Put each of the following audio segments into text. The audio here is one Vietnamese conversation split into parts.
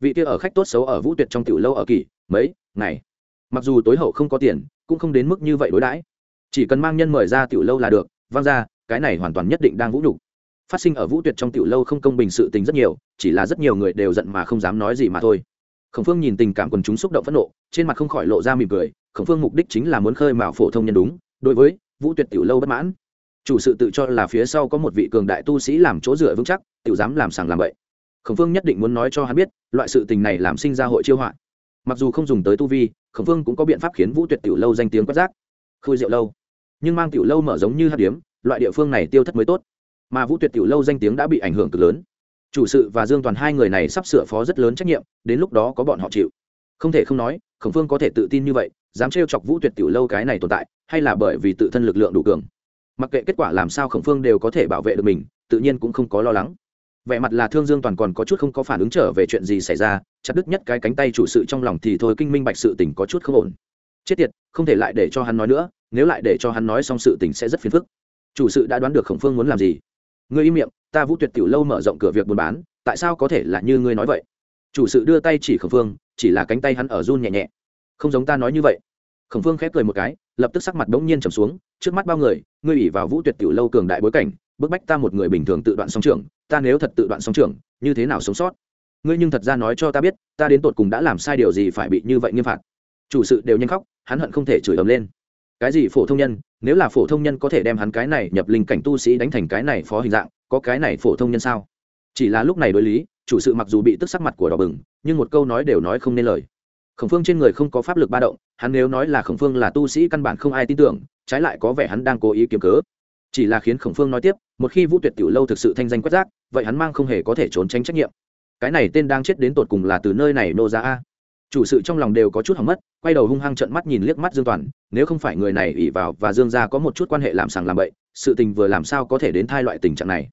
vị kia ở khách tốt xấu ở vũ tuyệt trong tiểu lâu ở kỳ mấy, ngày. Mặc dù tối hậu không có tiền, cũng không đến mức như vậy đối đãi. Chỉ cần mang nhân mời ra tiểu lâu là được, vang ra, cái này hoàn toàn nhất định đang vũ nhục. Phát sinh ở vũ tuyệt trong tiểu lâu không công bình sự tình rất nhiều, chỉ là rất nhiều người đều giận mà không dám nói gì mà thôi. Khổng phương nhìn tình cảm quần chúng xúc động phẫn nộ, trên mặt không khỏi lộ ra mỉm cười, khổng phương mục đích chính là muốn khơi mào phổ thông nhân đúng, đối với vũ tuyệt tiểu lâu bất mãn. Chủ sự tự cho là phía sau có một vị cường đại tu sĩ làm chỗ dựa vững chắc tự dám làm sàng làm vậy khổng phương nhất định muốn nói cho hắn biết, loại sự tình này làm sinh ra hội chiêu họa. Mặc dù không dùng tới tu vi, khổng phương cũng có biện pháp khiến vũ tuyệt tiểu lâu danh tiếng quát giác khôi rượu lâu. Nhưng mang tiểu lâu mở giống như hát điếm, loại địa phương này tiêu thất mới tốt. Mà vũ tuyệt tiểu lâu danh tiếng đã bị ảnh hưởng cực lớn. Chủ sự và dương toàn hai người này sắp sửa phó rất lớn trách nhiệm, đến lúc đó có bọn họ chịu. Không thể không nói, khổng phương có thể tự tin như vậy, dám trêu chọc vũ tuyệt tiểu lâu cái này tồn tại, hay là bởi vì tự thân lực lượng đủ cường. Mặc kệ kết quả làm sao khổng phương đều có thể bảo vệ được mình, tự nhiên cũng không có lo lắng vẻ mặt là thương dương toàn còn có chút không có phản ứng trở về chuyện gì xảy ra, chặt đứt nhất cái cánh tay chủ sự trong lòng thì thôi kinh minh bạch sự tình có chút không ổn. Chết tiệt, không thể lại để cho hắn nói nữa, nếu lại để cho hắn nói xong sự tình sẽ rất phiền phức. Chủ sự đã đoán được khổng phương muốn làm gì. Ngươi im miệng, ta vũ tuyệt tiểu lâu mở rộng cửa việc buôn bán, tại sao có thể là như ngươi nói vậy? Chủ sự đưa tay chỉ khổng phương, chỉ là cánh tay hắn ở run nhẹ nhẹ. Không giống ta nói như vậy. Khổng phương khép cười một cái, lập tức sắc mặt bỗng nhiên trầm xuống, trước mắt bao người, ngươi ủy vào vũ tuyệt tiểu lâu cường đại bối cảnh bức bách ta một người bình thường tự đoạn song trưởng, ta nếu thật tự đoạn song trưởng, như thế nào sống sót? Ngươi nhưng thật ra nói cho ta biết, ta đến tột cùng đã làm sai điều gì phải bị như vậy nghiêm phạt. Chủ sự đều nhanh khóc, hắn hận không thể chửi ấm lên. Cái gì phổ thông nhân, nếu là phổ thông nhân có thể đem hắn cái này nhập linh cảnh tu sĩ đánh thành cái này phó hình dạng, có cái này phổ thông nhân sao? Chỉ là lúc này đối lý, chủ sự mặc dù bị tức sắc mặt của đỏ bừng, nhưng một câu nói đều nói không nên lời. Khổng phương trên người không có pháp lực ba động, hắn nếu nói là khổng phương là tu sĩ căn bản không ai tin tưởng, trái lại có vẻ hắn đang cố ý kiếm cớ chỉ là khiến khổng phương nói tiếp, một khi vũ tuyệt tiểu lâu thực sự thanh danh quét rác, vậy hắn mang không hề có thể trốn tránh trách nhiệm. Cái này tên đang chết đến tột cùng là từ nơi này nô ra a? Chủ sự trong lòng đều có chút hỏng mất, quay đầu hung hăng trận mắt nhìn liếc mắt dương toàn, nếu không phải người này ỉ vào và dương gia có một chút quan hệ làm sàng làm bậy, sự tình vừa làm sao có thể đến thai loại tình trạng này?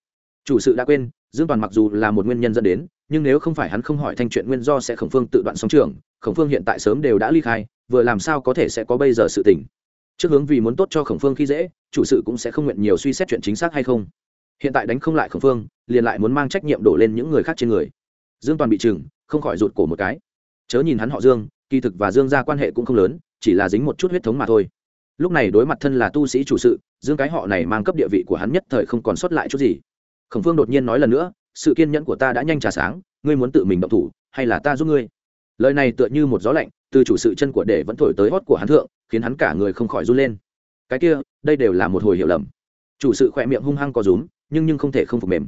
Chủ sự đã quên, dương toàn mặc dù là một nguyên nhân dẫn đến, nhưng nếu không phải hắn không hỏi thanh chuyện nguyên do sẽ khổng phương tự đoạn sóng trường, khổng phương hiện tại sớm đều đã ly khai, vừa làm sao có thể sẽ có bây giờ sự tình? Trước hướng vì muốn tốt cho khổng phương khi dễ, chủ sự cũng sẽ không nguyện nhiều suy xét chuyện chính xác hay không. Hiện tại đánh không lại khổng phương, liền lại muốn mang trách nhiệm đổ lên những người khác trên người. Dương toàn bị chừng không khỏi rụt cổ một cái. Chớ nhìn hắn họ dương, kỳ thực và dương ra quan hệ cũng không lớn, chỉ là dính một chút huyết thống mà thôi. Lúc này đối mặt thân là tu sĩ chủ sự, dương cái họ này mang cấp địa vị của hắn nhất thời không còn sót lại chút gì. Khổng phương đột nhiên nói lần nữa, sự kiên nhẫn của ta đã nhanh trả sáng, ngươi muốn tự mình động thủ, hay là ta giúp ngươi? Lời này tựa như một gió lạnh, từ chủ sự chân của để vẫn thổi tới hót của hắn thượng khiến hắn cả người không khỏi run lên. Cái kia, đây đều là một hồi hiểu lầm. Chủ sự khỏe miệng hung hăng có rúm, nhưng nhưng không thể không phục mềm.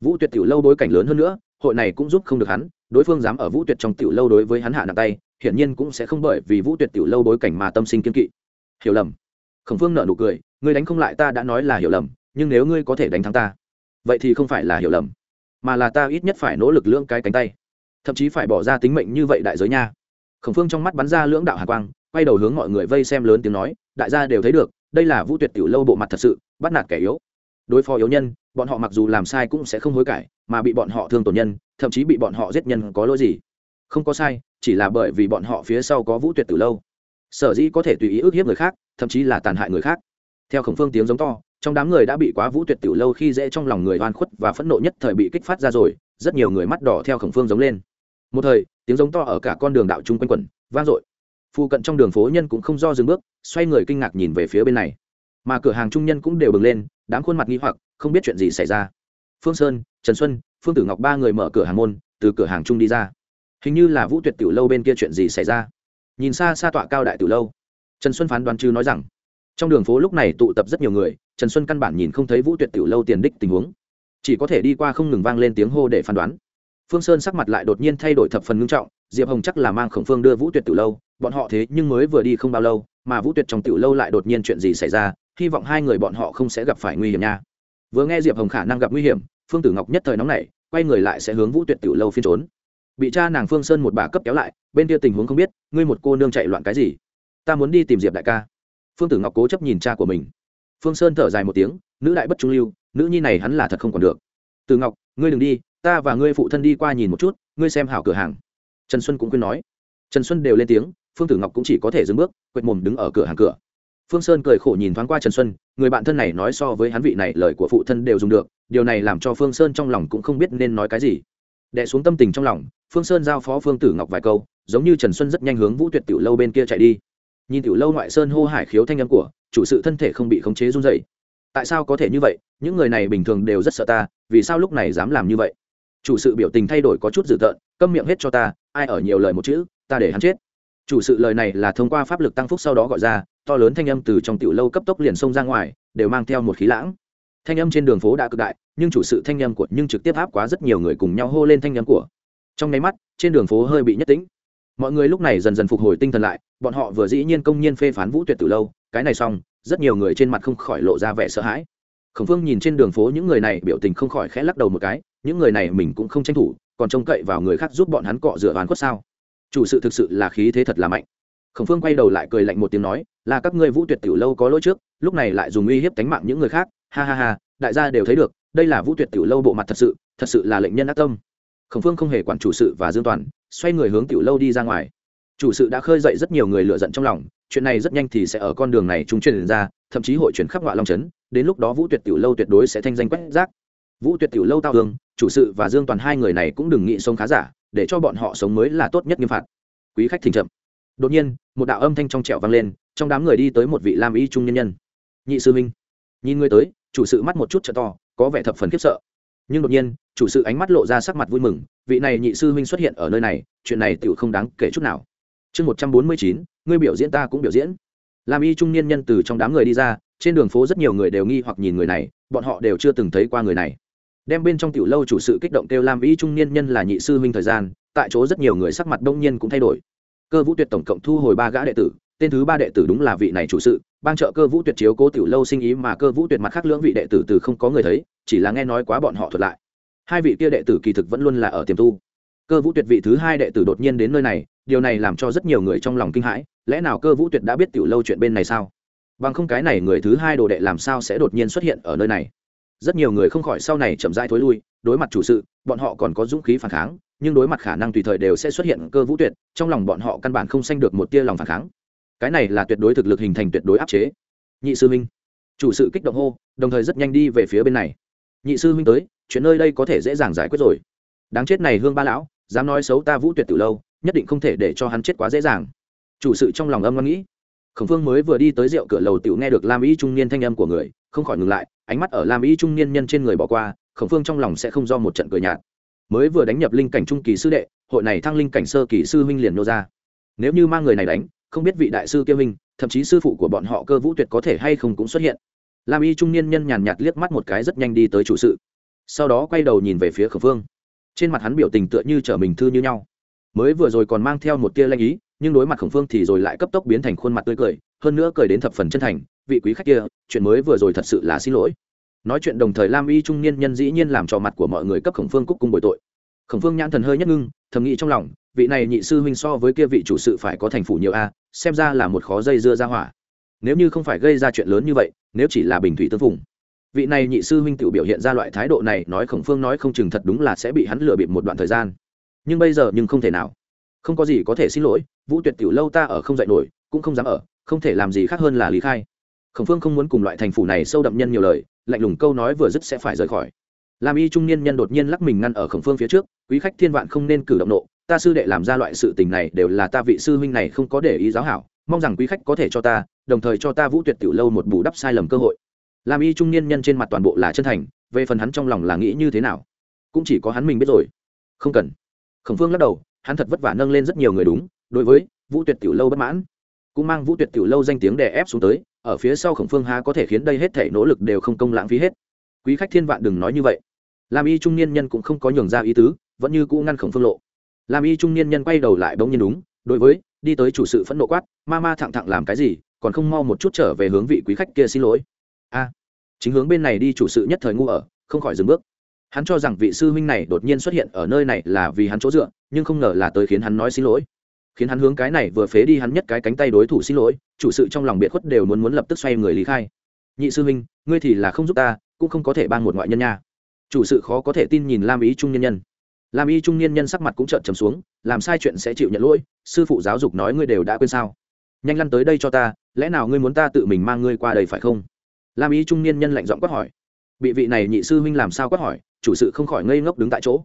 Vũ tuyệt tiểu lâu bối cảnh lớn hơn nữa, hội này cũng giúp không được hắn, đối phương dám ở vũ tuyệt trong tiểu lâu đối với hắn hạ nặng tay, hiển nhiên cũng sẽ không bởi vì vũ tuyệt tiểu lâu bối cảnh mà tâm sinh kiên kỵ. Hiểu lầm. Khổng phương nợ nụ cười, ngươi đánh không lại ta đã nói là hiểu lầm, nhưng nếu ngươi có thể đánh thắng ta, vậy thì không phải là hiểu lầm, mà là ta ít nhất phải nỗ lực lưỡng cái cánh tay, thậm chí phải bỏ ra tính mệnh như vậy đại giới nha. Khổng phương trong mắt bắn ra lưỡng đạo hàn quang quay đầu hướng mọi người vây xem lớn tiếng nói, đại gia đều thấy được, đây là vũ tuyệt tiểu lâu bộ mặt thật sự, bắt nạt kẻ yếu. Đối phó yếu nhân, bọn họ mặc dù làm sai cũng sẽ không hối cải, mà bị bọn họ thương tổn nhân, thậm chí bị bọn họ giết nhân có lỗi gì. Không có sai, chỉ là bởi vì bọn họ phía sau có vũ tuyệt từ lâu. Sở dĩ có thể tùy ý ức hiếp người khác, thậm chí là tàn hại người khác. Theo khổng phương tiếng giống to, trong đám người đã bị quá vũ tuyệt tiểu lâu khi dễ trong lòng người oan khuất và phẫn nộ nhất thời bị kích phát ra rồi, rất nhiều người mắt đỏ theo khổng phương giống lên. Một thời, tiếng giống to ở cả con đường đạo chung quanh quẩn, vang dội phụ cận trong đường phố nhân cũng không do dừng bước, xoay người kinh ngạc nhìn về phía bên này. Mà cửa hàng trung nhân cũng đều bừng lên, đám khuôn mặt nghi hoặc, không biết chuyện gì xảy ra. Phương sơn, trần xuân, phương tử ngọc ba người mở cửa hàng môn, từ cửa hàng trung đi ra. Hình như là vũ tuyệt tiểu lâu bên kia chuyện gì xảy ra? Nhìn xa xa tọa cao đại tiểu lâu. Trần xuân phán đoán chứ nói rằng, trong đường phố lúc này tụ tập rất nhiều người, trần xuân căn bản nhìn không thấy vũ tuyệt tiểu lâu tiền đích tình huống. Chỉ có thể đi qua không ngừng vang lên tiếng hô để phán đoán. Phương sơn sắc mặt lại đột nhiên thay đổi thập phần ngưng trọng diệp hồng chắc là mang khổng phương đưa vũ tuyệt từ lâu, bọn họ thế nhưng mới vừa đi không bao lâu, mà vũ tuyệt trong tiểu lâu lại đột nhiên chuyện gì xảy ra, hy vọng hai người bọn họ không sẽ gặp phải nguy hiểm nha. Vừa nghe diệp hồng khả năng gặp nguy hiểm, phương tử ngọc nhất thời nóng nảy, quay người lại sẽ hướng vũ tuyệt tiểu lâu phiên trốn. Bị cha nàng phương sơn một bà cấp kéo lại, bên kia tình huống không biết, ngươi một cô nương chạy loạn cái gì? Ta muốn đi tìm diệp đại ca. Phương tử ngọc cố chấp nhìn cha của mình. Phương sơn thở dài một tiếng, nữ đại bất trung lưu, nữ nhi này hắn là thật không còn được. Từ ngọc, ngươi đừng đi, ta và ngươi phụ thân đi qua nhìn một chút, ngươi xem hảo cửa hàng trần xuân cũng khuyên nói. Trần xuân đều lên tiếng, phương tử ngọc cũng chỉ có thể dừng bước, quệt mồm đứng ở cửa hàng cửa. Phương sơn cười khổ nhìn thoáng qua trần xuân, người bạn thân này nói so với hắn vị này lời của phụ thân đều dùng được, điều này làm cho phương sơn trong lòng cũng không biết nên nói cái gì. Đẻ xuống tâm tình trong lòng, phương sơn giao phó phương tử ngọc vài câu, giống như trần xuân rất nhanh hướng vũ tuyệt tiểu lâu bên kia chạy đi. Nhìn tiểu lâu ngoại sơn hô hải khiếu thanh âm của, chủ sự thân thể không bị khống chế run dậy. tại sao có thể như vậy? Những người này bình thường đều rất sợ ta, vì sao lúc này dám làm như vậy? Chủ sự biểu tình thay đổi có chút dữ tợn, câm miệng hết cho ta ai ở nhiều lời một chữ, ta để hắn chết. Chủ sự lời này là thông qua pháp lực tăng phúc sau đó gọi ra, to lớn thanh âm từ trong tiểu lâu cấp tốc liền xông ra ngoài, đều mang theo một khí lãng. Thanh âm trên đường phố đã cực đại, nhưng chủ sự thanh âm của, nhưng trực tiếp áp quá rất nhiều người cùng nhau hô lên thanh âm của. Trong nháy mắt, trên đường phố hơi bị nhất tĩnh. Mọi người lúc này dần dần phục hồi tinh thần lại, bọn họ vừa dĩ nhiên công nhiên phê phán vũ tuyệt từ lâu, cái này xong, rất nhiều người trên mặt không khỏi lộ ra vẻ sợ hãi. Khổng phương nhìn trên đường phố những người này, biểu tình không khỏi khẽ lắc đầu một cái, những người này mình cũng không tranh thủ còn trông cậy vào người khác giúp bọn hắn cọ rửa oán khuất sao? Chủ sự thực sự là khí thế thật là mạnh. Khổng phương quay đầu lại cười lạnh một tiếng nói, là các ngươi vũ tuyệt tiểu lâu có lỗi trước, lúc này lại dùng uy hiếp tính mạng những người khác. Ha ha ha, đại gia đều thấy được, đây là vũ tuyệt tiểu lâu bộ mặt thật sự thật sự là lệnh nhân ác tâm. Khổng phương không hề quản chủ sự và dương toàn, xoay người hướng tiểu lâu đi ra ngoài. Chủ sự đã khơi dậy rất nhiều người lựa giận trong lòng, chuyện này rất nhanh thì sẽ ở con đường này trung truyền ra, thậm chí hội chuyển khắp ngoại long trấn, đến lúc đó vũ tuyệt tiểu lâu tuyệt đối sẽ thanh danh quét rác vũ tuyệt tiểu lâu tao hương chủ sự và dương toàn hai người này cũng đừng nghĩ sống khá giả, để cho bọn họ sống mới là tốt nhất nghiêm phạt. Quý khách thỉnh chậm. Đột nhiên, một đạo âm thanh trong trẻo vang lên, trong đám người đi tới một vị lam y trung nhân nhân. Nhị sư minh nhìn người tới, chủ sự mắt một chút t to, có vẻ thập phần khiếp sợ. Nhưng đột nhiên, chủ sự ánh mắt lộ ra sắc mặt vui mừng, vị này nhị sư huynh xuất hiện ở nơi này, chuyện này tựu không đáng kể chút nào. Chương một trăm bốn mươi chín, ngươi biểu diễn ta cũng biểu diễn. Làm y trung niên nhân từ trong đám người đi ra, trên đường phố rất nhiều người đều nghi hoặc nhìn người này, bọn họ đều chưa từng thấy qua người này đem bên trong tiểu lâu chủ sự kích động kêu lam y trung niên nhân là nhị sư huynh thời gian, tại chỗ rất nhiều người sắc mặt đông nhiên cũng thay đổi. Cơ vũ tuyệt tổng cộng thu hồi ba gã đệ tử, tên thứ ba đệ tử đúng là vị này chủ sự, ban trợ cơ vũ tuyệt chiếu cố tiểu lâu sinh ý mà cơ vũ tuyệt mặt khác lưỡng vị đệ tử từ không có người thấy, chỉ là nghe nói quá bọn họ thuật lại. Hai vị kia đệ tử kỳ thực vẫn luôn là ở tiềm tu. Cơ vũ tuyệt vị thứ hai đệ tử đột nhiên đến nơi này, điều này làm cho rất nhiều người trong lòng kinh hãi, lẽ nào cơ vũ tuyệt đã biết tiểu lâu chuyện bên này sao? Bằng không cái này người thứ hai đồ đệ làm sao sẽ đột nhiên xuất hiện ở nơi này? Rất nhiều người không khỏi sau này chậm rãi thối lui, đối mặt chủ sự, bọn họ còn có dũng khí phản kháng, nhưng đối mặt khả năng tùy thời đều sẽ xuất hiện cơ vũ tuyệt, trong lòng bọn họ căn bản không sanh được một tia lòng phản kháng. Cái này là tuyệt đối thực lực hình thành tuyệt đối áp chế. Nhị sư minh chủ sự kích động hô, đồng thời rất nhanh đi về phía bên này. Nhị sư minh tới, chuyện nơi đây có thể dễ dàng giải quyết rồi. Đáng chết này hương ba lão, dám nói xấu ta vũ tuyệt từ lâu, nhất định không thể để cho hắn chết quá dễ dàng. Chủ sự trong lòng âm ngon nghĩ. Khổng phương mới vừa đi tới rượu cửa lầu tiểu nghe được lam ý trung niên thanh âm của người, không khỏi ngừng lại ánh mắt ở lam y trung niên nhân trên người bỏ qua, khổng phương trong lòng sẽ không do một trận cười nhạt. Mới vừa đánh nhập linh cảnh trung kỳ sư đệ, hội này thăng linh cảnh sơ kỳ sư huynh liền nô ra. Nếu như mang người này đánh, không biết vị đại sư kia huynh, thậm chí sư phụ của bọn họ cơ vũ tuyệt có thể hay không cũng xuất hiện. Lam y trung niên nhân nhàn nhạt liếc mắt một cái rất nhanh đi tới chủ sự. Sau đó quay đầu nhìn về phía khổng phương. Trên mặt hắn biểu tình tựa như trở mình thư như nhau. Mới vừa rồi còn mang theo một tia lanh ý, nhưng đối mặt khổng phương thì rồi lại cấp tốc biến thành khuôn mặt tươi cười, hơn nữa cười đến thập phần chân thành vị quý khách kia, chuyện mới vừa rồi thật sự là xin lỗi. Nói chuyện đồng thời lam y trung niên nhân dĩ nhiên làm trò mặt của mọi người cấp khổng phương cúc cung bồi tội. Khổng phương nhãn thần hơi nhất ngưng, thầm nghĩ trong lòng, vị này nhị sư huynh so với kia vị chủ sự phải có thành phủ nhiều a, xem ra là một khó dây dưa ra hỏa. Nếu như không phải gây ra chuyện lớn như vậy, nếu chỉ là bình thủy tương phùng, vị này nhị sư huynh tự biểu hiện ra loại thái độ này nói khổng phương nói không chừng thật đúng là sẽ bị hắn lừa bịp một đoạn thời gian. Nhưng bây giờ nhưng không thể nào. Không có gì có thể xin lỗi, vũ tuyệt tiểu lâu ta ở không dạy nổi, cũng không dám ở, không thể làm gì khác hơn là lý khai khổng phương không muốn cùng loại thành phủ này sâu đậm nhân nhiều lời, lạnh lùng câu nói vừa dứt sẽ phải rời khỏi. Làm y trung niên nhân đột nhiên lắc mình ngăn ở khổng phương phía trước, quý khách thiên vạn không nên cử động nộ, ta sư đệ làm ra loại sự tình này đều là ta vị sư huynh này không có để ý giáo hảo, mong rằng quý khách có thể cho ta, đồng thời cho ta vũ tuyệt tiểu lâu một bù đắp sai lầm cơ hội. Làm y trung niên nhân trên mặt toàn bộ là chân thành, về phần hắn trong lòng là nghĩ như thế nào, cũng chỉ có hắn mình biết rồi. Không cần. Khổng phương lắc đầu, hắn thật vất vả nâng lên rất nhiều người đúng, đối với vũ tuyệt tiểu lâu bất mãn, cũng mang vũ tuyệt tiểu lâu danh tiếng đè ép xuống tới ở phía sau khổng phương há có thể khiến đây hết thể nỗ lực đều không công lãng phí hết. Quý khách thiên vạn đừng nói như vậy. Làm y trung niên nhân cũng không có nhường ra ý tứ, vẫn như cũ ngăn khổng phương lộ. Làm y trung niên nhân quay đầu lại bỗng nhiên đúng, đối với, đi tới chủ sự phẫn nộ quát, ma ma thẳng thẳng làm cái gì, còn không mau một chút trở về hướng vị quý khách kia xin lỗi. A, chính hướng bên này đi chủ sự nhất thời ngu ở, không khỏi dừng bước. Hắn cho rằng vị sư huynh này đột nhiên xuất hiện ở nơi này là vì hắn chỗ dựa, nhưng không ngờ là tới khiến hắn nói xin lỗi khiến hắn hướng cái này vừa phế đi hắn nhất cái cánh tay đối thủ xin lỗi, chủ sự trong lòng biệt khuất đều muốn muốn lập tức xoay người lý khai. Nhị sư huynh, ngươi thì là không giúp ta, cũng không có thể ban một ngoại nhân nha. Chủ sự khó có thể tin nhìn lam ý trung nhân nhân. Lam ý trung niên nhân sắc mặt cũng trợn trầm xuống, làm sai chuyện sẽ chịu nhận lỗi, sư phụ giáo dục nói ngươi đều đã quên sao? Nhanh lăn tới đây cho ta, lẽ nào ngươi muốn ta tự mình mang ngươi qua đây phải không? Lam ý trung niên nhân lạnh giọng quát hỏi. Bị vị này nhị sư huynh làm sao quát hỏi, chủ sự không khỏi ngây ngốc đứng tại chỗ.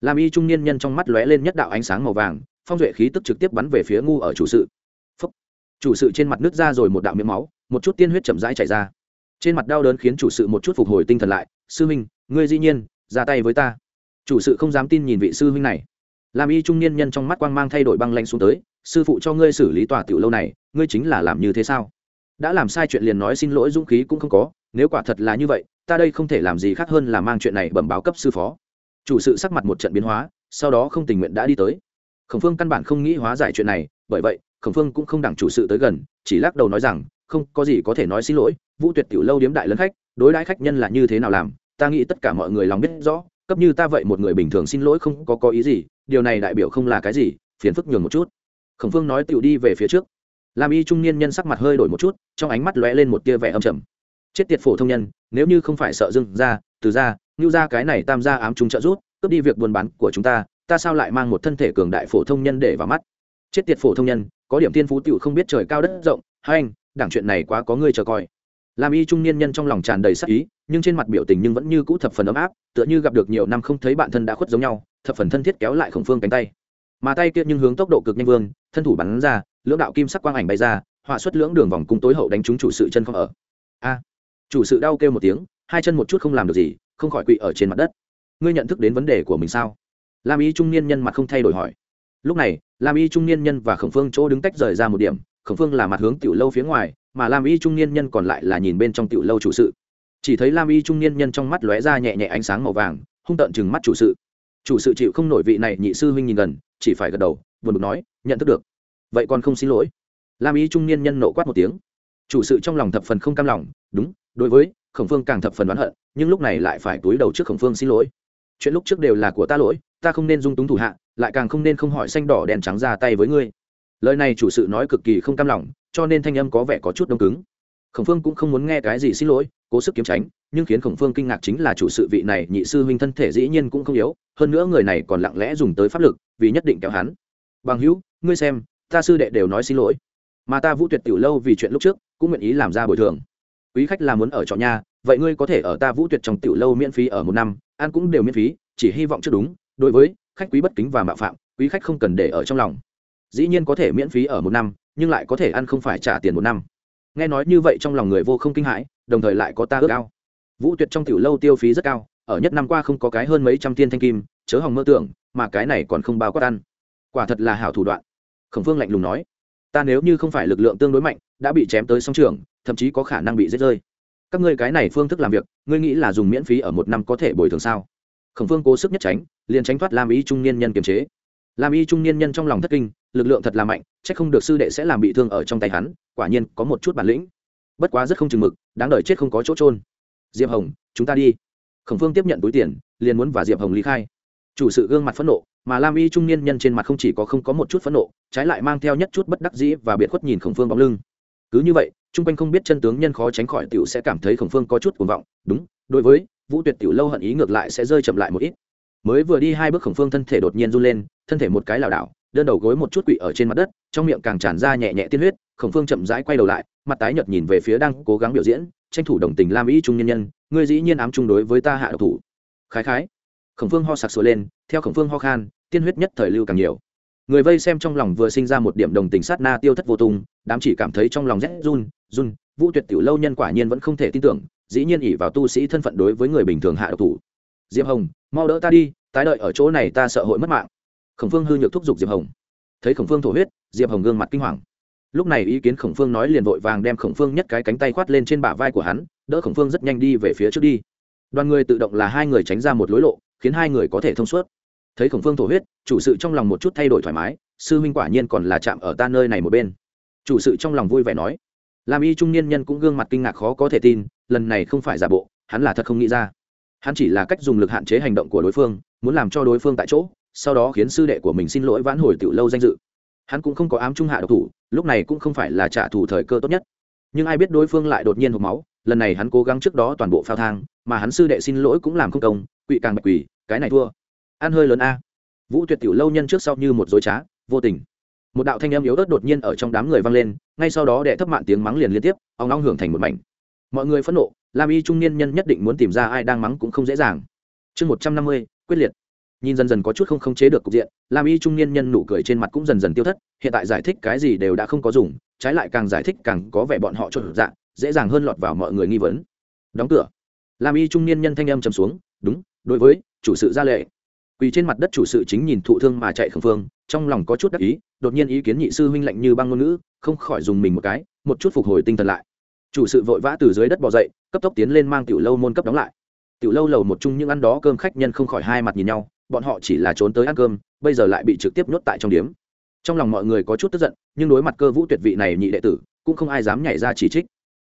Lam y trung niên nhân trong mắt lóe lên nhất đạo ánh sáng màu vàng phong duệ khí tức trực tiếp bắn về phía ngu ở chủ sự. Phúc. chủ sự trên mặt nước ra rồi một đạo miếng máu, một chút tiên huyết chậm rãi chảy ra. Trên mặt đau đớn khiến chủ sự một chút phục hồi tinh thần lại, sư huynh ngươi dĩ nhiên, ra tay với ta. Chủ sự không dám tin nhìn vị sư huynh này. Làm y trung niên nhân trong mắt quang mang thay đổi băng lanh xuống tới, sư phụ cho ngươi xử lý tòa tiểu lâu này, ngươi chính là làm như thế sao? Đã làm sai chuyện liền nói xin lỗi, dũng khí cũng không có, nếu quả thật là như vậy, ta đây không thể làm gì khác hơn là mang chuyện này bẩm báo cấp sư phó. Chủ sự sắc mặt một trận biến hóa, sau đó không tình nguyện đã đi tới khổng phương căn bản không nghĩ hóa giải chuyện này, bởi vậy, khổng phương cũng không đẳng chủ sự tới gần, chỉ lắc đầu nói rằng, không, có gì có thể nói xin lỗi, vũ tuyệt tiểu lâu điếm đại lấn khách, đối đãi khách nhân là như thế nào làm, ta nghĩ tất cả mọi người lòng biết rõ, cấp như ta vậy một người bình thường xin lỗi không có có ý gì, điều này đại biểu không là cái gì, phiền phức nhường một chút. Khổng phương nói tiểu đi về phía trước. Làm y trung niên nhân sắc mặt hơi đổi một chút, trong ánh mắt lóe lên một tia vẻ âm trầm. Chết tiệt phổ thông nhân, nếu như không phải sợ dưng ra từ ra ngưu ra cái này tam gia ám chúng trợ rút cướp đi việc buôn bán của chúng ta ta sao lại mang một thân thể cường đại phổ thông nhân để vào mắt? Chết tiệt phổ thông nhân, có điểm tiên phú tựu không biết trời cao đất rộng, hai anh, đảng chuyện này quá có ngươi chờ coi. Làm y trung niên nhân trong lòng tràn đầy sắc ý, nhưng trên mặt biểu tình nhưng vẫn như cũ thập phần ấm áp, tựa như gặp được nhiều năm không thấy bạn thân đã khuất giống nhau, thập phần thân thiết kéo lại khổng phương cánh tay. Mà tay kia nhưng hướng tốc độ cực nhanh vương, thân thủ bắn ra, lưỡng đạo kim sắc quang ảnh bay ra, họa xuất lưỡng đường vòng cung tối hậu đánh trúng chủ sự chân không ở. A. Chủ sự đau kêu một tiếng, hai chân một chút không làm được gì, không khỏi quỵ ở trên mặt đất. Ngươi nhận thức đến vấn đề của mình sao? Lam y trung niên nhân mặt không thay đổi hỏi. Lúc này, lam y trung niên nhân và khổng phương chỗ đứng tách rời ra một điểm, khổng phương là mặt hướng tiểu lâu phía ngoài, mà lam y trung niên nhân còn lại là nhìn bên trong tiểu lâu chủ sự. Chỉ thấy lam y trung niên nhân trong mắt lóe ra nhẹ nhẹ ánh sáng màu vàng, hung tợn chừng mắt chủ sự. Chủ sự chịu không nổi vị này nhị sư huynh nhìn gần, chỉ phải gật đầu, buồn bực nói, nhận thức được. Vậy còn không xin lỗi. Lam y trung niên nhân nộ quát một tiếng. Chủ sự trong lòng thập phần không cam lòng, đúng, đối với khổng phương càng thập phần đoán hận, nhưng lúc này lại phải túi đầu trước khổng phương xin lỗi chuyện lúc trước đều là của ta lỗi, ta không nên dung túng thủ hạ, lại càng không nên không hỏi xanh đỏ đèn trắng ra tay với ngươi. Lời này chủ sự nói cực kỳ không cam lòng, cho nên thanh âm có vẻ có chút đông cứng. Khổng phương cũng không muốn nghe cái gì xin lỗi, cố sức kiếm tránh, nhưng khiến khổng phương kinh ngạc chính là chủ sự vị này, nhị sư huynh thân thể dĩ nhiên cũng không yếu, hơn nữa người này còn lặng lẽ dùng tới pháp lực, vì nhất định kéo hắn. Bằng hữu, ngươi xem, ta sư đệ đều nói xin lỗi, mà ta vũ tuyệt tiểu lâu vì chuyện lúc trước, cũng nguyện ý làm ra bồi thường quý khách là muốn ở trọ nhà, vậy ngươi có thể ở ta vũ tuyệt trong tiểu lâu miễn phí ở một năm, ăn cũng đều miễn phí, chỉ hy vọng chưa đúng. Đối với khách quý bất kính và mạo phạm, quý khách không cần để ở trong lòng. Dĩ nhiên có thể miễn phí ở một năm, nhưng lại có thể ăn không phải trả tiền một năm. Nghe nói như vậy trong lòng người vô không kinh hãi, đồng thời lại có ta ước ao. Vũ tuyệt trong tiểu lâu tiêu phí rất cao, ở nhất năm qua không có cái hơn mấy trăm tiên thanh kim, chớ hòng mơ tưởng, mà cái này còn không bao quát ăn. Quả thật là hảo thủ đoạn. Khổng phương lạnh lùng nói, ta nếu như không phải lực lượng tương đối mạnh, đã bị chém tới song trường thậm chí có khả năng bị giết rơi. Các ngươi cái này phương thức làm việc, ngươi nghĩ là dùng miễn phí ở một năm có thể bồi thường sao? Khổng phương cố sức nhất tránh, liền tránh thoát Lam ý trung niên nhân kiềm chế. Lam y trung niên nhân trong lòng thất kinh, lực lượng thật là mạnh c h ắ c không được sư đệ sẽ làm bị thương ở trong tay hắn, quả nhiên có một chút bản lĩnh. Bất quá rất không chừng mực, đáng đ chết không có chỗ trôn diệp hồng, chúng ta đi. Khổng phương tiếp nhận túi tiền, liền muốn và diệp hồng lý khai. Chủ sự gương mặt phẫn nộ, mà lam y trung niên nhân trên mặt không chỉ có không có một chút phẫn nộ, trái lại mang theo nhất chút bất đắc dĩ và biệt khuất nhìn khổng phương bóng lưng cứ như vậy, chung quanh không biết chân tướng nhân khó tránh khỏi t i ể u sẽ cảm thấy khổng phương có chút cuồng vọng. Đúng, đối với vũ tuyệt t i ể u lâu hận ý ngược lại sẽ rơi chậm lại một ít. Mới vừa đi hai bước khổng phương thân thể đột nhiên run lên, thân thể một cái lảo đảo, đơn đầu gối một chút quỵ ở trên mặt đất, trong miệng càng tràn ra nhẹ nhẹ tiên huyết, khổng phương chậm rãi quay đầu lại, mặt tái nhợt nhìn về phía đang cố gắng biểu diễn, tranh thủ đồng tình lam ý trung nhân nhân, ngươi dĩ nhiên ám chung đối với ta hạ độc thủ. Khái khái. Khổng phương ho sặc sửa lên, theo khổng phương ho khan, tiên huyết nhất thời lưu càng nhiều người vây xem trong lòng vừa sinh ra một điểm đồng tình sát na tiêu thất vô tung, đám chỉ cảm thấy trong lòng rét run run. Vũ tuyệt tiểu lâu nhân quả nhiên vẫn không thể tin tưởng, dĩ nhiên ỉ vào tu sĩ thân phận đối với người bình thường hạ độc thủ. Diệp hồng, mau đỡ ta đi, tái đợi ở chỗ này ta sợ hội mất mạng. Khổng phương hư nhược thúc giục diệp hồng. Thấy khổng phương thổ huyết, diệp hồng gương mặt kinh hoàng. Lúc này ý kiến khổng phương nói liền vội vàng đem khổng phương nhất cái cánh tay khoát lên trên bả vai của hắn, đỡ khổng phương rất nhanh đi về phía trước đi. Đoàn người tự động là hai người tránh ra một lối lộ, khiến hai người có thể thông suốt thấy khổng phương thổ huyết, chủ sự trong lòng một chút thay đổi thoải mái, sư huynh quả nhiên còn là chạm ở ta nơi này một bên. Chủ sự trong lòng vui vẻ nói. Làm y trung niên nhân cũng gương mặt kinh ngạc khó có thể tin, lần này không phải giả bộ, hắn là thật không nghĩ ra. Hắn chỉ là cách dùng lực hạn chế hành động của đối phương, muốn làm cho đối phương tại chỗ, sau đó khiến sư đệ của mình xin lỗi vãn hồi tiểu lâu danh dự. Hắn cũng không có ám trung hạ độc thủ, lúc này cũng không phải là trả thù thời cơ tốt nhất. Nhưng ai biết đối phương lại đột nhiên hộp máu, lần này hắn cố gắng trước đó toàn bộ phao thang, mà hắn sư đệ xin lỗi cũng làm không công, quỵ càng bạch quỳ cái này thua ăn hơi lớn a. Vũ tuyệt tiểu lâu nhân trước sau như một dối trá, vô tình. Một đạo thanh âm yếu ớt đột nhiên ở trong đám người vang lên, ngay sau đó đệ thấp mạn tiếng mắng liền liên tiếp ông long hưởng thành một mảnh. Mọi người phẫn nộ, lam y trung niên nhân nhất định muốn tìm ra ai đang mắng cũng không dễ dàng. Chương một trăm năm mươi, quyết liệt. Nhìn dần dần có chút không khống chế được cục diện, lam y trung niên nhân nụ cười trên mặt cũng dần dần tiêu thất, hiện tại giải thích cái gì đều đã không có dùng, trái lại càng giải thích càng có vẻ bọn họ trộn dạ dễ dàng hơn lọt vào mọi người nghi vấn. Đóng cửa. Lam y trung niên nhân thanh âm trầm xuống, đúng, đối với, chủ sự gia lệ quỳ trên mặt đất chủ sự chính nhìn thụ thương mà chạy khẩn phương, trong lòng có chút đắc ý, đột nhiên ý kiến nhị sư huynh lạnh như băng ngôn ngữ, không khỏi dùng mình một cái, một chút phục hồi tinh thần lại. Chủ sự vội vã từ dưới đất bò dậy, cấp tốc tiến lên mang tiểu lâu môn cấp đóng lại. Tiểu lâu lầu một chung những ăn đó cơm khách nhân không khỏi hai mặt nhìn nhau, bọn họ chỉ là trốn tới ăn cơm, bây giờ lại bị trực tiếp nhốt tại trong điếm. Trong lòng mọi người có chút tức giận, nhưng đối mặt cơ vũ tuyệt vị này nhị đệ tử, cũng không ai dám nhảy ra chỉ trích.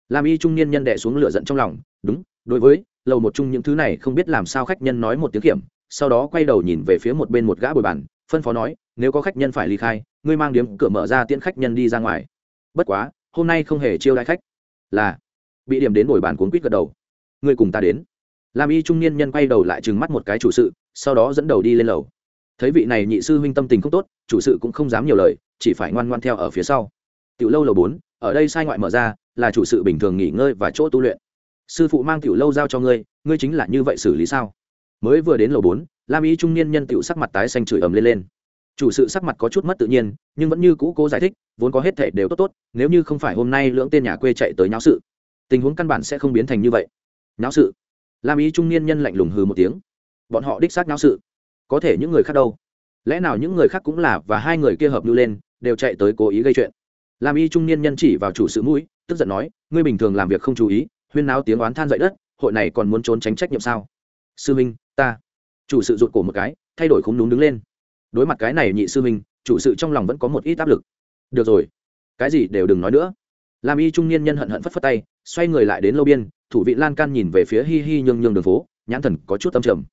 Làm y trung niên nhân đệ xuống lửa giận trong lòng, đúng, đối với, lầu một chung những thứ này không biết làm sao khách nhân nói một tiếng kiểm sau đó quay đầu nhìn về phía một bên một gã bồi bàn, phân phó nói, nếu có khách nhân phải ly khai, ngươi mang điếm cửa mở ra tiễn khách nhân đi ra ngoài. Bất quá, hôm nay không hề chiêu đãi khách. Là. Bị điểm đến bồi bàn cuốn quýt gật đầu. Ngươi cùng ta đến. Làm y trung niên nhân quay đầu lại trừng mắt một cái chủ sự, sau đó dẫn đầu đi lên lầu. Thấy vị này nhị sư huynh tâm tình không tốt, chủ sự cũng không dám nhiều lời, chỉ phải ngoan ngoan theo ở phía sau. Tiểu lâu lầu bốn, ở đây sai ngoại mở ra, là chủ sự bình thường nghỉ ngơi và chỗ tu luyện. Sư phụ mang tiểu lâu giao cho ngươi ngươi chính là như vậy xử lý sao? Mới vừa đến lầu bốn, lam y trung niên nhân tựu sắc mặt tái xanh chửi ầm lên lên. Chủ sự sắc mặt có chút mất tự nhiên, nhưng vẫn như cũ cố giải thích, vốn có hết thể đều tốt tốt, nếu như không phải hôm nay lưỡng tên nhà quê chạy tới nháo sự, tình huống căn bản sẽ không biến thành như vậy. Nháo sự. Lam y trung niên nhân lạnh lùng hừ một tiếng. Bọn họ đích xác nháo sự. Có thể những người khác đâu? Lẽ nào những người khác cũng là và hai người kia hợp lưu lên, đều chạy tới cố ý gây chuyện? Lam y trung niên nhân chỉ vào chủ sự mũi, tức giận nói, ngươi bình thường làm việc không chú ý, huyên náo tiếng oán than dậy đất, hội này còn muốn trốn tránh trách nhiệm sao? Sư minh ta. Chủ sự rụt cổ một cái, thay đổi không đúng đứng lên. Đối mặt cái này nhị sư minh chủ sự trong lòng vẫn có một ít áp lực. Được rồi, cái gì đều đừng nói nữa. Làm y trung niên nhân hận hận phất phất tay, xoay người lại đến lâu biên, thủ vị lan can nhìn về phía hi hi nhương nhương đường phố, nhãn thần có chút tâm trầm.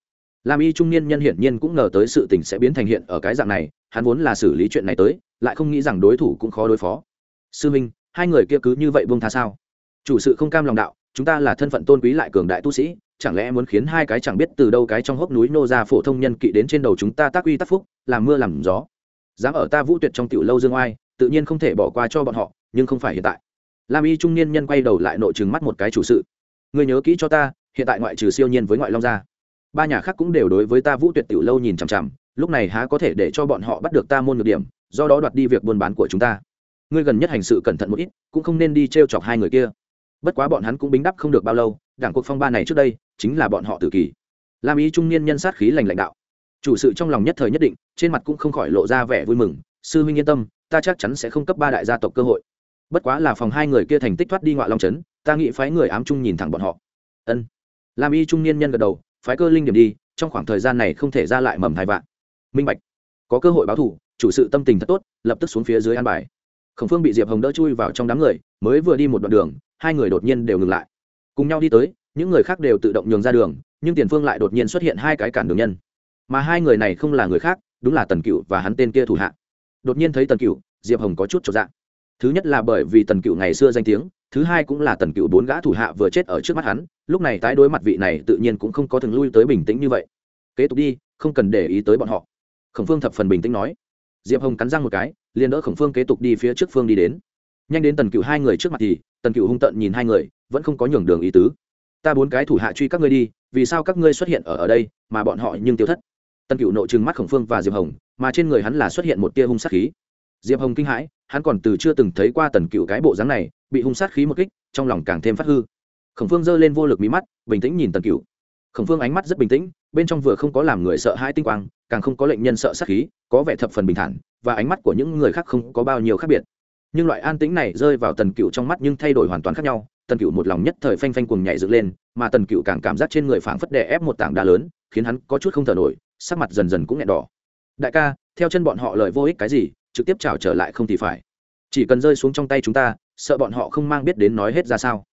Làm y trung niên nhân hiển nhiên cũng ngờ tới sự tình sẽ biến thành hiện ở cái dạng này, hắn vốn là xử lý chuyện này tới, lại không nghĩ rằng đối thủ cũng khó đối phó. Sư minh hai người kia cứ như vậy buông tha sao? Chủ sự không cam lòng đạo chúng ta là thân phận tôn quý lại cường đại tu sĩ, chẳng lẽ muốn khiến hai cái chẳng biết từ đâu cái trong hốc núi nô ra phổ thông nhân kỵ đến trên đầu chúng ta tác uy tác phúc, làm mưa làm gió? Dám ở ta vũ tuyệt trong tiểu lâu dương oai, tự nhiên không thể bỏ qua cho bọn họ, nhưng không phải hiện tại. Lam y trung niên nhân quay đầu lại nội chừng mắt một cái chủ sự. Người nhớ kỹ cho ta, hiện tại ngoại trừ siêu nhiên với ngoại long gia. Ba nhà khác cũng đều đối với ta vũ tuyệt tiểu lâu nhìn chằm chằm, lúc này há có thể để cho bọn họ bắt được ta môn ngược điểm, do đó đoạt đi việc buôn bán của chúng ta. Ngươi gần nhất hành sự cẩn thận một ít, cũng không nên đi t r e o chọc hai người kia bất quá bọn hắn cũng bính đắp không được bao lâu, đảng cuộc phong ba này trước đây chính là bọn họ tự kỷ làm ý trung niên nhân sát khí lành lãnh đạo. Chủ sự trong lòng nhất thời nhất định, trên mặt cũng không khỏi lộ ra vẻ vui mừng, sư huynh yên tâm, ta chắc chắn sẽ không cấp ba đại gia tộc cơ hội. Bất quá là phòng hai người kia thành tích thoát đi ngoại long trấn ta nghĩ phái người ám trung nhìn thẳng bọn họ. Ân. Làm y trung niên nhân gật đầu, phái cơ linh điểm đi, trong khoảng thời gian này không thể ra lại mầm thai vạn. Minh bạch, có cơ hội báo thủ, chủ sự tâm tình thật tốt, lập tức xuống phía dưới an bài khổng phương bị diệp hồng đỡ chui vào trong đám người, mới vừa đi một đoạn đường, hai người đột nhiên đều ngừng lại. Cùng nhau đi tới, những người khác đều tự động nhường ra đường, nhưng tiền phương lại đột nhiên xuất hiện hai cái cản đường nhân. Mà hai người này không là người khác, đúng là tần cựu và hắn tên kia thủ hạ. Đột nhiên thấy tần cựu diệp hồng có chút cho dạng thứ nhất là bởi vì tần cựu ngày xưa danh tiếng, thứ hai cũng là tần cựu bốn gã thủ hạ vừa chết ở trước mắt hắn, lúc này tái đối mặt vị này tự nhiên cũng không có thường lui tới bình tĩnh như vậy. Kế tục đi, không cần để ý tới bọn họ. Khổng phương thập phần bình tĩnh nói. Diệp hồng cắn răng một cái liền đỡ khổng phương kế tục đi phía trước phương đi đến. Nhanh đến tần cựu hai người trước mặt thì, tần cựu hung tận nhìn hai người, vẫn không có nhường đường ý tứ. Ta bốn cái thủ hạ truy các ngươi đi, vì sao các ngươi xuất hiện ở ở đây, mà bọn họ nhưng tiêu thất? Tần cựu nộ trừng mắt khổng phương và diệp hồng, mà trên người hắn là xuất hiện một tia hung sát khí. Diệp hồng kinh hãi, hắn còn từ chưa từng thấy qua tần cựu cái bộ dáng này, bị hung sát khí một kích, trong lòng càng thêm phát hư. Khổng phương giơ lên vô lực mí mắt, bình tĩnh nhìn tần cựu. Khổng phương ánh mắt rất bình tĩnh bên trong vừa không có làm người sợ hãi tinh quang, càng không có lệnh nhân sợ sát khí, có vẻ thập phần bình thản, và ánh mắt của những người khác không có bao nhiêu khác biệt. Nhưng loại an tĩnh này rơi vào tần cựu trong mắt nhưng thay đổi hoàn toàn khác nhau, tần cựu một lòng nhất thời phanh phanh cuồng nhảy dựng lên, mà tần cựu càng cảm giác trên người phảng phất đè ép một tảng đá lớn, khiến hắn có chút không thở nổi, sắc mặt dần dần cũng nghẹn đỏ. Đại ca, theo chân bọn họ lời vô ích cái gì, trực tiếp trào trở lại không thì phải. Chỉ cần rơi xuống trong tay chúng ta, sợ bọn họ không mang biết đến nói hết ra sao.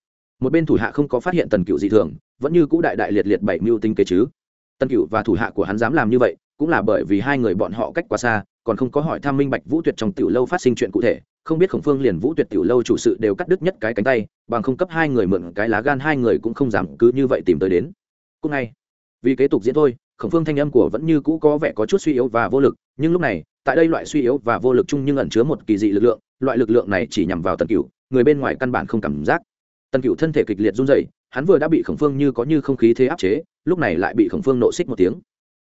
Một bên thủ hạ không có phát hiện tần cựu dị thường, vẫn như cũ đại đại liệt liệt bảy mưu tinh kế chứ. Tân cựu và thủ hạ của hắn dám làm như vậy, cũng là bởi vì hai người bọn họ cách quá xa, còn không có hỏi thăm minh bạch vũ tuyệt trong tiểu lâu phát sinh chuyện cụ thể, không biết khổng phương liền vũ tuyệt tiểu lâu chủ sự đều cắt đứt nhất cái cánh tay, bằng không cấp hai người mượn cái lá gan hai người cũng không dám cứ như vậy tìm tới đến. Cũng ngay, vì kế tục diễn thôi, khổng phương thanh âm của vẫn như cũ có vẻ có chút suy yếu và vô lực, nhưng lúc này, tại đây loại suy yếu và vô lực chung nhưng ẩn chứa một kỳ dị lực lượng, loại lực lượng này chỉ nhằm vào tần cửu, người bên ngoài căn bản không cảm giác. Tần cửu thân thể kịch liệt run rẩy, hắn vừa đã bị khổng phương như có như không khí thế áp chế lúc này lại bị khổng phương nộ xích một tiếng.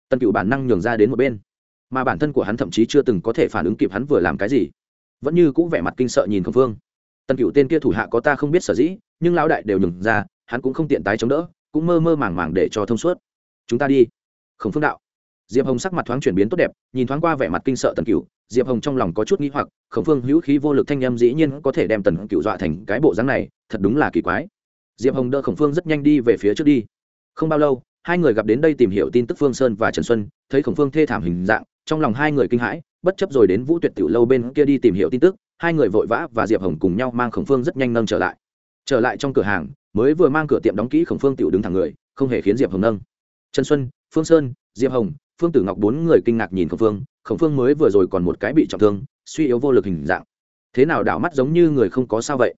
Tần cựu bản năng nhường ra đến một bên. Mà bản thân của hắn thậm chí chưa từng có thể phản ứng kịp hắn vừa làm cái gì. Vẫn như cũng vẻ mặt kinh sợ nhìn khổng phương. Tần cựu tên kia thủ hạ có ta không biết sở dĩ, nhưng lão đại đều nhường ra, hắn cũng không tiện tái chống đỡ, cũng mơ mơ màng màng để cho thông suốt. Chúng ta đi. Khổng phương đạo. Diệp hồng sắc mặt thoáng chuyển biến tốt đẹp, nhìn thoáng qua vẻ mặt kinh sợ tần cựu diệp hồng trong lòng có chút nghĩ hoặc, khổng phương hữu khí vô lực thanh â m dĩ nhiên có thể đem tần cựu dọa thành cái bộ dáng này, thật đúng là kỳ quái. Diệp hồng đỡ khổng phương rất nhanh đi về phía trước đi. Không bao lâu hai người gặp đến đây tìm hiểu tin tức phương sơn và trần xuân, thấy khổng phương thê thảm hình dạng, trong lòng hai người kinh hãi, bất chấp rồi đến vũ tuyệt tiểu lâu bên kia đi tìm hiểu tin tức, hai người vội vã và diệp hồng cùng nhau mang khổng phương rất nhanh nâng trở lại. Trở lại trong cửa hàng, mới vừa mang cửa tiệm đóng kỹ khổng phương tiểu đứng thẳng người, không hề khiến diệp hồng nâng. Trần xuân, phương sơn, diệp hồng, phương tử ngọc bốn người kinh ngạc nhìn khổng phương khổng phương mới vừa rồi còn một cái bị trọng thương, suy yếu vô lực hình dạng. Thế nào đảo mắt giống như người không có sao vậy?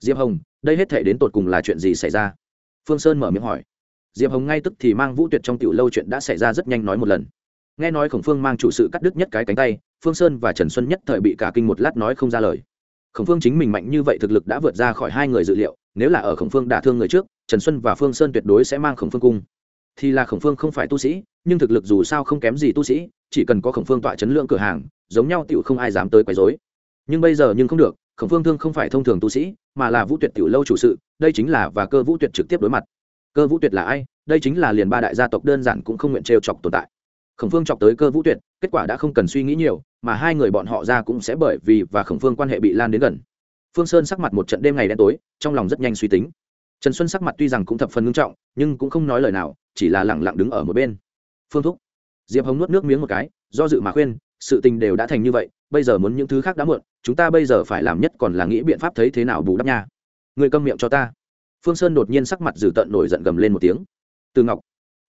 Diệp hồng, đây hết thể đến tột cùng là chuyện gì xảy ra? Phương sơn mở miệng hỏi diệp hồng ngay tức thì mang vũ tuyệt trong tiểu lâu chuyện đã xảy ra rất nhanh nói một lần. Nghe nói khổng phương mang chủ sự cắt đứt nhất cái cánh tay, phương sơn và trần xuân nhất thời bị cả kinh một lát nói không ra lời. Khổng phương chính mình mạnh như vậy thực lực đã vượt ra khỏi hai người dự liệu, nếu là ở khổng phương đả thương người trước, trần xuân và phương sơn tuyệt đối sẽ mang khổng phương cung. Thì là khổng phương không phải tu sĩ, nhưng thực lực dù sao không kém gì tu sĩ, chỉ cần có khổng phương tọa chấn lượng cửa hàng, giống nhau tiểu không ai dám tới quấy rối. nhưng bây giờ nhưng không được, khổng phương thương không phải thông thường tu sĩ, mà là vũ tuyệt tiểu lâu chủ sự, đây chính là và cơ vũ tuyệt trực tiếp đối mặt cơ vũ tuyệt là ai? Đây chính là liền ba đại gia tộc đơn giản cũng không nguyện trêu chọc tồn tại. Khổng phương chọc tới cơ vũ tuyệt, kết quả đã không cần suy nghĩ nhiều, mà hai người bọn họ ra cũng sẽ bởi vì và khổng phương quan hệ bị lan đến gần. Phương sơn sắc mặt một trận đêm ngày đen tối, trong lòng rất nhanh suy tính. Trần xuân sắc mặt tuy rằng cũng thập phần ngưng trọng, nhưng cũng không nói lời nào, chỉ là lẳng lặng đứng ở một bên. Phương thúc. Diệp hồng nuốt nước miếng một cái, do dự mà khuyên, sự tình đều đã thành như vậy, bây giờ muốn những thứ khác đã muộn, chúng ta bây giờ phải làm nhất còn là nghĩ biện pháp thấy thế nào bù đắp nha. Người câm miệng cho ta phương sơn đột nhiên sắc mặt dữ tợn nổi giận gầm lên một tiếng. Từ ngọc.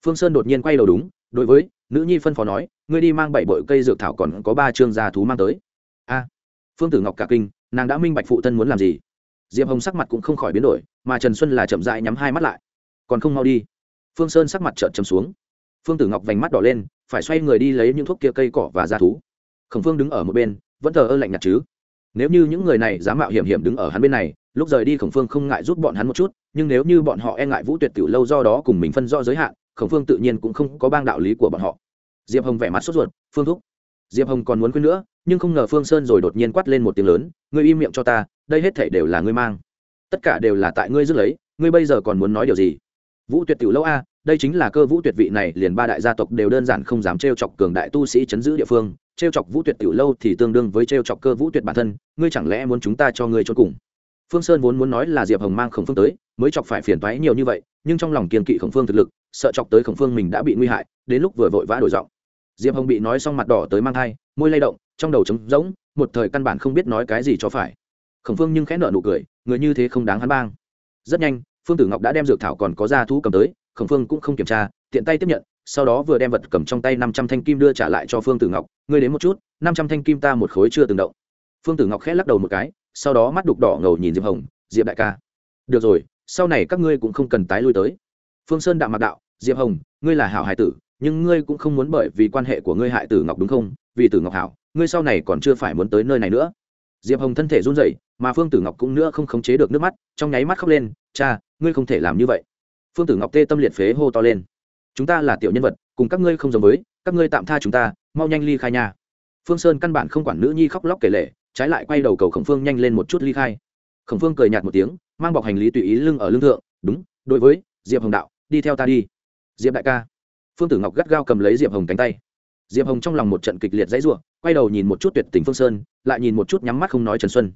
Phương sơn đột nhiên quay đầu đúng, đối với nữ nhi phân phó nói, ngươi đi mang bảy bội cây dược thảo còn có ba chương gia thú mang tới. A. Phương tử ngọc cả kinh, nàng đã minh bạch phụ thân muốn làm gì. Diệp hồng sắc mặt cũng không khỏi biến đổi, mà trần xuân là chậm dại nhắm hai mắt lại. Còn không mau đi. Phương sơn sắc mặt trợn chấm xuống. Phương tử ngọc vành mắt đỏ lên, phải xoay người đi lấy những thuốc kia cây cỏ và gia thú. Khổng phương đứng ở một bên, vẫn thờ ơ lạnh nhạt chứ. Nếu như những người này dám mạo hiểm hiểm đứng ở hắn bên này lúc rời đi khổng phương không ngại giúp bọn hắn một chút, nhưng nếu như bọn họ e ngại vũ tuyệt tiểu lâu do đó cùng mình phân rõ giới hạn, khổng phương tự nhiên cũng không có bang đạo lý của bọn họ. Diệp hồng vẻ mặt sốt ruột, phương thúc. Diệp hồng còn muốn quên nữa, nhưng không ngờ phương sơn rồi đột nhiên quát lên một tiếng lớn, ngươi im miệng cho ta, đây hết thể đều là ngươi mang. Tất cả đều là tại ngươi dứt lấy, ngươi bây giờ còn muốn nói điều gì? Vũ tuyệt tiểu lâu a, đây chính là cơ vũ tuyệt vị này, liền ba đại gia tộc đều đơn giản không dám trêu chọc cường đại tu sĩ chấn giữ địa phương, trêu chọc vũ tuyệt tiểu lâu thì tương đương với trêu chọc cơ vũ tuyệt bản thân, ngươi chẳng lẽ muốn chúng ta cho ngươi cho cùng? Phương sơn vốn muốn nói là diệp hồng mang khổng phương tới, mới chọc phải phiền toái nhiều như vậy, nhưng trong lòng kiên kỵ khổng phương thực lực, sợ chọc tới khổng phương mình đã bị nguy hại, đến lúc vừa vội vã đổi giọng. Diệp hồng bị nói xong mặt đỏ tới mang thai, môi lay động, trong đầu trống rỗng, một thời căn bản không biết nói cái gì cho phải. Khổng phương nhưng khẽ nợ nụ cười, người như thế không đáng hắn bang. Rất nhanh, phương tử ngọc đã đem dược thảo còn có ra thú cầm tới, khổng phương cũng không kiểm tra, tiện tay tiếp nhận, sau đó vừa đem vật cầm trong tay năm trăm thanh kim đưa trả lại cho phương tử ngọc, ngươi đến một chút, năm trăm thanh kim ta một khối chưa từng động. Phương tử ngọc khẽ lắc đầu một cái sau đó mắt đục đỏ ngầu nhìn diệp hồng, diệp đại ca. Được rồi, sau này các ngươi cũng không cần tái lui tới. Phương sơn đạo mặc đạo, diệp hồng, ngươi là hảo hải tử, nhưng ngươi cũng không muốn bởi vì quan hệ của ngươi hại tử ngọc đúng không? Vì tử ngọc hảo, ngươi sau này còn chưa phải muốn tới nơi này nữa. Diệp hồng thân thể run rẩy, mà phương tử ngọc cũng nữa không khống chế được nước mắt, trong nháy mắt khóc lên, cha, ngươi không thể làm như vậy. Phương tử ngọc tê tâm liệt phế hô to lên, chúng ta là tiểu nhân vật, cùng các ngươi không giống với, các ngươi tạm tha chúng ta, mau nhanh ly khai nhà. Phương sơn căn bản không quản nữ nhi khóc lóc kể lể trái lại quay đầu cầu khổng phương nhanh lên một chút ly khai. Khổng phương cười nhạt một tiếng, mang bọc hành lý tùy ý lưng ở lưng thượng, đúng, đối với diệp hồng đạo, đi theo ta đi. Diệp đại ca. Phương tử ngọc gắt gao cầm lấy diệp hồng cánh tay. Diệp hồng trong lòng một trận kịch liệt dãy r u ộ quay đầu nhìn một chút tuyệt tình phương sơn, lại nhìn một chút nhắm mắt không nói trần xuân.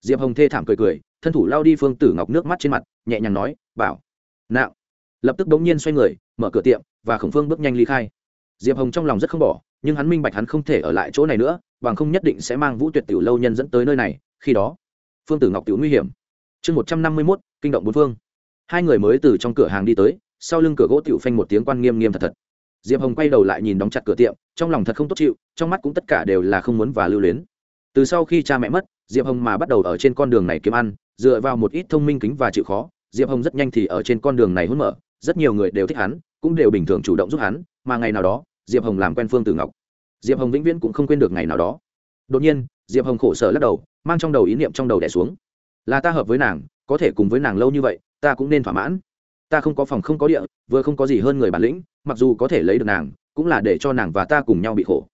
Diệp hồng thê thảm cười cười, thân thủ lao đi phương tử ngọc nước mắt trên mặt, nhẹ nhàng nói, bảo, nạo. Lập tức bỗng nhiên xoay người, mở cửa tiệm, và khổng phương bước nhanh ly khai. Diệp hồng trong lòng rất không bỏ nhưng hắn minh bạch hắn không thể ở lại chỗ này nữa, bằng không nhất định sẽ mang vũ tuyệt tiểu lâu nhân dẫn tới nơi này, khi đó, phương tử ngọc tiểu nguy hiểm. Chương một trăm năm mươi mốt, kinh động bốn phương. Hai người mới từ trong cửa hàng đi tới, sau lưng cửa gỗ tiểu phanh một tiếng quan nghiêm nghiêm thật thật. Diệp hồng quay đầu lại nhìn đóng chặt cửa tiệm, trong lòng thật không tốt chịu, trong mắt cũng tất cả đều là không muốn và lưu luyến. Từ sau khi cha mẹ mất, diệp hồng mà bắt đầu ở trên con đường này kiếm ăn, dựa vào một ít thông minh kính và chịu khó, diệp hồng rất nhanh thì ở trên con đường này hôn mở, rất nhiều người đều thích hắn, cũng đều bình thường chủ động giúp hắn, mà ngày nào đó diệp hồng làm quen phương tử ngọc. Diệp hồng vĩnh viễn cũng không quên được ngày nào đó. Đột nhiên, diệp hồng khổ sở lắc đầu, mang trong đầu ý niệm trong đầu đẻ xuống. Là ta hợp với nàng, có thể cùng với nàng lâu như vậy, ta cũng nên thỏa mãn. Ta không có phòng không có địa, vừa không có gì hơn người bản lĩnh, mặc dù có thể lấy được nàng, cũng là để cho nàng và ta cùng nhau bị khổ.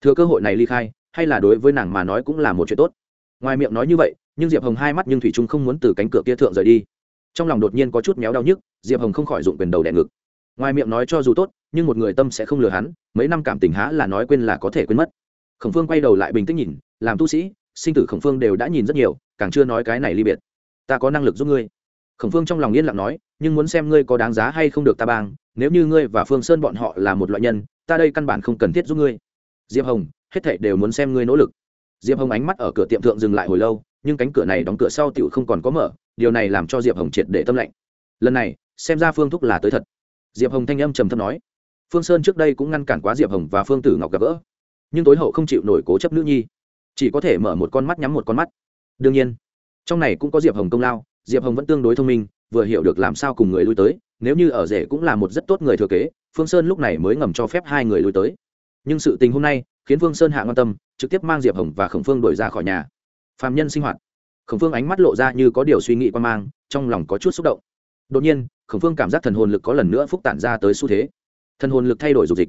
Thừa cơ hội này ly khai, hay là đối với nàng mà nói cũng là một chuyện tốt. Ngoài miệng nói như vậy, nhưng diệp hồng hai mắt nhưng thủy trung không muốn từ cánh cửa kia thượng rời đi. Trong lòng đột nhiên có chút méo đau nhức, diệp hồng không khỏi dụng quyền đầu đẻ ngực. Ngoài miệng nói cho dù tốt nhưng một người tâm sẽ không lừa hắn, mấy năm cảm tình há là nói quên là có thể quên mất. Khổng phương quay đầu lại bình tĩnh nhìn, làm tu sĩ, sinh tử khổng phương đều đã nhìn rất nhiều, càng chưa nói cái này ly biệt. Ta có năng lực giúp ngươi. Khổng phương trong lòng yên lặng nói, nhưng muốn xem ngươi có đáng giá hay không được ta bang, nếu như ngươi và phương sơn bọn họ là một loại nhân, ta đây căn bản không cần thiết giúp ngươi. Diệp hồng, hết thảy đều muốn xem ngươi nỗ lực. Diệp hồng ánh mắt ở cửa tiệm thượng dừng lại hồi lâu, nhưng cánh cửa này đóng cửa sau tựu không còn có mở, điều này làm cho diệp hồng triệt để tâm lạnh. Lần này, xem ra phương thúc là tới thật. Diệp hồng thanh âm trầm thấp nói phương sơn trước đây cũng ngăn cản quá diệp hồng và phương tử ngọc gặp gỡ, nhưng tối hậu không chịu nổi cố chấp nữ nhi, chỉ có thể mở một con mắt nhắm một con mắt. Đương nhiên, trong này cũng có diệp hồng công lao, diệp hồng vẫn tương đối thông minh, vừa hiểu được làm sao cùng người lui tới, nếu như ở rể cũng là một rất tốt người thừa kế, phương sơn lúc này mới ngầm cho phép hai người lui tới. Nhưng sự tình hôm nay khiến phương sơn hạ quan tâm, trực tiếp mang diệp hồng và khổng phương đổi ra khỏi nhà. Phạm nhân sinh hoạt. Khổng phương ánh mắt lộ ra như có điều suy nghĩ quan mang, trong lòng có chút xúc động. Đột nhiên, khổng phương cảm giác thần hồn lực có lần nữa phúc tản ra tới xu thế thần hồn lực thay đổi dục dịch.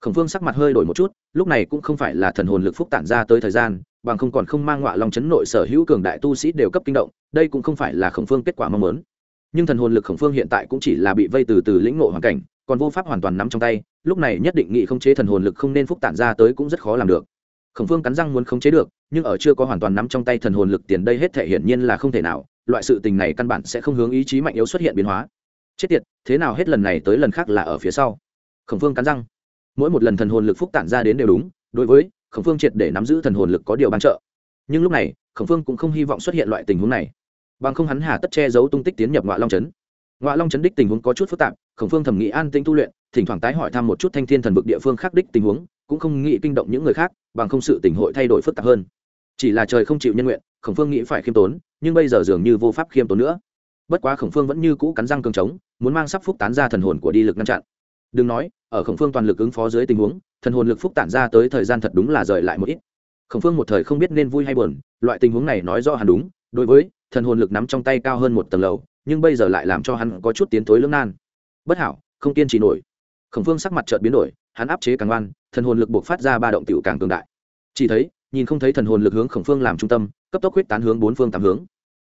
Khổng phương sắc mặt hơi đổi một chút, lúc này cũng không phải là thần hồn lực phúc tản ra tới thời gian, bằng không còn không mang ngọa lòng chấn nội sở hữu cường đại tu sĩ đều cấp kinh động, đây cũng không phải là khổng phương kết quả mong muốn. Nhưng thần hồn lực khổng phương hiện tại cũng chỉ là bị vây từ từ lĩnh ngộ hoàn cảnh, còn vô pháp hoàn toàn nắm trong tay, lúc này nhất định nghị không chế thần hồn lực không nên phúc tản ra tới cũng rất khó làm được. Khổng phương cắn răng muốn khống chế được, nhưng ở chưa có hoàn toàn nắm trong tay thần hồn lực tiền đây hết thể hiển nhiên là không thể nào, loại sự tình này căn bản sẽ không hướng ý chí mạnh yếu xuất hiện biến hóa. Chết tiệt, thế nào hết lần này tới lần khác là ở phía sau khổng phương cắn răng. Mỗi một lần thần hồn lực phúc tản ra đến đều đúng, đối với khổng phương triệt để nắm giữ thần hồn lực có điều ban trợ. Nhưng lúc này, khổng phương cũng không hy vọng xuất hiện loại tình huống này. Bằng không hắn hà tất che giấu tung tích tiến nhập ngoại long trấn. Ngoại long trấn đích tình huống có chút phức tạp, khổng phương thẩm nghĩ an tĩnh tu luyện, thỉnh thoảng tái hỏi thăm một chút thanh thiên thần vực địa phương khác đích tình huống, cũng không nghĩ kinh động những người khác, bằng không sự tình hội thay đổi phức tạp hơn. Chỉ là trời không chịu nhân nguyện, khổng phương nghĩ phải khiêm tốn, nhưng bây giờ dường như vô pháp khiêm tốn nữa. Bất quá khổng phương vẫn như cũ cắn răng cường trống, muốn mang sắp phúc tán ra thần hồn của đi lực ngăn chặn đừng nói, ở khổng phương toàn lực ứng phó dưới tình huống, thần hồn lực phúc tản ra tới thời gian thật đúng là rời lại một ít. Khổng phương một thời không biết nên vui hay buồn, loại tình huống này nói rõ hẳn đúng, đối với, thần hồn lực nắm trong tay cao hơn một tầng lầu, nhưng bây giờ lại làm cho hắn có chút tiến tối lưỡng nan. Bất hảo, không kiên trì nổi. Khổng phương sắc mặt chợt biến đổi, hắn áp chế càng oan, thần hồn lực buộc phát ra ba động tiểu càng cường đại. Chỉ thấy, nhìn không thấy thần hồn lực hướng khổng phương làm trung tâm, cấp tốc huyết tán hướng bốn phương tám hướng.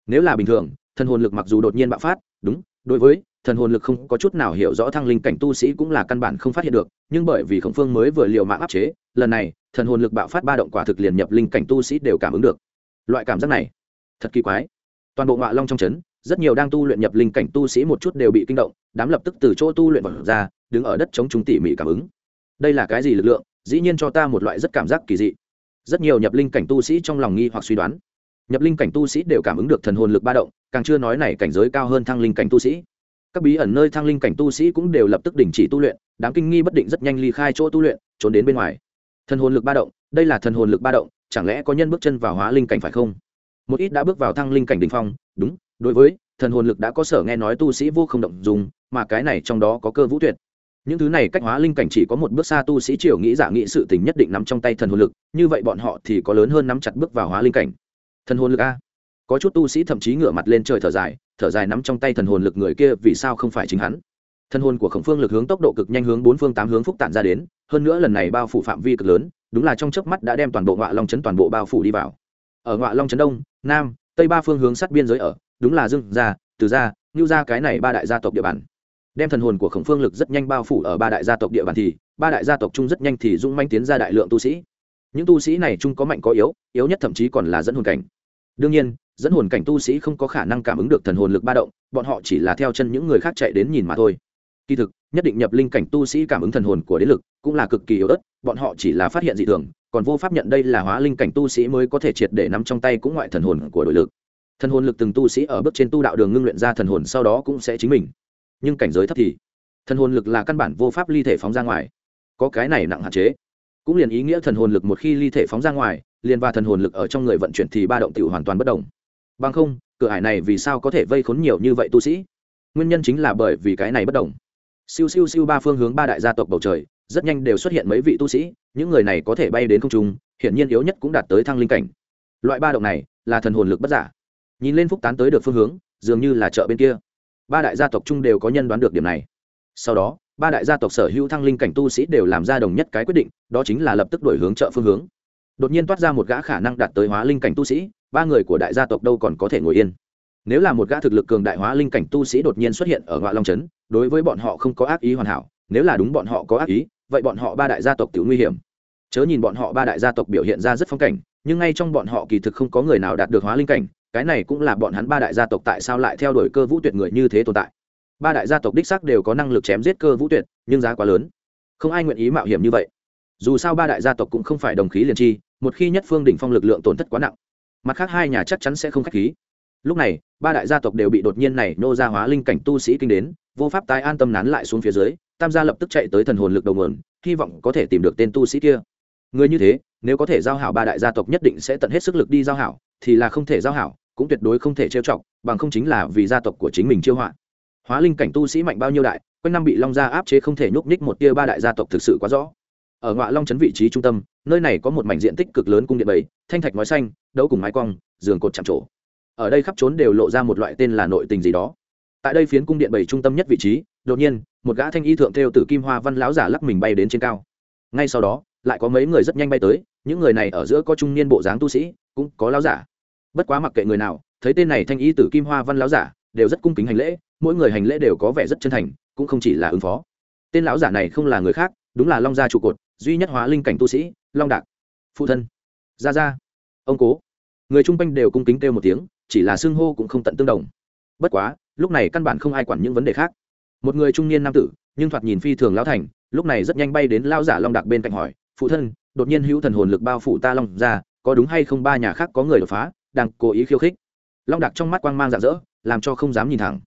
Nếu là bình thường, thần hồn lực mặc dù đột nhiên bạo phát, đúng, đối với thần hồn lực không có chút nào hiểu rõ thăng linh cảnh tu sĩ cũng là căn bản không phát hiện được, nhưng bởi vì khổng phương mới vừa liều mạng áp chế, lần này, thần hồn lực bạo phát ba động quả thực liền nhập linh cảnh tu sĩ đều cảm ứng được. Loại cảm giác này, thật kỳ quái. Toàn bộ ngọa long trong trấn, rất nhiều đang tu luyện nhập linh cảnh tu sĩ một chút đều bị kinh động, đám lập tức từ chỗ tu luyện vật ra, đứng ở đất chống chúng tỉ mỉ cảm ứng. Đây là cái gì lực lượng? Dĩ nhiên cho ta một loại rất cảm giác kỳ dị. Rất nhiều nhập linh cảnh tu sĩ trong lòng nghi hoặc suy đoán. Nhập linh cảnh tu sĩ đều cảm ứng được thần hồn lực ba động, càng chưa nói này cảnh giới cao hơn thăng linh cảnh tu sĩ các bí ẩn nơi thăng linh cảnh tu sĩ cũng đều lập tức đình chỉ tu luyện, đám kinh nghi bất định rất nhanh ly khai chỗ tu luyện, trốn đến bên ngoài. Thần hồn lực ba động, đây là thần hồn lực ba động, chẳng lẽ có nhân bước chân vào hóa linh cảnh phải không? Một ít đã bước vào thăng linh cảnh đình phong, đúng, đối với, thần hồn lực đã có sở nghe nói tu sĩ vô không động dùng, mà cái này trong đó có cơ vũ tuyệt. Những thứ này cách hóa linh cảnh chỉ có một bước xa tu sĩ triều nghĩ giả nghĩ sự tình nhất định nắm trong tay thần hồn lực, như vậy bọn họ thì có lớn hơn nắm chặt bước vào hóa linh cảnh. Thần hồn lực a có chút tu sĩ thậm chí ngửa mặt lên trời thở dài thở dài nắm trong tay thần hồn lực người kia vì sao không phải chính hắn? Thần hồn của khổng phương lực hướng tốc độ cực nhanh hướng bốn phương tám hướng phúc tản ra đến, hơn nữa lần này bao phủ phạm vi cực lớn, đúng là trong chớp mắt đã đem toàn bộ ngọa long trấn toàn bộ bao phủ đi vào. Ở ngọa long trấn đông, nam, tây ba phương hướng sát biên giới ở, đúng là dương gia, từ gia ngưu gia cái này ba đại gia tộc địa bàn. Đem thần hồn của khổng phương lực rất nhanh bao phủ ở ba đại gia tộc địa bàn thì, ba đại gia tộc chung rất nhanh thì dũng manh tiến ra đại lượng tu sĩ. Những tu sĩ này chung có mạnh có yếu yếu nhất thậm chí còn là dẫn hồn cảnh. Đương nhiên dẫn hồn cảnh tu sĩ không có khả năng cảm ứng được thần hồn lực ba động, bọn họ chỉ là theo chân những người khác chạy đến nhìn mà thôi. Kỳ thực, nhất định nhập linh cảnh tu sĩ cảm ứng thần hồn của đế lực cũng là cực kỳ yếu ớt, bọn họ chỉ là phát hiện dị thường, còn vô pháp nhận đây là hóa linh cảnh tu sĩ mới có thể triệt để nắm trong tay cũng ngoại thần hồn của đội lực. Thần hồn lực từng tu sĩ ở bước trên tu đạo đường ngưng luyện ra thần hồn sau đó cũng sẽ chính mình. Nhưng cảnh giới thấp thì, thần hồn lực là căn bản vô pháp ly thể phóng ra ngoài. Có cái này nặng hạn chế. Cũng liền ý nghĩa thần hồn lực một khi ly thể phóng ra ngoài, liền và thần hồn lực ở trong người vận chuyển thì ba động tiểu hoàn toàn bất đồng bằng không, cửa hải này vì sao có thể vây khốn nhiều như vậy tu sĩ? Nguyên nhân chính là bởi vì cái này bất đồng. Siêu siêu siêu ba phương hướng ba đại gia tộc bầu trời, rất nhanh đều xuất hiện mấy vị tu sĩ, những người này có thể bay đến không trung, hiển nhiên yếu nhất cũng đạt tới thăng linh cảnh. Loại ba động này là thần hồn lực bất giả. Nhìn lên phúc tán tới được phương hướng, dường như là chợ bên kia. Ba đại gia tộc chung đều có nhân đoán được điểm này. Sau đó, ba đại gia tộc sở hữu thăng linh cảnh tu sĩ đều làm ra đồng nhất cái quyết định, đó chính là lập tức đổi hướng chợ phương hướng. Đột nhiên toát ra một gã khả năng đạt tới hóa linh cảnh tu sĩ ba người của đại gia tộc đâu còn có thể ngồi yên. Nếu là một gã thực lực cường đại hóa linh cảnh tu sĩ đột nhiên xuất hiện ở ngoại long trấn, đối với bọn họ không có ác ý hoàn hảo, nếu là đúng bọn họ có ác ý, vậy bọn họ ba đại gia tộc tự nguy hiểm. Chớ nhìn bọn họ ba đại gia tộc biểu hiện ra rất phong cảnh, nhưng ngay trong bọn họ kỳ thực không có người nào đạt được hóa linh cảnh, cái này cũng là bọn hắn ba đại gia tộc tại sao lại theo đuổi cơ vũ tuyệt người như thế tồn tại. Ba đại gia tộc đích sắc đều có năng lực chém giết cơ vũ tuyệt, nhưng giá quá lớn. Không ai nguyện ý mạo hiểm như vậy. Dù sao ba đại gia tộc cũng không phải đồng khí liền chi, một khi nhất phương đỉnh phong lực lượng tổn thất quá nặng mặt khác hai nhà chắc chắn sẽ không k h á c h khí. Lúc này, ba đại gia tộc đều bị đột nhiên này nô ra hóa linh cảnh tu sĩ kinh đến, vô pháp tái an tâm nán lại xuống phía dưới, tam gia lập tức chạy tới thần hồn lực đầu nguồn, hy vọng có thể tìm được tên tu sĩ kia. Người như thế, nếu có thể giao hảo ba đại gia tộc nhất định sẽ tận hết sức lực đi giao hảo, thì là không thể giao hảo, cũng tuyệt đối không thể trêu chọc, bằng không chính là vì gia tộc của chính mình chiêu họa. Hóa linh cảnh tu sĩ mạnh bao nhiêu đại, quanh năm bị long gia áp chế không thể nhúc nhích một tia ba đại gia tộc thực sự quá rõ. Ở ngọa long trấn vị trí trung tâm nơi này có một mảnh diện tích cực lớn cung điện bảy thanh thạch nói xanh, đấu cùng mái cong, giường cột chạm trổ. Ở đây khắp trốn đều lộ ra một loại tên là nội tình gì đó. Tại đây phiến cung điện bảy trung tâm nhất vị trí, đột nhiên, một gã thanh y thượng theo tử kim hoa văn lão giả lắc mình bay đến trên cao. Ngay sau đó, lại có mấy người rất nhanh bay tới, những người này ở giữa có trung niên bộ dáng tu sĩ, cũng có lão giả. Bất quá mặc kệ người nào, thấy tên này thanh y tử kim hoa văn lão giả, đều rất cung kính hành lễ, mỗi người hành lễ đều có vẻ rất chân thành, cũng không chỉ là ứng phó. Tên lão giả này không là người khác, đúng là long gia trụ cột, duy nhất hóa linh cảnh tu sĩ long đạc. Phụ thân. Gia gia. Ông cố. Người chung quanh đều cung kính kêu một tiếng, chỉ là xưng hô cũng không tận tương đồng. Bất quá, lúc này căn bản không ai quản những vấn đề khác. Một người trung niên nam tử, nhưng thoạt nhìn phi thường lão thành, lúc này rất nhanh bay đến lao giả long đạc bên cạnh hỏi, phụ thân, đột nhiên hữu thần hồn lực bao phủ ta long ra có đúng hay không ba nhà khác có người đột phá, đang cố ý khiêu khích? Long đạc trong mắt quang mang rạng rỡ, làm cho không dám nhìn thẳng.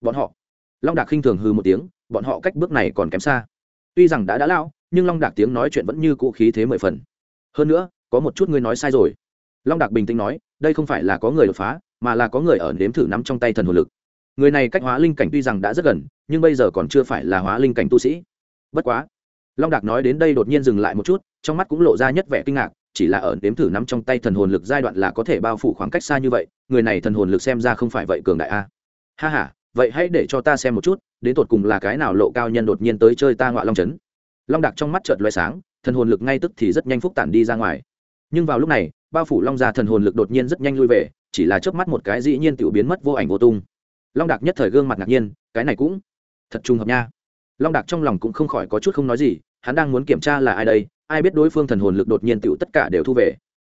Bọn họ. Long đạc khinh thường hư một tiếng, bọn họ cách bước này còn kém xa. Tuy rằng đã đã lao nhưng long đạc tiếng nói chuyện vẫn như cũ khí thế mười phần. Hơn nữa, có một chút ngươi nói sai rồi. Long đạc bình tĩnh nói, đây không phải là có người đột phá, mà là có người ở nếm thử nắm trong tay thần hồn lực. Người này cách hóa linh cảnh tuy rằng đã rất gần, nhưng bây giờ còn chưa phải là hóa linh cảnh tu sĩ. Bất quá. Long đạc nói đến đây đột nhiên dừng lại một chút, trong mắt cũng lộ ra nhất vẻ kinh ngạc, chỉ là ở nếm thử nắm trong tay thần hồn lực giai đoạn là có thể bao phủ khoảng cách xa như vậy, người này thần hồn lực xem ra không phải vậy cường đại a. Ha h a vậy hãy để cho ta xem một chút, đến tột cùng là cái nào lộ cao nhân đột nhiên tới chơi ta ngoại long trấn long đạc trong mắt chợt loay sáng, thần hồn lực ngay tức thì rất nhanh phúc tản đi ra ngoài. Nhưng vào lúc này, bao phủ long gia thần hồn lực đột nhiên rất nhanh lui về, chỉ là chớp mắt một cái dĩ nhiên tự biến mất vô ảnh vô tung. Long đạc nhất thời gương mặt ngạc nhiên, cái này cũng thật trùng hợp nha. Long đạc trong lòng cũng không khỏi có chút không nói gì, hắn đang muốn kiểm tra là ai đây, ai biết đối phương thần hồn lực đột nhiên tựu tất cả đều thu về.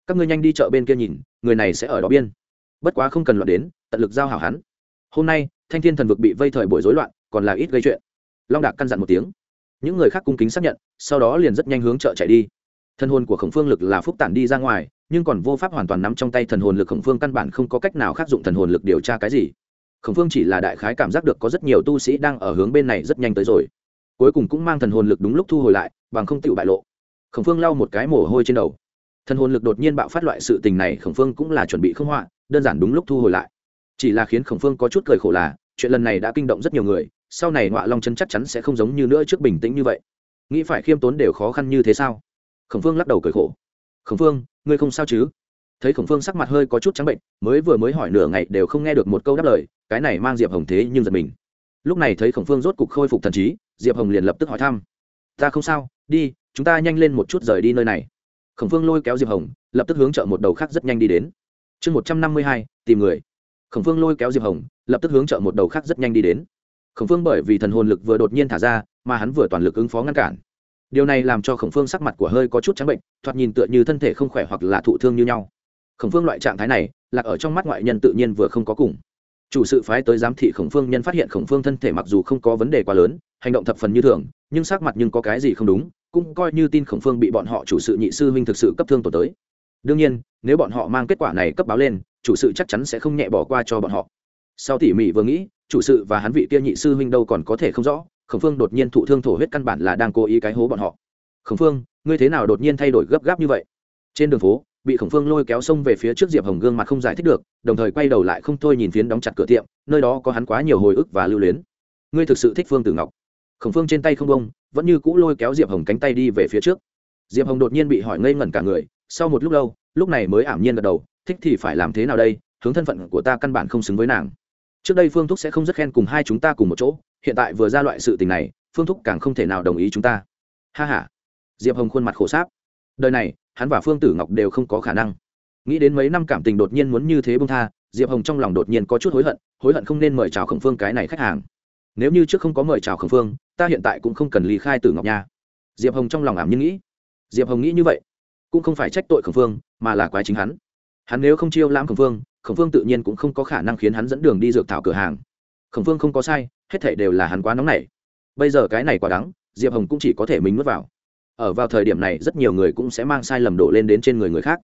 Các ngươi nhanh đi chợ bên kia nhìn, người này sẽ ở đó biên. Bất quá không cần loạn đến, tận lực giao hảo hắn. Hôm nay, thanh thiên thần vực bị vây thời buổi rối loạn, còn là ít gây chuyện. Long đạc căn dặn một tiếng những người khác cung kính xác nhận, sau đó liền rất nhanh hướng chợ chạy đi. Thần hồn của khổng phương lực là phúc tản đi ra ngoài, nhưng còn vô pháp hoàn toàn nắm trong tay thần hồn lực khổng phương căn bản không có cách nào khác dụng thần hồn lực điều tra cái gì. Khổng phương chỉ là đại khái cảm giác được có rất nhiều tu sĩ đang ở hướng bên này rất nhanh tới rồi. Cuối cùng cũng mang thần hồn lực đúng lúc thu hồi lại, bằng không tự bại lộ. Khổng phương lau một cái mồ hôi trên đầu. Thần hồn lực đột nhiên bạo phát loại sự tình này, khổng phương cũng là chuẩn bị không họa, đơn giản đúng lúc thu hồi lại. Chỉ là khiến khổng phương có chút cười khổ là, chuyện lần này đã kinh động rất nhiều người sau này ngọa long chân chắc chắn sẽ không giống như nữa trước bình tĩnh như vậy. Nghĩ phải khiêm tốn đều khó khăn như thế sao? Khổng phương lắc đầu cười khổ. Khổng phương, ngươi không sao chứ? Thấy khổng phương sắc mặt hơi có chút trắng bệnh, mới vừa mới hỏi nửa ngày đều không nghe được một câu đáp lời, cái này mang diệp hồng thế nhưng giật mình. Lúc này thấy khổng phương rốt cục khôi phục thần trí, diệp hồng liền lập tức hỏi thăm. Ta không sao, đi, chúng ta nhanh lên một chút rời đi nơi này. Khổng phương lôi kéo diệp hồng, lập tức hướng chợ một đầu khác rất nhanh đi đến. Chương một trăm năm mươi hai, tìm người. Khổng phương lôi kéo diệp hồng, lập tức hướng chợ một đầu khác rất nhanh đi đến khổng phương bởi vì thần hồn lực vừa đột nhiên thả ra, mà hắn vừa toàn lực ứng phó ngăn cản. Điều này làm cho khổng phương sắc mặt của hơi có chút trắng bệnh, thoạt nhìn tựa như thân thể không khỏe hoặc là thụ thương như nhau. Khổng phương loại trạng thái này, lạc ở trong mắt ngoại nhân tự nhiên vừa không có cùng. Chủ sự phái tới giám thị khổng phương nhân phát hiện khổng phương thân thể mặc dù không có vấn đề quá lớn, hành động thập phần như thường, nhưng sắc mặt nhưng có cái gì không đúng, cũng coi như tin khổng phương bị bọn họ chủ sự nhị sư huynh thực sự cấp thương tổ tới. Đương nhiên, nếu bọn họ mang kết quả này cấp báo lên, chủ sự chắc chắn sẽ không nhẹ bỏ qua cho bọn họ sau tỉ mỉ vừa nghĩ, chủ sự và hắn vị kia nhị sư huynh đâu còn có thể không rõ, khổng phương đột nhiên thụ thương thổ huyết căn bản là đang cố ý cái hố bọn họ. Khổng phương, ngươi thế nào đột nhiên thay đổi gấp gáp như vậy? Trên đường phố, bị khổng phương lôi kéo sông về phía trước diệp hồng gương mặt không giải thích được, đồng thời quay đầu lại không thôi nhìn phiến đóng chặt cửa tiệm, nơi đó có hắn quá nhiều hồi ức và lưu luyến. Ngươi thực sự thích phương tử ngọc? Khổng phương trên tay không bông vẫn như cũ lôi kéo diệp hồng cánh tay đi về phía trước. Diệp hồng đột nhiên bị hỏi ngây ngẩn cả người, sau một lúc lâu, lúc này mới ảm nhiên gật đầu, thích thì phải làm thế nào đây? Hướng thân phận của ta căn bản không xứng với nàng trước đây phương thúc sẽ không rất khen cùng hai chúng ta cùng một chỗ, hiện tại vừa ra loại sự tình này, phương thúc càng không thể nào đồng ý chúng ta. Ha h a diệp hồng khuôn mặt khổ sáp. Đời này, hắn và phương tử ngọc đều không có khả năng. Nghĩ đến mấy năm cảm tình đột nhiên muốn như thế bông tha, diệp hồng trong lòng đột nhiên có chút hối hận hối hận không nên mời chào khổng phương cái này khách hàng. Nếu như trước không có mời chào khổng phương, ta hiện tại cũng không cần lý khai tử ngọc nha. Diệp hồng trong lòng ảm như nghĩ. Diệp hồng nghĩ như vậy. Cũng không phải trách tội khổng phương, mà là quái chính hắn. Hắn nếu không chiêu lãm khổng phương khổng phương tự nhiên cũng không có khả năng khiến hắn dẫn đường đi dược thảo cửa hàng. Khổng phương không có sai, hết thể đều là hắn quá nóng nảy. Bây giờ cái này quả đắng, diệp hồng cũng chỉ có thể mình mất vào. Ở vào thời điểm này, rất nhiều người cũng sẽ mang sai lầm đổ lên đến trên người người khác.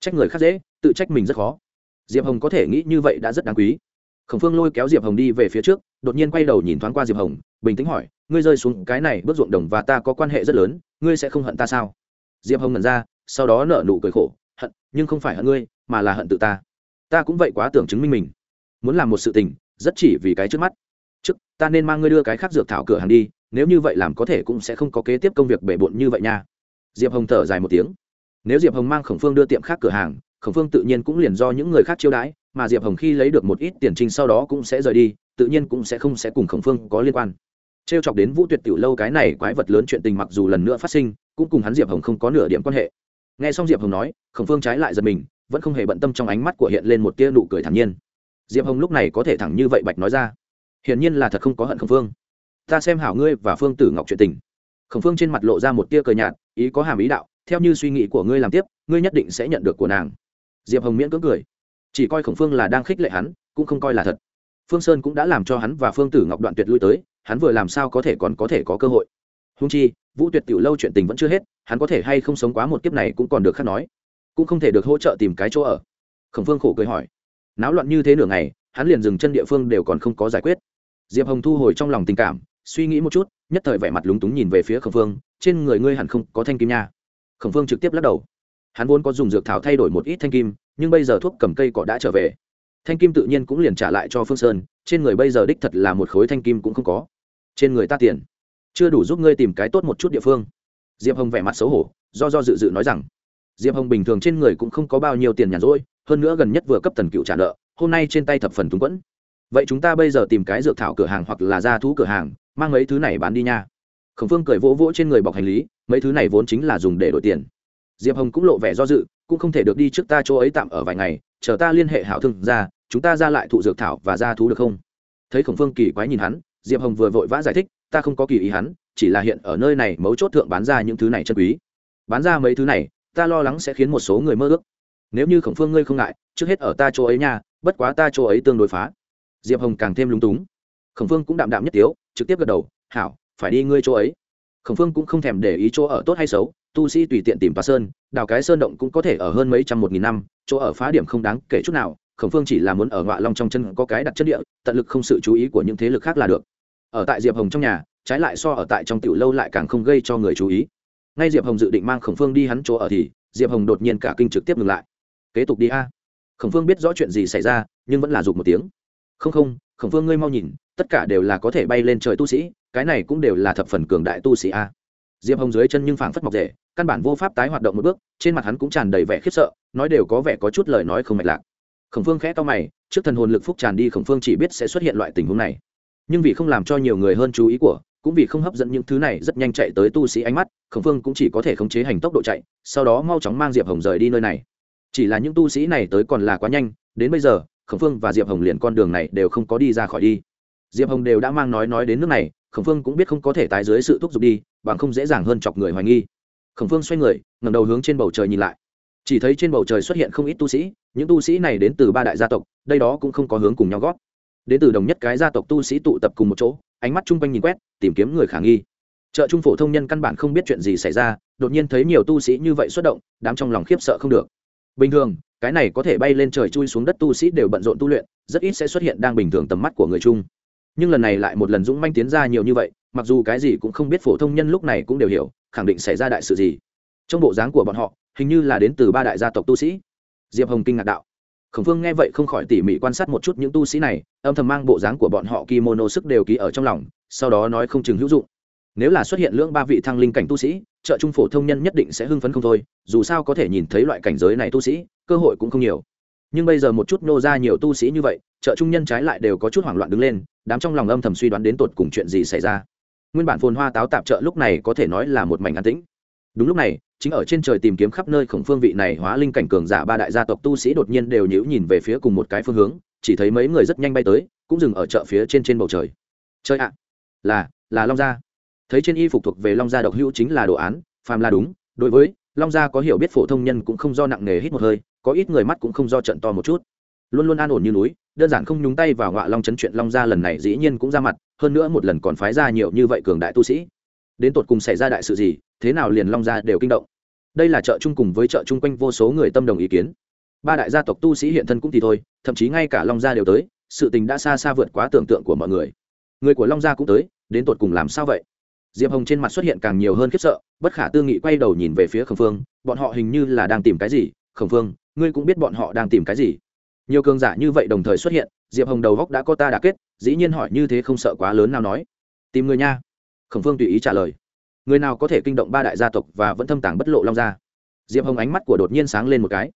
Trách người khác dễ, tự trách mình rất khó. Diệp hồng có thể nghĩ như vậy đã rất đáng quý. Khổng phương lôi kéo diệp hồng đi về phía trước, đột nhiên quay đầu nhìn thoáng qua diệp hồng, bình tĩnh hỏi, ngươi rơi xuống cái này bước ruộng đồng và ta có quan hệ rất lớn, ngươi sẽ không hận ta sao? Diệp hồng ngẩn ra, sau đó nở nụ cười khổ, hận, nhưng không phải hận ngươi, mà là hận tự ta ta cũng vậy quá tưởng chứng minh mình. Muốn làm một sự tình, rất chỉ vì cái trước mắt. Trước, ta nên mang ngươi đưa cái khác dược thảo cửa hàng đi, nếu như vậy làm có thể cũng sẽ không có kế tiếp công việc bể bộn như vậy nha. Diệp hồng thở dài một tiếng. Nếu diệp hồng mang khổng phương đưa tiệm khác cửa hàng, khổng phương tự nhiên cũng liền do những người khác chiêu đãi, mà diệp hồng khi lấy được một ít tiền trinh sau đó cũng sẽ rời đi, tự nhiên cũng sẽ không sẽ cùng khổng phương có liên quan. T r e o chọc đến vũ tuyệt tiểu lâu cái này quái vật lớn chuyện tình mặc dù lần nữa phát sinh, cũng cùng hắn diệp hồng không có nửa điểm quan hệ. Nghe xong diệp hồng nói, khổng phương trái lại giật mình vẫn không hề bận tâm trong ánh mắt của hiện lên một tia nụ cười thản nhiên. Diệp hồng lúc này có thể thẳng như vậy bạch nói ra. Hiển nhiên là thật không có hận khổng phương. Ta xem hảo ngươi và phương tử ngọc chuyện tình. Khổng phương trên mặt lộ ra một tia cờ nhạt, ý có hàm ý đạo, theo như suy nghĩ của ngươi làm tiếp, ngươi nhất định sẽ nhận được của nàng. Diệp hồng miễn cưỡng cười. Chỉ coi khổng phương là đang khích lệ hắn, cũng không coi là thật. Phương sơn cũng đã làm cho hắn và phương tử ngọc đoạn tuyệt lui tới, hắn vừa làm sao có thể còn có thể có cơ hội. Húng chi, vũ tuyệt tiểu lâu chuyện tình vẫn chưa hết, hắn có thể hay không sống quá một kiếp này cũng còn được khác nói cũng không thể được hỗ trợ tìm cái chỗ ở. Khổng phương khổ cười hỏi. Náo loạn như thế nửa ngày, hắn liền dừng chân địa phương đều còn không có giải quyết. Diệp hồng thu hồi trong lòng tình cảm, suy nghĩ một chút, nhất thời vẻ mặt lúng túng nhìn về phía khổng phương trên người ngươi hẳn không có thanh kim nha. Khổng phương trực tiếp lắc đầu. Hắn vốn có dùng dược thảo thay đổi một ít thanh kim, nhưng bây giờ thuốc cầm cây cỏ đã trở về. Thanh kim tự nhiên cũng liền trả lại cho phương sơn, trên người bây giờ đích thật là một khối thanh kim cũng không có. Trên người ta tiền. Chưa đủ giúp ngươi tìm cái tốt một chút địa phương. Diệp hồng vẻ mặt xấu hổ, do do dự dự nói rằng diệp hồng bình thường trên người cũng không có bao nhiêu tiền nhàn rỗi, hơn nữa gần nhất vừa cấp tần cựu trả nợ, hôm nay trên tay thập phần túng quẫn. Vậy chúng ta bây giờ tìm cái dược thảo cửa hàng hoặc là gia thú cửa hàng, mang mấy thứ này bán đi nha. Khổng phương cười vỗ vỗ trên người bọc hành lý, mấy thứ này vốn chính là dùng để đổi tiền. Diệp hồng cũng lộ vẻ do dự, cũng không thể được đi trước ta chỗ ấy tạm ở vài ngày, chờ ta liên hệ hảo thương ra, chúng ta ra lại thụ dược thảo và ra thú được không? Thấy khổng phương kỳ quái nhìn hắn, diệp hồng vừa vội vã giải thích, ta không có kỳ ý hắn, chỉ là hiện ở nơi này mấu chốt thượng bán ra những thứ này chân quý. Bán ra mấy thứ này ta lo lắng sẽ khiến một số người mơ ước. Nếu như khổng phương ngươi không ngại, trước hết ở ta chỗ ấy nha, bất quá ta chỗ ấy tương đối phá. Diệp hồng càng thêm lúng túng. Khổng phương cũng đạm đạm nhất tiếu, trực tiếp gật đầu, hảo, phải đi ngươi chỗ ấy. Khổng phương cũng không thèm để ý chỗ ở tốt hay xấu, tu sĩ tùy tiện tìm phá sơn, đào cái sơn động cũng có thể ở hơn mấy trăm một nghìn năm, chỗ ở phá điểm không đáng kể chút nào, khổng phương chỉ là muốn ở ngoại long trong chân có cái đặt chân địa, tận lực không sự chú ý của những thế lực khác là được. Ở tại diệp hồng trong nhà, trái lại so ở tại trong tiểu lâu lại càng không gây cho người chú ý ngay diệp hồng dự định mang khổng phương đi hắn chỗ ở thì, diệp hồng đột nhiên cả kinh trực tiếp ngừng lại. Kế tục đi a. Khổng phương biết rõ chuyện gì xảy ra, nhưng vẫn là dục một tiếng. Không không, khổng phương ngươi mau nhìn, tất cả đều là có thể bay lên trời tu sĩ, cái này cũng đều là thập phần cường đại tu sĩ a. Diệp hồng dưới chân nhưng phảng phất mọc rể căn bản vô pháp tái hoạt động một bước, trên mặt hắn cũng tràn đầy vẻ khiếp sợ, nói đều có vẻ có chút lời nói không mạch lạc. Khổng phương khẽ to mày, trước thần hồn lực phúc tràn đi, khổng phương chỉ biết sẽ xuất hiện loại tình huống này. Nhưng vì không làm cho nhiều người hơn chú ý của cũng vì không hấp dẫn những thứ này rất nhanh chạy tới tu sĩ ánh mắt, khổng phương cũng chỉ có thể khống chế hành tốc độ chạy, sau đó mau chóng mang diệp hồng rời đi nơi này. Chỉ là những tu sĩ này tới còn là quá nhanh, đến bây giờ, khổng phương và diệp hồng liền con đường này đều không có đi ra khỏi đi. Diệp hồng đều đã mang nói nói đến nước này, khổng phương cũng biết không có thể tái dưới sự thúc giục đi, bằng không dễ dàng hơn chọc người hoài nghi. Khổng phương xoay người ngầm đầu hướng trên bầu trời nhìn lại. Chỉ thấy trên bầu trời xuất hiện không ít tu sĩ, những tu sĩ này đến từ ba đại gia tộc, đây đó cũng không có hướng cùng nhau gót. Đến từ đồng nhất cái gia tộc tu sĩ tụ tập cùng một chỗ ánh mắt chung quanh nhìn quét, tìm kiếm người khả nghi. Chợ trung phổ thông nhân căn bản không biết chuyện gì xảy ra, đột nhiên thấy nhiều tu sĩ như vậy xuất động, đám trong lòng khiếp sợ không được. Bình thường, cái này có thể bay lên trời chui xuống đất tu sĩ đều bận rộn tu luyện, rất ít sẽ xuất hiện đang bình thường tầm mắt của người chung. Nhưng lần này lại một lần dũng manh tiến ra nhiều như vậy, mặc dù cái gì cũng không biết phổ thông nhân lúc này cũng đều hiểu, khẳng định xảy ra đại sự gì. Trong bộ dáng của bọn họ, hình như là đến từ ba đại gia tộc tu sĩ. Diệp hồng kinh ngạc đạo khổng phương nghe vậy không khỏi tỉ mỉ quan sát một chút những tu sĩ này, âm thầm mang bộ dáng của bọn họ kimono sức đều ký ở trong lòng, sau đó nói không chừng hữu dụng. Nếu là xuất hiện lưỡng ba vị thăng linh cảnh tu sĩ, trợ trung phổ thông nhân nhất định sẽ hưng phấn không thôi, dù sao có thể nhìn thấy loại cảnh giới này tu sĩ, cơ hội cũng không nhiều. Nhưng bây giờ một chút nô ra nhiều tu sĩ như vậy, trợ trung nhân trái lại đều có chút hoảng loạn đứng lên, đám trong lòng âm thầm suy đoán đến tột cùng chuyện gì xảy ra. Nguyên bản phồn hoa táo tạp chợ lúc này có thể nói là một mảnh an tĩnh đúng lúc này, chính ở trên trời tìm kiếm khắp nơi khổng phương vị này hóa linh cảnh cường giả ba đại gia tộc tu sĩ đột nhiên đều nhữ nhìn về phía cùng một cái phương hướng, chỉ thấy mấy người rất nhanh bay tới, cũng dừng ở chợ phía trên trên bầu trời. Chơi ạ! Là là long gia. Thấy trên y phục thuộc về long gia độc hữu chính là đồ án, phàm là đúng, đối với long gia có hiểu biết phổ thông nhân cũng không do nặng nề hít một hơi, có ít người mắt cũng không do trận to một chút. Luôn luôn an ổn như núi, đơn giản không nhúng tay vào ngọa long chấn chuyện long gia lần này dĩ nhiên cũng ra mặt, hơn nữa một lần còn phái ra nhiều như vậy cường đại tu sĩ đến tột cùng xảy ra đại sự gì, thế nào liền long gia đều kinh động. Đây là chợ chung cùng với chợ chung quanh vô số người tâm đồng ý kiến. Ba đại gia tộc tu sĩ hiện thân cũng thì thôi, thậm chí ngay cả long gia đều tới, sự tình đã xa xa vượt quá tưởng tượng của mọi người. Người của long gia cũng tới, đến tột cùng làm sao vậy? Diệp hồng trên mặt xuất hiện càng nhiều hơn khiếp sợ, bất khả tư nghị quay đầu nhìn về phía khổng phương, bọn họ hình như là đang tìm cái gì? Khổng phương, ngươi cũng biết bọn họ đang tìm cái gì? Nhiều cường giả như vậy đồng thời xuất hiện, diệp hồng đầu góc đã có ta đã kết, dĩ nhiên hỏi như thế không sợ quá lớn nào nói. Tìm người nha khổng phương tùy ý trả lời. Người nào có thể kinh động ba đại gia tộc và vẫn thâm tàng bất lộ long gia? Diệp hồng ánh mắt của đột nhiên sáng lên một cái.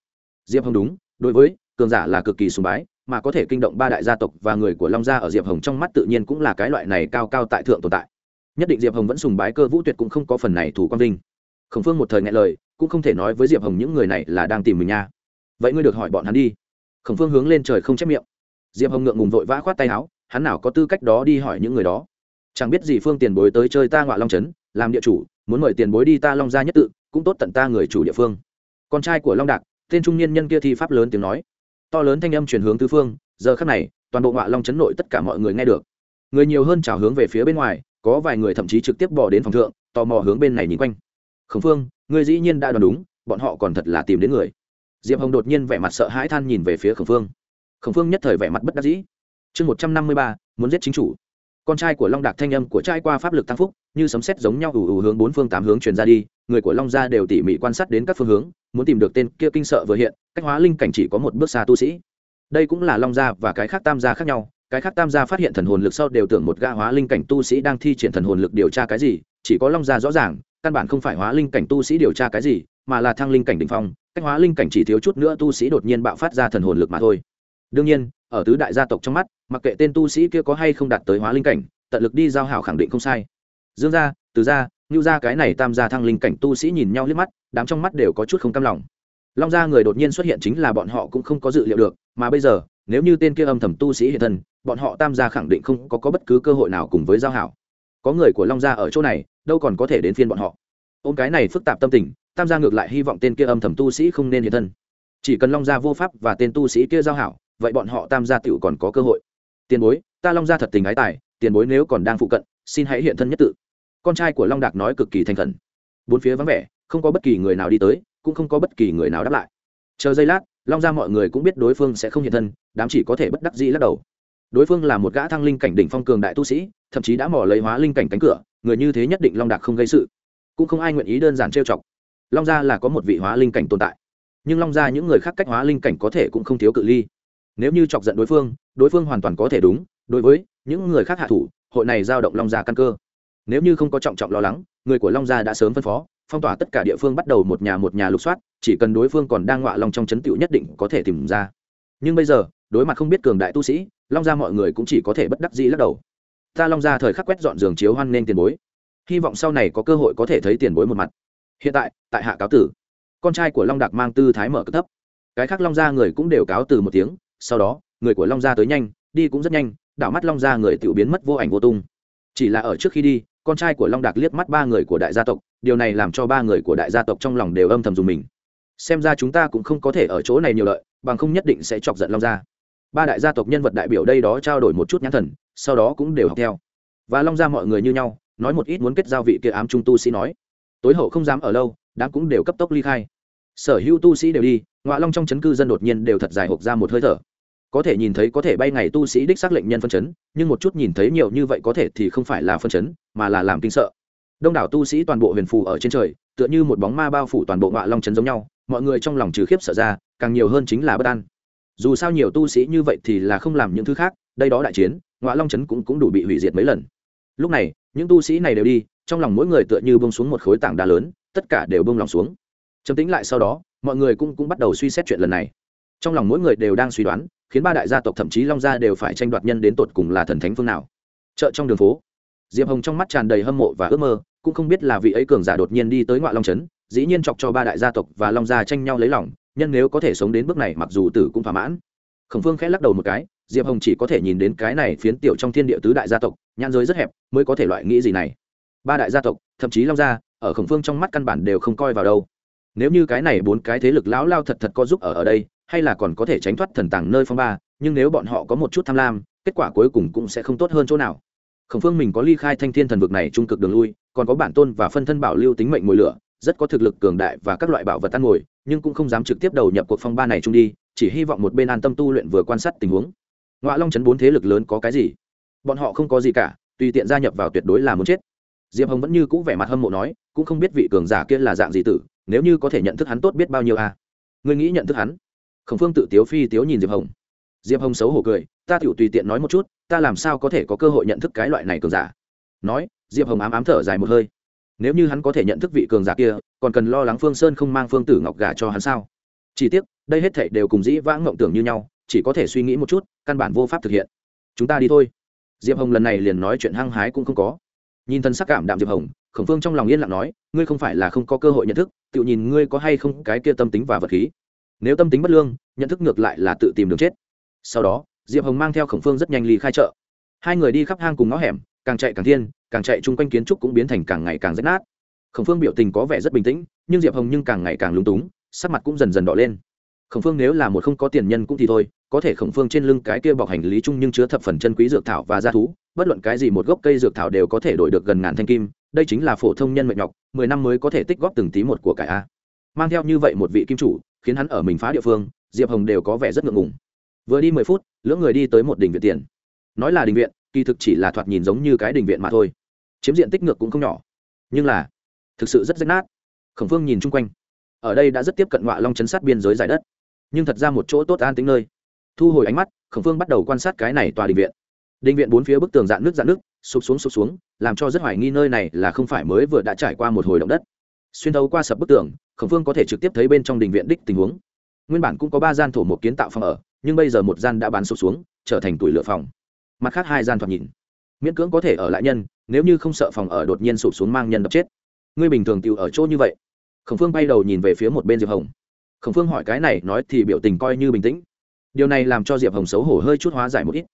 Diệp hồng đúng, đối với, cường giả là cực kỳ sùng bái, mà có thể kinh động ba đại gia tộc và người của long gia ở diệp hồng trong mắt tự nhiên cũng là cái loại này cao cao tại thượng tồn tại. Nhất định diệp hồng vẫn sùng bái cơ vũ tuyệt cũng không có phần này thủ quang vinh. Khổng phương một thời nghe lời, cũng không thể nói với diệp hồng những người này là đang tìm mình nha. Vậy ngươi được hỏi bọn hắn đi. Khổng phương hướng lên trời không chép miệng. Diệp hồng ngượng ngùng vội vã khoát tay áo, hắn nào có tư cách đó đi hỏi những người đó? Chẳng biết gì phương tiền bối tới chơi ta ngoại long trấn làm địa chủ, muốn mời tiền bối đi ta long gia nhất tự, cũng tốt tận ta người chủ địa phương. Con trai của long đạc, tên trung niên nhân kia thi pháp lớn tiếng nói. To lớn thanh âm chuyển hướng tứ phương, giờ khắc này, toàn bộ ngoại long chấn nội tất cả mọi người nghe được. Người nhiều hơn trào hướng về phía bên ngoài, có vài người thậm chí trực tiếp bỏ đến phòng thượng, tò mò hướng bên này nhìn quanh. Khẩn phương người dĩ nhiên đã đoán đúng, bọn họ còn thật là tìm đến người. Diệp hồng đột nhiên vẻ mặt sợ hãi than nhìn về phía khẩn phương. Khẩn phương nhất thời vẻ mặt bất đắc dĩ. Chương một trăm năm mươi ba, muốn giết chính chủ con trai của long đạc thanh âm của trai qua pháp lực tăng phúc, như sấm sét giống nhau ủ ủ hướng bốn phương tám hướng truyền ra đi, người của long gia đều tỉ mỉ quan sát đến các phương hướng, muốn tìm được tên kia kinh sợ vừa hiện, cách hóa linh cảnh chỉ có một bước xa tu sĩ. Đây cũng là long gia và cái khác tam gia khác nhau, cái khác tam gia phát hiện thần hồn lực sau đều tưởng một gã hóa linh cảnh tu sĩ đang thi triển thần hồn lực điều tra cái gì, chỉ có long gia rõ ràng, căn bản không phải hóa linh cảnh tu sĩ điều tra cái gì, mà là thăng linh cảnh đ ỉ n h phong, cách hóa linh cảnh chỉ thiếu chút nữa tu sĩ đột nhiên bạo phát ra thần hồn lực mà thôi. Đương nhiên ở tứ đại gia tộc trong mắt mặc kệ tên tu sĩ kia có hay không đạt tới hóa linh cảnh tận lực đi giao hảo khẳng định không sai. Dương gia từ gia ngưu gia cái này tam gia thăng linh cảnh tu sĩ nhìn nhau liếc mắt đám trong mắt đều có chút không cam lòng. Long gia người đột nhiên xuất hiện chính là bọn họ cũng không có dự liệu được mà bây giờ nếu như tên kia âm thầm tu sĩ hiện thân bọn họ tam gia khẳng định không có, có bất cứ cơ hội nào cùng với giao hảo. Có người của long gia ở chỗ này đâu còn có thể đến phiên bọn họ. Ôm cái này phức tạp tâm tình tam gia ngược lại hy vọng tên kia âm thầm tu sĩ không nên hiện thân. Chỉ cần long gia vô pháp và tên tu sĩ kia giao hảo vậy bọn họ tam gia tiểu còn có cơ hội. Tiền bối, ta long gia thật tình ái tài, tiền bối nếu còn đang phụ cận, xin hãy hiện thân nhất tự. Con trai của long đạc nói cực kỳ thành khẩn. Bốn phía vắng vẻ, không có bất kỳ người nào đi tới, cũng không có bất kỳ người nào đáp lại. Chờ giây lát, long gia mọi người cũng biết đối phương sẽ không hiện thân, đám chỉ có thể bất đắc dĩ lắc đầu. Đối phương là một gã thăng linh cảnh đỉnh phong cường đại tu sĩ, thậm chí đã mỏ lấy hóa linh cảnh cánh cửa, người như thế nhất định long đạc không gây sự. Cũng không ai nguyện ý đơn giản trêu chọc. Long gia là có một vị hóa linh cảnh tồn tại. Nhưng long gia những người khác cách hóa linh cảnh có thể cũng không thiếu cự ly nếu như chọc giận đối phương đối phương hoàn toàn có thể đúng, đối với những người khác hạ thủ, hội này giao động long gia căn cơ. Nếu như không có trọng trọng lo lắng, người của long gia đã sớm phân phó, phong tỏa tất cả địa phương bắt đầu một nhà một nhà lục soát, chỉ cần đối phương còn đang ngọa long trong chấn tựu nhất định có thể tìm ra. Nhưng bây giờ, đối mặt không biết cường đại tu sĩ, long gia mọi người cũng chỉ có thể bất đắc dĩ lắc đầu. Ta long gia thời khắc quét dọn giường chiếu hoan nên tiền bối. Hy vọng sau này có cơ hội có thể thấy tiền bối một mặt. Hiện tại tại hạ cáo tử. Con trai của long đạc mang tư thái mở cấp thấp. Cái khác long gia người cũng đều cáo từ một tiếng sau đó, người của long gia tới nhanh, đi cũng rất nhanh, đảo mắt long gia người tự biến mất vô ảnh vô tung. Chỉ là ở trước khi đi, con trai của long đạc liếc mắt ba người của đại gia tộc, điều này làm cho ba người của đại gia tộc trong lòng đều âm thầm dùng mình. Xem ra chúng ta cũng không có thể ở chỗ này nhiều lợi, bằng không nhất định sẽ chọc giận long gia. Ba đại gia tộc nhân vật đại biểu đây đó trao đổi một chút nhãn thần, sau đó cũng đều học theo. Và long gia mọi người như nhau, nói một ít muốn kết giao vị kia ám trung tu sĩ nói. Tối hậu không dám ở lâu, đám cũng đều cấp tốc ly khai. Sở hữu tu sĩ đều đi ngoại long trong chấn cư dân đột nhiên đều thật dài hộp ra một hơi thở có thể nhìn thấy có thể bay ngày tu sĩ đích xác lệnh nhân phân chấn, nhưng một chút nhìn thấy nhiều như vậy có thể thì không phải là phân chấn, mà là làm kinh sợ. Đông đảo tu sĩ toàn bộ huyền phù ở trên trời, tựa như một bóng ma bao phủ toàn bộ ngọa long chấn giống nhau, mọi người trong lòng trừ khiếp sợ ra, càng nhiều hơn chính là bất an. Dù sao nhiều tu sĩ như vậy thì là không làm những thứ khác, đây đó đại chiến, ngọa long chấn cũng cũng đủ bị hủy diệt mấy lần. Lúc này, những tu sĩ này đều đi, trong lòng mỗi người tựa như bông xuống một khối tảng đá lớn, tất cả đều bông lòng xuống. Chấm tính lại sau đó, mọi người cũng cũng bắt đầu suy xét chuyện lần này trong lòng mỗi người đều đang suy đoán, khiến ba đại gia tộc thậm chí long gia đều phải tranh đoạt nhân đến tột cùng là thần thánh phương nào. Chợ trong đường phố, diệp hồng trong mắt tràn đầy hâm mộ và ước mơ, cũng không biết là vị ấy cường giả đột nhiên đi tới ngoại long trấn, dĩ nhiên chọc cho ba đại gia tộc và long gia tranh nhau lấy lòng, nhân nếu có thể sống đến bước này mặc dù tử cũng thỏa mãn. Khổng phương khẽ lắc đầu một cái, diệp hồng chỉ có thể nhìn đến cái này phiến tiểu trong thiên địa tứ đại gia tộc nhan giới rất hẹp, mới có thể loại nghĩ gì này. Ba đại gia tộc, thậm chí long gia, ở khổng phương trong mắt căn bản đều không coi vào đâu. Nếu như cái này bốn cái thế lực lão lao thật thật có giúp ở ở đây hay là còn có thể tránh thoát thần tàng nơi phong ba, nhưng nếu bọn họ có một chút tham lam, kết quả cuối cùng cũng sẽ không tốt hơn chỗ nào. Khổng phương mình có ly khai thanh thiên thần vực này trung cực đường lui, còn có bản tôn và phân thân bảo lưu tính mệnh mồi lửa, rất có thực lực cường đại và các loại bảo vật ăn ngồi nhưng cũng không dám trực tiếp đầu nhập cuộc phong ba này chung đi, chỉ hy vọng một bên an tâm tu luyện vừa quan sát tình huống. Ngoại long chấn bốn thế lực lớn có cái gì? Bọn họ không có gì cả, tùy tiện gia nhập vào tuyệt đối là muốn chết. Diệp hồng vẫn như cũ vẻ mặt hâm mộ nói, cũng không biết vị cường giả kia là dạng gì tử, nếu như có thể nhận thức hắn tốt biết bao nhiêu à? Người nghĩ nhận thức hắn? Khổng phương tự tiếu phi tiếu nhìn diệp hồng diệp hồng xấu hổ cười ta tựu tùy tiện nói một chút ta làm sao có thể có cơ hội nhận thức cái loại này cường giả nói diệp hồng ám ám thở dài một hơi nếu như hắn có thể nhận thức vị cường giả kia còn cần lo lắng phương sơn không mang phương tử ngọc gà cho hắn sao chỉ tiếc đây hết thảy đều cùng dĩ vãng ngộng tưởng như nhau chỉ có thể suy nghĩ một chút căn bản vô pháp thực hiện chúng ta đi thôi diệp hồng lần này liền nói chuyện hăng hái cũng không có nhìn thân sắc cảm đạm diệp hồng khổng phương trong lòng yên lặng nói ngươi không phải là không có cơ hội nhận thức tự nhìn ngươi có hay không cái kia tâm tính và vật khí nếu tâm tính bất lương, nhận thức ngược lại là tự tìm đường chết. Sau đó, diệp hồng mang theo khổng phương rất nhanh ly khai chợ. Hai người đi khắp hang cùng ngõ hẻm, càng chạy càng thiên, càng chạy chung quanh kiến trúc cũng biến thành càng ngày càng rách nát. Khổng phương biểu tình có vẻ rất bình tĩnh, nhưng diệp hồng nhưng càng ngày càng lúng túng, sắc mặt cũng dần dần đỏ lên. Khổng phương nếu là một không có tiền nhân cũng thì thôi, có thể khổng phương trên lưng cái kia bọc hành lý chung nhưng chứa thập phần chân quý dược thảo và gia thú, bất luận cái gì một gốc cây dược thảo đều có thể đổi được gần ngàn thanh kim, đây chính là phổ thông nhân mệnh nhọc, mười năm mới có thể tích góp từng tí một của cải a. Mang theo như vậy một vị kim chủ khiến hắn ở mình phá địa phương, diệp hồng đều có vẻ rất ngượng ngùng. Vừa đi mười phút, lưỡng người đi tới một đình viện tiền. Nói là đình viện, kỳ thực chỉ là thoạt nhìn giống như cái đình viện mà thôi. Chiếm diện tích ngược cũng không nhỏ. Nhưng là, thực sự rất rách nát. Khổng phương nhìn chung quanh. Ở đây đã rất tiếp cận ngọa long chấn sát biên giới giải đất. Nhưng thật ra một chỗ tốt an tính nơi. Thu hồi ánh mắt, khổng phương bắt đầu quan sát cái này tòa đình viện. Đình viện bốn phía bức tường dạn nước dạn nước sụp xuống sụp xuống, làm cho rất hoài nghi nơi này là không phải mới vừa đã trải qua một hồi động đất. Xuyên thấu qua sập bức tường khổng phương có thể trực tiếp thấy bên trong đình viện đích tình huống. Nguyên bản cũng có ba gian thổ một kiến tạo phòng ở, nhưng bây giờ một gian đã bán sụp xuống, trở thành tuổi lựa phòng. Mặt khác hai gian thoạt nhìn, miễn cưỡng có thể ở lại nhân, nếu như không sợ phòng ở đột nhiên sụp xuống mang nhân đập chết. Ngươi bình thường tiêu ở chỗ như vậy. Khổng phương bay đầu nhìn về phía một bên diệp hồng. Khổng phương hỏi cái này, nói thì biểu tình coi như bình tĩnh. Điều này làm cho diệp hồng xấu hổ hơi chút hóa giải một ít.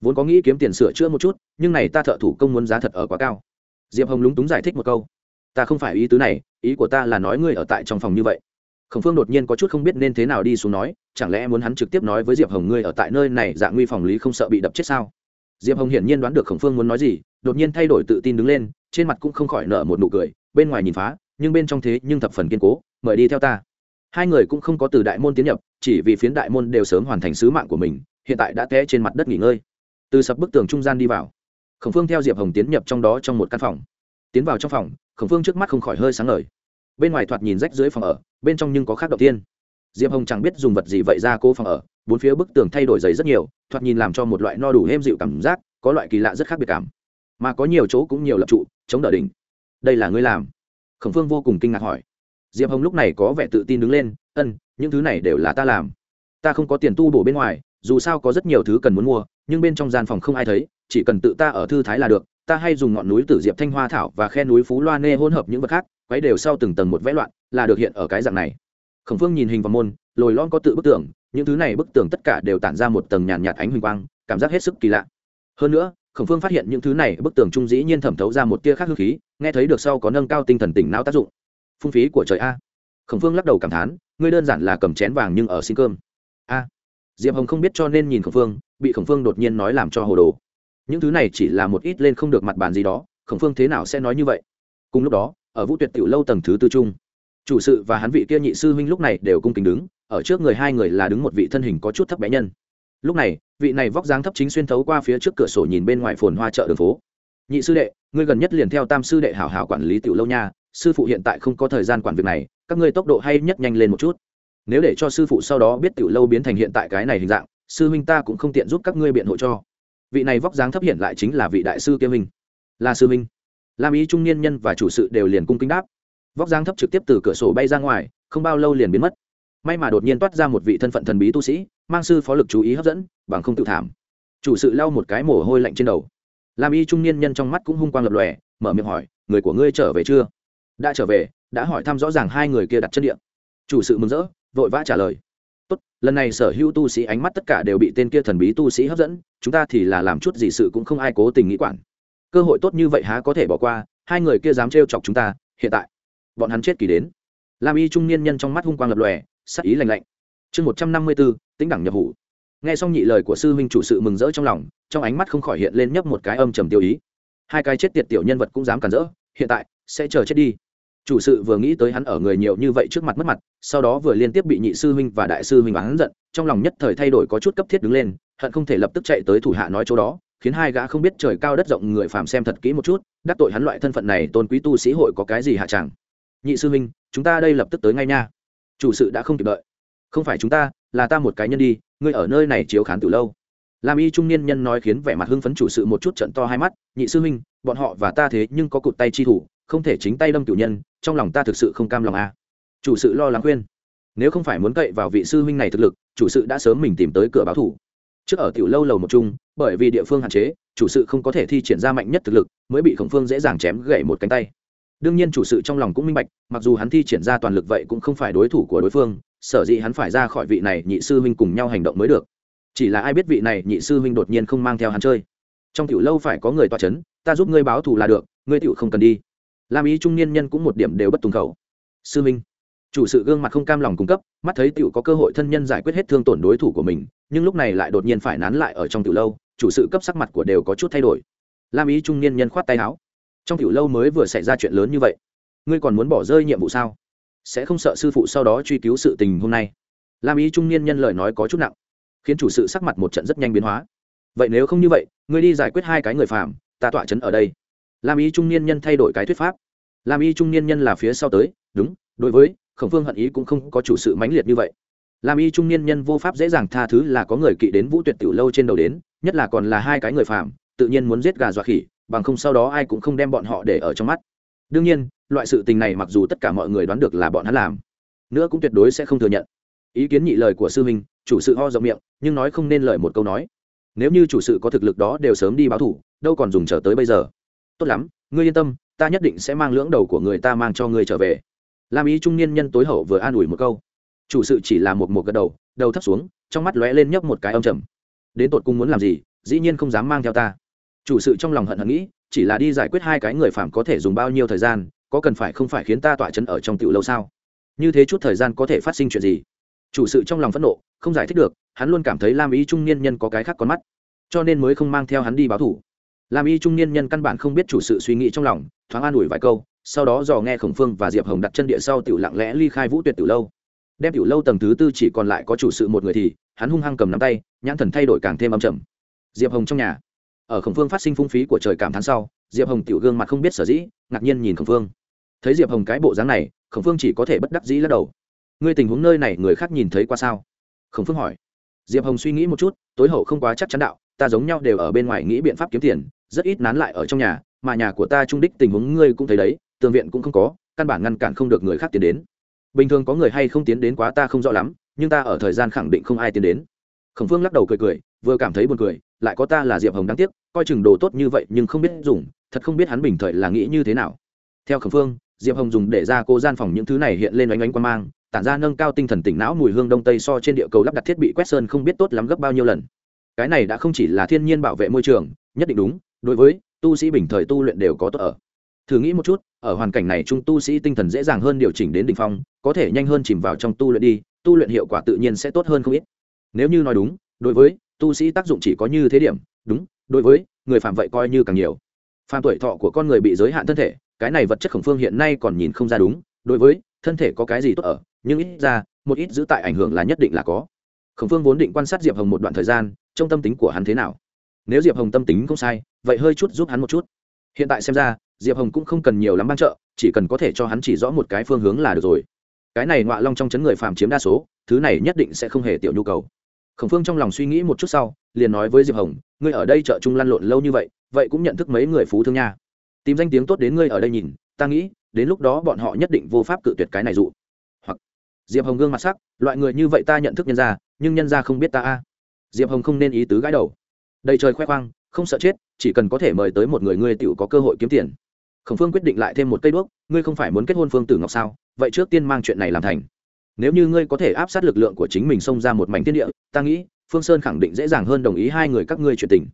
Vốn có nghĩ kiếm tiền sửa chữa một chút, nhưng này ta thợ thủ công muốn giá thật ở quá cao. Diệp hồng lúng túng giải thích một câu ta không phải ý tứ này, ý của ta là nói ngươi ở tại trong phòng như vậy. Khổng phương đột nhiên có chút không biết nên thế nào đi xuống nói, chẳng lẽ muốn hắn trực tiếp nói với diệp hồng ngươi ở tại nơi này dạng nguy phòng lý không sợ bị đập chết sao? Diệp hồng hiển nhiên đoán được khổng phương muốn nói gì, đột nhiên thay đổi tự tin đứng lên, trên mặt cũng không khỏi nở một nụ cười, bên ngoài nhìn phá, nhưng bên trong thế nhưng thập phần kiên cố, mời đi theo ta. Hai người cũng không có từ đại môn tiến nhập, chỉ vì phiến đại môn đều sớm hoàn thành sứ mạng của mình, hiện tại đã té trên mặt đất nghỉ ngơi. Từ sập bức tường trung gian đi vào, khổng phương theo diệp hồng tiến nhập trong đó trong một căn phòng tiến vào trong phòng, khổng phương trước mắt không khỏi hơi sáng ngời. Bên ngoài thoạt nhìn rách dưới phòng ở, bên trong nhưng có khác đầu tiên. Diệp hồng chẳng biết dùng vật gì vậy ra cô phòng ở, bốn phía bức tường thay đổi giấy rất nhiều, thoạt nhìn làm cho một loại no đủ êm dịu cảm giác, có loại kỳ lạ rất khác biệt cảm. Mà có nhiều chỗ cũng nhiều lập trụ, chống đỡ đỉnh. Đây là ngươi làm? Khổng phương vô cùng kinh ngạc hỏi. Diệp hồng lúc này có vẻ tự tin đứng lên, ân, những thứ này đều là ta làm. Ta không có tiền tu bổ bên ngoài, dù sao có rất nhiều thứ cần muốn mua, nhưng bên trong gian phòng không ai thấy, chỉ cần tự ta ở thư thái là được ta hay dùng ngọn núi tử diệp thanh hoa thảo và khe núi phú loa nê hỗn hợp những vật khác quấy đều sau từng tầng một vẽ loạn là được hiện ở cái dạng này. Khổng phương nhìn hình vào môn lồi lon có tự bức tường những thứ này bức tường tất cả đều tản ra một tầng nhàn nhạt, nhạt ánh huỳnh quang cảm giác hết sức kỳ lạ. Hơn nữa khổng phương phát hiện những thứ này bức tường trung dĩ nhiên thẩm thấu ra một tia khác hương khí nghe thấy được sau có nâng cao tinh thần tỉnh não tác dụng. Phung phí của trời a. Khổng phương lắc đầu cảm thán ngươi đơn giản là cầm chén vàng nhưng ở xin cơm. A. Diệp hồng không biết cho nên nhìn khổng phương bị khổng phương đột nhiên nói làm cho hồ đồ những thứ này chỉ là một ít lên không được mặt bàn gì đó, khổng phương thế nào sẽ nói như vậy? Cùng lúc đó, ở vũ tuyệt tiểu lâu tầng thứ tư trung chủ sự và hắn vị kia nhị sư huynh lúc này đều cung kính đứng, ở trước người hai người là đứng một vị thân hình có chút thấp bé nhân. Lúc này, vị này vóc dáng thấp chính xuyên thấu qua phía trước cửa sổ nhìn bên ngoài phồn hoa chợ đường phố. Nhị sư đệ, ngươi gần nhất liền theo tam sư đệ hảo hảo quản lý tiểu lâu nha, sư phụ hiện tại không có thời gian quản việc này, các ngươi tốc độ hay nhất nhanh lên một chút. Nếu để cho sư phụ sau đó biết tiểu lâu biến thành hiện tại cái này hình dạng, sư huynh ta cũng không tiện giúp các ngươi biện hộ cho vị này vóc dáng thấp hiện lại chính là vị đại sư kiêm huynh. Là sư huynh. Làm ý trung niên nhân và chủ sự đều liền cung kính đáp. Vóc dáng thấp trực tiếp từ cửa sổ bay ra ngoài, không bao lâu liền biến mất. May mà đột nhiên toát ra một vị thân phận thần bí tu sĩ, mang sư phó lực chú ý hấp dẫn, bằng không tự thảm. Chủ sự lau một cái mồ hôi lạnh trên đầu. Làm y trung niên nhân trong mắt cũng hung quang lập lòe, mở miệng hỏi, người của ngươi trở về chưa? Đã trở về, đã hỏi thăm rõ ràng hai người kia đặt chân điện chủ sự mừng rỡ, vội vã trả lời tốt, lần này sở hữu tu sĩ ánh mắt tất cả đều bị tên kia thần bí tu sĩ hấp dẫn, chúng ta thì là làm chút gì sự cũng không ai cố tình nghĩ quản. Cơ hội tốt như vậy há có thể bỏ qua, hai người kia dám trêu chọc chúng ta, hiện tại, bọn hắn chết kỳ đến. Lam y trung niên nhân trong mắt hung quang lập lòe, sắc ý lành lạnh. Chương một trăm năm mươi b ố tính đẳng nhập hủ. Nghe xong nhị lời của sư huynh chủ sự mừng rỡ trong lòng, trong ánh mắt không khỏi hiện lên nhấp một cái âm trầm tiêu ý. Hai cái chết tiệt tiểu nhân vật cũng dám cản rỡ, hiện tại, sẽ chờ chết đi chủ sự vừa nghĩ tới hắn ở người nhiều như vậy trước mặt mất mặt, sau đó vừa liên tiếp bị nhị sư huynh và đại sư huynh oán giận, trong lòng nhất thời thay đổi có chút cấp thiết đứng lên, hận không thể lập tức chạy tới thủ hạ nói chỗ đó, khiến hai gã không biết trời cao đất rộng người phàm xem thật kỹ một chút, đắc tội hắn loại thân phận này tôn quý tu sĩ hội có cái gì hạ chẳng. Nhị sư huynh, chúng ta đây lập tức tới ngay nha. Chủ sự đã không kịp đợi. Không phải chúng ta, là ta một cái nhân đi, ngươi ở nơi này chiếu khán từ lâu. Làm y trung niên nhân nói khiến vẻ mặt hưng phấn chủ sự một chút trận to hai mắt, nhị sư huynh, bọn họ và ta thế nhưng có cụt tay chi thủ không thể chính tay đâm cửu nhân, trong lòng ta thực sự không cam lòng a. À. chủ sự lo lắng khuyên. Nếu không phải muốn cậy vào vị sư huynh này thực lực, chủ sự đã sớm mình tìm tới cửa báo thủ. Trước ở tiểu lâu lầu một chung, bởi vì địa phương hạn chế, chủ sự không có thể thi triển ra mạnh nhất thực lực, mới bị khổng phương dễ dàng chém gãy một cánh tay. Đương nhiên chủ sự trong lòng cũng minh bạch, mặc dù hắn thi triển ra toàn lực vậy cũng không phải đối thủ của đối phương, sở dĩ hắn phải ra khỏi vị này nhị sư huynh cùng nhau hành động mới được. Chỉ là ai biết vị này nhị sư huynh đột nhiên không mang theo hắn chơi. Trong tiểu lâu phải có người toa c h ấ n ta giúp ngươi báo thù là được, ngươi tiểu không cần đi. Lam ý trung niên nhân cũng một điểm đều bất tùng khẩu. Sư minh. Chủ sự gương mặt không cam lòng cung cấp, mắt thấy tiểu có cơ hội thân nhân giải quyết hết thương tổn đối thủ của mình, nhưng lúc này lại đột nhiên phải nán lại ở trong tiểu lâu, chủ sự cấp sắc mặt của đều có chút thay đổi. Lam ý trung niên nhân khoát tay áo. Trong tiểu lâu mới vừa xảy ra chuyện lớn như vậy, ngươi còn muốn bỏ rơi nhiệm vụ sao? Sẽ không sợ sư phụ sau đó truy cứu sự tình hôm nay. Lam ý trung niên nhân lời nói có chút nặng, khiến chủ sự sắc mặt một trận rất nhanh biến hóa. Vậy nếu không như vậy, ngươi đi giải quyết hai cái người phạm ta tọa trấn ở đây lam Y trung niên nhân thay đổi cái thuyết pháp. Lam Y trung niên nhân là phía sau tới, đúng, đối với, khổng phương hận ý cũng không có chủ sự mãnh liệt như vậy. Lam y trung niên nhân vô pháp dễ dàng tha thứ là có người kỵ đến vũ tuyệt tiểu lâu trên đầu đến, nhất là còn là hai cái người phạm tự nhiên muốn giết gà dọa khỉ, bằng không sau đó ai cũng không đem bọn họ để ở trong mắt. Đương nhiên, loại sự tình này mặc dù tất cả mọi người đoán được là bọn hắn làm, nữa cũng tuyệt đối sẽ không thừa nhận. Ý kiến nhị lời của sư huynh, chủ sự ho rộng miệng, nhưng nói không nên lời một câu nói. Nếu như chủ sự có thực lực đó đều sớm đi báo thủ, đâu còn dùng chờ tới bây giờ tốt lắm, ngươi yên tâm, ta nhất định sẽ mang lưỡng đầu của người ta mang cho ngươi trở về. Lam ý trung niên nhân tối hậu vừa an ủi một câu. Chủ sự chỉ là một một gật đầu đầu thấp xuống, trong mắt lóe lên nhấp một cái âm trầm. Đến tột cung muốn làm gì, dĩ nhiên không dám mang theo ta. Chủ sự trong lòng hận hận nghĩ, chỉ là đi giải quyết hai cái người phạm có thể dùng bao nhiêu thời gian, có cần phải không phải khiến ta tỏa chấn ở trong tiểu lâu sao? Như thế chút thời gian có thể phát sinh chuyện gì? Chủ sự trong lòng phẫn nộ, không giải thích được, hắn luôn cảm thấy lam ý trung niên nhân có cái khác con mắt, cho nên mới không mang theo hắn đi báo thủ lam y trung niên nhân căn bản không biết chủ sự suy nghĩ trong lòng, thoáng an ủi vài câu, sau đó dò nghe khổng phương và diệp hồng đặt chân địa sau tiểu lặng lẽ ly khai vũ tuyệt tiểu lâu. Đem tiểu lâu tầng thứ tư chỉ còn lại có chủ sự một người thì, hắn hung hăng cầm nắm tay, nhãn thần thay đổi càng thêm âm trầm. Diệp hồng trong nhà. Ở khổng phương phát sinh phung phí của trời cảm thán sau, diệp hồng tiểu gương mặt không biết sở dĩ, ngạc nhiên nhìn khổng phương. Thấy diệp hồng cái bộ dáng này, khổng phương chỉ có thể bất đắc dĩ lắc đầu. Ngươi tình huống nơi này người khác nhìn thấy qua sao? Khổng phương hỏi. Diệp hồng suy nghĩ một chút, tối hậu không quá chắc chắn đạo, ta giống nhau đều ở bên ngoài nghĩ biện pháp kiếm tiền rất ít nán lại ở trong nhà, mà nhà của ta trung đích tình huống ngươi cũng thấy đấy, tường viện cũng không có, căn bản ngăn cản không được người khác tiến đến. Bình thường có người hay không tiến đến quá ta không rõ lắm, nhưng ta ở thời gian khẳng định không ai tiến đến. Khổng phương lắc đầu cười cười, vừa cảm thấy buồn cười, lại có ta là diệp hồng đáng tiếc, coi chừng đồ tốt như vậy nhưng không biết dùng, thật không biết hắn bình thời là nghĩ như thế nào. Theo khổng phương, diệp hồng dùng để ra cô gian phòng những thứ này hiện lên oanh oanh quan mang, tản ra nâng cao tinh thần tỉnh não mùi hương đông tây so trên địa cầu lắp đặt thiết bị quét sơn không biết tốt lắm gấp bao nhiêu lần. Cái này đã không chỉ là thiên nhiên bảo vệ môi trường, nhất định đúng đối với, tu sĩ bình thời tu luyện đều có tốt ở. Thử nghĩ một chút, ở hoàn cảnh này chúng tu sĩ tinh thần dễ dàng hơn điều chỉnh đến đ ỉ n h phong, có thể nhanh hơn chìm vào trong tu luyện đi, tu luyện hiệu quả tự nhiên sẽ tốt hơn không ít. Nếu như nói đúng, đối với, tu sĩ tác dụng chỉ có như thế điểm, đúng, đối với, người phạm vậy coi như càng nhiều. Phạm tuổi thọ của con người bị giới hạn thân thể, cái này vật chất khổng phương hiện nay còn nhìn không ra đúng, đối với, thân thể có cái gì tốt ở, nhưng ít ra, một ít giữ tại ảnh hưởng là nhất định là có. Khổng phương vốn định quan sát diệp hồng một đoạn thời gian, trong tâm tính của hắn thế nào? Nếu diệp hồng tâm tính không sai, vậy hơi chút giúp hắn một chút. Hiện tại xem ra, diệp hồng cũng không cần nhiều lắm ban trợ, chỉ cần có thể cho hắn chỉ rõ một cái phương hướng là được rồi. Cái này ngoạ long trong chấn người phàm chiếm đa số, thứ này nhất định sẽ không hề tiểu nhu cầu. Khổng phương trong lòng suy nghĩ một chút sau, liền nói với diệp hồng, ngươi ở đây chợ trung lăn lộn lâu như vậy vậy cũng nhận thức mấy người phú thương nha. Tìm danh tiếng tốt đến ngươi ở đây nhìn, ta nghĩ, đến lúc đó bọn họ nhất định vô pháp cự tuyệt cái này dụ. Hoặc, diệp hồng gương mặt sắc, loại người như vậy ta nhận thức nhân ra nhưng nhân ra không biết ta a. Diệp hồng không nên ý tứ gãi đầu đầy trời khoe khoang, không sợ chết, chỉ cần có thể mời tới một người ngươi tựu có cơ hội kiếm tiền. Khổng phương quyết định lại thêm một cây đuốc, ngươi không phải muốn kết hôn phương tử ngọc sao? Vậy trước tiên mang chuyện này làm thành. Nếu như ngươi có thể áp sát lực lượng của chính mình xông ra một mảnh thiên địa, ta nghĩ, phương sơn khẳng định dễ dàng hơn đồng ý hai người các ngươi chuyện tình.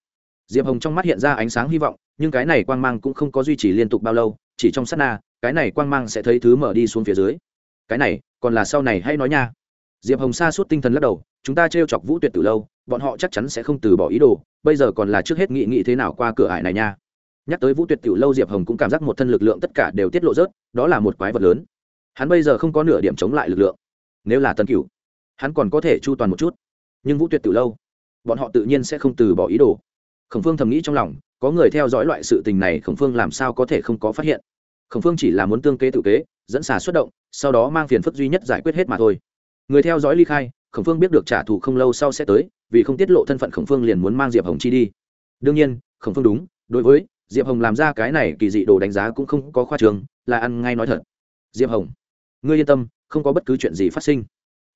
Diệp hồng trong mắt hiện ra ánh sáng hy vọng, nhưng cái này quang mang cũng không có duy trì liên tục bao lâu, chỉ trong s á t na, cái này quang mang sẽ thấy thứ mở đi xuống phía dưới. Cái này, còn là sau này hay nói nha. Diệp hồng xa suốt tinh thần lắc đầu chúng ta trêu chọc vũ tuyệt từ lâu, bọn họ chắc chắn sẽ không từ bỏ ý đồ, bây giờ còn là trước hết nghị nghị thế nào qua cửa ải này nha. Nhắc tới vũ tuyệt tiểu lâu diệp hồng cũng cảm giác một thân lực lượng tất cả đều tiết lộ rớt, đó là một quái vật lớn. Hắn bây giờ không có nửa điểm chống lại lực lượng. Nếu là tân cửu, hắn còn có thể chu toàn một chút. Nhưng vũ tuyệt tiểu lâu, bọn họ tự nhiên sẽ không từ bỏ ý đồ. Khổng phương thầm nghĩ trong lòng, có người theo dõi loại sự tình này, khổng phương làm sao có thể không có phát hiện? Khổng phương chỉ là muốn tương kế tự kế, dẫn xà xuất động, sau đó mang phiền phức duy nhất giải quyết hết mà thôi. Người theo dõi ly khai khổng phương biết được trả thù không lâu sau sẽ tới, vì không tiết lộ thân phận khổng phương liền muốn mang diệp hồng chi đi. Đương nhiên, khổng phương đúng, đối với diệp hồng làm ra cái này kỳ dị đồ đánh giá cũng không có khoa trường là ăn ngay nói thật. Diệp hồng, ngươi yên tâm, không có bất cứ chuyện gì phát sinh.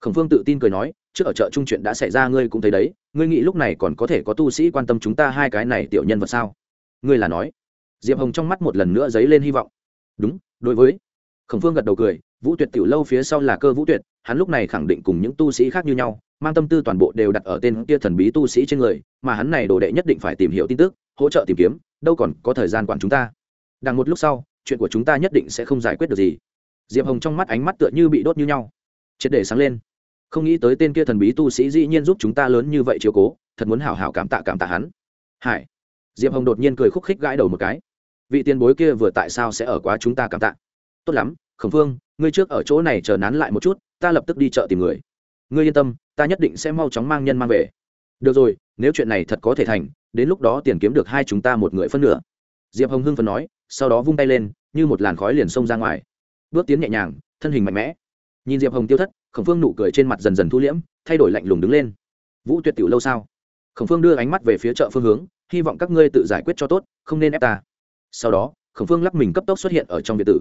Khổng phương tự tin cười nói, trước ở chợ trung chuyện đã xảy ra ngươi cũng thấy đấy, ngươi nghĩ lúc này còn có thể có tu sĩ quan tâm chúng ta hai cái này tiểu nhân vật sao? Ngươi là nói. Diệp hồng trong mắt một lần nữa dấy lên hy vọng. Đúng, đối với. Khổng phương gật đầu cười, vũ tuyệt tiểu lâu phía sau là cơ vũ tuyệt hắn lúc này khẳng định cùng những tu sĩ khác như nhau, mang tâm tư toàn bộ đều đặt ở tên kia thần bí tu sĩ trên người, mà hắn này đồ đệ nhất định phải tìm hiểu tin tức, hỗ trợ tìm kiếm, đâu còn có thời gian quản chúng ta. Đằng một lúc sau, chuyện của chúng ta nhất định sẽ không giải quyết được gì. Diệp hồng trong mắt ánh mắt tựa như bị đốt như nhau. Triệt để sáng lên. Không nghĩ tới tên kia thần bí tu sĩ dĩ nhiên giúp chúng ta lớn như vậy chiếu cố, thật muốn hảo hảo cảm tạ cảm tạ hắn. Hải. Diệp hồng đột nhiên cười khúc khích gãi đầu một cái. Vị tiền bối kia vừa tại sao sẽ ở quá chúng ta cảm tạ? Tốt lắm, khổng phương, ngươi trước ở chỗ này chờ nán lại một chút ta lập tức đi chợ tìm người. Ngươi yên tâm, ta nhất định sẽ mau chóng mang nhân mang về. Được rồi, nếu chuyện này thật có thể thành, đến lúc đó tiền kiếm được hai chúng ta một người phân nửa. Diệp hồng hưng phần nói, sau đó vung tay lên, như một làn khói liền xông ra ngoài. Bước tiến nhẹ nhàng, thân hình mạnh mẽ. Nhìn diệp hồng tiêu thất, khổng phương nụ cười trên mặt dần dần thu liễm, thay đổi lạnh lùng đứng lên. Vũ tuyệt tiểu lâu sao? Khổng phương đưa ánh mắt về phía chợ phương hướng, hy vọng các ngươi tự giải quyết cho tốt, không nên ép ta. Sau đó, khổng phương lắc mình cấp tốc xuất hiện ở trong biệt tử.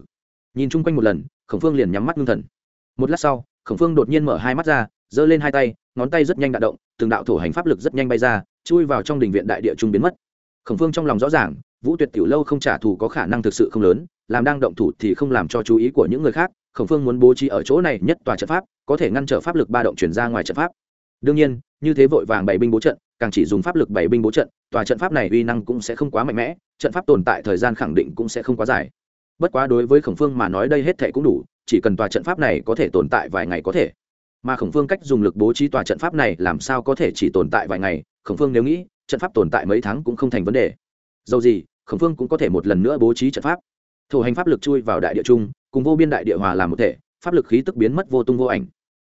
Nhìn chung quanh một lần, khổng phương liền nhắm mắt ngưng thần. Một lát sau khổng phương đột nhiên mở hai mắt ra, giơ lên hai tay, ngón tay rất nhanh đạn động, từng đạo thổ hành pháp lực rất nhanh bay ra, chui vào trong đình viện đại địa trung biến mất. Khổng phương trong lòng rõ ràng, vũ tuyệt tiểu lâu không trả thù có khả năng thực sự không lớn, làm đang động thủ thì không làm cho chú ý của những người khác, khổng phương muốn bố trí ở chỗ này nhất tòa trận pháp, có thể ngăn trở pháp lực ba động chuyển ra ngoài trận pháp. Đương nhiên, như thế vội vàng bảy binh bố trận, càng chỉ dùng pháp lực bảy binh bố trận, tòa trận pháp này uy năng cũng sẽ không quá mạnh mẽ, trận pháp tồn tại thời gian khẳng định cũng sẽ không quá dài. Bất quá đối với khổng phương mà nói đây hết thệ cũng đủ chỉ cần tòa trận pháp này có thể tồn tại vài ngày có thể. Mà khổng phương cách dùng lực bố trí tòa trận pháp này làm sao có thể chỉ tồn tại vài ngày? Khổng phương nếu nghĩ, trận pháp tồn tại mấy tháng cũng không thành vấn đề. Dầu gì, khổng phương cũng có thể một lần nữa bố trí trận pháp. Thổ hành pháp lực chui vào đại địa trung, cùng vô biên đại địa hòa làm một thể, pháp lực khí tức biến mất vô tung vô ảnh.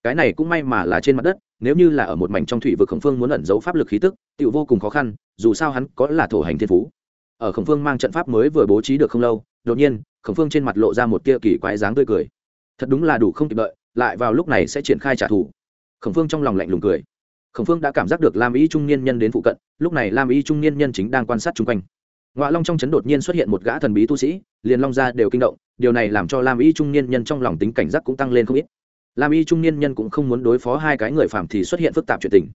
Cái này cũng may mà là trên mặt đất, nếu như là ở một mảnh trong thủy vực khổng phương muốn ẩn giấu pháp lực khí tức, tựu vô cùng khó khăn, dù sao hắn có là thổ hành thiên phú. Ở khổng phương mang trận pháp mới vừa bố trí được không lâu, đột nhiên, khổng phương trên mặt lộ ra một tia kỳ quái dáng tươi cười thật đúng là đủ không kịp đợi, lại vào lúc này sẽ triển khai trả thù. Khổng phương trong lòng lạnh lùng cười. Khổng phương đã cảm giác được lam y trung niên nhân đến phụ cận, lúc này lam y trung niên nhân chính đang quan sát chung quanh. Ngoại long trong chấn đột nhiên xuất hiện một gã thần bí tu sĩ, liền long ra đều kinh động, điều này làm cho lam y trung niên nhân trong lòng tính cảnh giác cũng tăng lên không ít. Lam y trung niên nhân cũng không muốn đối phó hai cái người phạm thì xuất hiện phức tạp chuyện tình.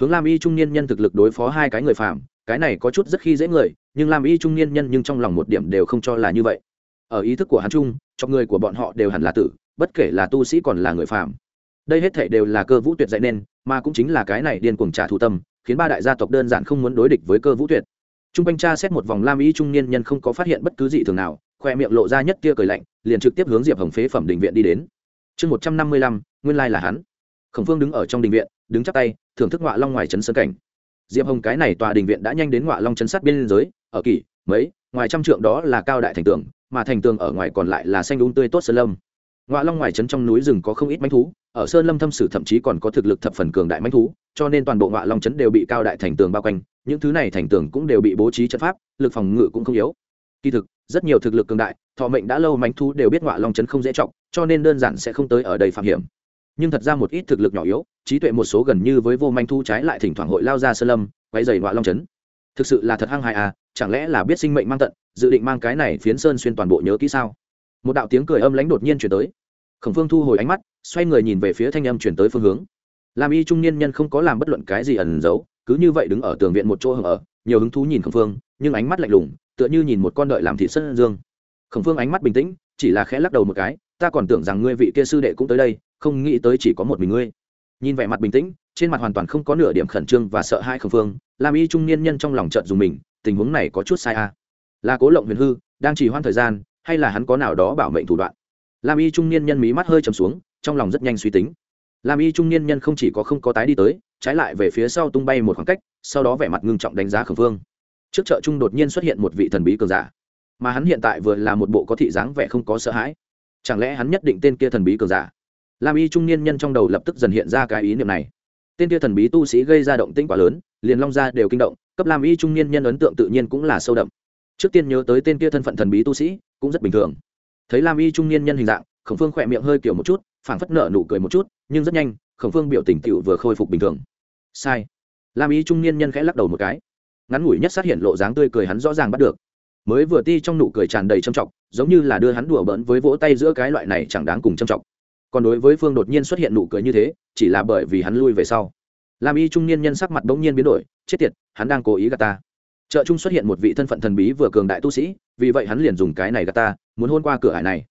Hướng lam y trung niên nhân thực lực đối phó hai cái người phạm cái này có chút rất khi dễ người, nhưng lam y trung niên nhân nhưng trong lòng một điểm đều không cho là như vậy ở ý thức của hắn trung trong người của bọn họ đều hẳn là tử, bất kể là tu sĩ còn là người phạm đây hết thể đều là cơ vũ tuyệt dạy nên, mà cũng chính là cái này điên cuồng trả thù tâm, khiến ba đại gia tộc đơn giản không muốn đối địch với cơ vũ tuyệt. Trung quanh tra xét một vòng lam ý trung niên nhân không có phát hiện bất cứ gì thường nào, khoe miệng lộ ra nhất tia cười lạnh, liền trực tiếp hướng diệp hồng phế phẩm đình viện đi đến. Chương một trăm năm mươi lăm, nguyên lai là hắn. Khổng phương đứng ở trong đình viện, đứng chắp tay, thưởng thức ngọa long ngoài trấn sơn cảnh. Diệp hồng cái này tòa đình viện đã nhanh đến ngọa long trấn sát biên giới, ở kỷ, mấy, ngoài trăm trượng đó là cao đại thành tượng mà thành tường ở ngoài còn lại là xanh đúng tươi tốt sơn lâm. Ngoại long ngoài trấn trong núi rừng có không ít manh thú, ở sơn lâm thâm sử thậm chí còn có thực lực thập phần cường đại manh thú, cho nên toàn bộ ngoại long trấn đều bị cao đại thành tường bao quanh, những thứ này thành tường cũng đều bị bố trí trận pháp, lực phòng ngự cũng không yếu. Kỳ thực, rất nhiều thực lực cường đại, thọ mệnh đã lâu manh thú đều biết ngoại long trấn không dễ trọng cho nên đơn giản sẽ không tới ở đây phạm hiểm. Nhưng thật ra một ít thực lực nhỏ yếu, trí tuệ một số gần như với vô manh thú trái lại thỉnh thoảng hội lao ra sơn lâm quay dày ngoại long trấn. Thực sự là thật hăng hại à chẳng lẽ là biết sinh mệnh mang tận, dự định mang cái này phiến sơn xuyên toàn bộ nhớ kỹ sao? Một đạo tiếng cười âm lãnh đột nhiên chuyển tới. Khổng phương thu hồi ánh mắt, xoay người nhìn về phía thanh âm chuyển tới phương hướng. Làm y trung niên nhân không có làm bất luận cái gì ẩn giấu, cứ như vậy đứng ở tường viện một chỗ hở ở nhiều hứng thú nhìn khổng phương, nhưng ánh mắt lạnh lùng, tựa như nhìn một con đợi làm thị sân dương. Khổng phương ánh mắt bình tĩnh, chỉ là khẽ lắc đầu một cái, ta còn tưởng rằng ngươi vị kia sư đệ cũng tới đây, không nghĩ tới chỉ có một mình ngươi. Nhìn vẻ mặt bình tĩnh, trên mặt hoàn toàn không có nửa điểm khẩn trương và sợ hãi khổng phương làm y trung niên nhân trong lòng trận dùng mình tình huống này có chút sai a à. là cố lộng huyền hư, đang trì hoãn thời gian, hay là hắn có nào đó bảo mệnh thủ đoạn? Lam y trung niên nhân mí mắt hơi trầm xuống, trong lòng rất nhanh suy tính. Lam y trung niên nhân không chỉ có không có tái đi tới, trái lại về phía sau tung bay một khoảng cách, sau đó vẻ mặt ngưng trọng đánh giá khẩn phương trước chợ trung đột nhiên xuất hiện một vị thần bí cường giả, mà hắn hiện tại vừa là một bộ có thị dáng vẻ không có sợ hãi. Chẳng lẽ hắn nhất định tên kia thần bí cường giả? Lam y trung niên nhân trong đầu lập tức dần hiện ra cái ý niệm này. Tên kia thần bí tu sĩ gây ra động tĩnh quá lớn, liền long ra đều kinh động cấp làm y trung niên nhân ấn tượng tự nhiên cũng là sâu đậm. Trước tiên nhớ tới tên kia thân phận thần bí tu sĩ, cũng rất bình thường. Thấy lam y trung niên nhân hình dạng, khổng phương khỏe miệng hơi kiểu một chút, phảng phất nợ nụ cười một chút, nhưng rất nhanh, khổng phương biểu tình tựu vừa khôi phục bình thường. Sai. Lam y trung niên nhân khẽ lắc đầu một cái. Ngắn ngủi nhất sát hiện lộ dáng tươi cười hắn rõ ràng bắt được. Mới vừa ti trong nụ cười tràn đầy trầm trọng, giống như là đưa hắn đùa bỡn với vỗ tay giữa cái loại này chẳng đáng cùng trầm trọng. Còn đối với phương đột nhiên xuất hiện nụ cười như thế, chỉ là bởi vì hắn lui về sau lam y trung niên nhân sắc mặt bỗng nhiên biến đổi, chết tiệt, hắn đang cố ý gạt ta. Chợ trung xuất hiện một vị thân phận thần bí vừa cường đại tu sĩ, vì vậy hắn liền dùng cái này gạt ta, muốn hôn qua cửa hải này.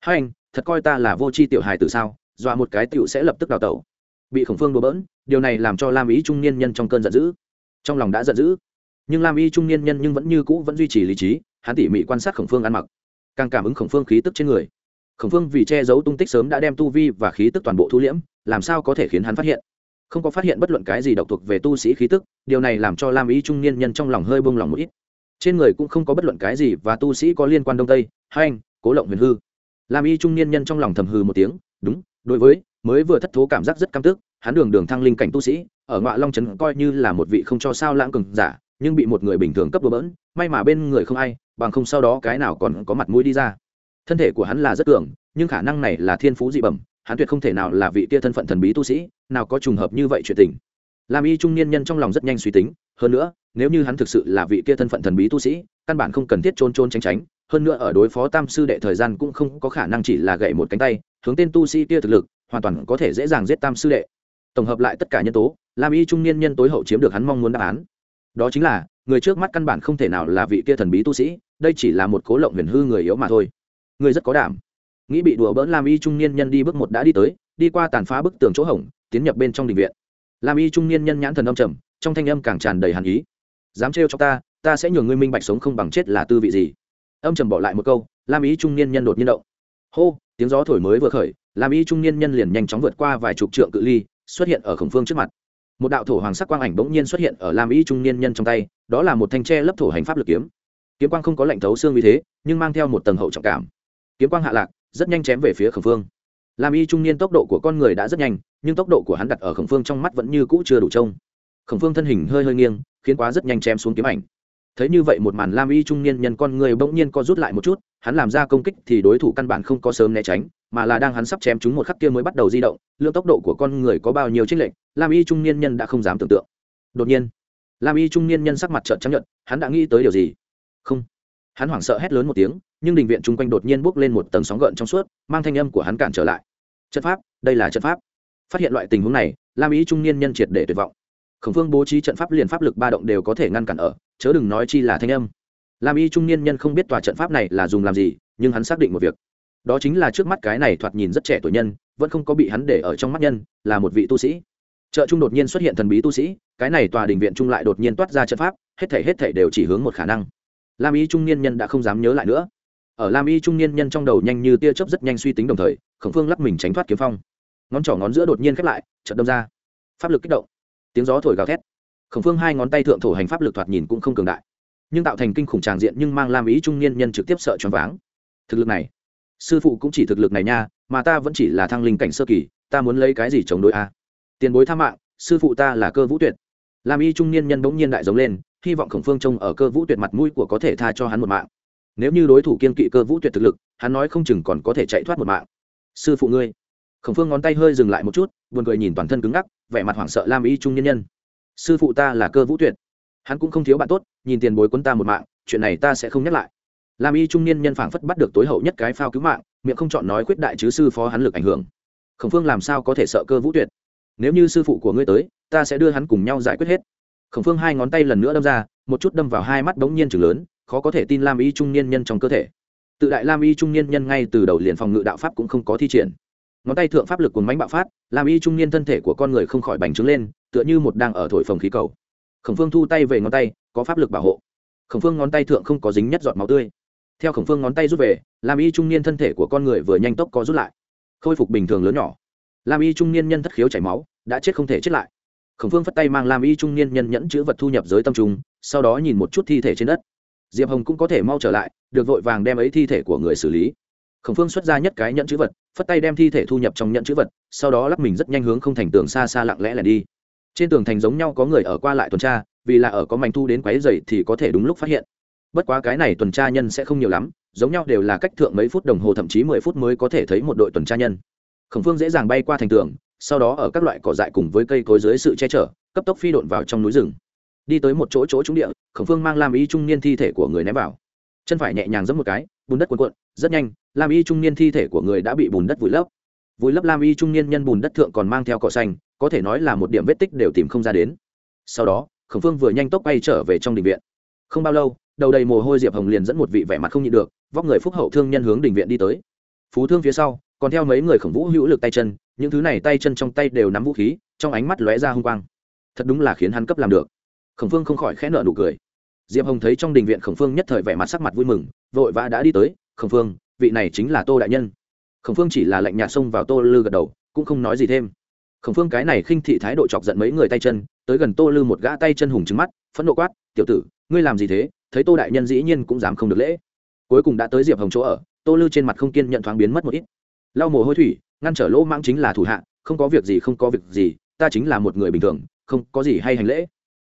Hai anh, thật coi ta là vô c h i tiểu hài từ sao, dọa một cái tựu sẽ lập tức đào tẩu. Bị khổng phương đổ bỡn, điều này làm cho lam ý trung niên nhân trong cơn giận dữ. Trong lòng đã giận dữ. Nhưng lam y trung niên nhân nhưng vẫn như cũ vẫn duy trì lý trí, hắn tỉ mỉ quan sát khổng phương ăn mặc, càng cảm ứng khổng phương khí tức trên người. Khổng phương vì che giấu tung tích sớm đã đem tu vi và khí tức toàn bộ thu liễm, làm sao có thể khiến hắn phát hiện? Không có phát hiện bất luận cái gì độc thuộc về tu sĩ khí tức, điều này làm cho lam ý trung niên nhân trong lòng hơi bông lòng một ít. Trên người cũng không có bất luận cái gì và tu sĩ có liên quan đông tây hai anh cố lộng huyền hư. Lam y trung niên nhân trong lòng thầm hư một tiếng, đúng, đối với, mới vừa thất thố cảm giác rất căm tức, hắn đường đường thăng linh cảnh tu sĩ, ở ngoại long trấn coi như là một vị không cho sao lãng cường giả, nhưng bị một người bình thường cấp đùa bỡn, may mà bên người không ai, bằng không sau đó cái nào còn có mặt mũi đi ra. Thân thể của hắn là rất cường, nhưng khả năng này là thiên phú dị bẩm hắn tuyệt không thể nào là vị kia thân phận thần bí tu sĩ, nào có trùng hợp như vậy chuyện tình. Làm y trung niên nhân trong lòng rất nhanh suy tính, hơn nữa, nếu như hắn thực sự là vị kia thân phận thần bí tu sĩ, căn bản không cần thiết trôn trôn tránh tránh, hơn nữa ở đối phó tam sư đệ thời gian cũng không có khả năng chỉ là gậy một cánh tay, hướng tên tu sĩ kia thực lực, hoàn toàn có thể dễ dàng giết tam sư đệ. Tổng hợp lại tất cả nhân tố làm y trung niên nhân tối hậu chiếm được hắn mong muốn đáp án. Đó chính là, người trước mắt căn bản không thể nào là vị kia thần bí tu sĩ, đây chỉ là một cố lộng huyền hư người yếu mà thôi. Người rất có đảm nghĩ bị đùa bỡn Lam y trung niên nhân đi bước một đã đi tới, đi qua tàn phá bức tường chỗ hỏng tiến nhập bên trong đình viện. Lam y trung niên nhân nhãn thần âm trầm, trong thanh âm càng tràn đầy hàn ý. Dám trêu cho ta ta sẽ nhường ngươi minh bạch sống không bằng chết là tư vị gì. Âm trầm bỏ lại một câu, lam Y trung niên nhân đột nhiên động. Hô, tiếng gió thổi mới vừa khởi, lam Y trung niên nhân liền nhanh chóng vượt qua vài chục trượng cự ly, xuất hiện ở khổng phương trước mặt. Một đạo thổ hoàng sắc quang ảnh bỗng nhiên xuất hiện ở lam Y trung niên nhân trong tay, đó là một thanh tre lấp thổ hành pháp lực kiếm. Kiếm quang không có lệnh thấu xương vì thế, nhưng mang theo một tầng hậu trọng cảm. Kiếm quang hạ lạc rất nhanh chém về phía khổng phương. Lam y trung niên tốc độ của con người đã rất nhanh, nhưng tốc độ của hắn đặt ở khổng phương trong mắt vẫn như cũ chưa đủ trông. Khổng phương thân hình hơi hơi nghiêng, khiến quá rất nhanh chém xuống kiếm ảnh. Thấy như vậy một màn lam y trung niên nhân con người bỗng nhiên co rút lại một chút, hắn làm ra công kích thì đối thủ căn bản không có sớm né tránh, mà là đang hắn sắp chém chúng một khắc kia mới bắt đầu di động, lượng tốc độ của con người có bao nhiêu trích lệnh lam y trung niên nhân đã không dám tưởng tượng. Đột nhiên, lam y trung niên nhân sắc mặt trợn chấp nhận hắn đã nghĩ tới điều gì? Không hắn hoảng sợ hét lớn một tiếng, nhưng đình viện chung quanh đột nhiên bốc lên một tầng sóng gợn trong suốt, mang thanh âm của hắn cản trở lại. Trận pháp, đây là trận pháp. Phát hiện loại tình huống này, lam y trung niên nhân triệt để tuyệt vọng. Khổng phương bố trí trận pháp liền pháp lực ba động đều có thể ngăn cản ở, chớ đừng nói chi là thanh âm. Lam y trung niên nhân không biết tòa trận pháp này là dùng làm gì, nhưng hắn xác định một việc. Đó chính là trước mắt cái này thoạt nhìn rất trẻ tuổi nhân, vẫn không có bị hắn để ở trong mắt nhân, là một vị tu sĩ. Chợ trung đột nhiên xuất hiện thần bí tu sĩ, cái này tòa đình viện trung lại đột nhiên toát ra trận pháp, hết thể hết thể đều chỉ hướng một khả năng lam y trung niên nhân đã không dám nhớ lại nữa. Ở lam y trung niên nhân trong đầu nhanh như tia chớp rất nhanh suy tính đồng thời, khổng phương lắp mình tránh thoát kiếm phong. Ngón trỏ ngón giữa đột nhiên khép lại, chợt đâm ra. Pháp lực kích động. Tiếng gió thổi gào thét. Khổng phương hai ngón tay thượng thổ hành pháp lực thoạt nhìn cũng không cường đại. Nhưng tạo thành kinh khủng tràng diện nhưng mang lam ý trung niên nhân trực tiếp sợ choáng váng. Thực lực này, sư phụ cũng chỉ thực lực này nha, mà ta vẫn chỉ là thăng linh cảnh sơ kỳ, ta muốn lấy cái gì chống đối a? Tiền bối tha mạng, sư phụ ta là cơ vũ tuyệt. Lam y trung niên nhân bỗng nhiên đại giống lên hy vọng khổng phương trông ở cơ vũ tuyệt mặt mũi của có thể tha cho hắn một mạng. Nếu như đối thủ kiên kỵ cơ vũ tuyệt thực lực, hắn nói không chừng còn có thể chạy thoát một mạng. Sư phụ ngươi. Khổng phương ngón tay hơi dừng lại một chút, buồn cười nhìn toàn thân cứng ngắc, vẻ mặt hoảng sợ lam y trung nhân nhân. Sư phụ ta là cơ vũ tuyệt. Hắn cũng không thiếu bạn tốt, nhìn tiền bối quân ta một mạng, chuyện này ta sẽ không nhắc lại. Lam y trung niên nhân phảng phất bắt được tối hậu nhất cái phao cứu mạng, miệng không chọn nói khuyết đại chứ sư phó hắn lực ảnh hưởng. Khổng phương làm sao có thể sợ cơ vũ tuyệt? Nếu như sư phụ của ngươi tới, ta sẽ đưa hắn cùng nhau giải quyết hết khổng phương hai ngón tay lần nữa đâm ra, một chút đâm vào hai mắt bỗng nhiên chừng lớn, khó có thể tin lam y trung niên nhân trong cơ thể. Tự đại lam y trung niên nhân ngay từ đầu liền phòng ngự đạo pháp cũng không có thi triển. Ngón tay thượng pháp lực cùng mánh bạo phát, lam y trung niên thân thể của con người không khỏi bành trướng lên, tựa như một đang ở thổi phồng khí cầu. Khổng phương thu tay về ngón tay, có pháp lực bảo hộ. Khổng phương ngón tay thượng không có dính nhất giọt máu tươi. Theo khổng phương ngón tay rút về, lam y trung niên thân thể của con người vừa nhanh tốc có rút lại. Khôi phục bình thường lớn nhỏ. Lam y trung niên nhân thất khiếu chảy máu, đã chết không thể chết lại khổng phương phất tay mang lam y trung niên nhân nhẫn chữ vật thu nhập giới tâm trung, sau đó nhìn một chút thi thể trên đất. Diệp hồng cũng có thể mau trở lại, được vội vàng đem ấy thi thể của người xử lý. Khổng phương xuất ra nhất cái nhẫn chữ vật, phất tay đem thi thể thu nhập trong nhẫn chữ vật, sau đó lắp mình rất nhanh hướng không thành tường xa xa lặng lẽ lẻn đi. Trên tường thành giống nhau có người ở qua lại tuần tra, vì là ở có mảnh thu đến quấy dày thì có thể đúng lúc phát hiện. Bất quá cái này tuần tra nhân sẽ không nhiều lắm, giống nhau đều là cách thượng mấy phút đồng hồ, thậm chí mười phút mới có thể thấy một đội tuần tra nhân khổng phương dễ dàng bay qua thành tường, sau đó ở các loại cỏ dại cùng với cây cối dưới sự che chở, cấp tốc phi độn vào trong núi rừng. Đi tới một chỗ chỗ trúng địa, khổng phương mang lam y trung niên thi thể của người ném vào. Chân phải nhẹ nhàng giẫm một cái, bùn đất cuộn cuộn, rất nhanh, lam y trung niên thi thể của người đã bị bùn đất vùi lấp. Vùi lấp lam y trung niên nhân bùn đất thượng còn mang theo cỏ xanh, có thể nói là một điểm vết tích đều tìm không ra đến. Sau đó, khổng phương vừa nhanh tốc bay trở về trong đình viện. Không bao lâu, đầu đầy mồ hôi diệp hồng liền dẫn một vị vẻ mặt không nhịn được, vóc người phúc hậu thương nhân hướng đình viện đi tới. Phú thương phía sau còn theo mấy người khổng vũ hữu lực tay chân, những thứ này tay chân trong tay đều nắm vũ khí, trong ánh mắt lóe ra h u n g quang. Thật đúng là khiến hắn cấp làm được. Khổng phương không khỏi khẽ nợ nụ cười. Diệp hồng thấy trong đình viện khổng phương nhất thời vẻ mặt sắc mặt vui mừng, vội vã đã đi tới, khổng phương, vị này chính là tô đại nhân. Khổng phương chỉ là lạnh nhạt xông vào tô lư gật đầu, cũng không nói gì thêm. Khổng phương cái này khinh thị thái độ chọc giận mấy người tay chân, tới gần tô lư một gã tay chân hùng trứng mắt, phẫn nộ quát, tiểu tử, ngươi làm gì thế? Thấy tô đại nhân dĩ nhiên cũng dám không được lễ. Cuối cùng đã tới diệp hồng chỗ ở, tô lư trên mặt không kiên nhận thoáng biến mất một ít lau mồ hôi thủy, ngăn trở lỗ mãng chính là thủ hạ, không có việc gì, không có việc gì, ta chính là một người bình thường, không có gì hay hành lễ.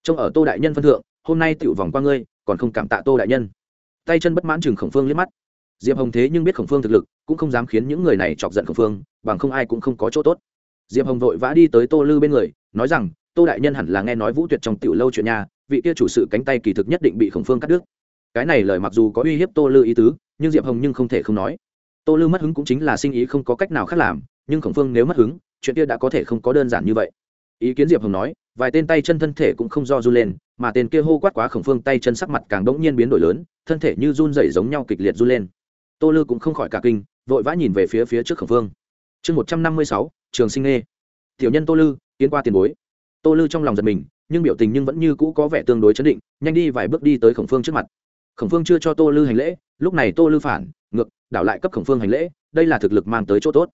Trông ở tô đại nhân phân thượng, hôm nay tựu vòng qua ngươi, còn không cảm tạ tô đại nhân. Tay chân bất mãn chừng khổng phương liếc mắt. Diệp hồng thế nhưng biết khổng phương thực lực, cũng không dám khiến những người này chọc giận khổng phương, bằng không ai cũng không có chỗ tốt. Diệp hồng vội vã đi tới tô lư bên người, nói rằng, tô đại nhân hẳn là nghe nói vũ tuyệt trong tiểu lâu chuyện nhà, vị kia chủ sự cánh tay kỳ thực nhất định bị khổng phương cắt đứt. Cái này lời mặc dù có uy hiếp tô lư ý tứ, nhưng diệp hồng nhưng không thể không nói tô lư mất hứng cũng chính là sinh ý không có cách nào khác làm, nhưng khổng phương nếu mất hứng, chuyện kia đã có thể không có đơn giản như vậy. Ý kiến diệp hồng nói, vài tên tay chân thân thể cũng không do run lên, mà tên kia hô quát quá khổng phương tay chân sắc mặt càng đống nhiên biến đổi lớn, thân thể như run rẩy giống nhau kịch liệt run lên. Tô lư cũng không khỏi cả kinh, vội vã nhìn về phía phía trước khổng phương. Chương một trăm năm mươi sáu, trường sinh nghê. Tiểu nhân tô lư, tiến qua tiền bối. Tô lư trong lòng giật mình, nhưng biểu tình nhưng vẫn như cũ có vẻ tương đối chấn định, nhanh đi vài bước đi tới khổng phương trước mặt. Khổng phương chưa cho tô lư hành lễ, lúc này tô lư phản đảo lại cấp khổng phương hành lễ, đây là thực lực mang tới chỗ tốt.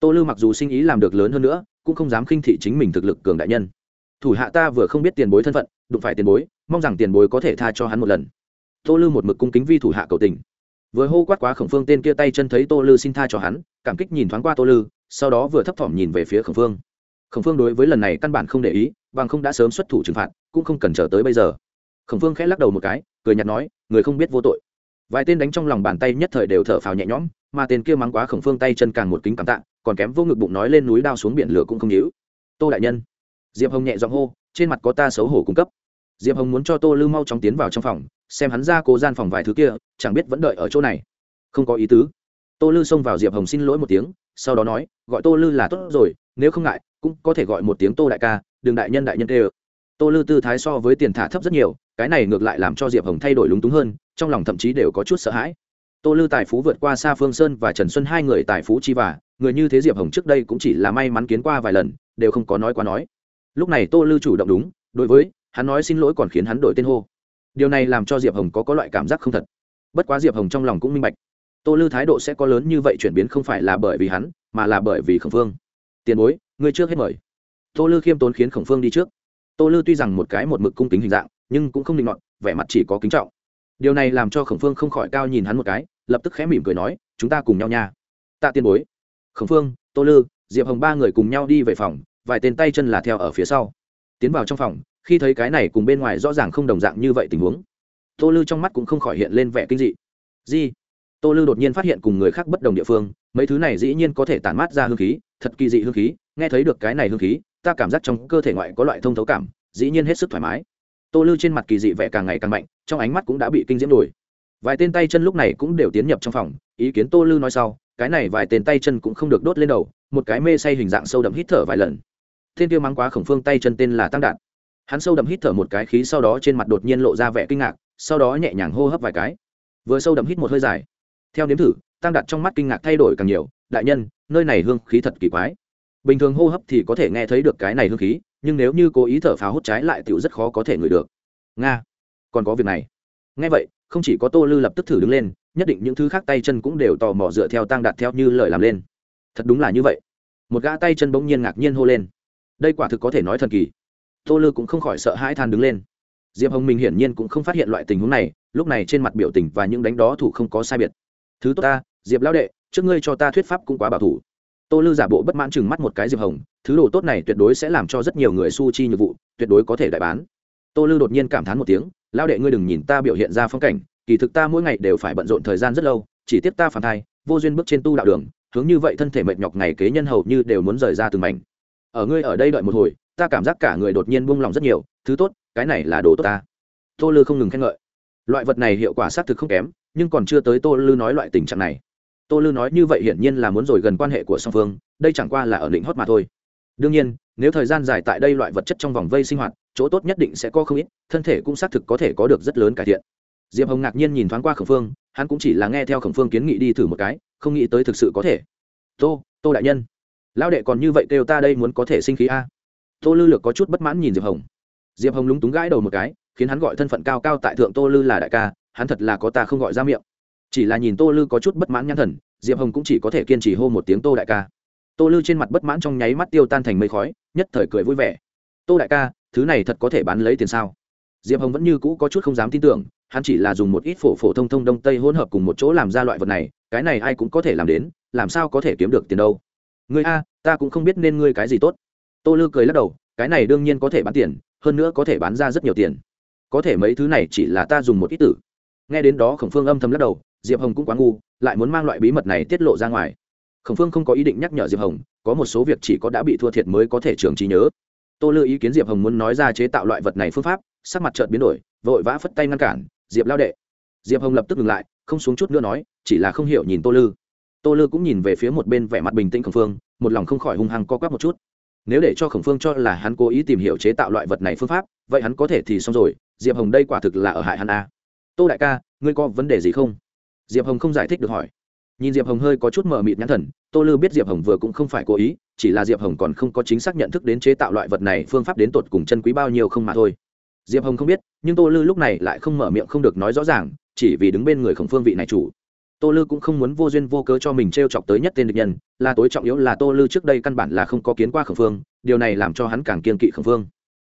Tô lư mặc dù sinh ý làm được lớn hơn nữa, cũng không dám khinh thị chính mình thực lực cường đại nhân. Thủ hạ ta vừa không biết tiền bối thân phận, đụng phải tiền bối, mong rằng tiền bối có thể tha cho hắn một lần. Tô lư một mực cung kính vi thủ hạ cầu tình. Vừa hô quát quá khổng phương tên kia tay chân thấy tô lư xin tha cho hắn, cảm kích nhìn thoáng qua tô lư, sau đó vừa thấp thỏm nhìn về phía khổng phương. Khổng phương đối với lần này căn bản không để ý, bằng không đã sớm xuất thủ trừng phạt, cũng không cần chờ tới bây giờ. Khổng phương khẽ lắc đầu một cái, cười nhạt nói, người không biết vô tội vài tên đánh trong lòng bàn tay nhất thời đều thở phào nhẹ nhõm, mà tên kia mắng quá khổng phương tay chân càng một kính cảm tạ, còn kém vô ngực bụng nói lên núi đao xuống biển lửa cũng không nhíu. Tô đại nhân. Diệp hồng nhẹ giọng hô, trên mặt có ta xấu hổ cung cấp. Diệp hồng muốn cho tô lư mau chóng tiến vào trong phòng, xem hắn ra cố gian phòng vài thứ kia, chẳng biết vẫn đợi ở chỗ này. Không có ý tứ. Tô lư xông vào diệp hồng xin lỗi một tiếng, sau đó nói, gọi tô lư là tốt rồi, nếu không ngại, cũng có thể gọi một tiếng tô đại ca, đừng đại nhân đại nhân tê ơ tô lư tư thái so với tiền thả thấp rất nhiều cái này ngược lại làm cho diệp hồng thay đổi lúng túng hơn, trong lòng thậm chí đều có chút sợ hãi. Tô lư tài phú vượt qua xa phương sơn và trần xuân hai người tài phú chi và người như thế diệp hồng trước đây cũng chỉ là may mắn kiến qua vài lần, đều không có nói qua nói. Lúc này tô lư chủ động đúng, đối với, hắn nói xin lỗi còn khiến hắn đổi tên hô. Điều này làm cho diệp hồng có có loại cảm giác không thật. Bất quá diệp hồng trong lòng cũng minh bạch. Tô lư thái độ sẽ có lớn như vậy chuyển biến không phải là bởi vì hắn, mà là bởi vì khổng phương. Tiền bối người trước hết mời. Tô lư khiêm tốn khiến khổng phương đi trước. Tô lư tuy rằng một cái một mực cung kính hình dạng nhưng cũng không định ngọn vẻ mặt chỉ có kính trọng. Điều này làm cho khổng phương không khỏi cao nhìn hắn một cái, lập tức khẽ mỉm cười nói, chúng ta cùng nhau nha. Tạ tiên bối. Khổng phương, tô lư, diệp hồng ba người cùng nhau đi về phòng, vài tên tay chân là theo ở phía sau. Tiến vào trong phòng, khi thấy cái này cùng bên ngoài rõ ràng không đồng dạng như vậy tình huống, tô lư trong mắt cũng không khỏi hiện lên vẻ kinh dị. Di. Tô lư đột nhiên phát hiện cùng người khác bất đồng địa phương, mấy thứ này dĩ nhiên có thể tản mát ra hương khí, thật kỳ dị hương khí, nghe thấy được cái này hương khí, ta cảm giác trong cơ thể ngoại có loại thông thấu cảm, dĩ nhiên hết sức thoải mái tô lư trên mặt kỳ dị vẻ càng ngày càng mạnh, trong ánh mắt cũng đã bị kinh diễm đổi vài tên tay chân lúc này cũng đều tiến nhập trong phòng, ý kiến tô lư nói sau, cái này vài tên tay chân cũng không được đốt lên đầu, một cái mê say hình dạng sâu đậm hít thở vài lần. Thiên tiêu mắng quá khổng phương tay chân tên là tăng đạt. Hắn sâu đậm hít thở một cái khí sau đó trên mặt đột nhiên lộ ra vẻ kinh ngạc, sau đó nhẹ nhàng hô hấp vài cái. Vừa sâu đậm hít một hơi dài. Theo nếm thử, tăng đặt trong mắt kinh ngạc thay đổi càng nhiều. Đại nhân, nơi này hương khí thật kỳ quái bình thường hô hấp thì có thể nghe thấy được cái này hương khí, nhưng nếu như cố ý thở pháo hút trái lại tựu rất khó có thể ngửi được. Nga, còn có việc này. Nghe vậy, không chỉ có tô lư lập tức thử đứng lên, nhất định những thứ khác tay chân cũng đều tò mò dựa theo tăng đạt theo như lời làm lên. Thật đúng là như vậy. Một gã tay chân bỗng nhiên ngạc nhiên hô lên. Đây quả thực có thể nói thần kỳ. Tô lư cũng không khỏi sợ hãi than đứng lên. Diệp hồng minh hiển nhiên cũng không phát hiện loại tình huống này, lúc này trên mặt biểu tình và những đánh đó thủ không có sai biệt. Thứ tốt ta, diệp lão đệ, trước ngươi cho ta thuyết pháp cũng quá bảo thủ tô lư giả bộ bất mãn chừng mắt một cái diệp hồng, thứ đồ tốt này tuyệt đối sẽ làm cho rất nhiều người su chi nhiệm vụ, tuyệt đối có thể đại bán. Tô lư đột nhiên cảm thán một tiếng lao đệ ngươi đừng nhìn ta biểu hiện ra phong cảnh, kỳ thực ta mỗi ngày đều phải bận rộn thời gian rất lâu, chỉ tiếp ta phản thai, vô duyên bước trên tu đạo đường, hướng như vậy thân thể mệt nhọc ngày kế nhân hầu như đều muốn rời ra từng mảnh. Ở ngươi ở đây đợi một hồi, ta cảm giác cả người đột nhiên buông lòng rất nhiều, thứ tốt, cái này là đồ tốt ta. Tô lư không ngừng khen ngợi. Loại vật này hiệu quả xác thực không kém, nhưng còn chưa tới tô lư nói loại tình trạng này tô lư nói như vậy hiển nhiên là muốn rồi gần quan hệ của song phương, đây chẳng qua là ở định hót mà thôi. Đương nhiên, nếu thời gian dài tại đây loại vật chất trong vòng vây sinh hoạt, chỗ tốt nhất định sẽ có không ít, thân thể cũng xác thực có thể có được rất lớn cải thiện. Diệp hồng ngạc nhiên nhìn thoáng qua khẩn phương, hắn cũng chỉ là nghe theo khẩn phương kiến nghị đi thử một cái, không nghĩ tới thực sự có thể. Tô tô đại nhân, lão đệ còn như vậy kêu ta đây muốn có thể sinh khí a? Tô lư lược có chút bất mãn nhìn diệp hồng. Diệp hồng lúng túng gãi đầu một cái, khiến hắn gọi thân phận cao cao tại thượng tô lư là đại ca, hắn thật là có ta không gọi ra miệng chỉ là nhìn tô lư có chút bất mãn nhãn thần, diệp hồng cũng chỉ có thể kiên trì hô một tiếng tô đại ca. Tô lư trên mặt bất mãn trong nháy mắt tiêu tan thành mây khói, nhất thời cười vui vẻ. Tô đại ca, thứ này thật có thể bán lấy tiền sao? Diệp hồng vẫn như cũ có chút không dám tin tưởng, hắn chỉ là dùng một ít phổ phổ thông thông đông tây hỗn hợp cùng một chỗ làm ra loại vật này, cái này ai cũng có thể làm đến, làm sao có thể kiếm được tiền đâu? Ngươi a, ta cũng không biết nên ngươi cái gì tốt. Tô lư cười lắc đầu, cái này đương nhiên có thể bán tiền, hơn nữa có thể bán ra rất nhiều tiền. Có thể mấy thứ này chỉ là ta dùng một ít tử. Nghe đến đó khổng phương âm thầm lắc đầu diệp hồng cũng quá ngu, lại muốn mang loại bí mật này tiết lộ ra ngoài. Khổng phương không có ý định nhắc nhở diệp hồng, có một số việc chỉ có đã bị thua thiệt mới có thể trường trí nhớ. Tô lư ý kiến diệp hồng muốn nói ra chế tạo loại vật này phương pháp, sắc mặt trợt biến đổi, vội vã phất tay ngăn cản, diệp lao đệ. Diệp hồng lập tức ngừng lại, không xuống chút nữa nói, chỉ là không hiểu nhìn tô lư. Tô lư cũng nhìn về phía một bên vẻ mặt bình tĩnh khổng phương, một lòng không khỏi hung hăng co quắp một chút. Nếu để cho khổng phương cho là hắn cố ý tìm hiểu chế tạo loại vật này phương pháp, vậy hắn có thể thì xong rồi, diệp hồng đây quả thực là ở hại hắn a. À. tô đại ca, ngươi có vấn đề gì không? Diệp hồng không giải thích được hỏi. Nhìn diệp hồng hơi có chút mờ mịt nhãn thần, tô lư biết diệp hồng vừa cũng không phải cố ý, chỉ là diệp hồng còn không có chính xác nhận thức đến chế tạo loại vật này phương pháp đến tột cùng chân quý bao nhiêu không mà thôi. Diệp hồng không biết, nhưng tô lư lúc này lại không mở miệng không được nói rõ ràng, chỉ vì đứng bên người khổng phương vị này chủ. Tô lư cũng không muốn vô duyên vô cớ cho mình t r e o chọc tới nhất tên địch nhân, là tối trọng yếu là tô lư trước đây căn bản là không có kiến qua khổng phương, điều này làm cho hắn càng kiên kỵ khổng phương.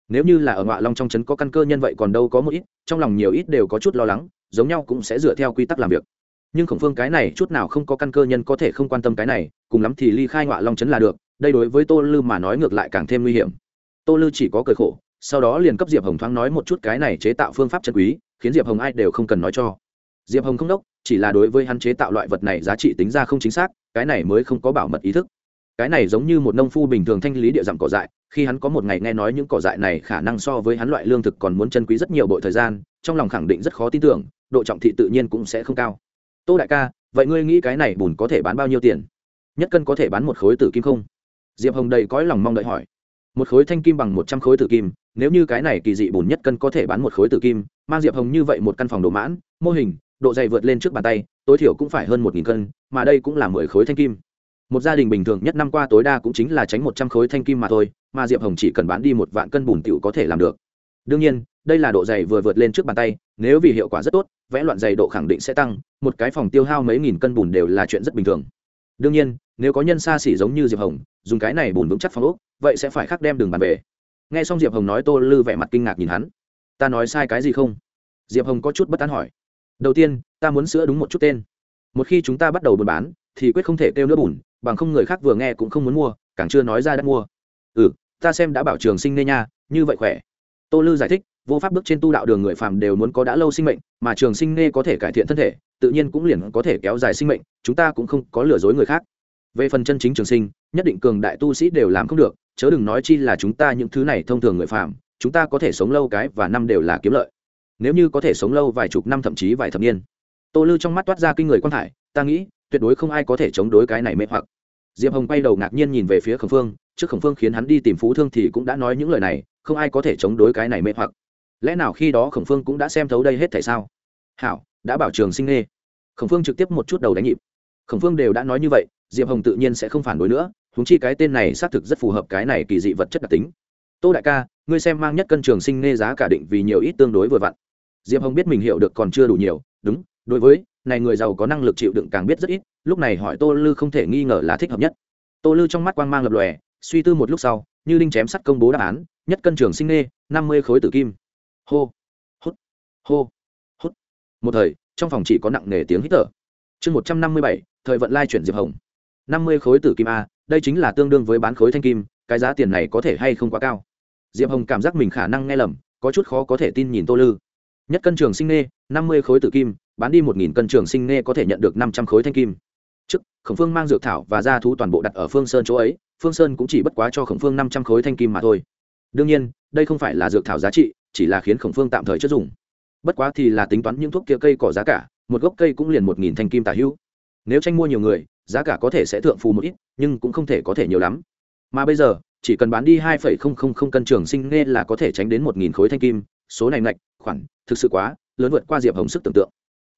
Nếu như là ở ngoại long trong trấn có căn cơ nhân vậy còn đâu có một ít, trong lòng nhiều ít đều có chút lo lắng, giống nhau cũng sẽ dựa theo quy tắc làm việc nhưng khổng phương cái này chút nào không có căn cơ nhân có thể không quan tâm cái này, cùng lắm thì ly khai ngọa long trấn là được, đây đối với tô lư mà nói ngược lại càng thêm nguy hiểm. Tô lư chỉ có cười khổ, sau đó liền cấp diệp hồng thoáng nói một chút cái này chế tạo phương pháp chân quý, khiến diệp hồng ai đều không cần nói cho. Diệp hồng không đốc, chỉ là đối với hắn chế tạo loại vật này giá trị tính ra không chính xác, cái này mới không có bảo mật ý thức. Cái này giống như một nông phu bình thường thanh lý địa dặm cỏ dại, khi hắn có một ngày nghe nói những cỏ dại này khả năng so với hắn loại lương thực còn muốn chân quý rất nhiều bội thời gian, trong lòng khẳng định rất khó tin tưởng, độ trọng thị tự nhiên cũng sẽ không cao tô đại ca, vậy ngươi nghĩ cái này bùn có thể bán bao nhiêu tiền? Nhất cân có thể bán một khối tử kim không? Diệp hồng đầy cõi lòng mong đợi hỏi. Một khối thanh kim bằng một trăm khối tử kim, nếu như cái này kỳ dị bùn nhất cân có thể bán một khối tử kim, mang diệp hồng như vậy một căn phòng đồ mãn, mô hình, độ dày vượt lên trước bàn tay, tối thiểu cũng phải hơn một nghìn cân, mà đây cũng là mười khối thanh kim. Một gia đình bình thường nhất năm qua tối đa cũng chính là tránh một trăm khối thanh kim mà thôi, mà diệp hồng chỉ cần bán đi một vạn cân bùn t có thể làm được đương nhiên, đây là độ dày vừa vượt lên trước bàn tay, nếu vì hiệu quả rất tốt, vẽ loạn dày độ khẳng định sẽ tăng, một cái phòng tiêu hao mấy nghìn cân bùn đều là chuyện rất bình thường. Đương nhiên, nếu có nhân xa xỉ giống như diệp hồng, dùng cái này bùn vững chắc phòng ốc, vậy sẽ phải khắc đem đường bàn về. Nghe xong diệp hồng nói tô lư vẻ mặt kinh ngạc nhìn hắn. Ta nói sai cái gì không? Diệp hồng có chút bất tán hỏi. Đầu tiên, ta muốn sửa đúng một chút tên. Một khi chúng ta bắt đầu buôn bán, thì quyết không thể kêu nữa bùn, bằng không người khác vừa nghe cũng không muốn mua, càng chưa nói ra đã mua. Ừ ta xem đã bảo trường sinh nê nha, như vậy khỏe tô lư giải thích, vô pháp bước trên tu đạo đường người phàm đều muốn có đã lâu sinh mệnh, mà trường sinh nê có thể cải thiện thân thể, tự nhiên cũng liền có thể kéo dài sinh mệnh, chúng ta cũng không có lừa dối người khác. Về phần chân chính trường sinh, nhất định cường đại tu sĩ đều làm không được, chớ đừng nói chi là chúng ta những thứ này thông thường người phàm, chúng ta có thể sống lâu cái và năm đều là kiếm lợi. Nếu như có thể sống lâu vài chục năm thậm chí vài thập niên. Tô lư trong mắt toát ra kinh người quan thải ta nghĩ, tuyệt đối không ai có thể chống đối cái này mê hoặc. Diệp hồng quay đầu ngạc nhiên nhìn về phía khổng phương, trước khổng phương khiến hắn đi tìm phú thương thì cũng đã nói những lời này không ai có thể chống đối cái này mê hoặc. Lẽ nào khi đó khổng phương cũng đã xem thấu đây hết tại sao? Hảo, đã bảo trường sinh nghe khổng phương trực tiếp một chút đầu đánh nhịp. Khổng phương đều đã nói như vậy, diệp hồng tự nhiên sẽ không phản đối nữa húng chi cái tên này xác thực rất phù hợp cái này kỳ dị vật chất đặc tính. Tô đại ca, ngươi xem mang nhất cân trường sinh nghe giá cả định vì nhiều ít tương đối vừa vặn. Diệp hồng biết mình hiểu được còn chưa đủ nhiều, đúng, đối với, này người giàu có năng lực chịu đựng càng biết rất ít, lúc này hỏi tô lư không thể nghi ngờ là thích hợp nhất. Tô lư trong mắt quang mang lập lòe, suy tư một lúc sau, như Linh chém sắt công bố đáp án nhất cân trường sinh Nê, năm mươi khối tử kim. Hô hút hô hút. Một thời trong phòng chỉ có nặng nề tiếng hít thở. Chương một trăm năm mươi bảy thời vận lai chuyển diệp hồng. năm mươi khối tử kim a đây chính là tương đương với bán khối thanh kim cái giá tiền này có thể hay không quá cao. Diệp hồng cảm giác mình khả năng nghe lầm có chút khó có thể tin nhìn tô lư. Nhất cân trường sinh Nê, năm mươi khối tử kim bán đi một nghìn cân trường sinh Nê có thể nhận được năm trăm khối thanh kim. Trước khổng phương mang dược thảo và gia thú toàn bộ đặt ở phương sơn chỗ ấy phương sơn cũng chỉ bất quá cho khổng phương năm trăm khối thanh kim mà thôi đương nhiên, đây không phải là dược thảo giá trị, chỉ là khiến khổng phương tạm thời chất dùng. Bất quá thì là tính toán những thuốc kia cây cỏ giá cả, một gốc cây cũng liền một nghìn thanh kim tả hữu. Nếu tranh mua nhiều người, giá cả có thể sẽ thượng phù một ít, nhưng cũng không thể có thể nhiều lắm. Mà bây giờ, chỉ cần bán đi hai phẩy không không không cân trường sinh nghe là có thể tránh đến một nghìn khối thanh kim, số này ngạch, khoản, thực sự quá, lớn vượt qua diệp hồng sức tưởng tượng.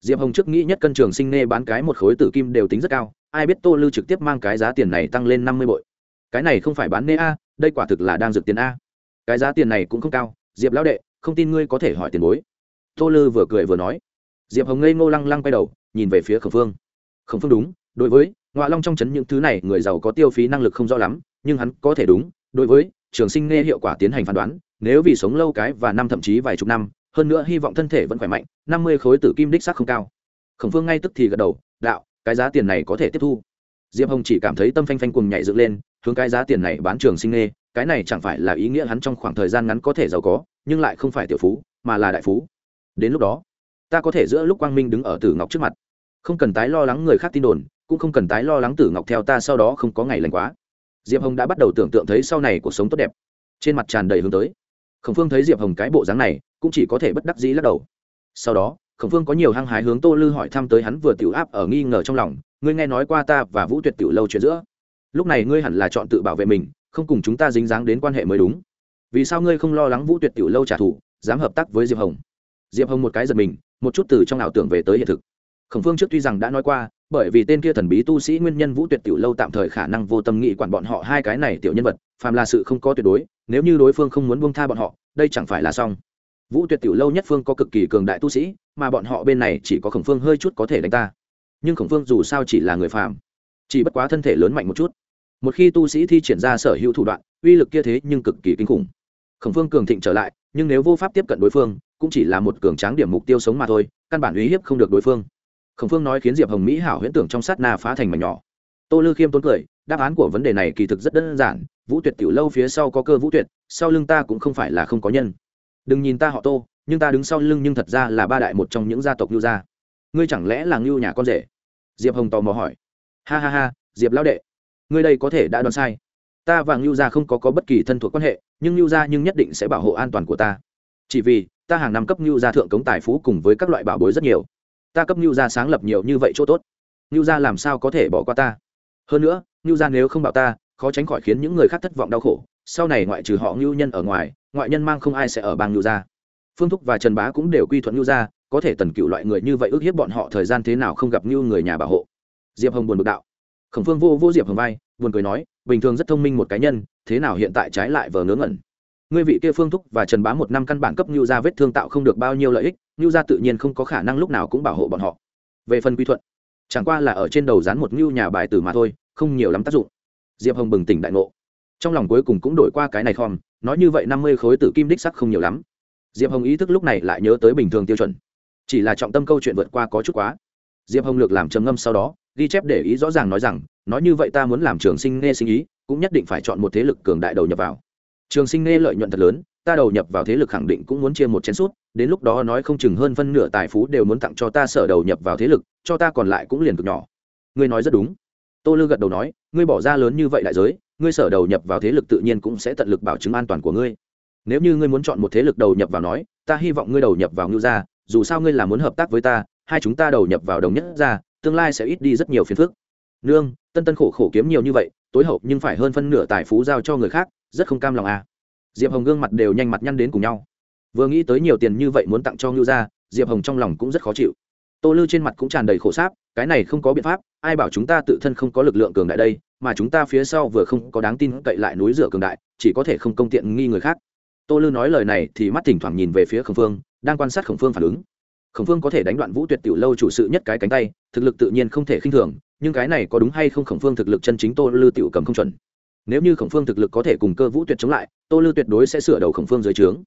Diệp hồng trước nghĩ nhất cân trường sinh nghe bán cái một khối tử kim đều tính rất cao, ai biết tô lư trực tiếp mang cái giá tiền này tăng lên năm mươi bội. Cái này không phải bán nê a, đây quả thực là đang dược tiền a cái giá tiền này cũng không cao, diệp lão đệ, không tin ngươi có thể hỏi tiền bối. Tô lư vừa cười vừa nói. Diệp hồng ngây ngô lăng lăng quay đầu, nhìn về phía khổng phương. Khổng phương đúng, đối với ngoại long trong chấn những thứ này người giàu có tiêu phí năng lực không rõ lắm, nhưng hắn có thể đúng, đối với trường sinh nghe hiệu quả tiến hành phán đoán, nếu vì sống lâu cái và năm thậm chí vài chục năm, hơn nữa hy vọng thân thể vẫn khỏe mạnh, năm mươi khối tử kim đích sắc không cao. Khổng phương ngay tức thì gật đầu, đạo, cái giá tiền này có thể tiếp thu. Diệp hồng chỉ cảm thấy tâm phanh phanh cùng nhảy dựng lên, hướng cái giá tiền này bán trường sinh nghe cái này chẳng phải là ý nghĩa hắn trong khoảng thời gian ngắn có thể giàu có, nhưng lại không phải tiểu phú, mà là đại phú. Đến lúc đó, ta có thể giữa lúc quang minh đứng ở tử ngọc trước mặt. Không cần tái lo lắng người khác tin đồn, cũng không cần tái lo lắng tử ngọc theo ta sau đó không có ngày lành quá. Diệp hồng đã bắt đầu tưởng tượng thấy sau này cuộc sống tốt đẹp. Trên mặt tràn đầy hướng tới. Khổng phương thấy diệp hồng cái bộ dáng này, cũng chỉ có thể bất đắc dĩ lắc đầu. Sau đó, khổng phương có nhiều hăng hái hướng tô lư hỏi thăm tới hắn vừa tiểu áp ở nghi ngờ trong lòng, ngươi nghe nói qua ta và vũ tuyệt tiểu lâu chuyện giữa? Lúc này ngươi hẳn là chọn tự bảo vệ mình không cùng chúng ta dính dáng đến quan hệ mới đúng. Vì sao ngươi không lo lắng vũ tuyệt tiểu lâu trả thù, dám hợp tác với diệp hồng? Diệp hồng một cái giật mình, một chút từ trong ảo tưởng về tới hiện thực. Khổng phương trước tuy rằng đã nói qua, bởi vì tên kia thần bí tu sĩ nguyên nhân vũ tuyệt tiểu lâu tạm thời khả năng vô tâm nghị quản bọn họ hai cái này tiểu nhân vật, phàm là sự không có tuyệt đối, nếu như đối phương không muốn buông tha bọn họ, đây chẳng phải là xong. Vũ tuyệt tiểu lâu nhất phương có cực kỳ cường đại tu sĩ, mà bọn họ bên này chỉ có khổng phương hơi chút có thể đánh ta. Nhưng khổng phương dù sao chỉ là người phàm, chỉ bất quá thân thể lớn mạnh một chút một khi tu sĩ thi triển ra sở hữu thủ đoạn, uy lực kia thế nhưng cực kỳ kinh khủng. Khổng phương cường thịnh trở lại, nhưng nếu vô pháp tiếp cận đối phương, cũng chỉ là một cường tráng điểm mục tiêu sống mà thôi, căn bản uy hiếp không được đối phương. Khổng phương nói khiến diệp hồng mỹ hảo huyễn tưởng trong sát na phá thành mảnh nhỏ. Tô lư khiêm tốn cười, đáp án của vấn đề này kỳ thực rất đơn giản, vũ tuyệt tiểu lâu phía sau có cơ vũ tuyệt, sau lưng ta cũng không phải là không có nhân. Đừng nhìn ta họ tô, nhưng ta đứng sau lưng nhưng thật ra là ba đại một trong những gia tộc lưu gia. Ngươi chẳng lẽ là ngưu nhà con rể? Diệp hồng tò mò hỏi. Ha ha ha, diệp lão đệ ngươi đây có thể đã đoán sai. Ta và ngưu gia không có, có bất kỳ thân thuộc quan hệ nhưng ngưu gia nhưng nhất định sẽ bảo hộ an toàn của ta. Chỉ vì ta hàng năm cấp ngưu gia thượng cống tài phú cùng với các loại bảo bối rất nhiều. Ta cấp ngưu gia sáng lập nhiều như vậy chỗ tốt. Ngưu gia làm sao có thể bỏ qua ta? Hơn nữa ngưu gia nếu không bảo ta khó tránh khỏi khiến những người khác thất vọng đau khổ. Sau này ngoại trừ họ ngưu nhân ở ngoài ngoại nhân mang không ai sẽ ở bang ngưu gia. Phương thúc và trần bá cũng đều quy thuận ngưu gia có thể tần cựu loại người như vậy ước hiếp bọn họ thời gian thế nào không gặp ngưu người nhà bảo hộ. Diệp hồng buồn bực đạo khổng phương vô vô diệp hồng vai, buồn cười nói, bình thường rất thông minh một cá nhân, thế nào hiện tại trái lại vờ ngớ ngẩn. Ngươi vị kia phương thúc và trần bá một năm căn bản cấp ngưu gia vết thương tạo không được bao nhiêu lợi ích ngưu gia tự nhiên không có khả năng lúc nào cũng bảo hộ bọn họ. Về phần quy thuận, chẳng qua là ở trên đầu dán một ngưu nhà bài tử mà thôi, không nhiều lắm tác dụng. Diệp hồng bừng tỉnh đại ngộ. Trong lòng cuối cùng cũng đổi qua cái này khom, nói như vậy năm mươi khối tử kim đích sắc không nhiều lắm. Diệp hồng ý thức lúc này lại nhớ tới bình thường tiêu chuẩn. Chỉ là trọng tâm câu chuyện vượt qua có chút quá. Diệp hồng lược làm trầm ngâm sau đó ghi chép để ý rõ ràng nói rằng, nói như vậy ta muốn làm trường sinh nghe sinh ý, cũng nhất định phải chọn một thế lực cường đại đầu nhập vào. Trường sinh nghe lợi nhuận thật lớn, ta đầu nhập vào thế lực khẳng định cũng muốn chia một chén suốt đến lúc đó nói không chừng hơn phân nửa tài phú đều muốn tặng cho ta sở đầu nhập vào thế lực, cho ta còn lại cũng liền cực nhỏ. Ngươi nói rất đúng. Tô lư gật đầu nói, ngươi bỏ ra lớn như vậy đại giới, ngươi sở đầu nhập vào thế lực tự nhiên cũng sẽ tận lực bảo chứng an toàn của ngươi. Nếu như ngươi muốn chọn một thế lực đầu nhập vào nói, ta hy vọng ngươi đầu nhập vào ngưu gia, dù sao ngươi là muốn hợp tác với ta, hai chúng ta đầu nhập vào đồng nhất ra tương lai sẽ ít đi rất nhiều phiền phức. Nương, tân tân khổ khổ kiếm nhiều như vậy, tối hậu nhưng phải hơn phân nửa tài phú giao cho người khác, rất không cam lòng à. Diệp hồng gương mặt đều nhanh mặt nhăn đến cùng nhau. Vừa nghĩ tới nhiều tiền như vậy muốn tặng cho ngưu gia, diệp hồng trong lòng cũng rất khó chịu. Tô lư trên mặt cũng tràn đầy khổ sáp, cái này không có biện pháp, ai bảo chúng ta tự thân không có lực lượng cường đại đây, mà chúng ta phía sau vừa không có đáng tin cậy lại núi rửa cường đại, chỉ có thể không công tiện nghi người khác. Tô lư nói lời này thì mắt thỉnh thoảng nhìn về phía khổng phương, đang quan sát khổng phương phản ứng khổng phương có thể đánh đoạn vũ tuyệt tiểu lâu chủ sự nhất cái cánh tay, thực lực tự nhiên không thể khinh thường, nhưng cái này có đúng hay không khổng phương thực lực chân chính tô lư tiểu cầm không chuẩn. Nếu như khổng phương thực lực có thể cùng cơ vũ tuyệt chống lại, tô lư tuyệt đối sẽ sửa đầu khổng phương dưới trướng.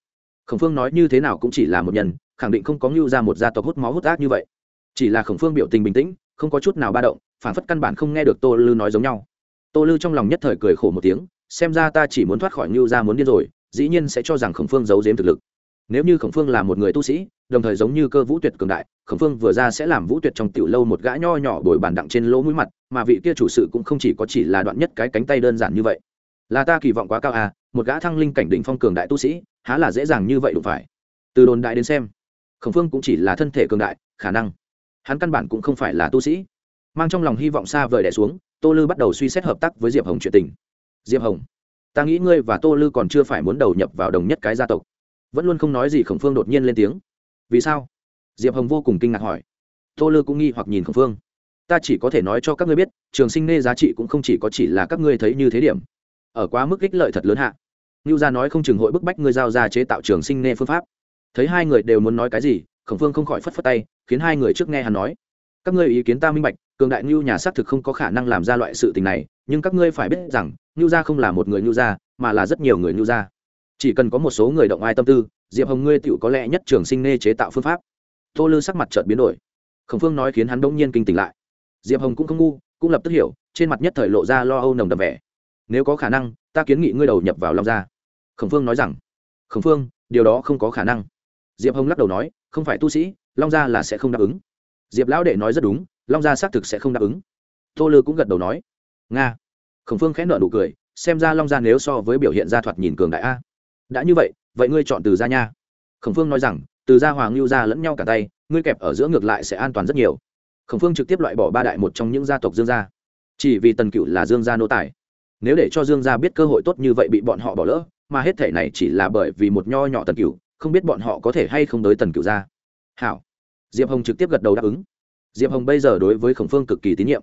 Khổng phương nói như thế nào cũng chỉ là một nhân, khẳng định không có ngưu ra một gia tộc hút máu hút ác như vậy. Chỉ là khổng phương biểu tình bình tĩnh, không có chút nào ba động, phản phất căn bản không nghe được tô lư nói giống nhau. Tô lư trong lòng nhất thời cười khổ một tiếng, xem ra ta chỉ muốn thoát khỏi ngưu ra muốn điên rồi, dĩ nhiên sẽ cho rằng khổng phương giấu giếm thực lực nếu như khổng phương là một người tu sĩ, đồng thời giống như cơ vũ tuyệt cường đại, khổng phương vừa ra sẽ làm vũ tuyệt trong tiểu lâu một gã nho nhỏ bồi bàn đặng trên lỗ mũi mặt, mà vị kia chủ sự cũng không chỉ có chỉ là đoạn nhất cái cánh tay đơn giản như vậy. Là ta kỳ vọng quá cao à một gã thăng linh cảnh đỉnh phong cường đại tu sĩ, há là dễ dàng như vậy đủ phải? Từ đồn đại đến xem, khổng phương cũng chỉ là thân thể cường đại, khả năng hắn căn bản cũng không phải là tu sĩ. Mang trong lòng hy vọng xa vời đẻ xuống, tô lư bắt đầu suy xét hợp tác với diệp hồng chuyện tình. Diệp hồng, ta nghĩ ngươi và tô lư còn chưa phải muốn đầu nhập vào đồng nhất cái gia tộc vẫn luôn không nói gì khổng phương đột nhiên lên tiếng. Vì sao? Diệp hồng vô cùng kinh ngạc hỏi. Tô lư cũng nghi hoặc nhìn khổng phương. Ta chỉ có thể nói cho các ngươi biết, trường sinh nê giá trị cũng không chỉ có chỉ là các ngươi thấy như thế điểm. Ở quá mức ích lợi thật lớn hạ. Ngưu gia nói không chừng hội bức bách ngươi giao ra chế tạo trường sinh nê phương pháp. Thấy hai người đều muốn nói cái gì, khổng phương không khỏi phất phất tay, khiến hai người trước nghe hắn nói. Các ngươi ý kiến ta minh bạch, cường đại ngưu nhà xác thực không có khả năng làm ra loại sự tình này, nhưng các ngươi phải biết rằng ngưu gia không là một người ngưu gia, mà là rất nhiều người ngưu gia chỉ cần có một số người động ai tâm tư, diệp hồng ngươi tựu có lẽ nhất trường sinh nê chế tạo phương pháp. Tô lư sắc mặt chợt biến đổi. Khổng phương nói khiến hắn đông nhiên kinh tỉnh lại. Diệp hồng cũng không ngu, cũng lập tức hiểu, trên mặt nhất thời lộ ra lo âu nồng đậm vẻ. Nếu có khả năng, ta kiến nghị ngươi đầu nhập vào long gia. Khổng phương nói rằng, khổng phương, điều đó không có khả năng. Diệp hồng lắc đầu nói, không phải tu sĩ, long gia là sẽ không đáp ứng. Diệp lão đệ nói rất đúng, long gia xác thực sẽ không đáp ứng. Tô lư cũng gật đầu nói, nga. Khổng phương khẽ nợ nụ cười, xem ra long gia nếu so với biểu hiện gia thoạt nhìn cường đại a đã như vậy vậy ngươi chọn từ gia nha. Khổng phương nói rằng, từ gia hoàng lưu gia lẫn nhau cả tay, ngươi kẹp ở giữa ngược lại sẽ an toàn rất nhiều. Khổng phương trực tiếp loại bỏ ba đại một trong những gia tộc dương gia. Chỉ vì tần cựu là dương gia nô tài. Nếu để cho dương gia biết cơ hội tốt như vậy bị bọn họ bỏ lỡ, mà hết thể này chỉ là bởi vì một nho nhỏ tần cựu không biết bọn họ có thể hay không tới tần cựu gia. Hảo. Diệp hồng trực tiếp gật đầu đáp ứng. Diệp hồng bây giờ đối với khổng phương cực kỳ tín nhiệm.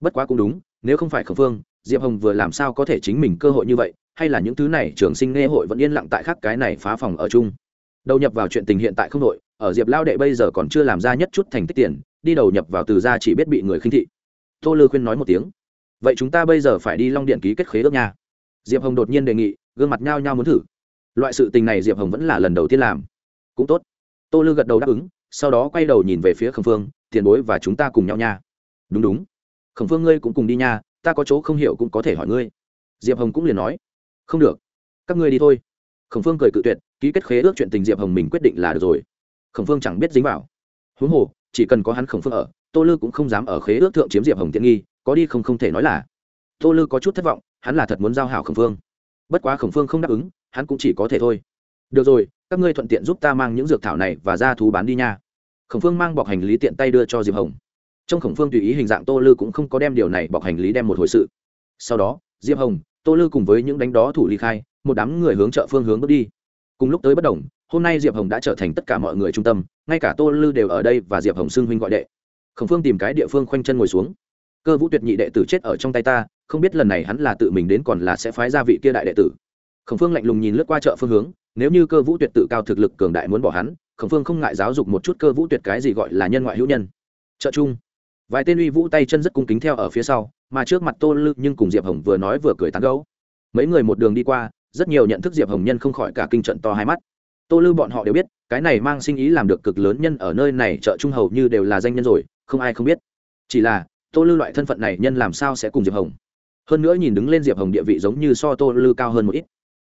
Bất quá cũng đúng, nếu không phải khổng phương, diệp hồng vừa làm sao có thể chính mình cơ hội như vậy hay là những thứ này trường sinh nghe hội vẫn yên lặng tại khắc cái này phá phòng ở chung. Đầu nhập vào chuyện tình hiện tại không đội ở diệp lao đệ bây giờ còn chưa làm ra nhất chút thành tích tiền, đi đầu nhập vào từ ra chỉ biết bị người khinh thị. Tô lư khuyên nói một tiếng. Vậy chúng ta bây giờ phải đi long điện ký kết khế ước nha. Diệp hồng đột nhiên đề nghị, gương mặt nhao nhao muốn thử. Loại sự tình này diệp hồng vẫn là lần đầu tiên làm. Cũng tốt. Tô lư gật đầu đáp ứng, sau đó quay đầu nhìn về phía khẩm phương, tiền bối và chúng ta cùng nhau nha. Đúng đúng. Khẩm phương ngươi cũng cùng đi nha, ta có chỗ không hiểu cũng có thể hỏi ngươi. Diệp hồng cũng liền nói không được. Các ngươi đi thôi. Khổng phương cười cự tuyệt, ký kết khế ước chuyện tình diệp hồng mình quyết định là được rồi. Khổng phương chẳng biết dính vào. Huống hồ, chỉ cần có hắn khổng phương ở, tô lư cũng không dám ở khế ước thượng chiếm diệp hồng tiện nghi, có đi không không thể nói là. Tô lư có chút thất vọng, hắn là thật muốn giao hảo khổng phương. Bất quá khổng phương không đáp ứng, hắn cũng chỉ có thể thôi. Được rồi, các ngươi thuận tiện giúp ta mang những dược thảo này và ra thú bán đi nha. Khổng phương mang bọc hành lý tiện tay đưa cho diệp hồng. Trong khổng phương tùy ý hình dạng tô lư cũng không có đem điều này bọc hành lý đem một hồi sự. Sau đó, diệp hồng tô lư cùng với những đánh đó thủ ly khai, một đám người hướng chợ phương hướng bước đi. Cùng lúc tới bất đồng, hôm nay diệp hồng đã trở thành tất cả mọi người trung tâm, ngay cả tô lư đều ở đây và diệp hồng xưng huynh gọi đệ. Khổng phương tìm cái địa phương khoanh chân ngồi xuống. Cơ vũ tuyệt nhị đệ tử chết ở trong tay ta, không biết lần này hắn là tự mình đến còn là sẽ phái ra vị kia đại đệ tử. Khổng phương lạnh lùng nhìn lướt qua chợ phương hướng, nếu như cơ vũ tuyệt tự cao thực lực cường đại muốn bỏ hắn, khổng phương không ngại giáo dục một chút cơ vũ tuyệt cái gì gọi là nhân ngoại hữu nhân. Chợ chung vài tên uy vũ tay chân rất cung kính theo ở phía sau, mà trước mặt tô lư nhưng cùng diệp hồng vừa nói vừa cười tán gấu mấy người một đường đi qua, rất nhiều nhận thức diệp hồng nhân không khỏi cả kinh trận to hai mắt. Tô lư bọn họ đều biết, cái này mang sinh ý làm được cực lớn nhân ở nơi này chợ trung hầu như đều là danh nhân rồi, không ai không biết. Chỉ là, tô lư loại thân phận này nhân làm sao sẽ cùng diệp hồng? Hơn nữa nhìn đứng lên diệp hồng địa vị giống như so tô lư cao hơn một ít.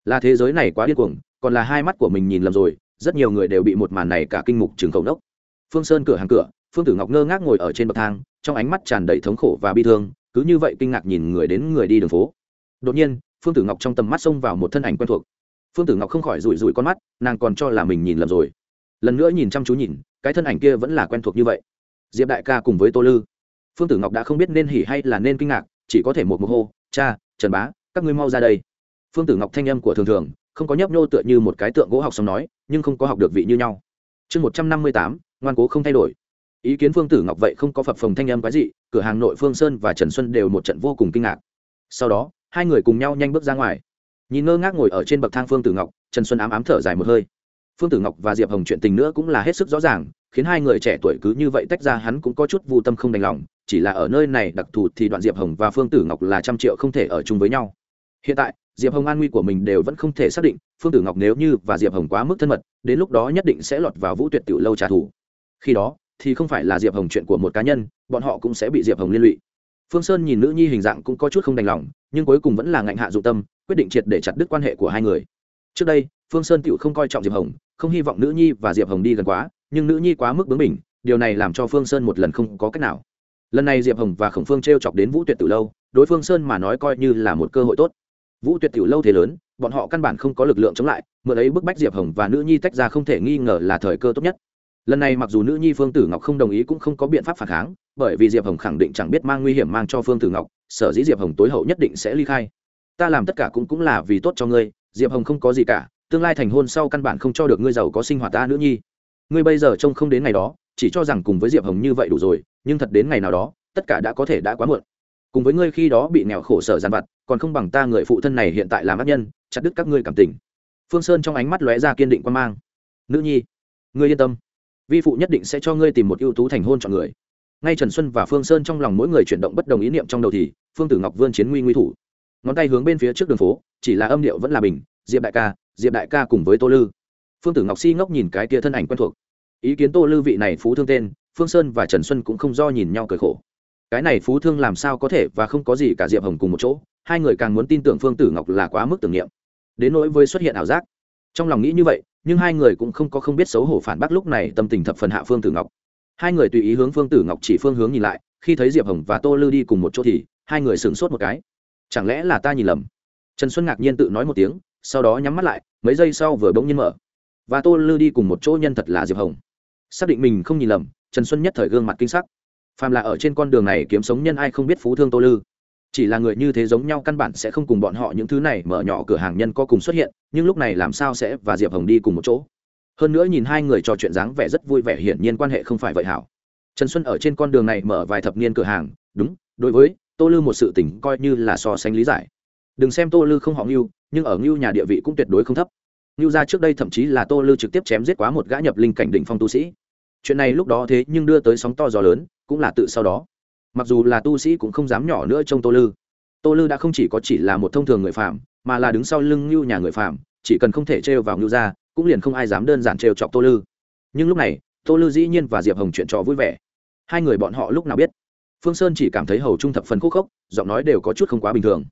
Là thế giới này quá điên cuồng, còn là hai mắt của mình nhìn lầm rồi, rất nhiều người đều bị một màn này cả kinh mục trường cầu đốc. Phương sơn cửa hàng cửa phương tử ngọc ngơ ngác ngồi ở trên bậc thang, trong ánh mắt tràn đầy thống khổ và bi thương, cứ như vậy kinh ngạc nhìn người đến người đi đường phố. Đột nhiên, phương tử ngọc trong tầm mắt xông vào một thân ảnh quen thuộc. Phương tử ngọc không khỏi rủi rủi con mắt, nàng còn cho là mình nhìn lầm rồi. Lần nữa nhìn chăm chú nhìn, cái thân ảnh kia vẫn là quen thuộc như vậy. Diệp đại ca cùng với tô lư. Phương tử ngọc đã không biết nên hỉ hay là nên kinh ngạc, chỉ có thể một mồ hô, cha, trần bá, các ngươi mau ra đây. Phương tử ngọc thanh âm của thường thường, không có nhấp nhô tựa như một cái tượng gỗ học xong nói, nhưng không có học được vị như nhau. Chương một trăm năm mươi tám, ngoan cố không thay đổi ý kiến phương tử ngọc vậy không có phập phồng thanh âm quái dị, cửa hàng nội phương sơn và trần xuân đều một trận vô cùng kinh ngạc. Sau đó, hai người cùng nhau nhanh bước ra ngoài. Nhìn ngơ ngác ngồi ở trên bậc thang phương tử ngọc, trần xuân ám ám thở dài một hơi. Phương tử ngọc và diệp hồng chuyện tình nữa cũng là hết sức rõ ràng, khiến hai người trẻ tuổi cứ như vậy tách ra hắn cũng có chút vô tâm không đành lòng, chỉ là ở nơi này đặc thù thì đoạn diệp hồng và phương tử ngọc là trăm triệu không thể ở chung với nhau. Hiện tại, diệp hồng an nguy của mình đều vẫn không thể xác định, phương tử ngọc nếu như và diệp hồng quá mức thân mật, đến lúc đó nhất định sẽ lọt vào vũ tuyệt tiểu lâu trả thù. Khi đó thì không phải là diệp hồng chuyện của một cá nhân, bọn họ cũng sẽ bị diệp hồng liên lụy. Phương sơn nhìn nữ nhi hình dạng cũng có chút không đành lòng, nhưng cuối cùng vẫn là ngạnh hạ dụng tâm, quyết định triệt để chặt đứt quan hệ của hai người. Trước đây, phương sơn tựu không coi trọng diệp hồng, không hy vọng nữ nhi và diệp hồng đi gần quá, nhưng nữ nhi quá mức bướng bỉnh, điều này làm cho phương sơn một lần không có cách nào. Lần này diệp hồng và khổng phương t r e o chọc đến vũ tuyệt từ lâu, đối phương sơn mà nói coi như là một cơ hội tốt. Vũ tuyệt tiểu lâu thế lớn, bọn họ căn bản không có lực lượng chống lại, mượn ấy bức bách diệp hồng và nữ nhi tách ra không thể nghi ngờ là thời cơ tốt nhất lần này mặc dù nữ nhi phương tử ngọc không đồng ý cũng không có biện pháp phản kháng, bởi vì diệp hồng khẳng định chẳng biết mang nguy hiểm mang cho phương tử ngọc, sở dĩ diệp hồng tối hậu nhất định sẽ ly khai. Ta làm tất cả cũng cũng là vì tốt cho ngươi, diệp hồng không có gì cả, tương lai thành hôn sau căn bản không cho được ngươi giàu có sinh hoạt ta nữ nhi. Ngươi bây giờ trông không đến ngày đó, chỉ cho rằng cùng với diệp hồng như vậy đủ rồi, nhưng thật đến ngày nào đó, tất cả đã có thể đã quá muộn. Cùng với ngươi khi đó bị nghèo khổ sở gian vặt, còn không bằng ta người phụ thân này hiện tại làm ác nhân, chặt đứt các ngươi cảm tình. Phương sơn trong ánh mắt lóe ra kiên định quan mang. Nữ nhi, ngươi yên tâm vi phụ nhất định sẽ cho ngươi tìm một ưu tú thành hôn chọn người. Ngay trần xuân và phương sơn trong lòng mỗi người chuyển động bất đồng ý niệm trong đầu thì, phương tử ngọc vươn chiến nguy nguy thủ. Ngón tay hướng bên phía trước đường phố, chỉ là âm điệu vẫn là bình, diệp đại ca, diệp đại ca cùng với tô lư. Phương tử ngọc si ngốc nhìn cái kia thân ảnh quen thuộc. Ý kiến tô lư vị này phú thương tên, phương sơn và trần xuân cũng không do nhìn nhau cười khổ. Cái này phú thương làm sao có thể và không có gì cả diệp hồng cùng một chỗ, hai người càng muốn tin tưởng phương tử ngọc là quá mức tưởng niệm. Đến nỗi với xuất hiện ảo giác. Trong lòng nghĩ như vậy nhưng hai người cũng không có không biết xấu hổ phản bác lúc này tâm tình thập phần hạ phương tử ngọc. Hai người tùy ý hướng phương tử ngọc chỉ phương hướng nhìn lại, khi thấy diệp hồng và tô lư đi cùng một chỗ thì hai người sửng sốt một cái. Chẳng lẽ là ta nhìn lầm? Trần xuân ngạc nhiên tự nói một tiếng, sau đó nhắm mắt lại, mấy giây sau vừa bỗng nhiên mở. Và tô lư đi cùng một chỗ nhân thật là diệp hồng. Xác định mình không nhìn lầm, trần xuân nhất thời gương mặt kinh sắc. Phàm là ở trên con đường này kiếm sống nhân ai không biết phú thương tô lư chỉ là người như thế giống nhau căn bản sẽ không cùng bọn họ những thứ này mở nhỏ cửa hàng nhân có cùng xuất hiện, nhưng lúc này làm sao sẽ và diệp hồng đi cùng một chỗ? Hơn nữa nhìn hai người trò chuyện dáng vẻ rất vui vẻ hiển nhiên quan hệ không phải vậy hảo. Trần xuân ở trên con đường này mở vài thập niên cửa hàng, đúng, đối với tô lư một sự tỉnh coi như là so sánh lý giải. Đừng xem tô lư không họ ngưu, nhưng ở ngưu nhà địa vị cũng tuyệt đối không thấp. Ngưu ra trước đây thậm chí là tô lư trực tiếp chém giết quá một gã nhập linh cảnh đỉnh phong tu sĩ. Chuyện này lúc đó thế nhưng đưa tới sóng to gió lớn, cũng là tự sau đó mặc dù là tu sĩ cũng không dám nhỏ nữa trong tô lư. Tô lư đã không chỉ có chỉ là một thông thường người phạm mà là đứng sau lưng ngưu nhà người phạm chỉ cần không thể trêu vào ngưu ra cũng liền không ai dám đơn giản trêu chọc tô lư. Nhưng lúc này, tô lư dĩ nhiên và diệp hồng chuyện trò vui vẻ. Hai người bọn họ lúc nào biết? Phương sơn chỉ cảm thấy hầu trung thập phần khúc khốc, giọng nói đều có chút không quá bình thường.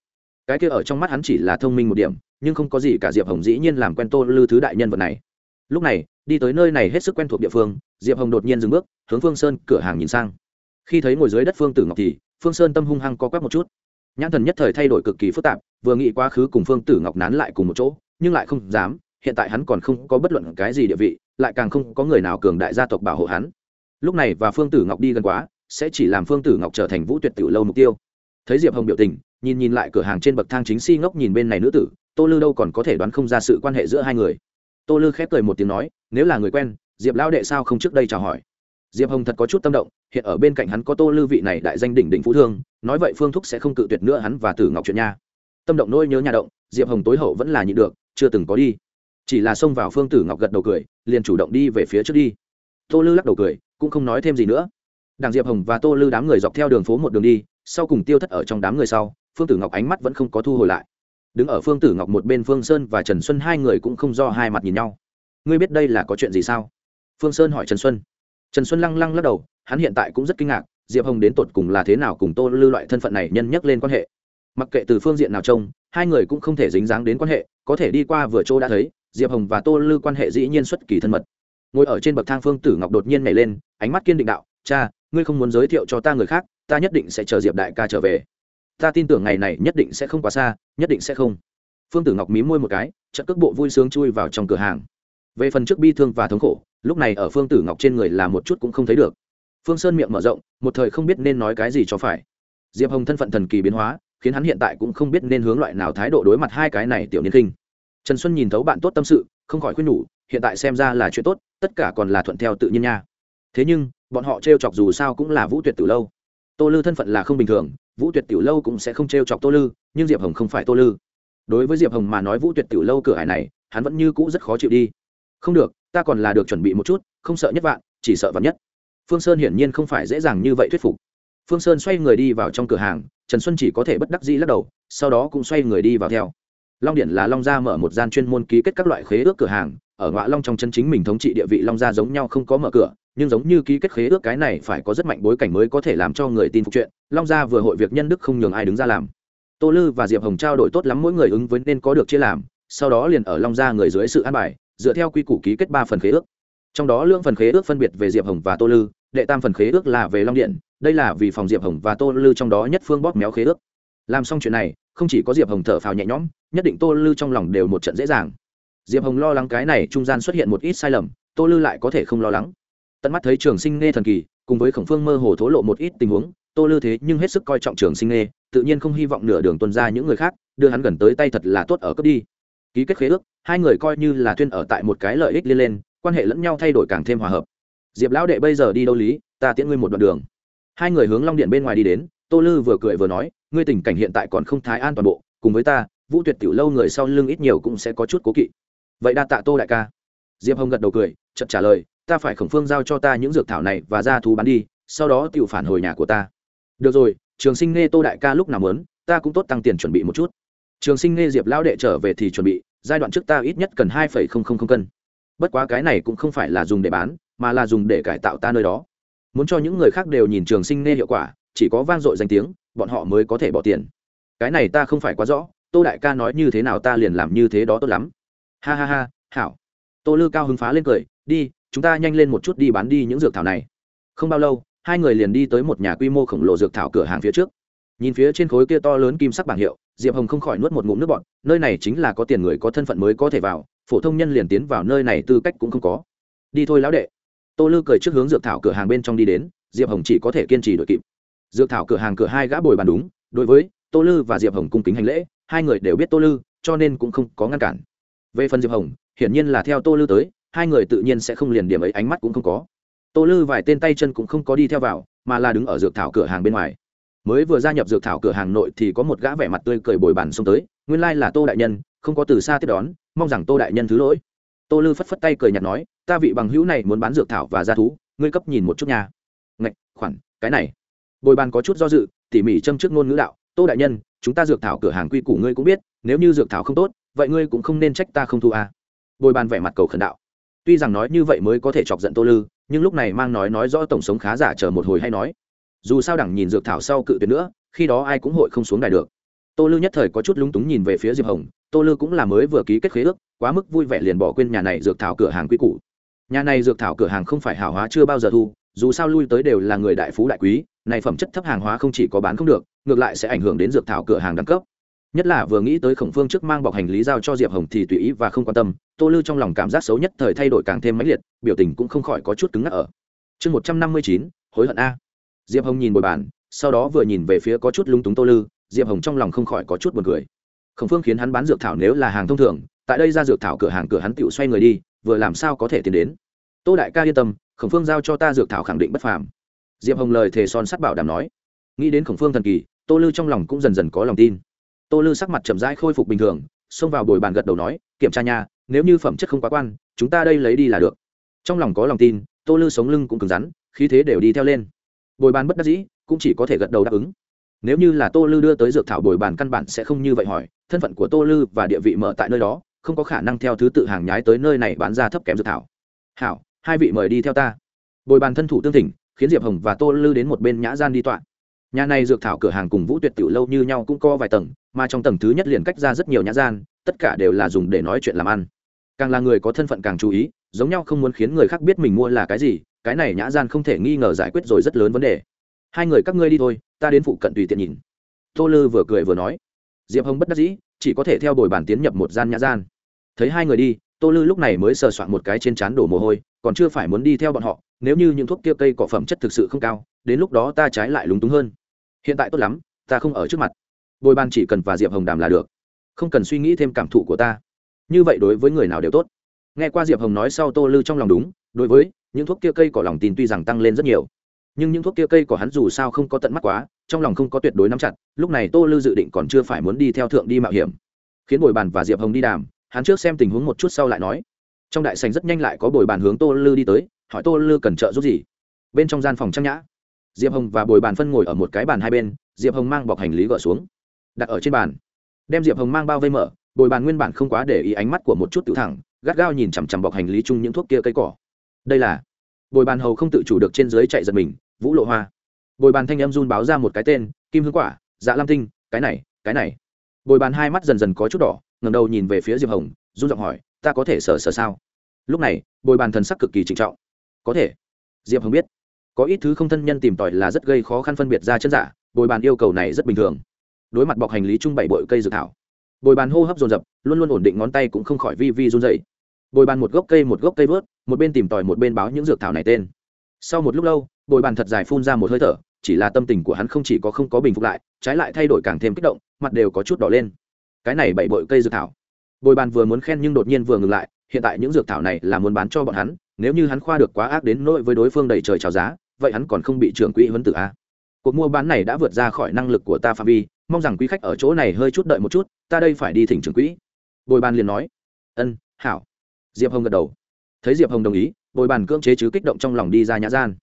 Cái kia ở trong mắt hắn chỉ là thông minh một điểm, nhưng không có gì cả diệp hồng dĩ nhiên làm quen tô lư thứ đại nhân vật này. Lúc này, đi tới nơi này hết sức quen thuộc địa phương, diệp hồng đột nhiên dừng bước, hướng phương sơn cửa hàng nhìn sang khi thấy ngồi dưới đất phương tử ngọc thì, phương sơn tâm hung hăng co quắp một chút. Nhãn thần nhất thời thay đổi cực kỳ phức tạp, vừa nghĩ quá khứ cùng phương tử ngọc nán lại cùng một chỗ, nhưng lại không dám, hiện tại hắn còn không có bất luận cái gì địa vị, lại càng không có người nào cường đại gia tộc bảo hộ hắn. Lúc này và phương tử ngọc đi gần quá, sẽ chỉ làm phương tử ngọc trở thành vũ tuyệt tiểu lâu mục tiêu. Thấy diệp hồng biểu tình, nhìn nhìn lại cửa hàng trên bậc thang chính si ngốc nhìn bên này nữ tử, tô lư đâu còn có thể đoán không ra sự quan hệ giữa hai người. Tô lư khép cười một tiếng nói, nếu là người quen, diệp lão đệ sao không trước đây chào hỏi? Diệp hồng thật có chút tâm động, hiện ở bên cạnh hắn có tô lư vị này đại danh đỉnh đỉnh phú thương, nói vậy phương thúc sẽ không cự tuyệt nữa hắn và tử ngọc chuyện nha. Tâm động nỗi nhớ nhà động, diệp hồng tối hậu vẫn là nhịn được, chưa từng có đi. Chỉ là xông vào phương tử ngọc gật đầu cười, liền chủ động đi về phía trước đi. Tô lư lắc đầu cười, cũng không nói thêm gì nữa. Đảng diệp hồng và tô lư đám người dọc theo đường phố một đường đi, sau cùng tiêu thất ở trong đám người sau, phương tử ngọc ánh mắt vẫn không có thu hồi lại. Đứng ở phương tử ngọc một bên phương sơn và trần xuân hai người cũng không do hai mặt nhìn nhau. Ngươi biết đây là có chuyện gì sao? Phương sơn hỏi trần xuân trần xuân lăng lăng lắc đầu, hắn hiện tại cũng rất kinh ngạc, diệp hồng đến tột cùng là thế nào cùng tô lư loại thân phận này nhân nhắc lên quan hệ. Mặc kệ từ phương diện nào trông, hai người cũng không thể dính dáng đến quan hệ, có thể đi qua vừa chỗ đã thấy, diệp hồng và tô lư quan hệ dĩ nhiên xuất kỳ thân mật. Ngồi ở trên bậc thang phương tử ngọc đột nhiên nhảy lên, ánh mắt kiên định đạo, cha, ngươi không muốn giới thiệu cho ta người khác, ta nhất định sẽ chờ diệp đại ca trở về. Ta tin tưởng ngày này nhất định sẽ không quá xa, nhất định sẽ không. Phương tử ngọc mí môi một cái trận cước bộ vui sướng chui vào trong cửa hàng. Về phần trước bi thương và thống khổ lúc này ở phương tử ngọc trên người là một chút cũng không thấy được. Phương sơn miệng mở rộng, một thời không biết nên nói cái gì cho phải. Diệp hồng thân phận thần kỳ biến hóa, khiến hắn hiện tại cũng không biết nên hướng loại nào thái độ đối mặt hai cái này tiểu niên kinh trần xuân nhìn thấu bạn tốt tâm sự, không khỏi khuyên nhủ, hiện tại xem ra là chuyện tốt, tất cả còn là thuận theo tự nhiên nha. Thế nhưng, bọn họ t r e o chọc dù sao cũng là vũ tuyệt từ lâu. Tô lư thân phận là không bình thường, vũ tuyệt tiểu lâu cũng sẽ không t r e o chọc tô lư, nhưng diệp hồng không phải tô lư. Đối với diệp hồng mà nói vũ tuyệt tiểu lâu cửa hải này, hắn vẫn như cũ rất khó chịu đi không được, ta còn là được chuẩn bị một chút, không sợ nhất vạn, chỉ sợ vạn nhất. Phương sơn hiển nhiên không phải dễ dàng như vậy thuyết phục. Phương sơn xoay người đi vào trong cửa hàng, trần xuân chỉ có thể bất đắc dĩ lắc đầu, sau đó cũng xoay người đi vào theo. Long điện là long gia mở một gian chuyên môn ký kết các loại khế ước cửa hàng, ở ngõ long trong chân chính mình thống trị địa vị long gia giống nhau không có mở cửa, nhưng giống như ký kết khế ước cái này phải có rất mạnh bối cảnh mới có thể làm cho người tin phục chuyện, long gia vừa hội việc nhân đức không nhường ai đứng ra làm. Tô lư và diệp hồng trao đổi tốt lắm mỗi người ứng với nên có được chia làm, sau đó liền ở long gia người dưới sự an bài dựa theo quy củ ký kết ba phần khế ước. Trong đó lương phần khế ước phân biệt về diệp hồng và tô lư, đệ tam phần khế ước là về long điện. Đây là vì phòng diệp hồng và tô lư trong đó nhất phương bóp méo khế ước. Làm xong chuyện này, không chỉ có diệp hồng thở phào nhẹ nhõm, nhất định tô lư trong lòng đều một trận dễ dàng. Diệp hồng lo lắng cái này trung gian xuất hiện một ít sai lầm, tô lư lại có thể không lo lắng. Tận mắt thấy trường sinh nghe thần kỳ, cùng với khổng phương mơ hồ thố lộ một ít tình huống, tô lư thế nhưng hết sức coi trọng trường sinh nghe, tự nhiên không hy vọng nửa đường tuân ra những người khác, đưa hắn gần tới tay thật là tốt ở cấp đi. Ký kết khế ước hai người coi như là tuyên ở tại một cái lợi ích liên lên, quan hệ lẫn nhau thay đổi càng thêm hòa hợp. Diệp lão đệ bây giờ đi đâu lý, ta tiễn ngươi một đoạn đường. Hai người hướng long điện bên ngoài đi đến, tô lư vừa cười vừa nói, ngươi tình cảnh hiện tại còn không thái an toàn bộ, cùng với ta, vũ tuyệt tiểu lâu người sau lưng ít nhiều cũng sẽ có chút cố kỵ. Vậy đa tạ tô đại ca. Diệp hồng gật đầu cười chậm trả lời, ta phải khổng phương giao cho ta những dược thảo này và ra thú bán đi, sau đó tiểu phản hồi nhà của ta. Được rồi, trường sinh nghe tô đại ca lúc nào muốn, ta cũng tốt tăng tiền chuẩn bị một chút. Trường sinh nghe diệp lão đệ trở về thì chuẩn bị giai đoạn trước ta ít nhất cần hai phẩy không không không cân. Bất quá cái này cũng không phải là dùng để bán, mà là dùng để cải tạo ta nơi đó. Muốn cho những người khác đều nhìn trường sinh nghe hiệu quả, chỉ có vang dội danh tiếng, bọn họ mới có thể bỏ tiền. Cái này ta không phải quá rõ, tô đại ca nói như thế nào ta liền làm như thế đó tốt lắm. Ha ha ha, hảo. Tô lư cao hứng phá lên cười, đi, chúng ta nhanh lên một chút đi bán đi những dược thảo này. Không bao lâu, hai người liền đi tới một nhà quy mô khổng lồ dược thảo cửa hàng phía trước. Nhìn phía trên khối kia to lớn kim sắc bảng hiệu diệp hồng không khỏi nuốt một ngụm nước bọn nơi này chính là có tiền người có thân phận mới có thể vào, phổ thông nhân liền tiến vào nơi này tư cách cũng không có. Đi thôi lão đệ. Tô lư cười trước hướng dược thảo cửa hàng bên trong đi đến, diệp hồng chỉ có thể kiên trì đội kịp. Dược thảo cửa hàng cửa hai gã bồi bàn đúng, đối với tô lư và diệp hồng cung kính hành lễ, hai người đều biết tô lư, cho nên cũng không có ngăn cản. Về phần diệp hồng, hiển nhiên là theo tô lư tới, hai người tự nhiên sẽ không liền điểm ấy ánh mắt cũng không có. Tô lư vài tên tay chân cũng không có đi theo vào, mà là đứng ở dược thảo cửa hàng bên ngoài mới vừa gia nhập dược thảo cửa hàng nội thì có một gã vẻ mặt tươi cười bồi bàn xông tới, nguyên lai là tô đại nhân, không có từ xa tiếp đón, mong rằng tô đại nhân thứ lỗi. Tô lư phất phất tay cười nhạt nói, ta vị bằng hữu này muốn bán dược thảo và g thú, ngươi cấp nhìn một chút nha. Ngạch, khoản, cái này. Bồi bàn có chút do dự, tỉ mỉ châm trước ngôn ngữ đạo, tô đại nhân, chúng ta dược thảo cửa hàng quy củ ngươi cũng biết, nếu như dược thảo không tốt, vậy ngươi cũng không nên trách ta không thu à. bồi bàn vẻ mặt cầu khẩn đạo. Tuy rằng nói như vậy mới có thể chọc giận tô lư, nhưng lúc này mang nói nói rõ tổng sống khá giả chờ một hồi hay nói dù sao đẳng nhìn dược thảo sau cự tuyệt nữa, khi đó ai cũng hội không xuống đài được. Tô lư nhất thời có chút lúng túng nhìn về phía diệp hồng, tô lư cũng là mới vừa ký kết khế ước, quá mức vui vẻ liền bỏ quên nhà này dược thảo cửa hàng quy củ. Nhà này dược thảo cửa hàng không phải hảo hóa chưa bao giờ thu, dù sao lui tới đều là người đại phú đại quý, này phẩm chất thấp hàng hóa không chỉ có bán không được, ngược lại sẽ ảnh hưởng đến dược thảo cửa hàng đẳng cấp. Nhất là vừa nghĩ tới khổng phương trước mang bọc hành lý giao cho diệp hồng thì tùy ý và không quan tâm, tô lư trong lòng cảm giác xấu nhất thời thay đổi càng thêm mãnh liệt, biểu tình cũng không khỏi có chút cứng ngắc ở. Chương một trăm năm mươi chín, hối hận a diệp hồng nhìn bồi bàn, sau đó vừa nhìn về phía có chút lung túng tô lư, diệp hồng trong lòng không khỏi có chút buồn cười. Khổng phương khiến hắn bán dược thảo nếu là hàng thông thường, tại đây ra dược thảo cửa hàng cửa hắn tự xoay người đi, vừa làm sao có thể tiến đến. Tô đại ca yên tâm, khổng phương giao cho ta dược thảo khẳng định bất phàm. Diệp hồng lời thề son sắt bảo đảm nói. Nghĩ đến khổng phương thần kỳ, tô lư trong lòng cũng dần dần có lòng tin. Tô lư sắc mặt chậm rãi khôi phục bình thường, xông vào bồi bàn gật đầu nói, kiểm tra nha, nếu như phẩm chất không quá quan, chúng ta đây lấy đi là được. Trong lòng có lòng tin, tô lư sống lưng cũng cứng rắn, khí thế đều đi theo lên bồi bàn bất đắc dĩ, cũng chỉ có thể gật đầu đáp ứng. Nếu như là tô lư đưa tới dược thảo bồi bàn căn bản sẽ không như vậy hỏi, thân phận của tô lư và địa vị mở tại nơi đó, không có khả năng theo thứ tự hàng nhái tới nơi này bán ra thấp kém dược thảo. Hảo, hai vị mời đi theo ta. Bồi bàn thân thủ tương thỉnh, khiến diệp hồng và tô lư đến một bên nhã gian đi tọa. Nhà này dược thảo cửa hàng cùng vũ tuyệt tiểu lâu như nhau cũng có vài tầng, mà trong tầng thứ nhất liền cách ra rất nhiều nhã gian, tất cả đều là dùng để nói chuyện làm ăn. Càng là người có thân phận càng chú ý, giống nhau không muốn khiến người khác biết mình mua là cái gì cái này nhã gian không thể nghi ngờ giải quyết rồi rất lớn vấn đề. Hai người các ngươi đi thôi, ta đến phụ cận tùy tiện nhìn. Tô lư vừa cười vừa nói. Diệp hồng bất đắc dĩ, chỉ có thể theo bồi bàn tiến nhập một gian nhã gian. Thấy hai người đi, tô lư lúc này mới sờ soạn một cái trên trán đổ mồ hôi, còn chưa phải muốn đi theo bọn họ, nếu như những thuốc kia cây cỏ phẩm chất thực sự không cao, đến lúc đó ta trái lại lúng túng hơn. Hiện tại tốt lắm, ta không ở trước mặt. Bồi bàn chỉ cần và diệp hồng đàm là được. Không cần suy nghĩ thêm cảm thụ của ta. Như vậy đối với người nào đều tốt. Nghe qua diệp hồng nói sau tô lư trong lòng đúng, đối với những thuốc kia cây cỏ lòng tin tuy rằng tăng lên rất nhiều, nhưng những thuốc kia cây của hắn dù sao không có tận mắt quá, trong lòng không có tuyệt đối nắm chặt, lúc này tô lư dự định còn chưa phải muốn đi theo thượng đi mạo hiểm. Khiến bồi bàn và diệp hồng đi đàm, hắn trước xem tình huống một chút sau lại nói, trong đại sành rất nhanh lại có bồi bàn hướng tô lư đi tới, hỏi tô lư cần trợ giúp gì? Bên trong gian phòng trang nhã, diệp hồng và bồi bàn phân ngồi ở một cái bàn hai bên, diệp hồng mang bọc hành lý gỡ xuống, đặt ở trên bàn. Đem diệp hồng mang bao vây mở, bồi bàn nguyên bản không quá để ý ánh mắt của một chút tự thẳng gắt gao nhìn chằm chằm bọc hành lý chung những thuốc kia cây cỏ đây là bồi bàn hầu không tự chủ được trên dưới chạy giật mình, vũ lộ hoa. Bồi bàn thanh em run báo ra một cái tên, kim hương quả dạ lam tinh, cái này cái này. Bồi bàn hai mắt dần dần có chút đỏ ngầm đầu nhìn về phía diệp hồng, run giọng hỏi, ta có thể sờ sờ sao? Lúc này, bồi bàn thần sắc cực kỳ trịnh trọng. Có thể. Diệp hồng biết, có ít thứ không thân nhân tìm tòi là rất gây khó khăn phân biệt ra chân giả, bồi bàn yêu cầu này rất bình thường. Đối mặt bọc hành lý chung bảy bội cây dược thảo, bồi bàn hô hấp dồn dập, luôn luôn ổn định ngón tay cũng không khỏi vi vi run dậy bồi bàn một gốc cây một gốc cây vớt, một bên tìm tòi một bên báo những dược thảo này tên. Sau một lúc lâu, bồi bàn thật dài phun ra một hơi thở, chỉ là tâm tình của hắn không chỉ có không có bình phục lại, trái lại thay đổi càng thêm kích động, mặt đều có chút đỏ lên. Cái này bảy bội cây dược thảo. Bồi bàn vừa muốn khen nhưng đột nhiên vừa ngừng lại, hiện tại những dược thảo này là muốn bán cho bọn hắn, nếu như hắn khoa được quá ác đến nỗi với đối phương đầy trời trào giá, vậy hắn còn không bị trưởng quỹ huấn tử a cuộc mua bán này đã vượt ra khỏi năng lực của ta phạm vi, mong rằng quý khách ở chỗ này hơi chút đợi một chút, ta đây phải đi thỉnh trưởng quỹ. Bồi bàn liền nói, ân, hảo diệp hồng gật đầu. Thấy diệp hồng đồng ý, bồi bàn cưỡng chế chứ kích động trong lòng đi ra nhã gian.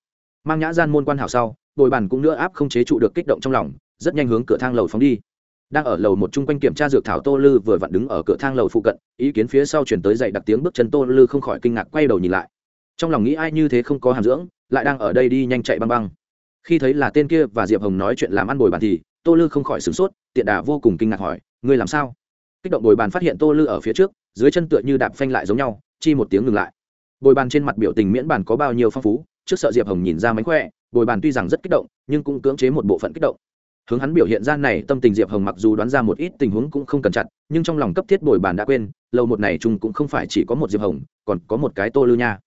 Mang nhã gian môn quan hảo sau, bồi bàn cũng nữa áp không chế trụ được kích động trong lòng, rất nhanh hướng cửa thang lầu phóng đi. Đang ở lầu một chung quanh kiểm tra dược thảo tô lư vừa vặn đứng ở cửa thang lầu phụ cận, ý kiến phía sau chuyển tới dậy đặc tiếng bước chân tô lư không khỏi kinh ngạc quay đầu nhìn lại. Trong lòng nghĩ ai như thế không có hàm dưỡng, lại đang ở đây đi nhanh chạy băng băng. Khi thấy là tên kia và diệp hồng nói chuyện làm ăn bồi bàn thì, tô lư không khỏi sửng sốt, tiện đà vô cùng kinh ngạc hỏi, ngươi làm sao? Kích động bồi bàn phát hiện tô lư ở phía trước, dưới chân tựa như đạp phanh lại giống nhau, chi một tiếng ngừng lại. Bồi bàn trên mặt biểu tình miễn bàn có bao nhiêu phong phú, trước sợ diệp hồng nhìn ra mánh khỏe, bồi bàn tuy rằng rất kích động, nhưng cũng cưỡng chế một bộ phận kích động. Hướng hắn biểu hiện ra này, tâm tình diệp hồng mặc dù đoán ra một ít tình huống cũng không cần chặt, nhưng trong lòng cấp thiết bồi bàn đã quên, lâu một này chung cũng không phải chỉ có một diệp hồng, còn có một cái tô lư nha.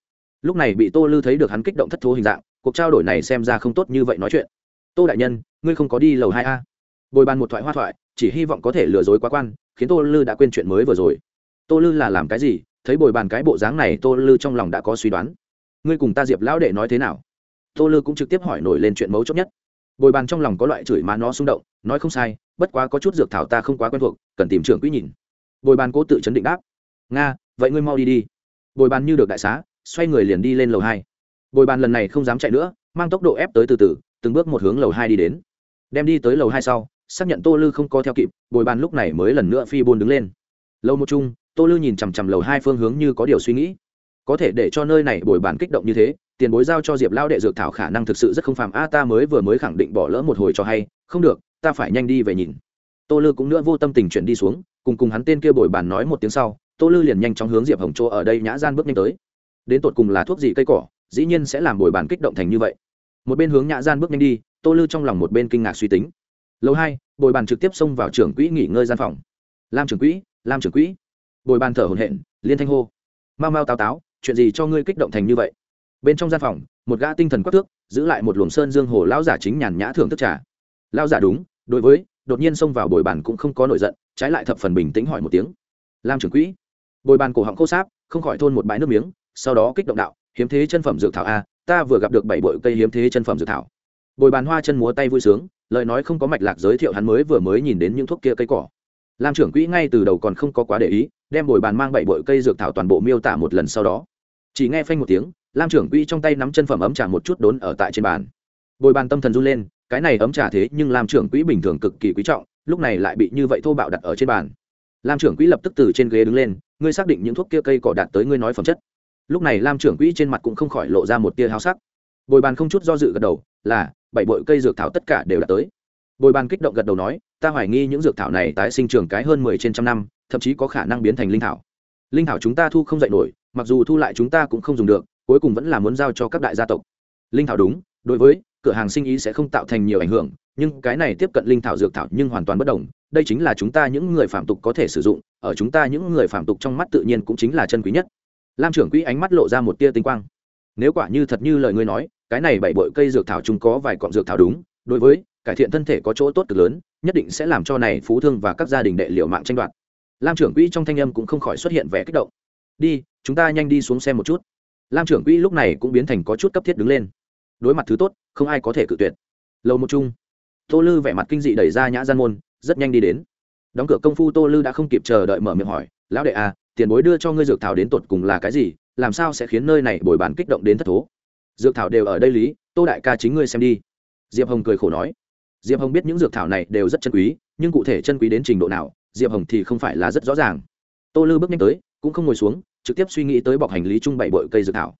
Lúc này bị tô lư thấy được hắn kích động thất thố hình dạng, cuộc trao đổi này xem ra không tốt như vậy nói chuyện. Tô đại nhân, ngươi không có đi lầu hai a? Bồi bàn một thoại hoa thoại, chỉ hy vọng có thể lừa dối quá quan khiến tô lư đã quên chuyện mới vừa rồi. Tô lư là làm cái gì? Thấy bồi bàn cái bộ dáng này, tô lư trong lòng đã có suy đoán. Ngươi cùng ta diệp lão đệ nói thế nào? Tô lư cũng trực tiếp hỏi nổi lên chuyện mấu chốt nhất. Bồi bàn trong lòng có loại chửi mà nó xung động, nói không sai, bất quá có chút dược thảo ta không quá quen thuộc, cần tìm trưởng quỹ nhìn. Bồi bàn cố tự chấn định đáp. Nga, vậy ngươi mau đi đi. Bồi bàn như được đại xá, xoay người liền đi lên lầu hai. Bồi bàn lần này không dám chạy nữa, mang tốc độ ép tới từ từ, từng bước một hướng lầu hai đi đến. Đem đi tới lầu hai sau xác nhận tô lư không có theo kịp, bồi bàn lúc này mới lần nữa phi bôn đứng lên. Lâu một chung, tô lư nhìn chằm chằm lầu hai phương hướng như có điều suy nghĩ. Có thể để cho nơi này bồi bàn kích động như thế, tiền bối giao cho diệp lao đệ dược thảo khả năng thực sự rất không phàm. A, ta mới vừa mới khẳng định bỏ lỡ một hồi cho hay. Không được, ta phải nhanh đi về nhìn. Tô lư cũng nữa vô tâm tình chuyển đi xuống, cùng cùng hắn tên kia bồi bàn nói một tiếng sau, tô lư liền nhanh chóng hướng diệp hồng chỗ ở đây nhã gian bước nhanh tới. Đến tột cùng là thuốc gì cây cỏ, dĩ nhiên sẽ làm bồi bàn kích động thành như vậy. Một bên hướng nhã gian bước nhanh đi, tô lư trong lòng một bên kinh ngạc suy tính lâu hai, bồi bàn trực tiếp xông vào trưởng quỹ nghỉ ngơi gian phòng. Lam trưởng quỹ, lam trưởng quỹ. Bồi bàn thở hồn hện liên thanh hô. Mau mau táo táo, chuyện gì cho ngươi kích động thành như vậy? Bên trong gian phòng, một gã tinh thần quắc thước, giữ lại một luồng sơn dương hồ lão giả chính nhàn nhã thưởng thức trà. Lão giả đúng, đối với, đột nhiên xông vào bồi bàn cũng không có nổi giận, trái lại thập phần bình tĩnh hỏi một tiếng. Lam trưởng quỹ. Bồi bàn cổ họng khô sáp, không khỏi thôn một bãi nước miếng, sau đó kích động đạo, hiếm thế chân phẩm dược thảo a, ta vừa gặp được bảy bội cây hiếm thế chân phẩm dược thảo. Bồi bàn hoa chân múa tay vui sướng lời nói không có mạch lạc giới thiệu hắn mới vừa mới nhìn đến những thuốc kia cây cỏ. Lam trưởng quỹ ngay từ đầu còn không có quá để ý, đem bồi bàn mang bảy bội cây dược thảo toàn bộ miêu tả một lần sau đó. Chỉ nghe phanh một tiếng, lam trưởng quỹ trong tay nắm chân phẩm ấm trà một chút đốn ở tại trên bàn. Bồi bàn tâm thần run lên, cái này ấm trà thế nhưng lam trưởng quỹ bình thường cực kỳ quý trọng, lúc này lại bị như vậy thô bạo đặt ở trên bàn. Lam trưởng quỹ lập tức từ trên ghế đứng lên, ngươi xác định những thuốc kia cây cỏ đạt tới ngươi nói phẩm chất. Lúc này lam trưởng quỹ trên mặt cũng không khỏi lộ ra một tia háo sắc. Bồi bàn không chút do dự gật đầu, là bảy bội cây dược thảo tất cả đều đã tới. Bồi bàn kích động gật đầu nói, ta hoài nghi những dược thảo này tái sinh trường cái hơn mười trên trăm năm, thậm chí có khả năng biến thành linh thảo. Linh thảo chúng ta thu không dạy nổi, mặc dù thu lại chúng ta cũng không dùng được, cuối cùng vẫn là muốn giao cho các đại gia tộc. Linh thảo đúng, đối với, cửa hàng sinh ý sẽ không tạo thành nhiều ảnh hưởng, nhưng cái này tiếp cận linh thảo dược thảo nhưng hoàn toàn bất đồng, đây chính là chúng ta những người phạm tục có thể sử dụng, ở chúng ta những người phạm tục trong mắt tự nhiên cũng chính là chân quý nhất. Lam trưởng quỹ ánh mắt lộ ra một tia tinh quang. Nếu quả như thật như lời ngươi nói cái này bảy bội cây dược thảo chúng có vài cọng dược thảo đúng, đối với cải thiện thân thể có chỗ tốt cực lớn, nhất định sẽ làm cho này phú thương và các gia đình đệ liệu mạng tranh đoạt. Lam trưởng quỹ trong thanh âm cũng không khỏi xuất hiện vẻ kích động. Đi, chúng ta nhanh đi xuống xem một chút. Lam trưởng quỹ lúc này cũng biến thành có chút cấp thiết đứng lên. Đối mặt thứ tốt, không ai có thể cự tuyệt. Lâu một chung, tô lư vẻ mặt kinh dị đẩy ra nhã gian môn, rất nhanh đi đến. Đóng cửa công phu tô lư đã không kịp chờ đợi mở miệng hỏi, lão đệ à tiền bối đưa cho ngươi dược thảo đến tột cùng là cái gì? Làm sao sẽ khiến nơi này bồi bàn kích động đến thất thố? Dược thảo đều ở đây lý, tô đại ca chính ngươi xem đi. Diệp hồng cười khổ nói. Diệp hồng biết những dược thảo này đều rất chân quý, nhưng cụ thể chân quý đến trình độ nào, diệp hồng thì không phải là rất rõ ràng. Tô lư bước nhanh tới, cũng không ngồi xuống, trực tiếp suy nghĩ tới bọc hành lý chung bảy bội cây dược thảo.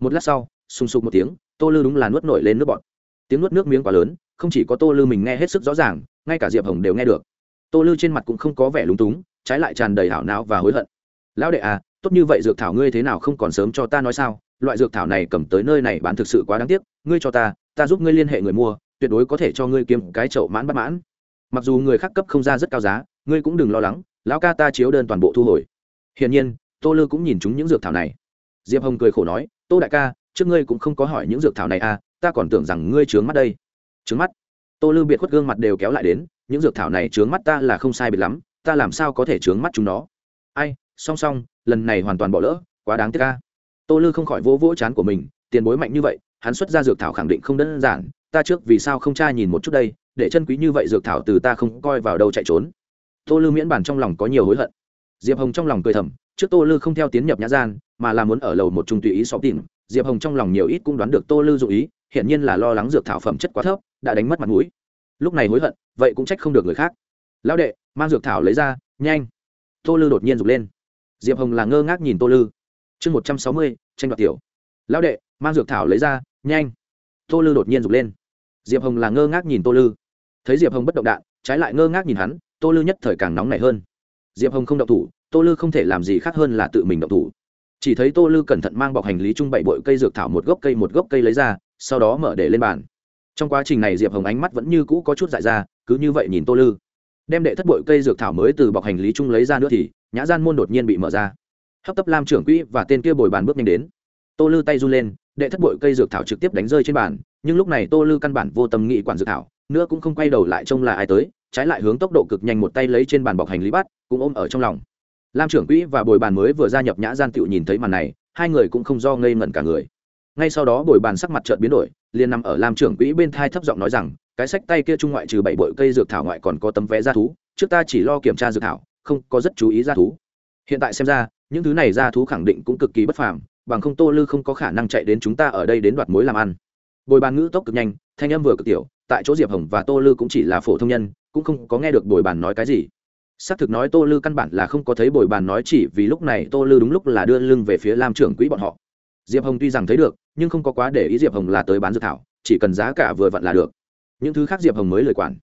Một lát sau, sùng sục một tiếng, tô lư đúng là nuốt nổi lên nước bọt. Tiếng nuốt nước miếng quá lớn, không chỉ có tô lư mình nghe hết sức rõ ràng, ngay cả diệp hồng đều nghe được. Tô lư trên mặt cũng không có vẻ lúng túng, trái lại tràn đầy hảo não và hối hận. Lão đệ à tốt như vậy dược thảo ngươi thế nào không còn sớm cho ta nói sao? Loại dược thảo này cầm tới nơi này bán thực sự quá đáng tiếc, ngươi cho ta ta giúp ngươi liên hệ người mua, tuyệt đối có thể cho ngươi kiếm cái chậu mãn bất mãn. Mặc dù người khác cấp không ra rất cao giá, ngươi cũng đừng lo lắng, lão ca ta chiếu đơn toàn bộ thu hồi. Hiển nhiên, tô lư cũng nhìn chúng những dược thảo này. Diệp hồng cười khổ nói, tô đại ca, trước ngươi cũng không có hỏi những dược thảo này à ta còn tưởng rằng ngươi trướng mắt đây. Trướng mắt? Tô lư biệt khuất gương mặt đều kéo lại đến, những dược thảo này trướng mắt ta là không sai biệt lắm, ta làm sao có thể trướng mắt chúng nó? Ai, song song lần này hoàn toàn bỏ lỡ, quá đáng tiếc ca tô lư không khỏi vỗ vỗ chán của mình, tiền bối mạnh như vậy, hắn xuất ra dược thảo khẳng định không đơn giản, ta trước vì sao không tra nhìn một chút đây, để chân quý như vậy dược thảo từ ta không coi vào đâu chạy trốn. Tô lư miễn bản trong lòng có nhiều hối hận. Diệp hồng trong lòng cười thầm, trước tô lư không theo tiến nhập nhã gian, mà là muốn ở lầu một trung tùy ý xóm tìm, diệp hồng trong lòng nhiều ít cũng đoán được tô lư dụ ý hiện nhiên là lo lắng dược thảo phẩm chất quá thấp, đã đánh mất mặt mũi. Lúc này hối hận, vậy cũng trách không được người khác. Lão đệ, mang dược thảo lấy ra, nhanh. Tô lư đột nhiên rục lên diệp hồng là ngơ ngác nhìn tô lư. Chương một trăm sáu mươi, tranh đoạt tiểu. Lão đệ, mang dược thảo lấy ra, nhanh. Tô lư đột nhiên rục lên. Diệp hồng là ngơ ngác nhìn tô lư. Thấy diệp hồng bất động đạn, trái lại ngơ ngác nhìn hắn, tô lư nhất thời càng nóng nảy hơn. Diệp hồng không động thủ, tô lư không thể làm gì khác hơn là tự mình động thủ. Chỉ thấy tô lư cẩn thận mang bọc hành lý chung bảy bội cây dược thảo một gốc cây một gốc cây lấy ra, sau đó mở để lên bàn. Trong quá trình này diệp hồng ánh mắt vẫn như cũ có chút dại ra, cứ như vậy nhìn tô lư. Đem đệ thất bội cây dược thảo mới từ bọc hành lý chung lấy ra nữa thì nhã gian môn đột nhiên bị mở ra. Hấp tấp lam trưởng quỹ và tên kia bồi bàn bước nhanh đến. Tô lư tay run lên, đệ thất bội cây dược thảo trực tiếp đánh rơi trên bàn, nhưng lúc này tô lư căn bản vô tâm nghị quản dược thảo, nữa cũng không quay đầu lại trông là ai tới, trái lại hướng tốc độ cực nhanh một tay lấy trên bàn bọc hành lý bắt, cũng ôm ở trong lòng. Lam trưởng quỹ và bồi bàn mới vừa gia nhập nhã gian tựu nhìn thấy màn này, hai người cũng không do ngây ngẩn cả người. Ngay sau đó bồi bàn sắc mặt trợn biến đổi, liền nằm ở lam trưởng quỹ bên thai thấp giọng nói rằng, cái sách tay kia trung ngoại trừ bảy bội cây dược thảo ngoại còn có tấm vé ra thú, trước ta chỉ lo kiểm tra dược thảo không có rất chú ý ra thú. Hiện tại xem ra, những thứ này ra thú khẳng định cũng cực kỳ bất phàm, bằng không tô lư không có khả năng chạy đến chúng ta ở đây đến đoạt mối làm ăn. Bồi bàn ngữ tốc cực nhanh, thanh âm vừa cực tiểu, tại chỗ diệp hồng và tô lư cũng chỉ là phổ thông nhân, cũng không có nghe được bồi bàn nói cái gì. Xác thực nói tô lư căn bản là không có thấy bồi bàn nói chỉ vì lúc này tô lư đúng lúc là đưa lưng về phía lam trưởng quỹ bọn họ. Diệp hồng tuy rằng thấy được, nhưng không có quá để ý diệp hồng là tới bán dược thảo, chỉ cần giá cả vừa vặn là được. Những thứ khác diệp hồng mới lời quản.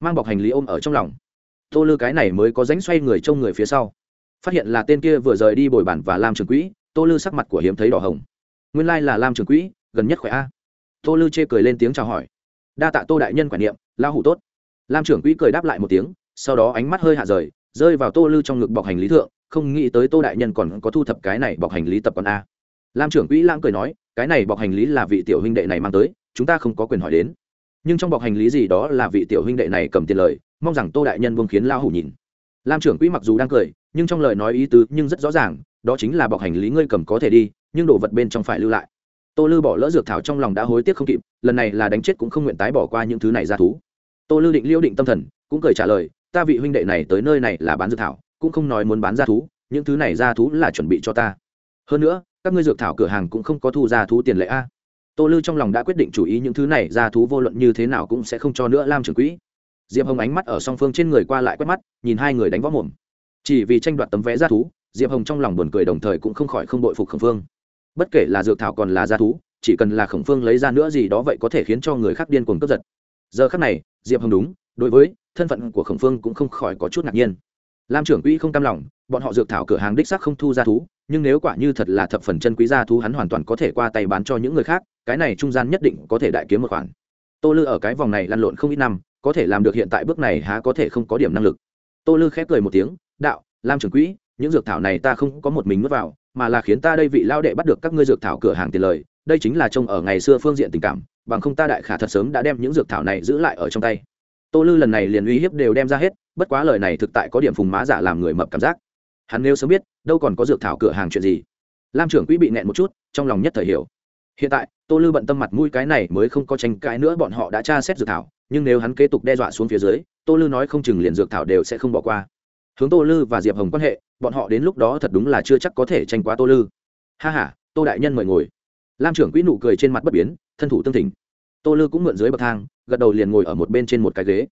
Mang bọc hành lý ôm ở trong lòng tô lư cái này mới có dánh xoay người trông người phía sau. Phát hiện là tên kia vừa rời đi bồi bản và lam trường quỹ, tô lư sắc mặt của hiếm thấy đỏ hồng. Nguyên lai là lam trường quỹ, gần nhất khỏe a. Tô lư chê cười lên tiếng chào hỏi. Đa tạ tô đại nhân quản niệm lao hủ tốt. Lam trưởng quỹ cười đáp lại một tiếng, sau đó ánh mắt hơi hạ rời, rơi vào tô lư trong ngực bọc hành lý thượng, không nghĩ tới tô đại nhân còn có thu thập cái này bọc hành lý tập còn a. Lam trưởng quỹ lãng cười nói, cái này bọc hành lý là vị tiểu huynh đệ này mang tới, chúng ta không có quyền hỏi đến. Nhưng trong bọc hành lý gì đó là vị tiểu huynh đệ này cầm tiền lời mong rằng tô đại nhân vương khiến lao hủ nhìn. Lam trưởng quỹ mặc dù đang cười, nhưng trong lời nói ý tứ nhưng rất rõ ràng, đó chính là bọc hành lý ngươi cầm có thể đi, nhưng đồ vật bên trong phải lưu lại. Tô lư bỏ lỡ dược thảo trong lòng đã hối tiếc không kịp, lần này là đánh chết cũng không nguyện tái bỏ qua những thứ này ra thú. Tô lư định liêu định tâm thần, cũng cười trả lời, ta vị huynh đệ này tới nơi này là bán dược thảo, cũng không nói muốn bán ra thú, những thứ này ra thú là chuẩn bị cho ta. Hơn nữa, các ngươi dược thảo cửa hàng cũng không có thu ra thú tiền lệ a. Tô lư trong lòng đã quyết định chủ ý những thứ này ra thú vô luận như thế nào cũng sẽ không cho nữa lam trưởng quỹ diệp hồng ánh mắt ở song phương trên người qua lại quét mắt, nhìn hai người đánh võ mồm. Chỉ vì tranh đoạt tấm vé ra thú, diệp hồng trong lòng buồn cười đồng thời cũng không khỏi không đội phục khổng phương. Bất kể là dược thảo còn là gia thú, chỉ cần là khổng phương lấy ra nữa gì đó vậy có thể khiến cho người khác điên cuồng cướp giật. Giờ khác này, diệp hồng đúng, đối với thân phận của khổng phương cũng không khỏi có chút ngạc nhiên. Lam trưởng quỹ không cam lòng, bọn họ dược thảo cửa hàng đích sắc không thu ra thú, nhưng nếu quả như thật là thập phần chân quý gia thú hắn hoàn toàn có thể qua tay bán cho những người khác, cái này trung gian nhất định có thể đại kiếm một khoản. Tô lư ở cái vòng này lăn lộn không ít năm có thể làm được hiện tại bước này há có thể không có điểm năng lực. Tô lư khép cười một tiếng, đạo, lam trưởng quỹ, những dược thảo này ta không có một mình nuốt vào, mà là khiến ta đây vị lao đệ bắt được các ngươi dược thảo cửa hàng tiền lời, đây chính là trông ở ngày xưa phương diện tình cảm, bằng không ta đại khả thật sớm đã đem những dược thảo này giữ lại ở trong tay. Tô lư lần này liền uy hiếp đều đem ra hết, bất quá lời này thực tại có điểm phùng má giả làm người mập cảm giác. Hắn nếu sớm biết, đâu còn có dược thảo cửa hàng chuyện gì. Lam trưởng quỹ bị nẹn một chút, trong lòng nhất thời hiểu hiện tại, tô lư bận tâm mặt mũi cái này mới không có tranh cãi nữa, bọn họ đã tra xét dược thảo, nhưng nếu hắn kế tục đe dọa xuống phía dưới, tô lư nói không chừng liền dược thảo đều sẽ không bỏ qua. Hướng tô lư và diệp hồng quan hệ, bọn họ đến lúc đó thật đúng là chưa chắc có thể tranh quá tô lư. Ha h a tô đại nhân mời ngồi. Lam trưởng quỹ nụ cười trên mặt bất biến, thân thủ tương thỉnh. Tô lư cũng mượn dưới bậc thang, gật đầu liền ngồi ở một bên trên một cái ghế.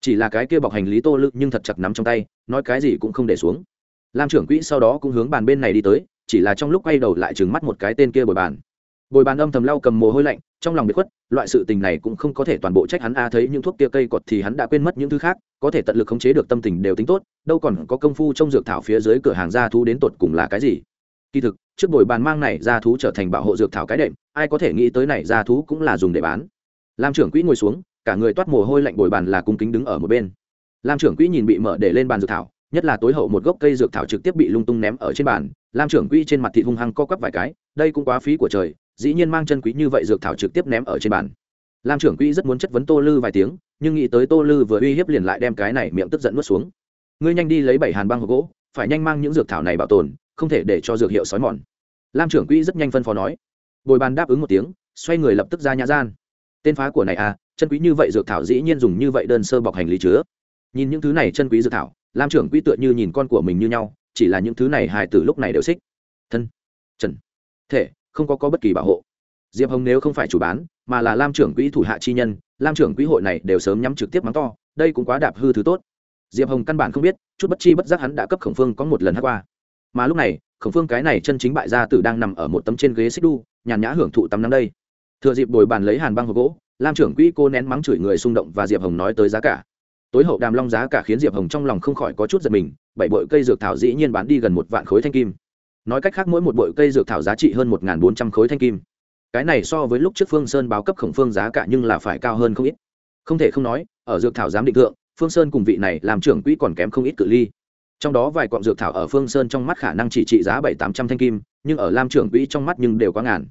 Chỉ là cái kia bọc hành lý tô lư nhưng thật chặt nắm trong tay, nói cái gì cũng không để xuống. Lam trưởng quỹ sau đó cũng hướng bàn bên này đi tới, chỉ là trong lúc quay đầu lại trừng mắt một cái tên kia bồi bàn bồi bàn âm thầm lau cầm mồ hôi lạnh, trong lòng bị khuất, loại sự tình này cũng không có thể toàn bộ trách hắn, a, thấy những thuốc kia cây cọt thì hắn đã quên mất những thứ khác, có thể tận lực khống chế được tâm tình đều tính tốt, đâu còn có công phu trong dược thảo phía dưới cửa hàng gia thú đến tột cùng là cái gì. Kỳ thực, trước bồi bàn mang này gia thú trở thành bảo hộ dược thảo cái đệm, ai có thể nghĩ tới này gia thú cũng là dùng để bán. Lam trưởng quỹ ngồi xuống, cả người toát mồ hôi lạnh bồi bàn là cung kính đứng ở một bên. Lam trưởng quỹ nhìn bị mở để lên bàn dược thảo, nhất là tối hậu một gốc cây dược thảo trực tiếp bị lung tung ném ở trên bàn. Lam trưởng quỹ trên mặt thịt hung hăng co quắp vài cái, đây cũng quá phí của trời dĩ nhiên mang chân quý như vậy dược thảo trực tiếp ném ở trên bàn. Lam trưởng quỹ rất muốn chất vấn tô lư vài tiếng, nhưng nghĩ tới tô lư vừa uy hiếp liền lại đem cái này miệng tức giận nuốt xuống. Ngươi nhanh đi lấy bảy hàn băng hộp gỗ, phải nhanh mang những dược thảo này bảo tồn, không thể để cho dược hiệu sói mòn. Lam trưởng quỹ rất nhanh phân phó nói. Bồi bàn đáp ứng một tiếng, xoay người lập tức ra nhà gian. Tên phá của này à chân quý như vậy dược thảo dĩ nhiên dùng như vậy đơn sơ bọc hành lý chứa. Nhìn những thứ này chân quý dược thảo, lam trưởng quỹ tựa như nhìn con của mình như nhau, chỉ là những thứ này hài từ lúc này đều xích. Thân, trần, thể không có có bất kỳ bảo hộ. Diệp hồng nếu không phải chủ bán, mà là lam trưởng quỹ thủ hạ chi nhân, lam trưởng quỹ hội này đều sớm nhắm trực tiếp mắng to, đây cũng quá đạp hư thứ tốt. Diệp hồng căn bản không biết, chút bất chi bất giác hắn đã cấp khổng phương có một lần hát qua. Mà lúc này, khổng phương cái này chân chính bại gia tử đang nằm ở một tấm trên ghế xích đu, nhàn nhã hưởng thụ tắm nắng đây. Thừa dịp bồi bàn lấy hàn băng hộp gỗ, lam trưởng quỹ cô nén mắng chửi người xung động và diệp hồng nói tới giá cả. Tối hậu đàm long giá cả khiến diệp hồng trong lòng không khỏi có chút giật mình, bảy bội cây dược thảo dĩ nhiên bán đi gần một vạn khối thanh kim nói cách khác mỗi một bội cây dược thảo giá trị hơn một bốn trăm khối thanh kim. Cái này so với lúc trước phương sơn báo cấp khổng phương giá cả nhưng là phải cao hơn không ít. Không thể không nói, ở dược thảo giám định thượng, phương sơn cùng vị này làm trưởng quỹ còn kém không ít cự ly. Trong đó vài cọng dược thảo ở phương sơn trong mắt khả năng chỉ trị giá bảy tám trăm thanh kim, nhưng ở lam trưởng quỹ trong mắt nhưng đều quá ngàn.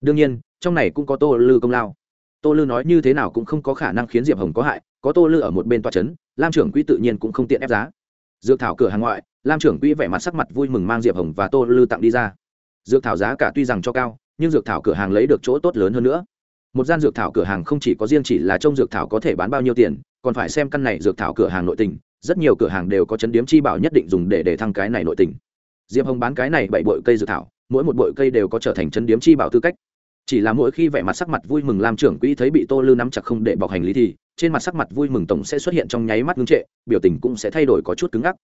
Đương nhiên, trong này cũng có tô lư công lao. Tô lư nói như thế nào cũng không có khả năng khiến diệp hồng có hại, có tô lư ở một bên toa c h ấ n lam trưởng quỹ tự nhiên cũng không tiện ép giá. Dược thảo cửa hàng ngoại lam trưởng quỹ vẻ mặt sắc mặt vui mừng mang diệp hồng và tô lư tặng đi ra. Dược thảo giá cả tuy rằng cho cao, nhưng dược thảo cửa hàng lấy được chỗ tốt lớn hơn nữa. Một gian dược thảo cửa hàng không chỉ có riêng chỉ là trông dược thảo có thể bán bao nhiêu tiền, còn phải xem căn này dược thảo cửa hàng nội tình. Rất nhiều cửa hàng đều có chấn điếm chi bảo nhất định dùng để để thăng cái này nội tình. Diệp hồng bán cái này bảy bội cây dược thảo, mỗi một bội cây đều có trở thành chấn điếm chi bảo tư cách. Chỉ là mỗi khi vẻ mặt sắc mặt vui mừng làm trưởng quỹ thấy bị tô lư nắm chặt không để bọc hành lý thì, trên mặt sắc mặt vui mừng tổng sẽ xuất hiện trong nháy mắt ngưng trệ, biểu tình cũng sẽ thay đổi có chút cứng ngắc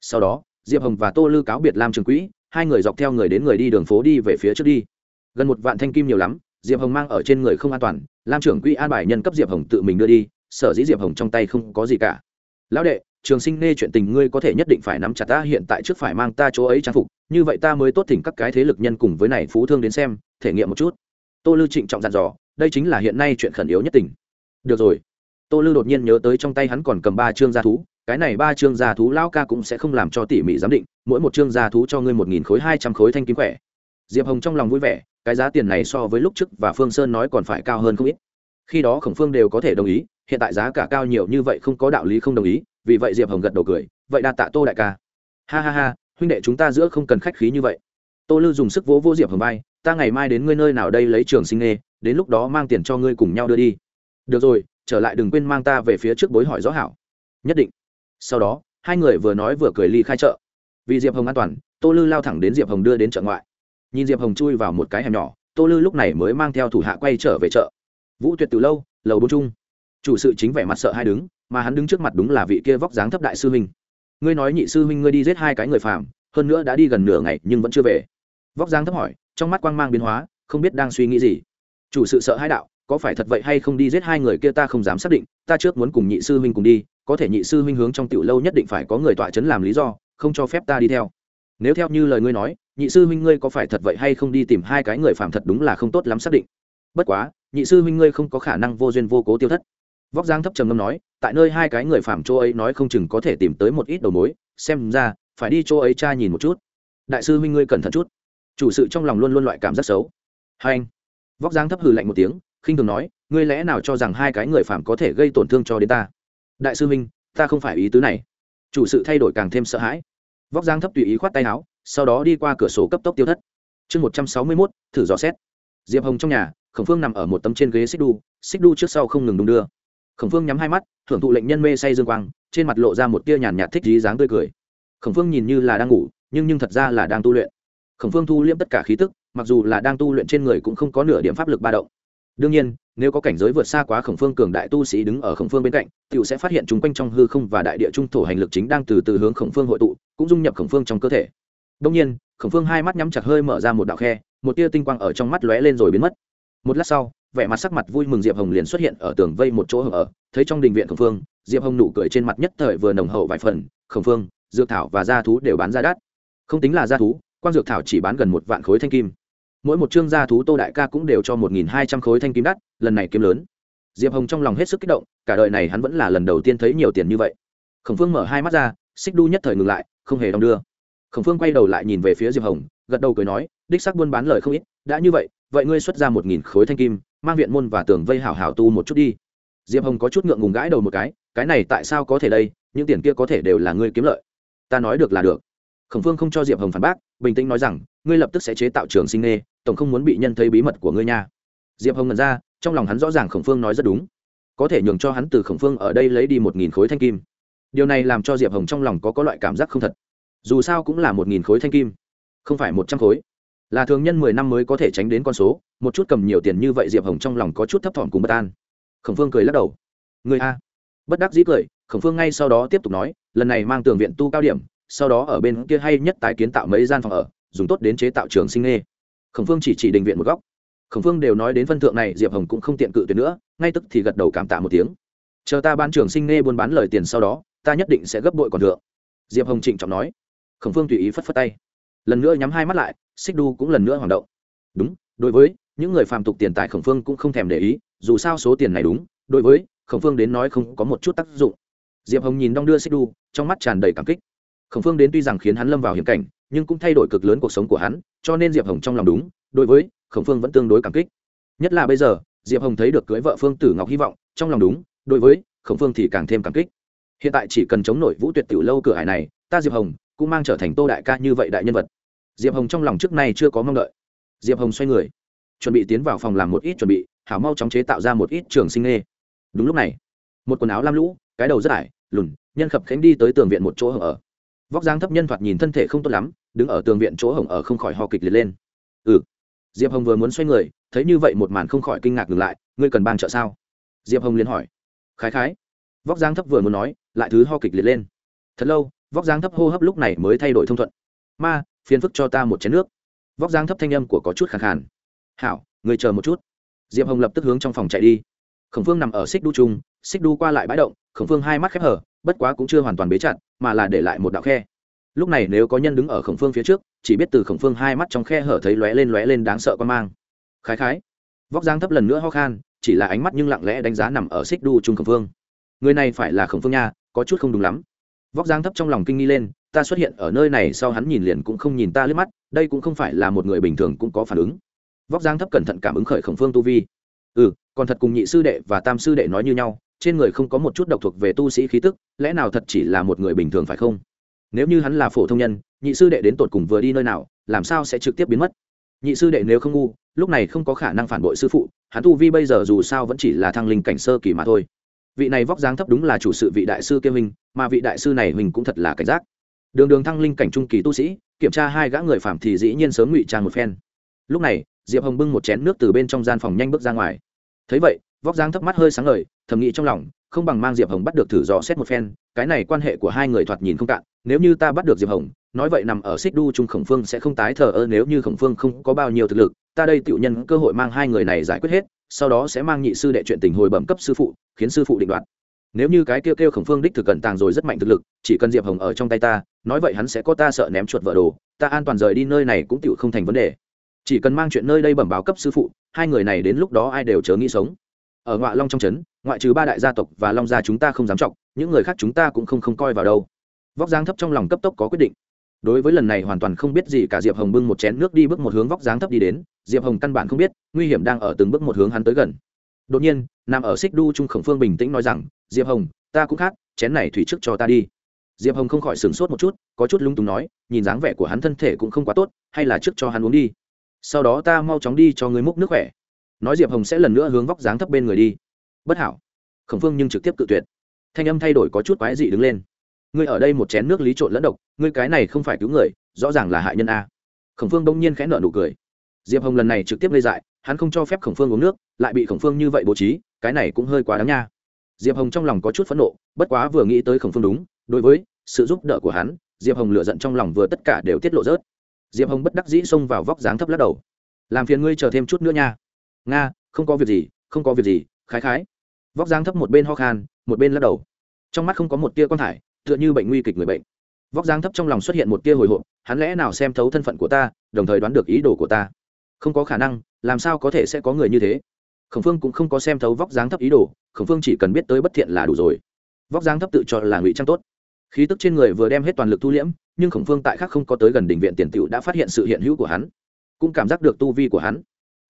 sau đó, diệp hồng và tô lư cáo biệt lam Trường quỹ, hai người dọc theo người đến người đi đường phố đi về phía trước đi. Gần một vạn thanh kim nhiều lắm, diệp hồng mang ở trên người không an toàn, lam trưởng quỹ an bài nhân cấp diệp hồng tự mình đưa đi, sở dĩ diệp hồng trong tay không có gì cả. Lão đệ, trường sinh nê chuyện tình ngươi có thể nhất định phải nắm chặt ta, hiện tại trước phải mang ta chỗ ấy trang phục, như vậy ta mới tốt thỉnh các cái thế lực nhân cùng với này phú thương đến xem, thể nghiệm một chút. Tô lư trịnh trọng dặn dò, đây chính là hiện nay chuyện khẩn yếu nhất tình. Được rồi. Tô lư đột nhiên nhớ tới trong tay hắn còn cầm ba chương gia thú cái này ba chương gia thú lão ca cũng sẽ không làm cho tỉ mỉ giám định, mỗi một chương gia thú cho ngươi một nghìn khối, hai trăm khối thanh kim khỏe. Diệp hồng trong lòng vui vẻ, cái giá tiền này so với lúc trước và phương sơn nói còn phải cao hơn không ít. Khi đó khổng phương đều có thể đồng ý, hiện tại giá cả cao nhiều như vậy không có đạo lý không đồng ý, vì vậy diệp hồng gật đầu cười, vậy đa tạ tô đại ca. Ha ha ha, huynh đệ chúng ta giữa không cần khách khí như vậy. Tô lư dùng sức vỗ vỗ diệp hồng vai, ta ngày mai đến ngươi nơi nào đây lấy trường sinh nghề, đến lúc đó mang tiền cho ngươi cùng nhau đưa đi. Được rồi, trở lại đừng quên mang ta về phía trước bối hỏi rõ hảo. Nhất định sau đó, hai người vừa nói vừa cười ly khai chợ. Vì diệp hồng an toàn, tô lư lao thẳng đến diệp hồng đưa đến chợ ngoại. Nhìn diệp hồng chui vào một cái hẻm nhỏ, tô lư lúc này mới mang theo thủ hạ quay trở về chợ. Vũ tuyệt từ lâu, lầu bốn trung chủ sự chính vẻ mặt sợ hai đứng, mà hắn đứng trước mặt đúng là vị kia vóc dáng thấp đại sư huynh. Ngươi nói nhị sư huynh ngươi đi giết hai cái người phàm, hơn nữa đã đi gần nửa ngày nhưng vẫn chưa về. Vóc dáng thấp hỏi, trong mắt quang mang biến hóa, không biết đang suy nghĩ gì. Chủ sự sợ hai đạo, có phải thật vậy hay không đi giết hai người kia ta không dám xác định, ta trước muốn cùng nhị sư huynh cùng đi có thể nhị sư huynh hướng trong tiểu lâu nhất định phải có người tọa chấn làm lý do, không cho phép ta đi theo. Nếu theo như lời ngươi nói, nhị sư huynh ngươi có phải thật vậy hay không đi tìm hai cái người phạm thật đúng là không tốt lắm xác định. Bất quá, nhị sư huynh ngươi không có khả năng vô duyên vô cố tiêu thất. Vóc dáng thấp trầm ngâm nói, tại nơi hai cái người phạm chỗ ấy nói không chừng có thể tìm tới một ít đầu mối, xem ra, phải đi chỗ ấy cha nhìn một chút. Đại sư huynh ngươi cẩn thận chút. Chủ sự trong lòng luôn luôn loại cảm giác xấu. Hai anh, vóc dáng thấp hừ lạnh một tiếng, khinh thường nói, ngươi lẽ nào cho rằng hai cái người phạm có thể gây tổn thương cho đến ta? Đại sư Minh, ta không phải ý tứ này. Chủ sự thay đổi càng thêm sợ hãi. Vóc dáng thấp tùy ý khoát tay áo sau đó đi qua cửa sổ cấp tốc tiêu thất. Chương một trăm sáu mươi mốt thử dò xét. Diệp hồng trong nhà khổng phương nằm ở một tấm trên ghế xích đu xích đu trước sau không ngừng đung đưa. Khổng phương nhắm hai mắt thưởng thụ lệnh nhân mê say dương quang trên mặt lộ ra một tia nhàn nhạt thích dí dáng tươi cười. Khổng phương nhìn như là đang ngủ nhưng nhưng thật ra là đang tu luyện. Khổng phương thu liễm tất cả khí tức mặc dù là đang tu luyện trên người cũng không có nửa điểm pháp lực ba động đương nhiên, nếu có cảnh giới vượt xa quá khổng phương cường đại tu sĩ đứng ở khổng phương bên cạnh t i ể u sẽ phát hiện chúng quanh trong hư không và đại địa trung thổ hành lực chính đang từ từ hướng khổng phương hội tụ, cũng dung nhập khổng phương trong cơ thể. Đông nhiên, khổng phương hai mắt nhắm chặt hơi mở ra một đạo khe, một tia tinh quang ở trong mắt lóe lên rồi biến mất. Một lát sau, vẻ mặt sắc mặt vui mừng diệp hồng liền xuất hiện ở tường vây một chỗ ở, thấy trong đình viện khổng phương, diệp hồng nụ cười trên mặt nhất thời vừa nồng hậu vài phần, khổng phương, dược thảo và gia thú đều bán ra đắt. Không tính là gia thú quan dược thảo chỉ bán gần một vạn khối thanh kim mỗi một chương gia thú tô đại ca cũng đều cho một nghìn hai trăm khối thanh kim đắt, lần này kiếm lớn. Diệp hồng trong lòng hết sức kích động, cả đời này hắn vẫn là lần đầu tiên thấy nhiều tiền như vậy. Khổng phương mở hai mắt ra, xích đu nhất thời ngừng lại, không hề đong đưa. Khổng phương quay đầu lại nhìn về phía diệp hồng, gật đầu cười nói, đích sắc buôn bán lời không ít, đã như vậy vậy ngươi xuất ra một nghìn khối thanh kim, mang viện môn và tường vây hảo hảo tu một chút đi. Diệp hồng có chút ngượng ngùng gãi đầu một cái cái này tại sao có thể đây, những tiền kia có thể đều là ngươi kiếm lợi. Ta nói được là được. Khổng phương không cho diệp hồng phản bác, bình tĩnh nói rằng, ngươi lập tức sẽ chế tạo trường sinh nghê tổng không muốn bị nhân thấy bí mật của ngươi nha. Diệp hồng ngần ra, trong lòng hắn rõ ràng khổng phương nói rất đúng. Có thể nhường cho hắn từ khổng phương ở đây lấy đi một nghìn khối thanh kim. Điều này làm cho diệp hồng trong lòng có có loại cảm giác không thật. Dù sao cũng là một nghìn khối thanh kim, không phải một trăm khối. Là thường nhân mười năm mới có thể tránh đến con số, một chút cầm nhiều tiền như vậy diệp hồng trong lòng có chút thấp thỏm cùng bất an. Khổng phương cười lắc đầu. Người a. Bất đắc dĩ cười, khổng phương ngay sau đó tiếp tục nói, lần này mang tường viện tu cao điểm, sau đó ở bên kia hay nhất tái kiến tạo mấy gian phòng ở, dùng tốt đến chế tạo trường sinh nghê khổng phương chỉ chỉ đình viện một góc. Khổng phương đều nói đến phân thượng này, diệp hồng cũng không tiện cự tuyệt nữa, ngay tức thì gật đầu cảm tạ một tiếng. Chờ ta bán trường sinh nghe buôn bán lời tiền sau đó, ta nhất định sẽ gấp bội còn thượng. Diệp hồng trịnh trọng nói. Khổng phương tùy ý phất phất tay. Lần nữa nhắm hai mắt lại xích đu cũng lần nữa hoàng động. Đúng, đối với, những người phàm tục tiền tài khổng phương cũng không thèm để ý, dù sao số tiền này đúng, đối với, khổng phương đến nói không có một chút tác dụng. Diệp hồng nhìn đong đưa xích đu trong mắt tràn đầy cảm kích. Khổng phương đến tuy rằng khiến hắn lâm vào hiểm cảnh nhưng cũng thay đổi cực lớn cuộc sống của hắn, cho nên diệp hồng trong lòng đúng, đối với khổng phương vẫn tương đối cảm kích. Nhất là bây giờ, diệp hồng thấy được cưới vợ phương tử ngọc hy vọng, trong lòng đúng, đối với khổng phương thì càng thêm cảm kích. Hiện tại chỉ cần chống nổi vũ tuyệt tiểu lâu cửa hải này, ta diệp hồng cũng mang trở thành tô đại ca như vậy đại nhân vật. Diệp hồng trong lòng trước nay chưa có mong đợi. Diệp hồng xoay người, chuẩn bị tiến vào phòng làm một ít chuẩn bị, hảo mau chóng chế tạo ra một ít trường sinh nghê đúng lúc này, một quần áo lam lũ, cái đầu rất ải, lùn, nhân khập khánh đi tới tường viện một chỗ hở ở vóc dáng thấp nhân thoạt nhìn thân thể không tốt lắm, đứng ở tường viện chỗ hồng ở không khỏi ho kịch liệt lên. Ừ. Diệp hồng vừa muốn xoay người, thấy như vậy một màn không khỏi kinh ngạc ngừng lại, ngươi cần bang trợ sao? Diệp hồng liền hỏi. Khái khái. Vóc dáng thấp vừa muốn nói, lại thứ ho kịch liệt lên. Thật lâu, vóc dáng thấp hô hấp lúc này mới thay đổi thông thuận. Ma, phiền phức cho ta một chén nước. Vóc dáng thấp thanh âm của có chút khẳng khàn. Hảo người chờ một chút. Diệp hồng lập tức hướng trong phòng chạy đi. Khổng phương nằm ở xích đu trung, xích đu qua lại bãi động, khổng phương hai mắt khép hở bất quá cũng chưa hoàn toàn bế chặt mà là để lại một đạo khe. Lúc này nếu có nhân đứng ở khổng phương phía trước, chỉ biết từ khổng phương hai mắt trong khe hở thấy lóe lên lóe lên đáng sợ con mang. Khái khái. Vóc dáng thấp lần nữa ho khan, chỉ là ánh mắt nhưng lặng lẽ đánh giá nằm ở xích đu trung khổng phương. Người này phải là khổng phương nha, có chút không đúng lắm. Vóc dáng thấp trong lòng kinh nghi lên, ta xuất hiện ở nơi này sau hắn nhìn liền cũng không nhìn ta lướt mắt, đây cũng không phải là một người bình thường cũng có phản ứng. Vóc dáng thấp cẩn thận cảm ứng khởi khổng phương tu vi. Ừ còn thật cùng nhị sư đệ và tam sư đệ nói như nhau trên người không có một chút độc thuộc về tu sĩ khí tức lẽ nào thật chỉ là một người bình thường phải không? Nếu như hắn là phổ thông nhân nhị sư đệ đến tột cùng vừa đi nơi nào làm sao sẽ trực tiếp biến mất? Nhị sư đệ nếu không ngu lúc này không có khả năng phản bội sư phụ hắn tu vi bây giờ dù sao vẫn chỉ là thăng linh cảnh sơ kỳ mà thôi. Vị này vóc dáng thấp đúng là chủ sự vị đại sư kia mình, mà vị đại sư này mình cũng thật là cảnh giác. Đường đường thăng linh cảnh trung kỳ tu sĩ kiểm tra hai gã người phạm thì dĩ nhiên sớm ngụy trang một phen. Lúc này diệp hồng bưng một chén nước từ bên trong gian phòng nhanh bước ra ngoài. Thấy vậy vóc dáng thấp mắt hơi sáng ngời, thầm nghĩ trong lòng, không bằng mang diệp hồng bắt được thử dò xét một phen, cái này quan hệ của hai người thoạt nhìn không cạn, nếu như ta bắt được diệp hồng, nói vậy nằm ở xích đu trung khổng phương sẽ không tái thờ ơ, nếu như khổng phương không có bao nhiêu thực lực, ta đây tiểu nhân cơ hội mang hai người này giải quyết hết, sau đó sẽ mang nhị sư đệ chuyện tình hồi bẩm cấp sư phụ, khiến sư phụ định đoạt. Nếu như cái kêu kêu khổng phương đích thực cẩn tàng rồi rất mạnh thực lực, chỉ cần diệp hồng ở trong tay ta, nói vậy hắn sẽ có ta sợ ném chuột vợ đồ, ta an toàn rời đi nơi này cũng tựu không thành vấn đề. Chỉ cần mang chuyện nơi đây bẩm báo cấp sư phụ, hai người này đến lúc đó ai đều chớ nghĩ sống ở ngoại long trong trấn, ngoại trừ ba đại gia tộc và long gia chúng ta không dám trọng, những người khác chúng ta cũng không không coi vào đâu. Vóc dáng thấp trong lòng cấp tốc có quyết định. Đối với lần này hoàn toàn không biết gì cả, diệp hồng bưng một chén nước đi bước một hướng vóc dáng thấp đi đến, diệp hồng căn bản không biết, nguy hiểm đang ở từng bước một hướng hắn tới gần. Đột nhiên, nằm ở xích đu trung khổng phương bình tĩnh nói rằng, diệp hồng, ta cũng khác, chén này thủy trước cho ta đi. Diệp hồng không khỏi sửng sốt một chút, có chút lung túng nói, nhìn dáng vẻ của hắn thân thể cũng không quá tốt, hay là trước cho hắn uống đi. Sau đó ta mau chóng đi cho người múc nước khỏe nói diệp hồng sẽ lần nữa hướng vóc dáng thấp bên người đi bất hảo khổng phương nhưng trực tiếp cự tuyệt thanh âm thay đổi có chút quái dị đứng lên ngươi ở đây một chén nước lý trộn lẫn độc ngươi cái này không phải cứu người rõ ràng là hại nhân a khổng phương đông nhiên khẽ nợ nụ cười diệp hồng lần này trực tiếp lê dại hắn không cho phép khổng phương uống nước lại bị khổng phương như vậy bố trí cái này cũng hơi quá đáng nha diệp hồng trong lòng có chút phẫn nộ bất quá vừa nghĩ tới khổng phương đúng đối với sự giúp đỡ của hắn diệp hồng lựa giận trong lòng vừa tất cả đều tiết lộ rớt diệp hồng bất đắc dĩ xông vào vóc dáng thấp lắc đầu làm phiền ngươi chờ thêm chút nữa nha nga, không có việc gì, không có việc gì, khái khái. Vóc dáng thấp một bên ho khan, một bên lắc đầu. Trong mắt không có một tia quan thải, tựa như bệnh nguy kịch người bệnh. Vóc dáng thấp trong lòng xuất hiện một tia hồi hộp, hắn lẽ nào xem thấu thân phận của ta, đồng thời đoán được ý đồ của ta? Không có khả năng, làm sao có thể sẽ có người như thế? Khổng phương cũng không có xem thấu vóc dáng thấp ý đồ, khổng phương chỉ cần biết tới bất thiện là đủ rồi. Vóc dáng thấp tự cho là ngụy trang tốt. Khí tức trên người vừa đem hết toàn lực thu liễm, nhưng khổng phương tại khác không có tới gần đỉnh viện tiền tựu đã phát hiện sự hiện hữu của hắn, cũng cảm giác được tu vi của hắn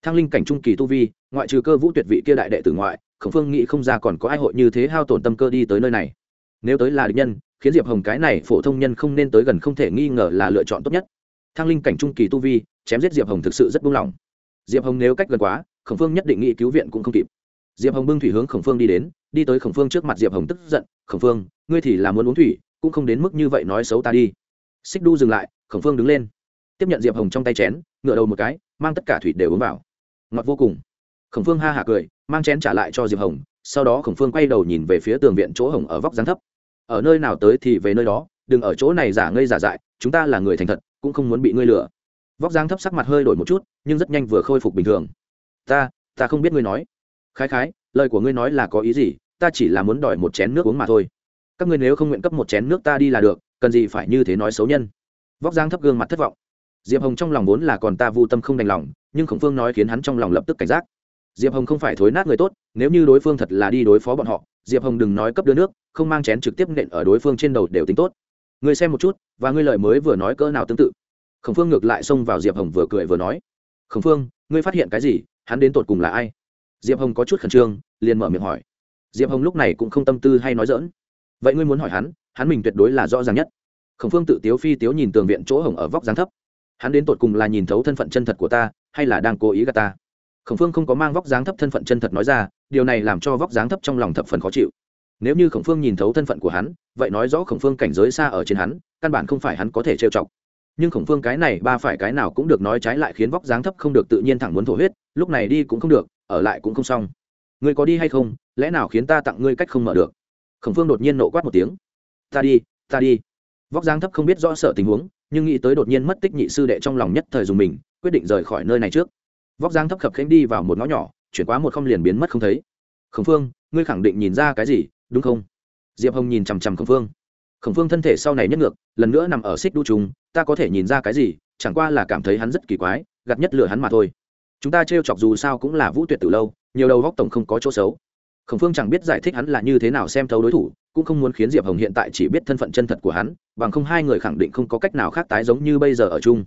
thăng linh cảnh trung kỳ tu vi, ngoại trừ cơ vũ tuyệt vị kia đại đệ tử ngoại, khổng phương nghĩ không ra còn có ai hội như thế hao tổn tâm cơ đi tới nơi này. Nếu tới là địch nhân, khiến diệp hồng cái này phổ thông nhân không nên tới gần không thể nghi ngờ là lựa chọn tốt nhất. Thăng linh cảnh trung kỳ tu vi, chém giết diệp hồng thực sự rất buông lỏng. Diệp hồng nếu cách gần quá, khổng phương nhất định nghĩ cứu viện cũng không kịp. Diệp hồng bưng thủy hướng khổng phương đi đến, đi tới khổng phương trước mặt diệp hồng tức giận, khổng phương, ngươi thì là muốn uống thủy, cũng không đến mức như vậy nói xấu ta đi. Xích đu dừng lại, khổng phương đứng lên, tiếp nhận diệp hồng trong tay chén ngựa đầu một cái, mang tất cả thủy đều uống vào ngọt vô cùng. Khổng phương ha hạ cười, mang chén trả lại cho diệp hồng, sau đó khổng phương quay đầu nhìn về phía tường viện chỗ hồng ở vóc dáng thấp. Ở nơi nào tới thì về nơi đó, đừng ở chỗ này giả ngây giả dại, chúng ta là người thành thật, cũng không muốn bị ngươi lừa. Vóc dáng thấp sắc mặt hơi đổi một chút, nhưng rất nhanh vừa khôi phục bình thường. Ta ta không biết ngươi nói. Khái khái, lời của ngươi nói là có ý gì, ta chỉ là muốn đòi một chén nước uống mà thôi. Các ngươi nếu không nguyện cấp một chén nước ta đi là được, cần gì phải như thế nói xấu nhân? Vóc dáng thấp gương mặt thất vọng diệp hồng trong lòng vốn là còn ta vô tâm không đành lòng, nhưng khổng phương nói khiến hắn trong lòng lập tức cảnh giác. Diệp hồng không phải thối nát người tốt, nếu như đối phương thật là đi đối phó bọn họ, diệp hồng đừng nói cấp đưa nước, không mang chén trực tiếp nện ở đối phương trên đầu đều tính tốt. Ngươi xem một chút, và ngươi lời mới vừa nói cỡ nào tương tự. Khổng phương ngược lại xông vào diệp hồng vừa cười vừa nói. Khổng phương, ngươi phát hiện cái gì? Hắn đến tột cùng là ai? Diệp hồng có chút khẩn trương, liền mở miệng hỏi. Diệp hồng lúc này cũng không tâm tư hay nói dỡn vậy ngươi muốn hỏi hắn hắn mình tuyệt đối là rõ ràng nhất. Khổng phương tự tiếu phi tiếu nhìn tường viện chỗ hồng ở vóc dáng thấp hắn đến tột cùng là nhìn thấu thân phận chân thật của ta, hay là đang cố ý gạt ta? Khổng phương không có mang vóc dáng thấp thân phận chân thật nói ra, điều này làm cho vóc dáng thấp trong lòng thập phần khó chịu. Nếu như khổng phương nhìn thấu thân phận của hắn, vậy nói rõ khổng phương cảnh giới xa ở trên hắn, căn bản không phải hắn có thể trêu chọc. Nhưng khổng phương cái này ba phải cái nào cũng được nói trái lại khiến vóc dáng thấp không được tự nhiên thẳng muốn thổ huyết, lúc này đi cũng không được, ở lại cũng không xong. Ngươi có đi hay không? Lẽ nào khiến ta tặng ngươi cách không mở được? Khổng phương đột nhiên nộ quát một tiếng. Ta đi ta đi. Vóc dáng thấp không biết rõ sợ tình huống nhưng nghĩ tới đột nhiên mất tích nhị sư đệ trong lòng nhất thời dùng mình, quyết định rời khỏi nơi này trước. Vóc dáng thấp khập khánh đi vào một ngõ nhỏ, chuyển qua một không liền biến mất không thấy. Khổng phương, ngươi khẳng định nhìn ra cái gì, đúng không? Diệp hồng nhìn chằm chằm khổng phương. Khổng phương thân thể sau này nhất ngược, lần nữa nằm ở xích đu trùng, ta có thể nhìn ra cái gì, chẳng qua là cảm thấy hắn rất kỳ quái gặt nhất lửa hắn mà thôi. Chúng ta trêu chọc dù sao cũng là vũ tuyệt từ lâu, nhiều đầu góc tổng không có chỗ xấu. Khổng phương chẳng biết giải thích hắn là như thế nào xem thấu đối thủ cũng không muốn khiến diệp hồng hiện tại chỉ biết thân phận chân thật của hắn, bằng không hai người khẳng định không có cách nào khác tái giống như bây giờ ở chung.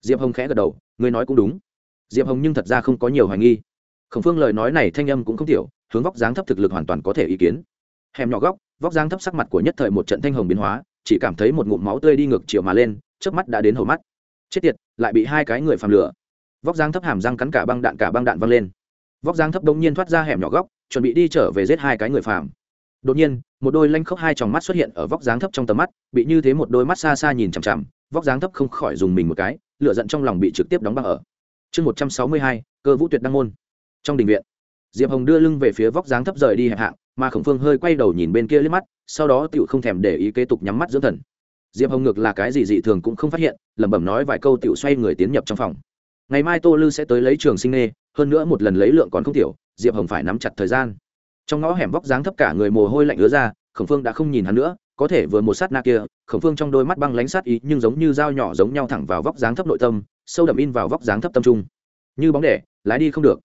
Diệp hồng khẽ gật đầu, ngươi nói cũng đúng. Diệp hồng nhưng thật ra không có nhiều hoài nghi. Khổng phương lời nói này thanh âm cũng không tiểu, hướng vóc dáng thấp thực lực hoàn toàn có thể ý kiến. Hẻm nhỏ góc, vóc dáng thấp sắc mặt của nhất thời một trận thanh hồng biến hóa, chỉ cảm thấy một ngụm máu tươi đi ngược chiều mà lên trước mắt đã đến hầu mắt. Chết tiệt, lại bị hai cái người phàm lửa. Vóc dáng thấp hàm răng cắn cả băng đạn, cả băng đạn văng lên. Vóc dáng thấp đống nhiên thoát ra hẻm nhỏ góc, chuẩn bị đi trở về giết hai cái người phàm đột nhiên, một đôi lanh khốc hai tròng mắt xuất hiện ở vóc dáng thấp trong tầm mắt, bị như thế một đôi mắt xa xa nhìn chằm chằm, vóc dáng thấp không khỏi dùng mình một cái, lửa giận trong lòng bị trực tiếp đóng băng ở. Chương một trăm sáu mươi hai, cơ vũ tuyệt đăng môn. Trong đình viện, diệp hồng đưa lưng về phía vóc dáng thấp rời đi hẹp hạng, mà khổng phương hơi quay đầu nhìn bên kia liếc mắt, sau đó tựu không thèm để ý kế tục nhắm mắt dưỡng thần. Diệp hồng ngược là cái gì dị thường cũng không phát hiện, lẩm bẩm nói vài câu tựu xoay người tiến nhập trong phòng. Ngày mai tô lư sẽ tới lấy trường sinh nê hơn nữa một lần lấy lượng còn không tiểu, diệp hồng phải nắm chặt thời gian trong ngõ hẻm vóc dáng thấp cả người mồ hôi lạnh ứa ra, khổng phương đã không nhìn hắn nữa, có thể vừa một sát na kia, khổng phương trong đôi mắt băng lánh sát ý nhưng giống như dao nhỏ giống nhau thẳng vào vóc dáng thấp nội tâm, sâu đậm in vào vóc dáng thấp tâm trung. Như bóng đẻ, lái đi không được.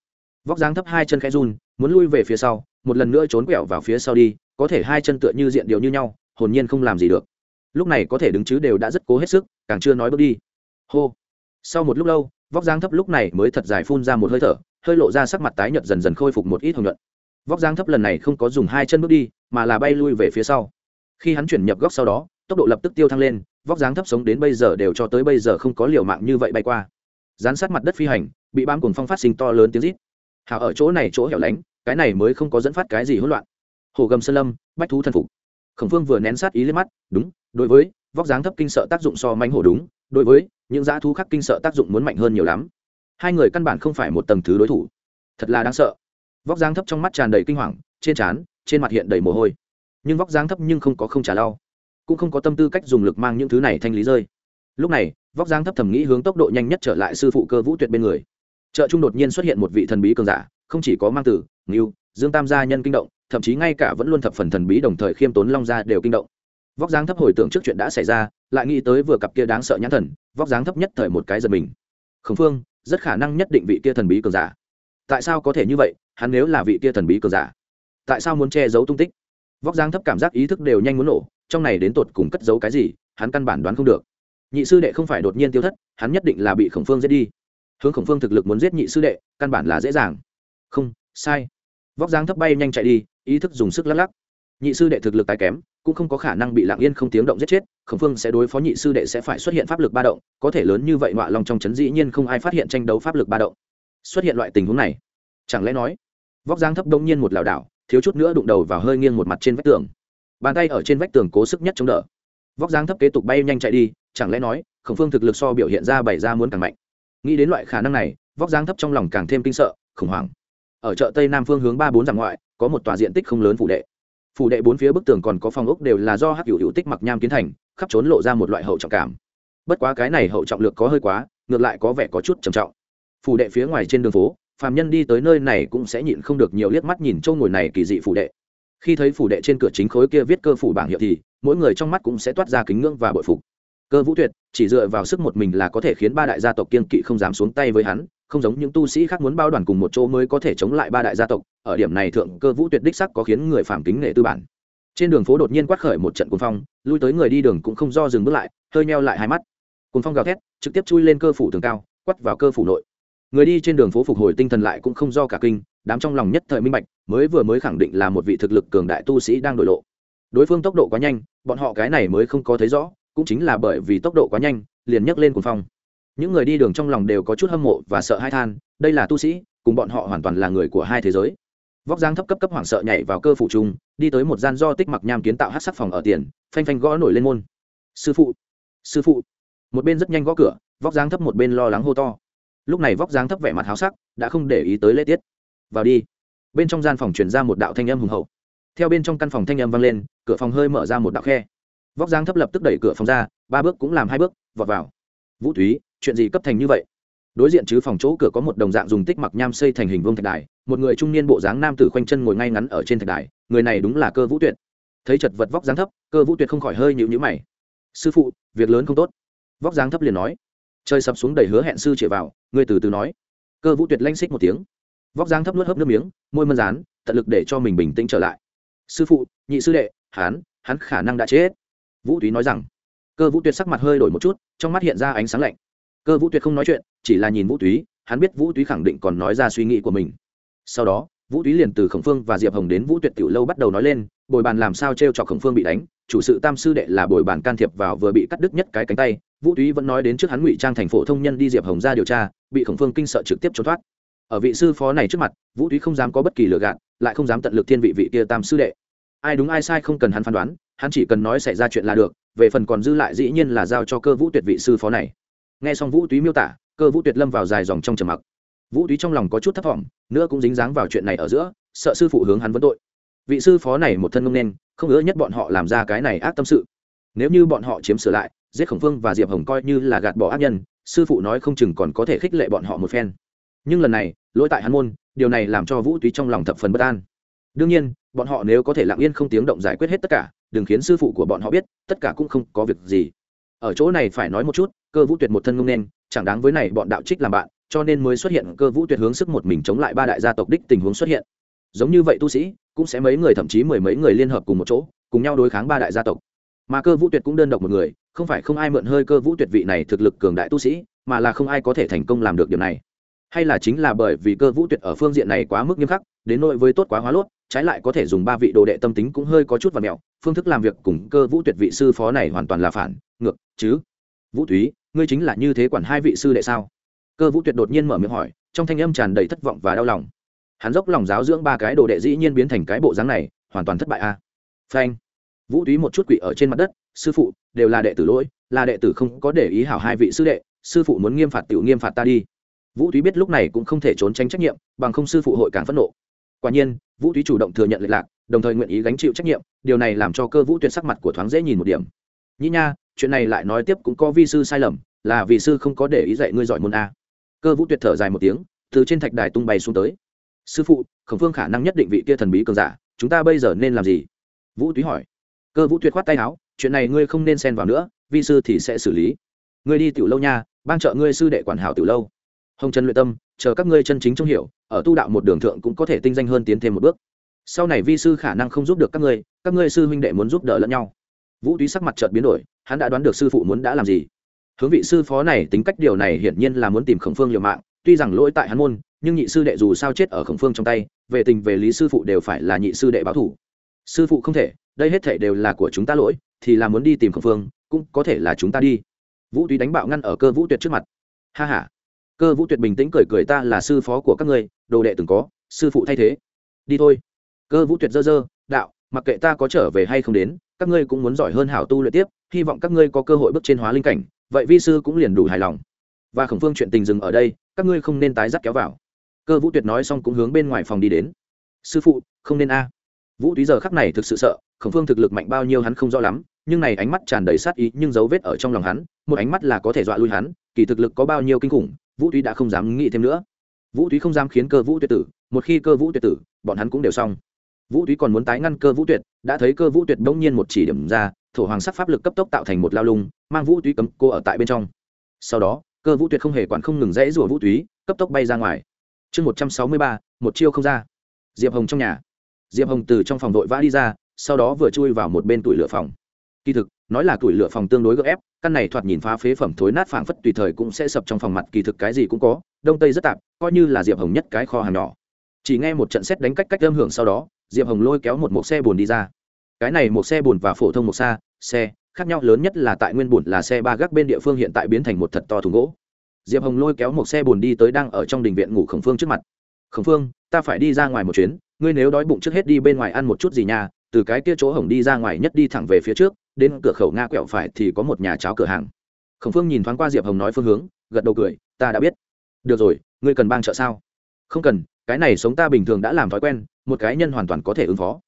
Vóc dáng thấp hai chân khẽ run, muốn lui về phía sau, một lần nữa trốn quẹo vào phía sau đi, có thể hai chân tựa như diện điều như nhau, hồn nhiên không làm gì được. Lúc này có thể đứng chứ đều đã rất cố hết sức, càng chưa nói bước đi. Hô. Sau một lúc lâu, vóc dáng thấp lúc này mới thật dài phun ra một hơi thở, hơi lộ ra sắc mặt tái nhợt dần dần khôi phục một ít hồng nhuận vóc dáng thấp lần này không có dùng hai chân bước đi, mà là bay lui về phía sau. Khi hắn chuyển nhập góc sau đó, tốc độ lập tức tiêu thăng lên, vóc dáng thấp sống đến bây giờ đều cho tới bây giờ không có liều mạng như vậy bay qua. Dán sát mặt đất phi hành, bị bám cùng phong phát sinh to lớn tiếng rít. Hào ở chỗ này chỗ hẻo lánh, cái này mới không có dẫn phát cái gì hỗn loạn. Hồ gầm sơn lâm, bách thú thân phục. Khổng phương vừa nén sát ý lên mắt, đúng, đối với, vóc dáng thấp kinh sợ tác dụng so manh hổ đúng, đối với, những dã thú khác kinh sợ tác dụng muốn mạnh hơn nhiều lắm. Hai người căn bản không phải một tầng thứ đối thủ. Thật là đáng sợ vóc dáng thấp trong mắt tràn đầy kinh hoàng, trên trán, trên mặt hiện đầy mồ hôi. Nhưng vóc dáng thấp nhưng không có không trả lau cũng không có tâm tư cách dùng lực mang những thứ này thanh lý rơi. Lúc này, vóc dáng thấp thầm nghĩ hướng tốc độ nhanh nhất trở lại sư phụ cơ vũ tuyệt bên người. Chợ trung đột nhiên xuất hiện một vị thần bí cường giả, không chỉ có mang tử, ngưu, dương tam gia nhân kinh động, thậm chí ngay cả vẫn luôn thập phần thần bí đồng thời khiêm tốn long gia đều kinh động. Vóc dáng thấp hồi tưởng trước chuyện đã xảy ra, lại nghĩ tới vừa cặp kia đáng sợ nhãn thần, vóc dáng thấp nhất thời một cái giật mình. Khẩn phương, rất khả năng nhất định vị kia thần bí cường giả. Tại sao có thể như vậy? Hắn nếu là vị kia thần bí cường giả, tại sao muốn che giấu tung tích? Vóc dáng thấp cảm giác ý thức đều nhanh muốn nổ, trong này đến tột cùng cất giấu cái gì, hắn căn bản đoán không được. Nhị sư đệ không phải đột nhiên tiêu thất, hắn nhất định là bị khổng phương giết đi. Hướng khổng phương thực lực muốn giết nhị sư đệ, căn bản là dễ dàng. Không, sai. Vóc dáng thấp bay nhanh chạy đi, ý thức dùng sức lắc lắc. Nhị sư đệ thực lực tài kém, cũng không có khả năng bị lặng yên không tiếng động giết chết, khổng phương sẽ đối phó nhị sư đệ sẽ phải xuất hiện pháp lực ba động, có thể lớn như vậy ngoạ lòng trong chấn dĩ nhiên không ai phát hiện tranh đấu pháp lực ba động. Xuất hiện loại tình huống này, chẳng lẽ nói vóc dáng thấp đông nhiên một lảo đảo, thiếu chút nữa đụng đầu vào hơi nghiêng một mặt trên vách tường. Bàn tay ở trên vách tường cố sức nhất chống đỡ. Vóc dáng thấp kế tục bay nhanh chạy đi, chẳng lẽ nói, khổng phương thực lực so biểu hiện ra bày ra muốn càng mạnh. Nghĩ đến loại khả năng này, vóc dáng thấp trong lòng càng thêm kinh sợ, khủng hoảng. Ở chợ tây nam phương hướng ba bốn dặm ngoại, có một tòa diện tích không lớn phủ đệ. Phủ đệ bốn phía bức tường còn có phòng ốc đều là do hắc hữu hữu tích mặc nham kiến thành, khắp trốn lộ ra một loại hậu trọng cảm. Bất quá cái này hậu trọng lược có hơi quá, ngược lại có vẻ có chút trầm trọng. Phủ đệ phía ngoài trên đường phố phàm nhân đi tới nơi này cũng sẽ nhịn không được nhiều liếc mắt nhìn châu ngồi này kỳ dị phủ đệ. Khi thấy phủ đệ trên cửa chính khối kia viết cơ phủ bảng hiệu thì, mỗi người trong mắt cũng sẽ toát ra kính ngưỡng và bội phục. Cơ vũ tuyệt, chỉ dựa vào sức một mình là có thể khiến ba đại gia tộc kiên kỵ không dám xuống tay với hắn, không giống những tu sĩ khác muốn bao đoàn cùng một chỗ mới có thể chống lại ba đại gia tộc, ở điểm này thượng, cơ vũ tuyệt đích sắc có khiến người phàm kính nể tư bản. Trên đường phố đột nhiên quát khởi một trận cuồng phong, lui tới người đi đường cũng không do dừng bước lại, hơi meo lại hai mắt. Cuồng phong gào thét, trực tiếp chui lên cơ phủ tường cao quắt vào cơ phủ nội người đi trên đường phố phục hồi tinh thần lại cũng không do cả kinh, đám trong lòng nhất thời minh bạch, mới vừa mới khẳng định là một vị thực lực cường đại tu sĩ đang đổi lộ. Đối phương tốc độ quá nhanh, bọn họ cái này mới không có thấy rõ, cũng chính là bởi vì tốc độ quá nhanh, liền nhấc lên cuồng phong. Những người đi đường trong lòng đều có chút hâm mộ và sợ hai than, đây là tu sĩ, cùng bọn họ hoàn toàn là người của hai thế giới. Vóc dáng thấp cấp cấp hoảng sợ nhảy vào cơ phủ trung, đi tới một gian do tích mặc nham kiến tạo hát sắc phòng ở tiền, phanh phanh gõ nổi lên môn. Sư phụ! Sư phụ! Một bên rất nhanh gõ cửa, vóc dáng thấp một bên lo lắng hô to lúc này vóc dáng thấp vẻ mặt háo sắc, đã không để ý tới lễ tiết. Vào đi. Bên trong gian phòng chuyển ra một đạo thanh âm hùng hậu. Theo bên trong căn phòng thanh âm vang lên, cửa phòng hơi mở ra một đạo khe. Vóc dáng thấp lập tức đẩy cửa phòng ra, ba bước cũng làm hai bước, vọt vào. Vũ thúy, chuyện gì cấp thành như vậy? Đối diện chứ phòng chỗ cửa có một đồng dạng dùng tích mặc nham xây thành hình vương thạch đài, một người trung niên bộ dáng nam tử khoanh chân ngồi ngay ngắn ở trên thạch đài, người này đúng là cơ vũ tuyệt. Thấy chật vật vóc dáng thấp, cơ vũ tuyệt không khỏi hơi nhịu nhữ mày. Sư phụ, việc lớn không tốt. Vóc dáng thấp liền nói trời sập xuống đầy hứa hẹn sư chĩa vào, người từ từ nói. Cơ vũ tuyệt lanh xích một tiếng. Vóc dáng thấp nuốt hớp nước miếng, môi mân rán tận lực để cho mình bình tĩnh trở lại. Sư phụ, nhị sư đệ hán hắn khả năng đã chết. Vũ túy nói rằng. Cơ vũ tuyệt sắc mặt hơi đổi một chút, trong mắt hiện ra ánh sáng lạnh. Cơ vũ tuyệt không nói chuyện, chỉ là nhìn vũ túy, hắn biết vũ túy khẳng định còn nói ra suy nghĩ của mình. Sau đó, vũ túy liền từ khổng phương và diệp hồng đến vũ tuyệt tiểu lâu bắt đầu nói lên, bồi bàn làm sao t r e o cho khổng phương bị đánh, chủ sự tam sư đệ là bồi bàn can thiệp vào vừa bị cắt đứt nhất cái cánh tay vũ túy vẫn nói đến trước hắn ngụy trang thành phổ thông nhân đi diệp hồng ra điều tra, bị khổng phương kinh sợ trực tiếp trốn thoát. Ở vị sư phó này trước mặt, vũ túy không dám có bất kỳ lừa gạt, lại không dám tận lực thiên vị vị kia tam sư đệ. Ai đúng ai sai không cần hắn phán đoán, hắn chỉ cần nói xảy ra chuyện là được, về phần còn dư lại dĩ nhiên là giao cho cơ vũ tuyệt vị sư phó này. Nghe xong vũ túy miêu tả, cơ vũ tuyệt lâm vào dài dòng trong trầm mặc. Vũ túy trong lòng có chút thấp t nữa cũng dính dáng vào chuyện này ở giữa, sợ sư phụ hướng hắn vấn tội. Vị sư phó này một thân ngông nên, không ngỡ nhất bọn họ làm ra cái này ác tâm sự. Nếu như bọn họ chiếm sửa lại giết khổng phương và diệp hồng coi như là gạt bỏ ác nhân, sư phụ nói không chừng còn có thể khích lệ bọn họ một phen. Nhưng lần này, lỗi tại hắn môn, điều này làm cho vũ túy trong lòng thập phần bất an. Đương nhiên, bọn họ nếu có thể lặng yên không tiếng động giải quyết hết tất cả, đừng khiến sư phụ của bọn họ biết, tất cả cũng không có việc gì. Ở chỗ này phải nói một chút, cơ vũ tuyệt một thân ngông nên, chẳng đáng với này bọn đạo trích làm bạn, cho nên mới xuất hiện cơ vũ tuyệt hướng sức một mình chống lại ba đại gia tộc đích tình huống xuất hiện. Giống như vậy tu sĩ, cũng sẽ mấy người thậm chí mười mấy người liên hợp cùng một chỗ, cùng nhau đối kháng ba đại gia tộc. Mà cơ vũ tuyệt cũng đơn độc một người không phải không ai mượn hơi cơ vũ tuyệt vị này thực lực cường đại tu sĩ, mà là không ai có thể thành công làm được điều này. Hay là chính là bởi vì cơ vũ tuyệt ở phương diện này quá mức nghiêm khắc, đến nội với tốt quá hóa lốt, trái lại có thể dùng ba vị đồ đệ tâm tính cũng hơi có chút và mẹo, phương thức làm việc cùng cơ vũ tuyệt vị sư phó này hoàn toàn là phản, ngược, chứ? Vũ thúy, ngươi chính là như thế quản hai vị sư đệ sao? Cơ vũ tuyệt đột nhiên mở miệng hỏi, trong thanh âm tràn đầy thất vọng và đau lòng. Hắn dốc lòng giáo dưỡng ba cái đồ đệ dĩ nhiên biến thành cái bộ dáng này, hoàn toàn thất bại a. À? phanh. Vũ Thúy một chút quỷ ở trên mặt đất sư phụ, đều là đệ tử lỗi, là đệ tử không có để ý hảo hai vị sư đệ, sư phụ muốn nghiêm phạt tiểu nghiêm phạt ta đi. Vũ Thúy biết lúc này cũng không thể trốn tránh trách nhiệm, bằng không sư phụ hội càng phẫn nộ. Quả nhiên, vũ Thúy chủ động thừa nhận lệch lạc, đồng thời nguyện ý gánh chịu trách nhiệm, điều này làm cho cơ vũ tuyệt sắc mặt của thoáng dễ nhìn một điểm. Nhĩ nha, chuyện này lại nói tiếp cũng có vi sư sai lầm, là vì sư không có để ý dạy ngươi giỏi môn a. Cơ vũ tuyệt thở dài một tiếng, từ trên thạch đài tung bay xuống tới. Sư phụ, khổng phương khả năng nhất định vị kia thần bí cường giả, chúng ta bây giờ nên làm gì? Vũ túy hỏi. Cơ vũ tuyệt khoát tay áo chuyện này ngươi không nên xen vào nữa, vi sư thì sẽ xử lý. Ngươi đi tiểu lâu nha, ban trợ ngươi sư đệ quản hảo tiểu lâu. Hồng trần luyện tâm, chờ các ngươi chân chính trong hiểu, ở tu đạo một đường thượng cũng có thể tinh danh hơn tiến thêm một bước. Sau này vi sư khả năng không giúp được các ngươi các ngươi sư huynh đệ muốn giúp đỡ lẫn nhau. Vũ túy sắc mặt chợt biến đổi, hắn đã đoán được sư phụ muốn đã làm gì. Hướng vị sư phó này tính cách điều này hiển nhiên là muốn tìm khổng phương liều mạng, tuy rằng lỗi tại hắn môn, nhưng nhị sư đệ dù sao chết ở khổng phương trong tay, về tình về lý sư phụ đều phải là nhị sư đệ báo thủ. Sư phụ không thể, đây hết thể đều là của chúng ta lỗi thì là muốn đi tìm khổng phương, cũng có thể là chúng ta đi. Vũ túy đánh bạo ngăn ở cơ vũ tuyệt trước mặt. Ha h a cơ vũ tuyệt bình tĩnh cười cười ta là sư phó của các ngươi, đồ đệ từng có, sư phụ thay thế. Đi thôi. Cơ vũ tuyệt dơ dơ, đạo, mặc kệ ta có trở về hay không đến, các ngươi cũng muốn giỏi hơn hảo tu luyện tiếp, hy vọng các ngươi có cơ hội bước trên hóa linh cảnh, vậy vi sư cũng liền đủ hài lòng. Và khổng phương chuyện tình dừng ở đây, các ngươi không nên tái dắt kéo vào. Cơ vũ tuyệt nói xong cũng hướng bên ngoài phòng đi đến. Sư phụ, không nên a. Vũ túy giờ khắc này thực sự sợ, khổng phương thực lực mạnh bao nhiêu hắn không rõ lắm nhưng này ánh mắt tràn đầy sát ý nhưng dấu vết ở trong lòng hắn, một ánh mắt là có thể dọa lui hắn, kỳ thực lực có bao nhiêu kinh khủng, vũ thúy đã không dám nghĩ thêm nữa. Vũ thúy không dám khiến cơ vũ tuyệt tử, một khi cơ vũ tuyệt tử, bọn hắn cũng đều xong. Vũ thúy còn muốn tái ngăn cơ vũ tuyệt, đã thấy cơ vũ tuyệt bỗng nhiên một chỉ điểm ra, thổ hoàng sắc pháp lực cấp tốc tạo thành một lao lung, mang vũ thúy cấm cô ở tại bên trong. Sau đó, cơ vũ tuyệt không hề quản không ngừng rẽ rủa vũ thúy, cấp tốc bay ra ngoài. Chương một trăm sáu mươi ba, một chiêu không ra. Diệp hồng trong nhà. Diệp hồng từ trong phòng vội vã đi ra, sau đó vừa chui vào một bên tủi lửa phòng kỳ thực, nói là tuổi lửa phòng tương đối gấp ép, căn này thoạt nhìn phá phế phẩm thối nát phảng phất tùy thời cũng sẽ sập trong phòng mặt, kỳ thực cái gì cũng có, đông tây rất tạp, coi như là diệp hồng nhất cái kho hàng nhỏ. Chỉ nghe một trận xét đánh cách cách âm hưởng sau đó, diệp hồng lôi kéo một mộc xe bồn đi ra. Cái này một xe bồn và phổ thông một xa, xe, khác nhau lớn nhất là tại nguyên bồn là xe ba gác bên địa phương hiện tại biến thành một thật to thùng gỗ. Diệp hồng lôi kéo một xe bồn đi tới đang ở trong đình viện ngủ khổng phương trước mặt. Khổng phương, ta phải đi ra ngoài một chuyến, ngươi nếu đói bụng trước hết đi bên ngoài ăn một chút gì nhà từ cái kia chỗ hồng đi ra ngoài nhất đi thẳng về phía trước đến cửa khẩu nga quẹo phải thì có một nhà cháo cửa hàng. Khổng phương nhìn thoáng qua diệp hồng nói phương hướng, gật đầu cười, ta đã biết. Được rồi, ngươi cần bang trợ sao? Không cần, cái này sống ta bình thường đã làm thói quen, một cái nhân hoàn toàn có thể ứng phó.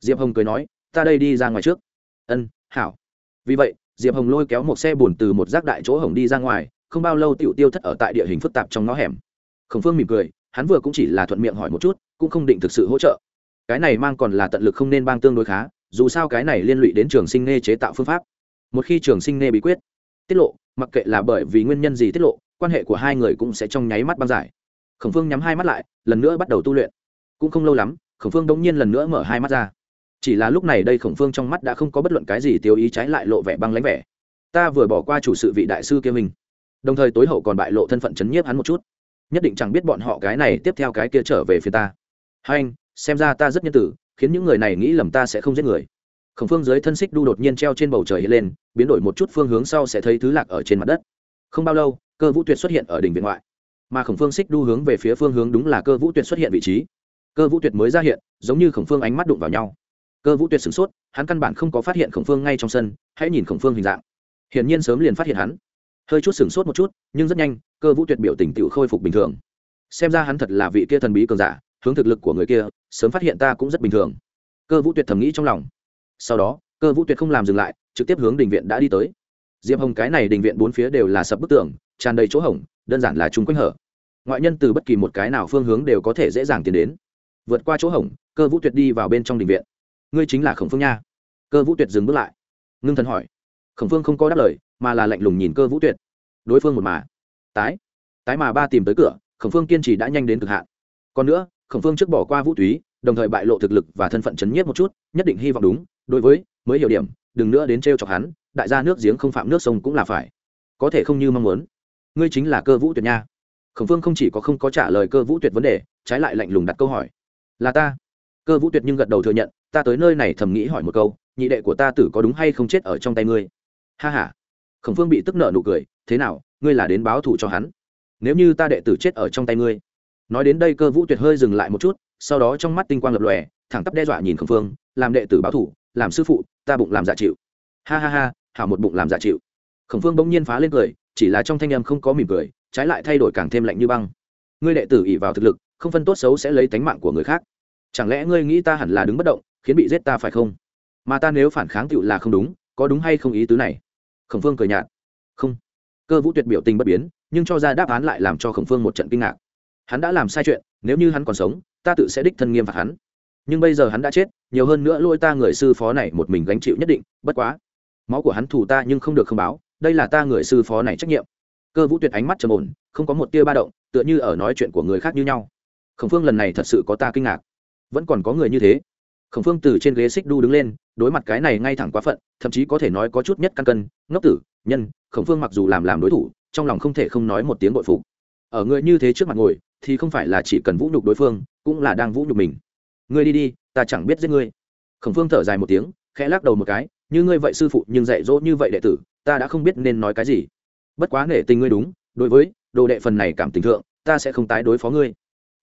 Diệp hồng cười nói, ta đây đi ra ngoài trước. Ân, hảo. Vì vậy, diệp hồng lôi kéo một xe bồn từ một rác đại chỗ hồng đi ra ngoài, không bao lâu tiểu tiêu thất ở tại địa hình phức tạp trong ngõ hẻm. Khổng phương mỉm cười, hắn vừa cũng chỉ là thuận miệng hỏi một chút, cũng không định thực sự hỗ trợ. Cái này mang còn là tận lực không nên bang tương đối khá dù sao cái này liên lụy đến trường sinh nghe chế tạo phương pháp. Một khi trường sinh nghe bí quyết, tiết lộ, mặc kệ là bởi vì nguyên nhân gì tiết lộ, quan hệ của hai người cũng sẽ trong nháy mắt băng giải. Khổng phương nhắm hai mắt lại, lần nữa bắt đầu tu luyện. Cũng không lâu lắm, khổng phương đống nhiên lần nữa mở hai mắt ra. Chỉ là lúc này đây khổng phương trong mắt đã không có bất luận cái gì tiêu ý trái lại lộ vẻ băng lánh vẻ. Ta vừa bỏ qua chủ sự vị đại sư kia mình. Đồng thời tối hậu còn bại lộ thân phận chấn nhiếp hắn một chút. Nhất định chẳng biết bọn họ cái này tiếp theo cái kia trở về phía ta. Hai anh, xem ra ta rất nhân tử khiến những người này nghĩ lầm ta sẽ không giết người. Khổng phương dưới thân xích đu đột nhiên treo trên bầu trời hiện lên, biến đổi một chút phương hướng sau sẽ thấy thứ lạc ở trên mặt đất. Không bao lâu, cơ vũ tuyệt xuất hiện ở đỉnh viện ngoại. Mà khổng phương xích đu hướng về phía phương hướng đúng là cơ vũ tuyệt xuất hiện vị trí. Cơ vũ tuyệt mới ra hiện, giống như khổng phương ánh mắt đụng vào nhau. Cơ vũ tuyệt sửng sốt, hắn căn bản không có phát hiện khổng phương ngay trong sân, hãy nhìn khổng phương hình dạng. Hiển nhiên sớm liền phát hiện hắn. Hơi chút sửng sốt một chút, nhưng rất nhanh, cơ vũ tuyệt biểu tình tự khôi phục bình thường. Xem ra hắn thật là vị kia thần bí cường giả hướng thực lực của người kia sớm phát hiện ta cũng rất bình thường. Cơ vũ tuyệt thầm nghĩ trong lòng. Sau đó cơ vũ tuyệt không làm dừng lại trực tiếp hướng đình viện đã đi tới. Diệp hồng cái này đình viện bốn phía đều là sập bức tường tràn đầy chỗ hỏng, đơn giản là chung quanh hở. Ngoại nhân từ bất kỳ một cái nào phương hướng đều có thể dễ dàng tiến đến. Vượt qua chỗ hỏng, cơ vũ tuyệt đi vào bên trong đình viện. Ngươi chính là khổng phương nha. Cơ vũ tuyệt dừng bước lại. Ngưng thần hỏi. Khổng phương không có đáp lời mà là lạnh lùng nhìn cơ vũ tuyệt. Đối phương một mà. Tái. Tái mà ba tìm tới cửa khổng phương kiên trì đã nhanh đến cực hạn. Còn nữa khổng phương trước bỏ qua vũ túy, đồng thời bại lộ thực lực và thân phận chấn nhiếp một chút, nhất định hy vọng đúng. Đối với, mới hiểu điểm, đừng nữa đến t r e o chọc hắn, đại gia nước giếng không phạm nước sông cũng là phải. Có thể không như mong muốn. Ngươi chính là cơ vũ tuyệt nha. Khổng phương không chỉ có không có trả lời cơ vũ tuyệt vấn đề, trái lại lạnh lùng đặt câu hỏi. Là ta. Cơ vũ tuyệt nhưng gật đầu thừa nhận, ta tới nơi này thầm nghĩ hỏi một câu, nhị đệ của ta tử có đúng hay không chết ở trong tay ngươi? Ha h a khổng phương bị tức nợ nụ cười, thế nào, ngươi là đến báo thù cho hắn? Nếu như ta đệ tử chết ở trong tay ngươi nói đến đây cơ vũ tuyệt hơi dừng lại một chút, sau đó trong mắt tinh quang lập lòe, thẳng tắp đe dọa nhìn khổng phương, làm đệ tử báo thủ, làm sư phụ, ta bụng làm giả chịu. Ha ha ha, hảo một bụng làm giả chịu. Khổng phương bỗng nhiên phá lên cười, chỉ là trong thanh em không có mỉm cười, trái lại thay đổi càng thêm lạnh như băng. Ngươi đệ tử ỉ vào thực lực, không phân tốt xấu sẽ lấy tánh mạng của người khác. Chẳng lẽ ngươi nghĩ ta hẳn là đứng bất động, khiến bị giết ta phải không? Mà ta nếu phản kháng tựu là không đúng, có đúng hay không ý tứ này? Khổng phương cười nhạt. Không. Cơ vũ tuyệt biểu tình bất biến, nhưng cho ra đáp án lại làm cho khổng phương một trận kinh ngạc hắn đã làm sai chuyện, nếu như hắn còn sống, ta tự sẽ đích thân nghiêm phạt hắn. Nhưng bây giờ hắn đã chết, nhiều hơn nữa lôi ta người sư phó này một mình gánh chịu nhất định, bất quá. Máu của hắn thủ ta nhưng không được không báo, đây là ta người sư phó này trách nhiệm. Cơ vũ tuyệt ánh mắt trầm ổn, không có một tia ba động, tựa như ở nói chuyện của người khác như nhau. Khổng phương lần này thật sự có ta kinh ngạc. Vẫn còn có người như thế. Khổng phương từ trên ghế xích đu đứng lên, đối mặt cái này ngay thẳng quá phận, thậm chí có thể nói có chút nhất căn cân, ngốc tử, nhân. Khổng phương mặc dù làm làm đối thủ, trong lòng không thể không nói một tiếng bội phục. Ở người như thế trước mặt ngồi thì không phải là chỉ cần vũ nhục đối phương, cũng là đang vũ nhục mình. Ngươi đi đi, ta chẳng biết giết ngươi. Khổng phương thở dài một tiếng, khẽ lắc đầu một cái, như ngươi vậy sư phụ, nhưng dạy dỗ như vậy đệ tử, ta đã không biết nên nói cái gì. Bất quá nể tình ngươi đúng, đối với đồ đệ phần này cảm tình thượng, ta sẽ không tái đối phó ngươi.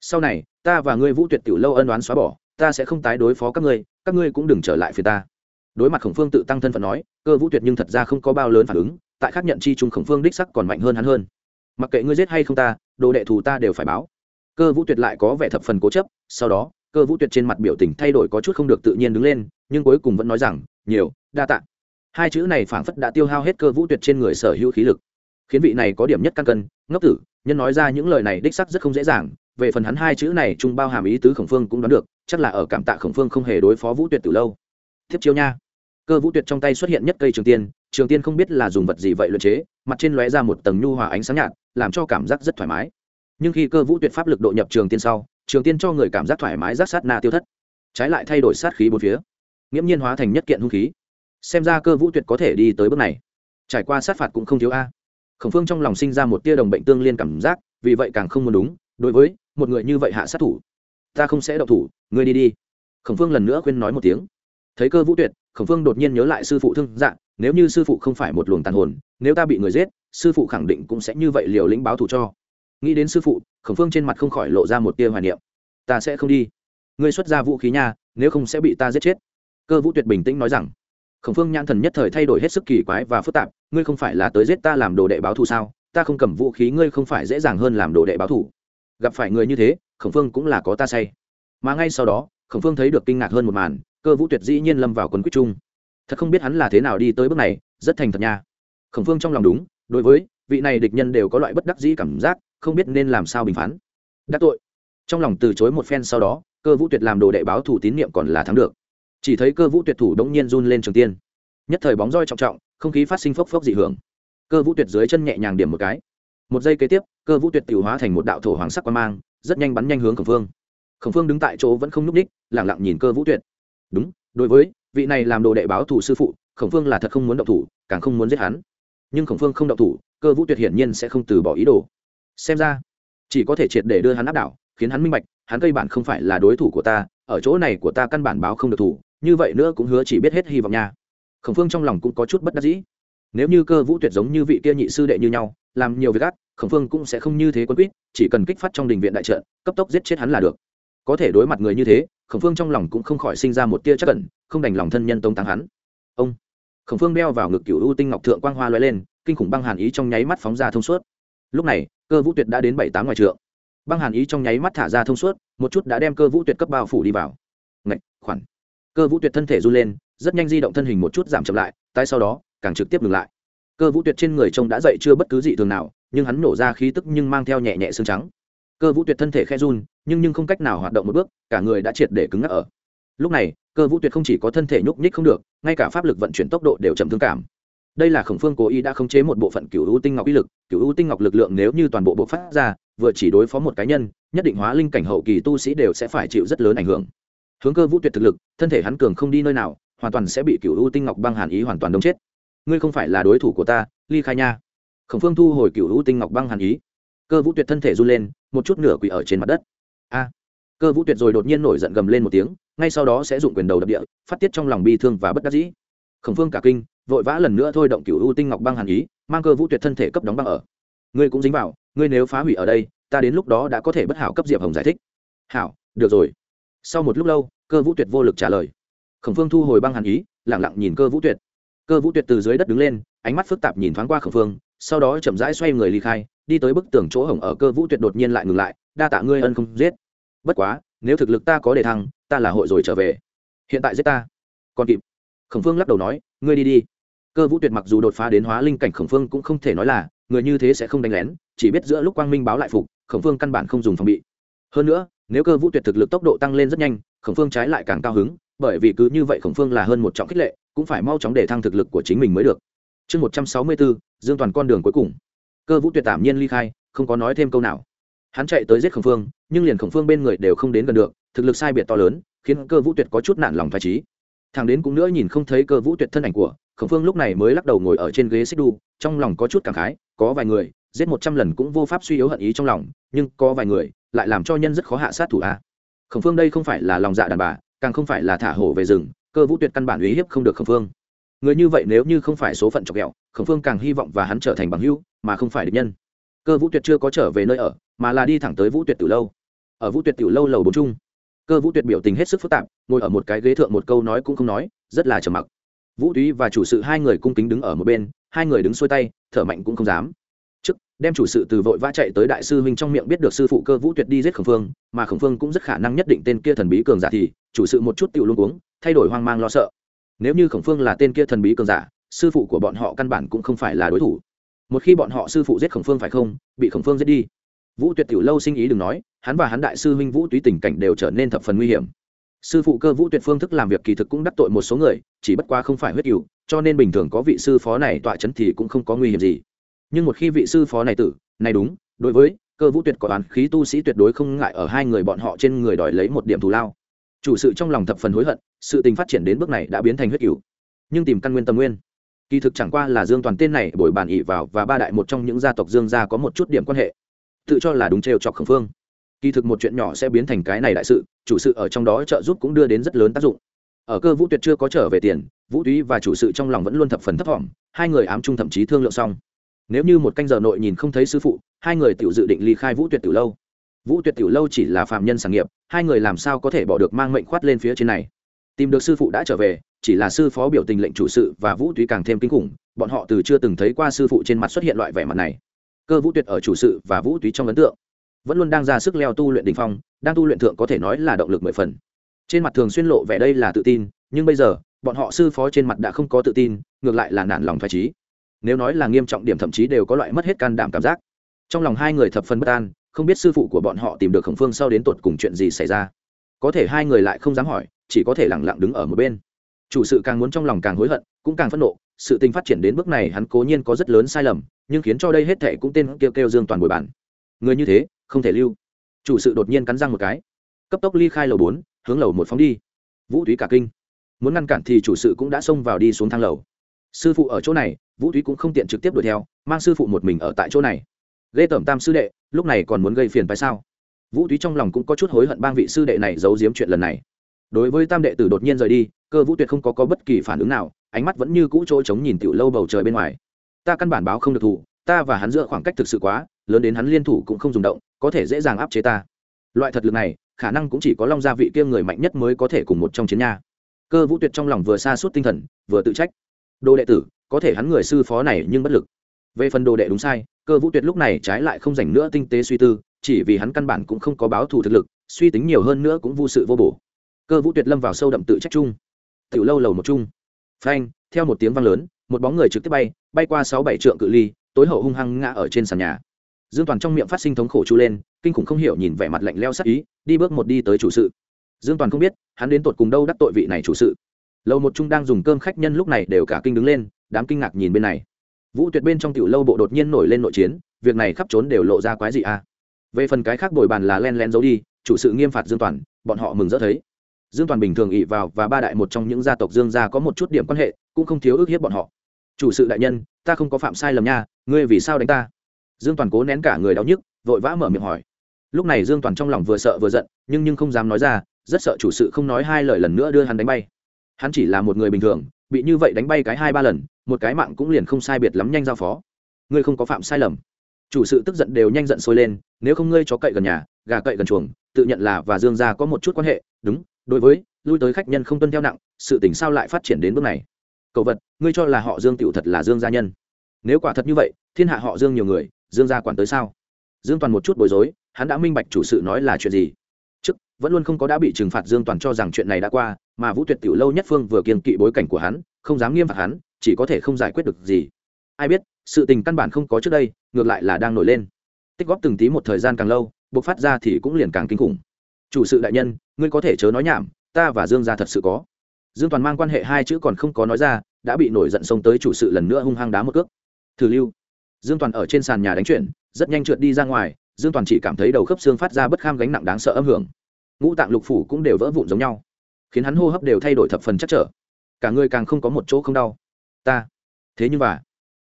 Sau này, ta và ngươi vũ tuyệt tiểu lâu ân đoán xóa bỏ, ta sẽ không tái đối phó các ngươi các ngươi cũng đừng trở lại phía ta. Đối mặt khổng phương tự tăng thân phận nói, cơ vũ tuyệt nhưng thật ra không có bao lớn phản ứng, tại khác nhận chi chung khổng phương đích sắc còn mạnh hơn hắn hơn mặc kệ ngươi giết hay không ta, đồ đệ thù ta đều phải báo. Cơ vũ tuyệt lại có vẻ thập phần cố chấp, sau đó, cơ vũ tuyệt trên mặt biểu tình thay đổi có chút không được tự nhiên đứng lên, nhưng cuối cùng vẫn nói rằng, nhiều, đa tạ. Hai chữ này phảng phất đã tiêu hao hết cơ vũ tuyệt trên người sở hữu khí lực. Khiến vị này có điểm nhất căn cân, ngốc tử, nhân nói ra những lời này đích sắc rất không dễ dàng, về phần hắn hai chữ này chung bao hàm ý tứ khổng phương cũng đoán được, chắc là ở cảm tạ khổng phương không hề đối phó vũ tuyệt từ lâu. Tiếp chiếu nha. Cơ vũ tuyệt trong tay xuất hiện nhất cây trường tiên trường tiên không biết là dùng vật gì vậy luyện chế, mặt trên lóe ra một tầng nhu hòa ánh sáng nhạt, làm cho cảm giác rất thoải mái. Nhưng khi cơ vũ tuyệt pháp lực độ nhập trường tiên sau, trường tiên cho người cảm giác thoải mái giác sát na tiêu thất. Trái lại thay đổi sát khí bốn phía, nghiễm nhiên hóa thành nhất kiện hung khí. Xem ra cơ vũ tuyệt có thể đi tới bước này. Trải qua sát phạt cũng không thiếu a. Khổng phương trong lòng sinh ra một tia đồng bệnh tương liên cảm giác, vì vậy càng không muốn đúng, đối với một người như vậy hạ sát thủ, ta không sẽ đậu thủ, ngươi đi đi. Khổng phương lần nữa khuyên nói một tiếng. Thấy cơ vũ tuyệt khổng phương đột nhiên nhớ lại sư phụ thương dạng nếu như sư phụ không phải một luồng tàn hồn, nếu ta bị người giết, sư phụ khẳng định cũng sẽ như vậy liều lĩnh báo thù cho. Nghĩ đến sư phụ, khổng phương trên mặt không khỏi lộ ra một tia hoài niệm. Ta sẽ không đi. Ngươi xuất ra vũ khí nha, nếu không sẽ bị ta giết chết. Cơ vũ tuyệt bình tĩnh nói rằng. Khổng phương nhãn thần nhất thời thay đổi hết sức kỳ quái và phức tạp, ngươi không phải là tới giết ta làm đồ đệ báo thù sao? Ta không cầm vũ khí, ngươi không phải dễ dàng hơn làm đồ đệ báo thù. Gặp phải người như thế, khổng phương cũng là có ta say. Mà ngay sau đó, khổng phương thấy được kinh ngạc hơn một màn cơ vũ tuyệt dĩ nhiên lâm vào quần quyết chung. Thật không biết hắn là thế nào đi tới bước này, rất thành thật nha. Khổng phương trong lòng đúng, đối với vị này địch nhân đều có loại bất đắc dĩ cảm giác, không biết nên làm sao bình phán. Đắc tội. Trong lòng từ chối một phen sau đó, cơ vũ tuyệt làm đồ đệ báo thủ tín nhiệm còn là thắng được. Chỉ thấy cơ vũ tuyệt thủ đống nhiên run lên trường tiên. Nhất thời bóng roi trọng trọng, không khí phát sinh phốc phốc dị hưởng. Cơ vũ tuyệt dưới chân nhẹ nhàng điểm một cái. Một giây kế tiếp, cơ vũ tuyệt tiểu hóa thành một đạo thổ hoàng sắc quan mang, rất nhanh bắn nhanh hướng khổng phương. Khổng phương đứng tại chỗ vẫn không n ú c ních lẳng lặng nhìn cơ vũ tuyệt đúng, đối với vị này làm đồ đệ báo thủ sư phụ, khổng phương là thật không muốn động thủ, càng không muốn giết hắn. Nhưng khổng phương không động thủ, cơ vũ tuyệt hiển nhiên sẽ không từ bỏ ý đồ. Xem ra, chỉ có thể triệt để đưa hắn áp đảo, khiến hắn minh bạch, hắn cây bản không phải là đối thủ của ta, ở chỗ này của ta căn bản báo không được thủ, như vậy nữa cũng hứa chỉ biết hết hy vọng nha. Khổng phương trong lòng cũng có chút bất đắc dĩ. Nếu như cơ vũ tuyệt giống như vị kia nhị sư đệ như nhau, làm nhiều việc ác, khổng phương cũng sẽ không như thế quân quýt, chỉ cần kích phát trong đình viện đại trợ cấp tốc giết chết hắn là được có thể đối mặt người như thế, khổng phương trong lòng cũng không khỏi sinh ra một tia chắc cẩn không đành lòng thân nhân tông tăng hắn. Ông! Khổng phương đeo vào ngực cựu ưu tinh ngọc thượng quang hoa l lên, kinh khủng băng hàn ý trong nháy mắt phóng ra thông suốt. Lúc này, cơ vũ tuyệt đã đến bảy tám ngoài trượng. Băng hàn ý trong nháy mắt thả ra thông suốt, một chút đã đem cơ vũ tuyệt cấp bao phủ đi vào. Ngạch, khoản. Cơ vũ tuyệt thân thể run lên, rất nhanh di động thân hình một chút giảm chậm lại tay sau đó, càng trực tiếp ngừng lại. Cơ vũ tuyệt trên người trông đã dậy chưa bất cứ gì thường nào, nhưng hắn nổ ra khí tức nhưng mang theo nhẹ nhẹ xương trắng cơ vũ tuyệt thân thể khe run, nhưng nhưng không cách nào hoạt động một bước, cả người đã triệt để cứng ngắc ở. Lúc này, cơ vũ tuyệt không chỉ có thân thể nhúc nhích không được, ngay cả pháp lực vận chuyển tốc độ đều chậm thương cảm. Đây là khổng phương cố ý đã khống chế một bộ phận cựu ưu tinh ngọc uy lực cựu ưu tinh ngọc lực lượng nếu như toàn bộ bộ phát ra, vừa chỉ đối phó một cá nhân, nhất định hóa linh cảnh hậu kỳ tu sĩ đều sẽ phải chịu rất lớn ảnh hưởng. Hướng cơ vũ tuyệt thực lực, thân thể hắn cường không đi nơi nào, hoàn toàn sẽ bị cựu ưu tinh ngọc băng hàn ý hoàn toàn đông chết. Ngươi không phải là đối thủ của ta, ly khai nha. Khổng phương thu hồi cựu ưu tinh ngọc băng hàn ý cơ vũ tuyệt thân thể run lên, một chút nửa quỷ ở trên mặt đất. A! Cơ vũ tuyệt rồi đột nhiên nổi giận gầm lên một tiếng, ngay sau đó sẽ dụng quyền đầu đập địa, phát tiết trong lòng bi thương và bất đắc dĩ. Khổng phương cả kinh, vội vã lần nữa thôi động cựu ưu tinh ngọc băng hàn ý, mang cơ vũ tuyệt thân thể cấp đóng băng ở. Ngươi cũng dính vào, ngươi nếu phá hủy ở đây, ta đến lúc đó đã có thể bất hảo cấp diệp hồng giải thích. Hảo, được rồi. Sau một lúc lâu, cơ vũ tuyệt vô lực trả lời. Khổng phương thu hồi băng hàn ý lẳng lặng nhìn cơ vũ tuyệt. Cơ vũ tuyệt từ dưới đất đứng lên, ánh mắt phức tạp nhìn thoáng qua khổng phương sau đó chậm rãi xoay người ly khai, đi tới bức tường chỗ hổng ở cơ vũ tuyệt đột nhiên lại ngừng lại, đa tạ ngươi ân không giết. Bất quá, nếu thực lực ta có đề thăng, ta là hội rồi trở về. Hiện tại giết ta. Còn kịp. Khổng phương lắc đầu nói, ngươi đi đi. Cơ vũ tuyệt mặc dù đột phá đến hóa linh cảnh, khổng phương cũng không thể nói là người như thế sẽ không đánh lén, chỉ biết giữa lúc quang minh báo lại phục, khổng phương căn bản không dùng phòng bị. Hơn nữa, nếu cơ vũ tuyệt thực lực tốc độ tăng lên rất nhanh, khổng phương trái lại càng cao hứng, bởi vì cứ như vậy khổng phương là hơn một trọng khích lệ, cũng phải mau chóng để thăng thực lực của chính mình mới được chương một trăm sáu mươi bốn, dương toàn con đường cuối cùng. Cơ vũ tuyệt tạm nhiên ly khai, không có nói thêm câu nào. Hắn chạy tới giết khổng phương, nhưng liền khổng phương bên người đều không đến gần được, thực lực sai biệt to lớn, khiến cơ vũ tuyệt có chút nản lòng phải trí thằng đến cũng nữa nhìn không thấy cơ vũ tuyệt thân ảnh của, khổng phương lúc này mới lắc đầu ngồi ở trên ghế xích đu, trong lòng có chút cảm khái, có vài người, giết một trăm lần cũng vô pháp suy yếu hận ý trong lòng, nhưng có vài người lại làm cho nhân rất khó hạ sát thủ a. Khổng phương đây không phải là lòng dạ đàn bà, càng không phải là thả hổ về rừng, cơ vũ tuyệt căn bản uy hiếp không được khổng phương người như vậy nếu như không phải số phận chọc ghẹo, khổng phương càng hy vọng và hắn trở thành bằng hữu, mà không phải địch nhân. Cơ vũ tuyệt chưa có trở về nơi ở, mà là đi thẳng tới vũ tuyệt từ lâu. Ở vũ tuyệt từ lâu lầu bốn chung, cơ vũ tuyệt biểu tình hết sức phức tạp, ngồi ở một cái ghế thượng một câu nói cũng không nói, rất là trầm mặc. Vũ túy và chủ sự hai người cung kính đứng ở một bên, hai người đứng xuôi tay, thở mạnh cũng không dám. Trước, đem chủ sự từ vội vã chạy tới đại sư huynh trong miệng biết được sư phụ cơ vũ tuyệt đi giết khổng phương, mà khổng phương cũng rất khả năng nhất định tên kia thần bí cường giả thì, chủ sự một chút tiểu luôn uống thay đổi hoang mang lo sợ nếu như khổng phương là tên kia thần bí cường giả, sư phụ của bọn họ căn bản cũng không phải là đối thủ. Một khi bọn họ sư phụ giết khổng phương phải không? Bị khổng phương giết đi. Vũ tuyệt tiểu lâu sinh ý đừng nói, hắn và hắn đại sư huynh vũ túy tình cảnh đều trở nên thập phần nguy hiểm. Sư phụ cơ vũ tuyệt phương thức làm việc kỳ thực cũng đắc tội một số người, chỉ bất qua không phải huyết cựu cho nên bình thường có vị sư phó này tọa chấn thì cũng không có nguy hiểm gì. Nhưng một khi vị sư phó này tử, này đúng, đối với cơ vũ tuyệt có toán khí tu sĩ tuyệt đối không ngại ở hai người bọn họ trên người đòi lấy một điểm thù lao. Chủ sự trong lòng thập phần hối hận sự tình phát triển đến bước này đã biến thành huyết cửu. Nhưng tìm căn nguyên tâm nguyên. Kỳ thực chẳng qua là dương toàn tên này bồi bàn ỉ vào và ba đại một trong những gia tộc dương gia có một chút điểm quan hệ. Tự cho là đúng trêu chọc khẩn phương. Kỳ thực một chuyện nhỏ sẽ biến thành cái này đại sự, chủ sự ở trong đó trợ giúp cũng đưa đến rất lớn tác dụng. Ở cơ vũ tuyệt chưa có trở về tiền, vũ túy và chủ sự trong lòng vẫn luôn thập phần thấp thỏm, hai người ám chung thậm chí thương lượng xong. Nếu như một canh giờ nội nhìn không thấy sư phụ, hai người tự dự định ly khai vũ tuyệt từ lâu. Vũ tuyệt từ lâu chỉ là phạm nhân sản nghiệp, hai người làm sao có thể bỏ được mang mệnh khoát lên phía trên này? Tìm được sư phụ đã trở về, chỉ là sư phó biểu tình lệnh chủ sự và vũ túy càng thêm kinh khủng, bọn họ từ chưa từng thấy qua sư phụ trên mặt xuất hiện loại vẻ mặt này. Cơ vũ tuyệt ở chủ sự và vũ túy trong ấn tượng, vẫn luôn đang ra sức leo tu luyện đình phong, đang tu luyện thượng có thể nói là động lực mười phần. Trên mặt thường xuyên lộ vẻ đây là tự tin, nhưng bây giờ, bọn họ sư phó trên mặt đã không có tự tin, ngược lại là nản lòng thoải trí nếu nói là nghiêm trọng điểm thậm chí đều có loại mất hết can đảm cảm giác. Trong lòng hai người thập phần bất an, không biết sư phụ của bọn họ tìm được khổng phương sau đến tột cùng chuyện gì xảy ra có thể hai người lại không dám hỏi, chỉ có thể lẳng lặng đứng ở một bên. Chủ sự càng muốn trong lòng càng hối hận, cũng càng phẫn nộ, sự tình phát triển đến bước này hắn cố nhiên có rất lớn sai lầm, nhưng khiến cho đây hết thệ cũng tên kêu kêu dương toàn bồi bàn. người như thế, không thể lưu. Chủ sự đột nhiên cắn răng một cái. Cấp tốc ly khai lầu bốn, hướng lầu một phóng đi. Vũ thúy cả kinh. Muốn ngăn cản thì chủ sự cũng đã xông vào đi xuống thang lầu. Sư phụ ở chỗ này, vũ thúy cũng không tiện trực tiếp đuổi theo, mang sư phụ một mình ở tại chỗ này. Ghê tẩm tam sư đệ, lúc này còn muốn gây phiền phải sao? Vũ thúy trong lòng cũng có chút hối hận bang vị sư đệ này giấu giếm chuyện lần này. Đối với tam đệ tử đột nhiên rời đi cơ vũ tuyệt không có, có bất kỳ phản ứng nào ánh mắt vẫn như cũ chỗ trống nhìn tiểu lâu bầu trời bên ngoài. Ta căn bản báo không được thủ ta và hắn giữa khoảng cách thực sự quá lớn đến hắn liên thủ cũng không dùng động có thể dễ dàng áp chế ta. Loại thật lực này khả năng cũng chỉ có long gia vị kia người mạnh nhất mới có thể cùng một trong chiến nha. Cơ vũ tuyệt trong lòng vừa xa suốt tinh thần vừa tự trách. Đồ đệ tử có thể hắn người sư phó này nhưng bất lực. Về phần đồ đệ đúng sai cơ vũ tuyệt lúc này trái lại không dành nữa tinh tế suy tư chỉ vì hắn căn bản cũng không có báo thù thực lực, suy tính nhiều hơn nữa cũng vô sự vô bổ. Cơ vũ tuyệt lâm vào sâu đậm tự trách chung. Tiểu lâu lầu một chung. Phanh, theo một tiếng vang lớn, một bóng người trực tiếp bay bay qua sáu bảy trượng cự ly, tối hậu hung hăng ngã ở trên sàn nhà. Dương toàn trong miệng phát sinh thống khổ chu lên, kinh khủng không hiểu nhìn vẻ mặt lạnh leo sắc ý, đi bước một đi tới chủ sự. Dương toàn không biết, hắn đến tột cùng đâu đắc tội vị này chủ sự. Lâu một trung đang dùng cơm khách nhân lúc này đều cả kinh đứng lên, đám kinh ngạc nhìn bên này. Vũ tuyệt bên trong tiểu lâu bộ đột nhiên nổi lên nội chiến, việc này khắp trốn đều lộ ra quái gì a. à? Về phần cái khác bồi bàn là len len giấu đi, chủ sự nghiêm phạt dương toàn, bọn họ mừng rỡ thấy. Dương toàn bình thường ỵ vào và ba đại một trong những gia tộc dương gia có một chút điểm quan hệ, cũng không thiếu ước hiếp bọn họ. Chủ sự đại nhân, ta không có phạm sai lầm nha, ngươi vì sao đánh ta? Dương toàn cố nén cả người đau nhức, vội vã mở miệng hỏi. Lúc này dương toàn trong lòng vừa sợ vừa giận, nhưng nhưng không dám nói ra, rất sợ chủ sự không nói hai lời lần nữa đưa hắn đánh bay. Hắn chỉ là một người bình thường, bị như vậy đánh bay cái hai ba lần, một cái mạng cũng liền không sai biệt lắm nhanh giao phó. Ngươi không có phạm sai lầm chủ sự tức giận đều nhanh giận sôi lên, nếu không ngươi chó cậy gần nhà, gà cậy gần chuồng, tự nhận là và dương gia có một chút quan hệ, đúng, đối với, lui tới khách nhân không tuân theo nặng, sự tình sao lại phát triển đến bước này? Cậu vật, ngươi cho là họ dương tựu thật là dương gia nhân? Nếu quả thật như vậy, thiên hạ họ dương nhiều người, dương gia quản tới sao? Dương toàn một chút bối rối, hắn đã minh bạch chủ sự nói là chuyện gì. Trước vẫn luôn không có đã bị trừng phạt dương toàn cho rằng chuyện này đã qua, mà vũ tuyệt tiểu lâu nhất phương vừa kiên kỵ bối cảnh của hắn, không dám nghiêm phạt hắn, chỉ có thể không giải quyết được gì. Ai biết sự tình căn bản không có trước đây, ngược lại là đang nổi lên. Tích góp từng tí một thời gian càng lâu, bộc phát ra thì cũng liền càng kinh khủng. Chủ sự đại nhân, ngươi có thể chớ nói nhảm, ta và dương gia thật sự có. Dương toàn mang quan hệ hai chữ còn không có nói ra, đã bị nổi giận xông tới chủ sự lần nữa hung hăng đá một cước. Thử lưu. Dương toàn ở trên sàn nhà đánh chuyển rất nhanh trượt đi ra ngoài, dương toàn chỉ cảm thấy đầu khớp xương phát ra bất kham gánh nặng đáng sợ âm hưởng. Ngũ tạng lục phủ cũng đều vỡ vụn giống nhau, khiến hắn hô hấp đều thay đổi thập phần chắc trở. Cả người càng không có một chỗ không đau. Ta. Thế nhưng mà,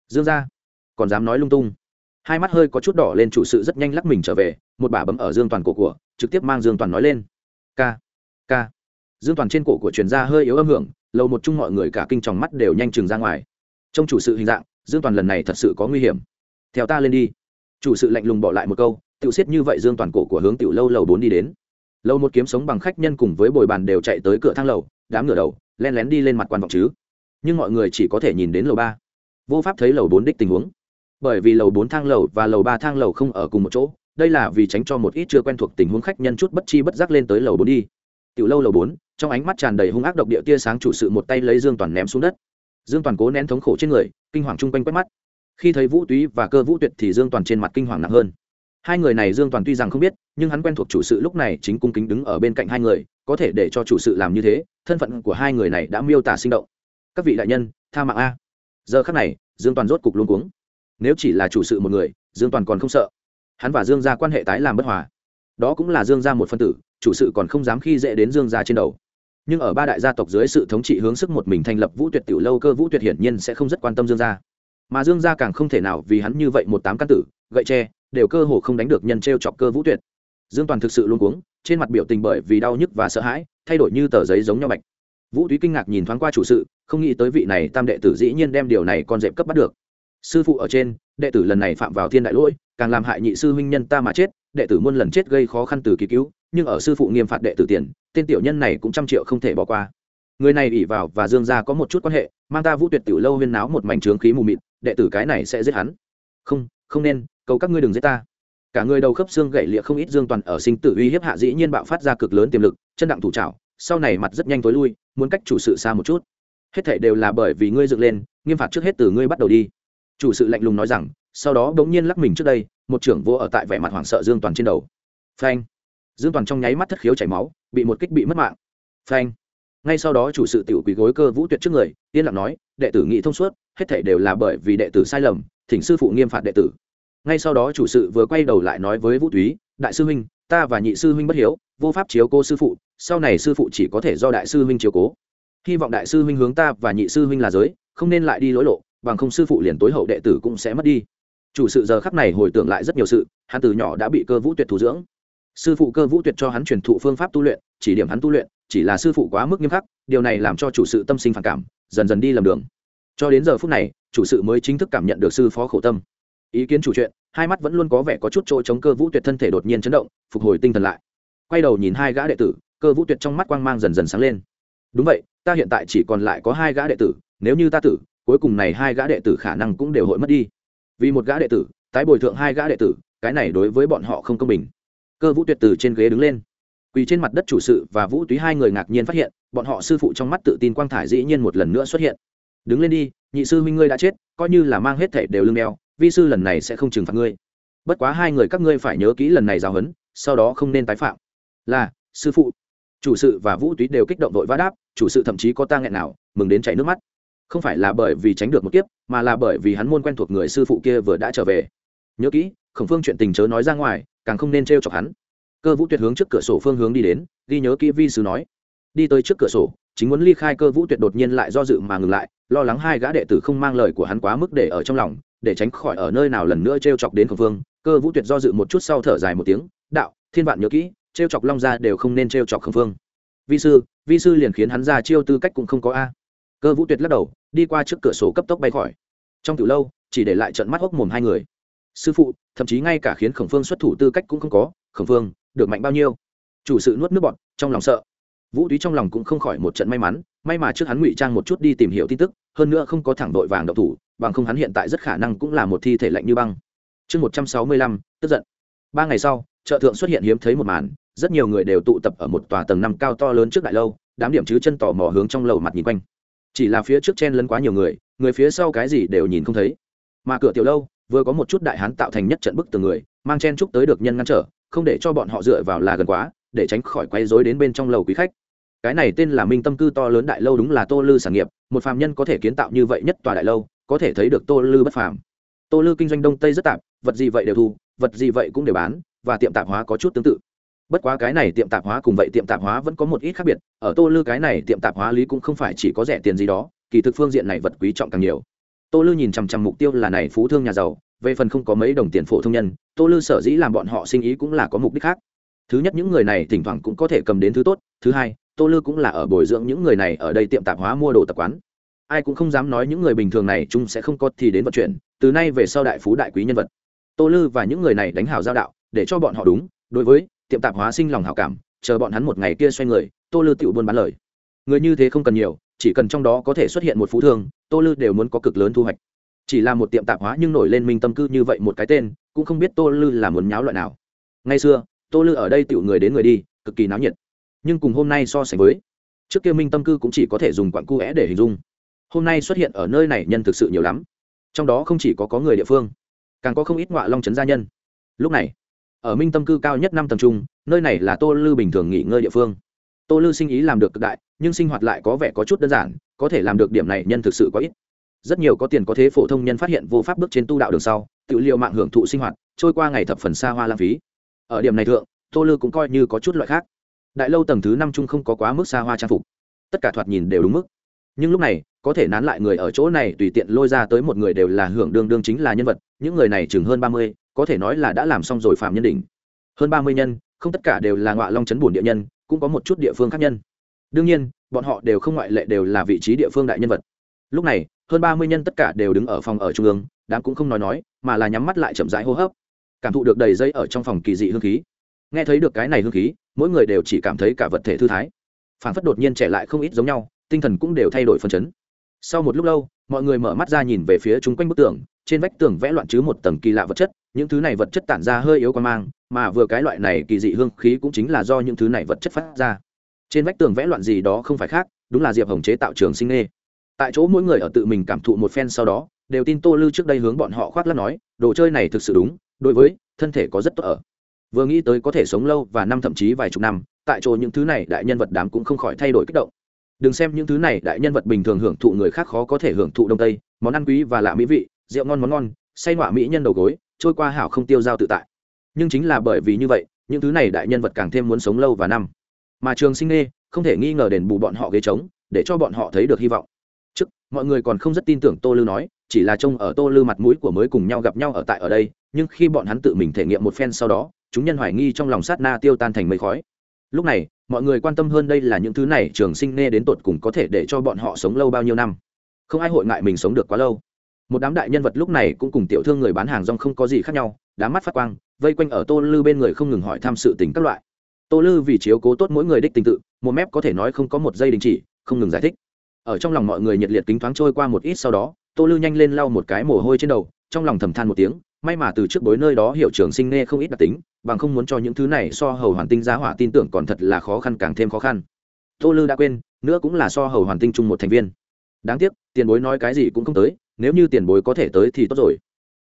dương ra còn dám nói lung tung. Hai mắt hơi có chút đỏ lên chủ sự rất nhanh lắc mình trở về, một bà bấm ở dương toàn cổ của, trực tiếp mang dương toàn nói lên. K k dương toàn trên cổ của truyền ra hơi yếu âm hưởng, lâu một chung mọi người cả kinh tròng mắt đều nhanh chừng ra ngoài. Trong chủ sự hình dạng, dương toàn lần này thật sự có nguy hiểm. Theo ta lên đi. Chủ sự lạnh lùng bỏ lại một câu tựu xiết như vậy dương toàn cổ của hướng tiểu lâu lầu bốn đi đến. Lâu một kiếm sống bằng khách nhân cùng với bồi bàn đều chạy tới cửa thang lầu, đám ngửa đầu len lén đi lên mặt quan vọng chứ. Nhưng mọi người chỉ có thể nhìn đến lầu ba. Vô pháp thấy lầu bốn đích tình huống bởi vì lầu bốn thang lầu và lầu ba thang lầu không ở cùng một chỗ, đây là vì tránh cho một ít chưa quen thuộc tình huống khách nhân chút bất chi bất giác lên tới lầu bốn đi. Tiểu lâu lầu bốn, trong ánh mắt tràn đầy hung ác độc địa tia sáng chủ sự một tay lấy dương toàn ném xuống đất. Dương toàn cố nén thống khổ trên người, kinh hoàng chung quanh quét mắt. Khi thấy vũ túy và cơ vũ tuyệt thì dương toàn trên mặt kinh hoàng nặng hơn. Hai người này dương toàn tuy rằng không biết, nhưng hắn quen thuộc chủ sự lúc này chính cung kính đứng ở bên cạnh hai người, có thể để cho chủ sự làm như thế, thân phận của hai người này đã miêu tả sinh động. Các vị đại nhân, tha mạng a. Giờ khắc này, dương toàn rốt cục luôn cuống nếu chỉ là chủ sự một người, dương toàn còn không sợ. Hắn và dương gia quan hệ tái làm bất hòa. Đó cũng là dương gia một phân tử, chủ sự còn không dám khi dễ đến dương gia trên đầu. Nhưng ở ba đại gia tộc dưới sự thống trị hướng sức một mình thành lập vũ tuyệt tiểu lâu cơ vũ tuyệt hiển nhiên sẽ không rất quan tâm dương gia. Mà dương gia càng không thể nào vì hắn như vậy một tám căn tử, gậy tre, đều cơ hồ không đánh được nhân t r e o chọc cơ vũ tuyệt. Dương toàn thực sự luôn cuống, trên mặt biểu tình bởi vì đau nhức và sợ hãi, thay đổi như tờ giấy giống nhau bạch. Vũ túy kinh ngạc nhìn thoáng qua chủ sự, không nghĩ tới vị này tam đệ tử dĩ nhiên đem điều này con dẹp cấp bắt được sư phụ ở trên, đệ tử lần này phạm vào thiên đại lỗi, càng làm hại nhị sư huynh nhân ta mà chết, đệ tử muôn lần chết gây khó khăn từ kỳ cứu, nhưng ở sư phụ nghiêm phạt đệ tử tiền, tên tiểu nhân này cũng trăm triệu không thể bỏ qua. Người này ỉ vào và dương gia có một chút quan hệ, mang ta vũ tuyệt tiểu lâu huyên náo một mảnh trướng khí mù mịt, đệ tử cái này sẽ giết hắn. Không không nên, cầu các ngươi đừng giết ta. Cả người đầu khớp xương gậy liệt không ít dương toàn ở sinh tử uy hiếp hạ dĩ nhiên bạo phát ra cực lớn tiềm lực, chân đặng thủ trảo, sau này mặt rất nhanh tối lui, muốn cách chủ sự xa một chút. Hết thảy đều là bởi vì ngươi dựng lên, nghiêm phạt trước hết từ ngươi bắt đầu đi chủ sự lạnh lùng nói rằng, sau đó bỗng nhiên lắc mình trước đây, một trưởng vô ở tại vẻ mặt hoảng sợ dương toàn trên đầu. Phanh. Dương toàn trong nháy mắt thất khiếu chảy máu, bị một kích bị mất mạng. Phanh. Ngay sau đó chủ sự tiểu quỳ gối cơ vũ tuyệt trước người, yên lặng nói, đệ tử nghĩ thông suốt, hết thảy đều là bởi vì đệ tử sai lầm, thỉnh sư phụ nghiêm phạt đệ tử. Ngay sau đó chủ sự vừa quay đầu lại nói với vũ túy, đại sư huynh, ta và nhị sư huynh bất hiếu, vô pháp chiếu cô sư phụ, sau này sư phụ chỉ có thể do đại sư huynh chiếu cố. Hy vọng đại sư huynh hướng ta và nhị sư huynh là giới, không nên lại đi lỗi lộ bằng không sư phụ liền tối hậu đệ tử cũng sẽ mất đi. Chủ sự giờ khắc này hồi tưởng lại rất nhiều sự, hắn từ nhỏ đã bị cơ vũ tuyệt thủ dưỡng. Sư phụ cơ vũ tuyệt cho hắn truyền thụ phương pháp tu luyện, chỉ điểm hắn tu luyện, chỉ là sư phụ quá mức nghiêm khắc, điều này làm cho chủ sự tâm sinh phản cảm, dần dần đi lầm đường. Cho đến giờ phút này, chủ sự mới chính thức cảm nhận được sư phó khổ tâm. Ý kiến chủ chuyện, hai mắt vẫn luôn có vẻ có chút chỗ chống cơ vũ tuyệt thân thể đột nhiên chấn động, phục hồi tinh thần lại. Quay đầu nhìn hai gã đệ tử, cơ vũ tuyệt trong mắt quang mang dần dần sáng lên. Đúng vậy, ta hiện tại chỉ còn lại có hai gã đệ tử, nếu như ta tử cuối cùng này hai gã đệ tử khả năng cũng đều hội mất đi. Vì một gã đệ tử, tái bồi thượng hai gã đệ tử, cái này đối với bọn họ không công bình. Cơ vũ tuyệt từ trên ghế đứng lên. Quỳ trên mặt đất chủ sự và vũ túy hai người ngạc nhiên phát hiện, bọn họ sư phụ trong mắt tự tin quang thải dĩ nhiên một lần nữa xuất hiện. Đứng lên đi, nhị sư huynh ngươi đã chết, coi như là mang hết thể đều lưng đeo, vi sư lần này sẽ không trừng phạt ngươi. Bất quá hai người các ngươi phải nhớ kỹ lần này giáo huấn, sau đó không nên tái phạm. Là, sư phụ. Chủ sự và vũ túy đều kích động đội vã đáp, chủ sự thậm chí có ta nghẹn nào, mừng đến chảy nước mắt không phải là bởi vì tránh được một kiếp, mà là bởi vì hắn môn quen thuộc người sư phụ kia vừa đã trở về. Nhớ kỹ, khổng phương chuyện tình chớ nói ra ngoài, càng không nên t r e o chọc hắn. Cơ vũ tuyệt hướng trước cửa sổ phương hướng đi đến, ghi nhớ kỹ vi sứ nói. Đi tới trước cửa sổ, chính muốn ly khai cơ vũ tuyệt đột nhiên lại do dự mà ngừng lại, lo lắng hai gã đệ tử không mang lời của hắn quá mức để ở trong lòng, để tránh khỏi ở nơi nào lần nữa t r e o chọc đến khổng phương. Cơ vũ tuyệt do dự một chút sau thở dài một tiếng, đạo, thiên vạn nhớ kỹ t r e o chọc long ra đều không nên t r e o chọc khổng phương. Vi sư vi sư liền khiến hắn ra chiêu tư cách cũng không có a. Cơ vũ tuyệt lắc đầu đi qua trước cửa sổ cấp tốc bay khỏi. Trong từ lâu, chỉ để lại trận mắt hốc mồm hai người. Sư phụ, thậm chí ngay cả khiến khổng phương xuất thủ tư cách cũng không có. Khổng phương, được mạnh bao nhiêu? Chủ sự nuốt nước bọn trong lòng sợ. Vũ túy trong lòng cũng không khỏi một trận may mắn, may mà trước hắn ngụy trang một chút đi tìm hiểu tin tức, hơn nữa không có thẳng đội vàng đậu thủ, bằng không hắn hiện tại rất khả năng cũng là một thi thể lạnh như băng. Chương một trăm sáu mươi lăm, tức giận. Ba ngày sau, chợ thượng xuất hiện hiếm thấy một màn, rất nhiều người đều tụ tập ở một tòa tầng năm cao to lớn trước đại lâu, đám điểm chứ chân tỏ mò hướng trong lầu mặt nhìn quanh chỉ là phía trước chen lấn quá nhiều người người phía sau cái gì đều nhìn không thấy. Mà cửa tiểu lâu, vừa có một chút đại hán tạo thành nhất trận bức từ người, mang chen chúc tới được nhân ngăn trở, không để cho bọn họ dựa vào là gần quá, để tránh khỏi quay rối đến bên trong lầu quý khách. Cái này tên là minh tâm cư to lớn đại lâu đúng là tô lư sản nghiệp, một phàm nhân có thể kiến tạo như vậy nhất tòa đại lâu, có thể thấy được tô lư bất phàm. Tô lư kinh doanh đông tây rất tạp, vật gì vậy đều thu, vật gì vậy cũng đều bán, và tiệm tạp hóa có chút tương tự bất quá cái này tiệm tạp hóa cùng vậy tiệm tạp hóa vẫn có một ít khác biệt, ở tô lư cái này tiệm tạp hóa lý cũng không phải chỉ có rẻ tiền gì đó, kỳ thực phương diện này vật quý trọng càng nhiều. Tô lư nhìn chằm chằm mục tiêu là này phú thương nhà giàu, về phần không có mấy đồng tiền phổ thông nhân, tô lư sở dĩ làm bọn họ sinh ý cũng là có mục đích khác. Thứ nhất, những người này thỉnh thoảng cũng có thể cầm đến thứ tốt, thứ hai, tô lư cũng là ở bồi dưỡng những người này ở đây tiệm tạp hóa mua đồ tập quán. Ai cũng không dám nói những người bình thường này chúng sẽ không có thì đến vận chuyển, từ nay về sau đại phú đại quý nhân vật. Tô lư và những người này đánh hào giao đạo, để cho bọn họ đúng, đối với tiệm tạp hóa sinh lòng hảo cảm, chờ bọn hắn một ngày kia xoay người, tô lư tự buôn bán lời. Người như thế không cần nhiều, chỉ cần trong đó có thể xuất hiện một phú thương, tô lư đều muốn có cực lớn thu hoạch. Chỉ là một tiệm tạp hóa nhưng nổi lên minh tâm cư như vậy một cái tên, cũng không biết tô lư là muốn nháo loại nào. Ngay xưa, tô lư ở đây tựu người đến người đi, cực kỳ náo nhiệt. Nhưng cùng hôm nay so sánh với, trước kia minh tâm cư cũng chỉ có thể dùng quặng cu é để hình dung. Hôm nay xuất hiện ở nơi này nhân thực sự nhiều lắm. Trong đó không chỉ có có người địa phương, càng có không ít ngoại long trấn gia nhân. Lúc này ở minh tâm cư cao nhất năm tầng trung, nơi này là tô lư bình thường nghỉ ngơi địa phương. Tô lư sinh ý làm được cực đại, nhưng sinh hoạt lại có vẻ có chút đơn giản, có thể làm được điểm này nhân thực sự có ít. Rất nhiều có tiền có thế phổ thông nhân phát hiện vô pháp bước trên tu đạo đường sau, tự liệu mạng hưởng thụ sinh hoạt, trôi qua ngày thập phần xa hoa lãng phí. Ở điểm này thượng, tô lư cũng coi như có chút loại khác. Đại lâu tầng thứ năm chung không có quá mức xa hoa trang phục. Tất cả thoạt nhìn đều đúng mức. Nhưng lúc này, có thể nán lại người ở chỗ này tùy tiện lôi ra tới một người đều là hưởng đương đương chính là nhân vật, những người này chừng hơn ba mươi có thể nói là đã làm xong rồi phạm nhân đỉnh. Hơn ba mươi nhân, không tất cả đều là ngọa long chấn bổn địa nhân, cũng có một chút địa phương khác nhân. Đương nhiên, bọn họ đều không ngoại lệ đều là vị trí địa phương đại nhân vật. Lúc này, hơn ba mươi nhân tất cả đều đứng ở phòng ở trung ương, đám cũng không nói nói, mà là nhắm mắt lại chậm rãi hô hấp. Cảm thụ được đầy dây ở trong phòng kỳ dị hương khí. Nghe thấy được cái này hương khí, mỗi người đều chỉ cảm thấy cả vật thể thư thái. Phản phất đột nhiên trẻ lại không ít giống nhau, tinh thần cũng đều thay đổi phân chấn. Sau một lúc lâu, mọi người mở mắt ra nhìn về phía chung quanh bức tường trên vách tường vẽ loạn chứ một tầng kỳ lạ vật chất, những thứ này vật chất tản ra hơi yếu qua mang, mà vừa cái loại này kỳ dị hương khí cũng chính là do những thứ này vật chất phát ra. Trên vách tường vẽ loạn gì đó không phải khác, đúng là diệp hồng chế tạo trường sinh nghê. Tại chỗ mỗi người ở tự mình cảm thụ một phen sau đó, đều tin tô lư trước đây hướng bọn họ khoác lắc nói, đồ chơi này thực sự đúng, đối với, thân thể có rất tốt ở. Vừa nghĩ tới có thể sống lâu và năm thậm chí vài chục năm, tại chỗ những thứ này đại nhân vật đám cũng không khỏi thay đổi kích động. Đừng xem những thứ này đại nhân vật bình thường hưởng thụ người khác khó có thể hưởng thụ đông tây, món ăn quý và lạ mỹ vị rượu ngon món ngon, say nọa mỹ nhân đầu gối, trôi qua hảo không tiêu dao tự tại. Nhưng chính là bởi vì như vậy, những thứ này đại nhân vật càng thêm muốn sống lâu và năm. Mà trường sinh nê không thể nghi ngờ đền bù bọn họ ghế trống, để cho bọn họ thấy được hy vọng. Trước, mọi người còn không rất tin tưởng tô lư nói, chỉ là trông ở tô lư mặt mũi của mới cùng nhau gặp nhau ở tại ở đây, nhưng khi bọn hắn tự mình thể nghiệm một phen sau đó, chúng nhân hoài nghi trong lòng sát na tiêu tan thành mây khói. Lúc này, mọi người quan tâm hơn đây là những thứ này trường sinh nê đến tột cùng có thể để cho bọn họ sống lâu bao nhiêu năm. Không ai hội ngại mình sống được quá lâu một đám đại nhân vật lúc này cũng cùng tiểu thương người bán hàng rong không có gì khác nhau, đám mắt phát quang, vây quanh ở tô lư bên người không ngừng hỏi thăm sự tình các loại. Tô lư vì chiếu cố tốt mỗi người đích tình tự, một mép có thể nói không có một giây đình chỉ, không ngừng giải thích. Ở trong lòng mọi người nhiệt liệt kính thoáng trôi qua một ít sau đó, tô lư nhanh lên lau một cái mồ hôi trên đầu, trong lòng thầm than một tiếng, may mà từ trước bối nơi đó hiệu trưởng sinh nghe không ít đặc tính, bằng không muốn cho những thứ này so hầu hoàn tinh giá hỏa tin tưởng còn thật là khó khăn càng thêm khó khăn. Tô lư đã quên, nữa cũng là so hầu hoàn tinh chung một thành viên. Đáng tiếc, tiền bối nói cái gì cũng không tới nếu như tiền bối có thể tới thì tốt rồi.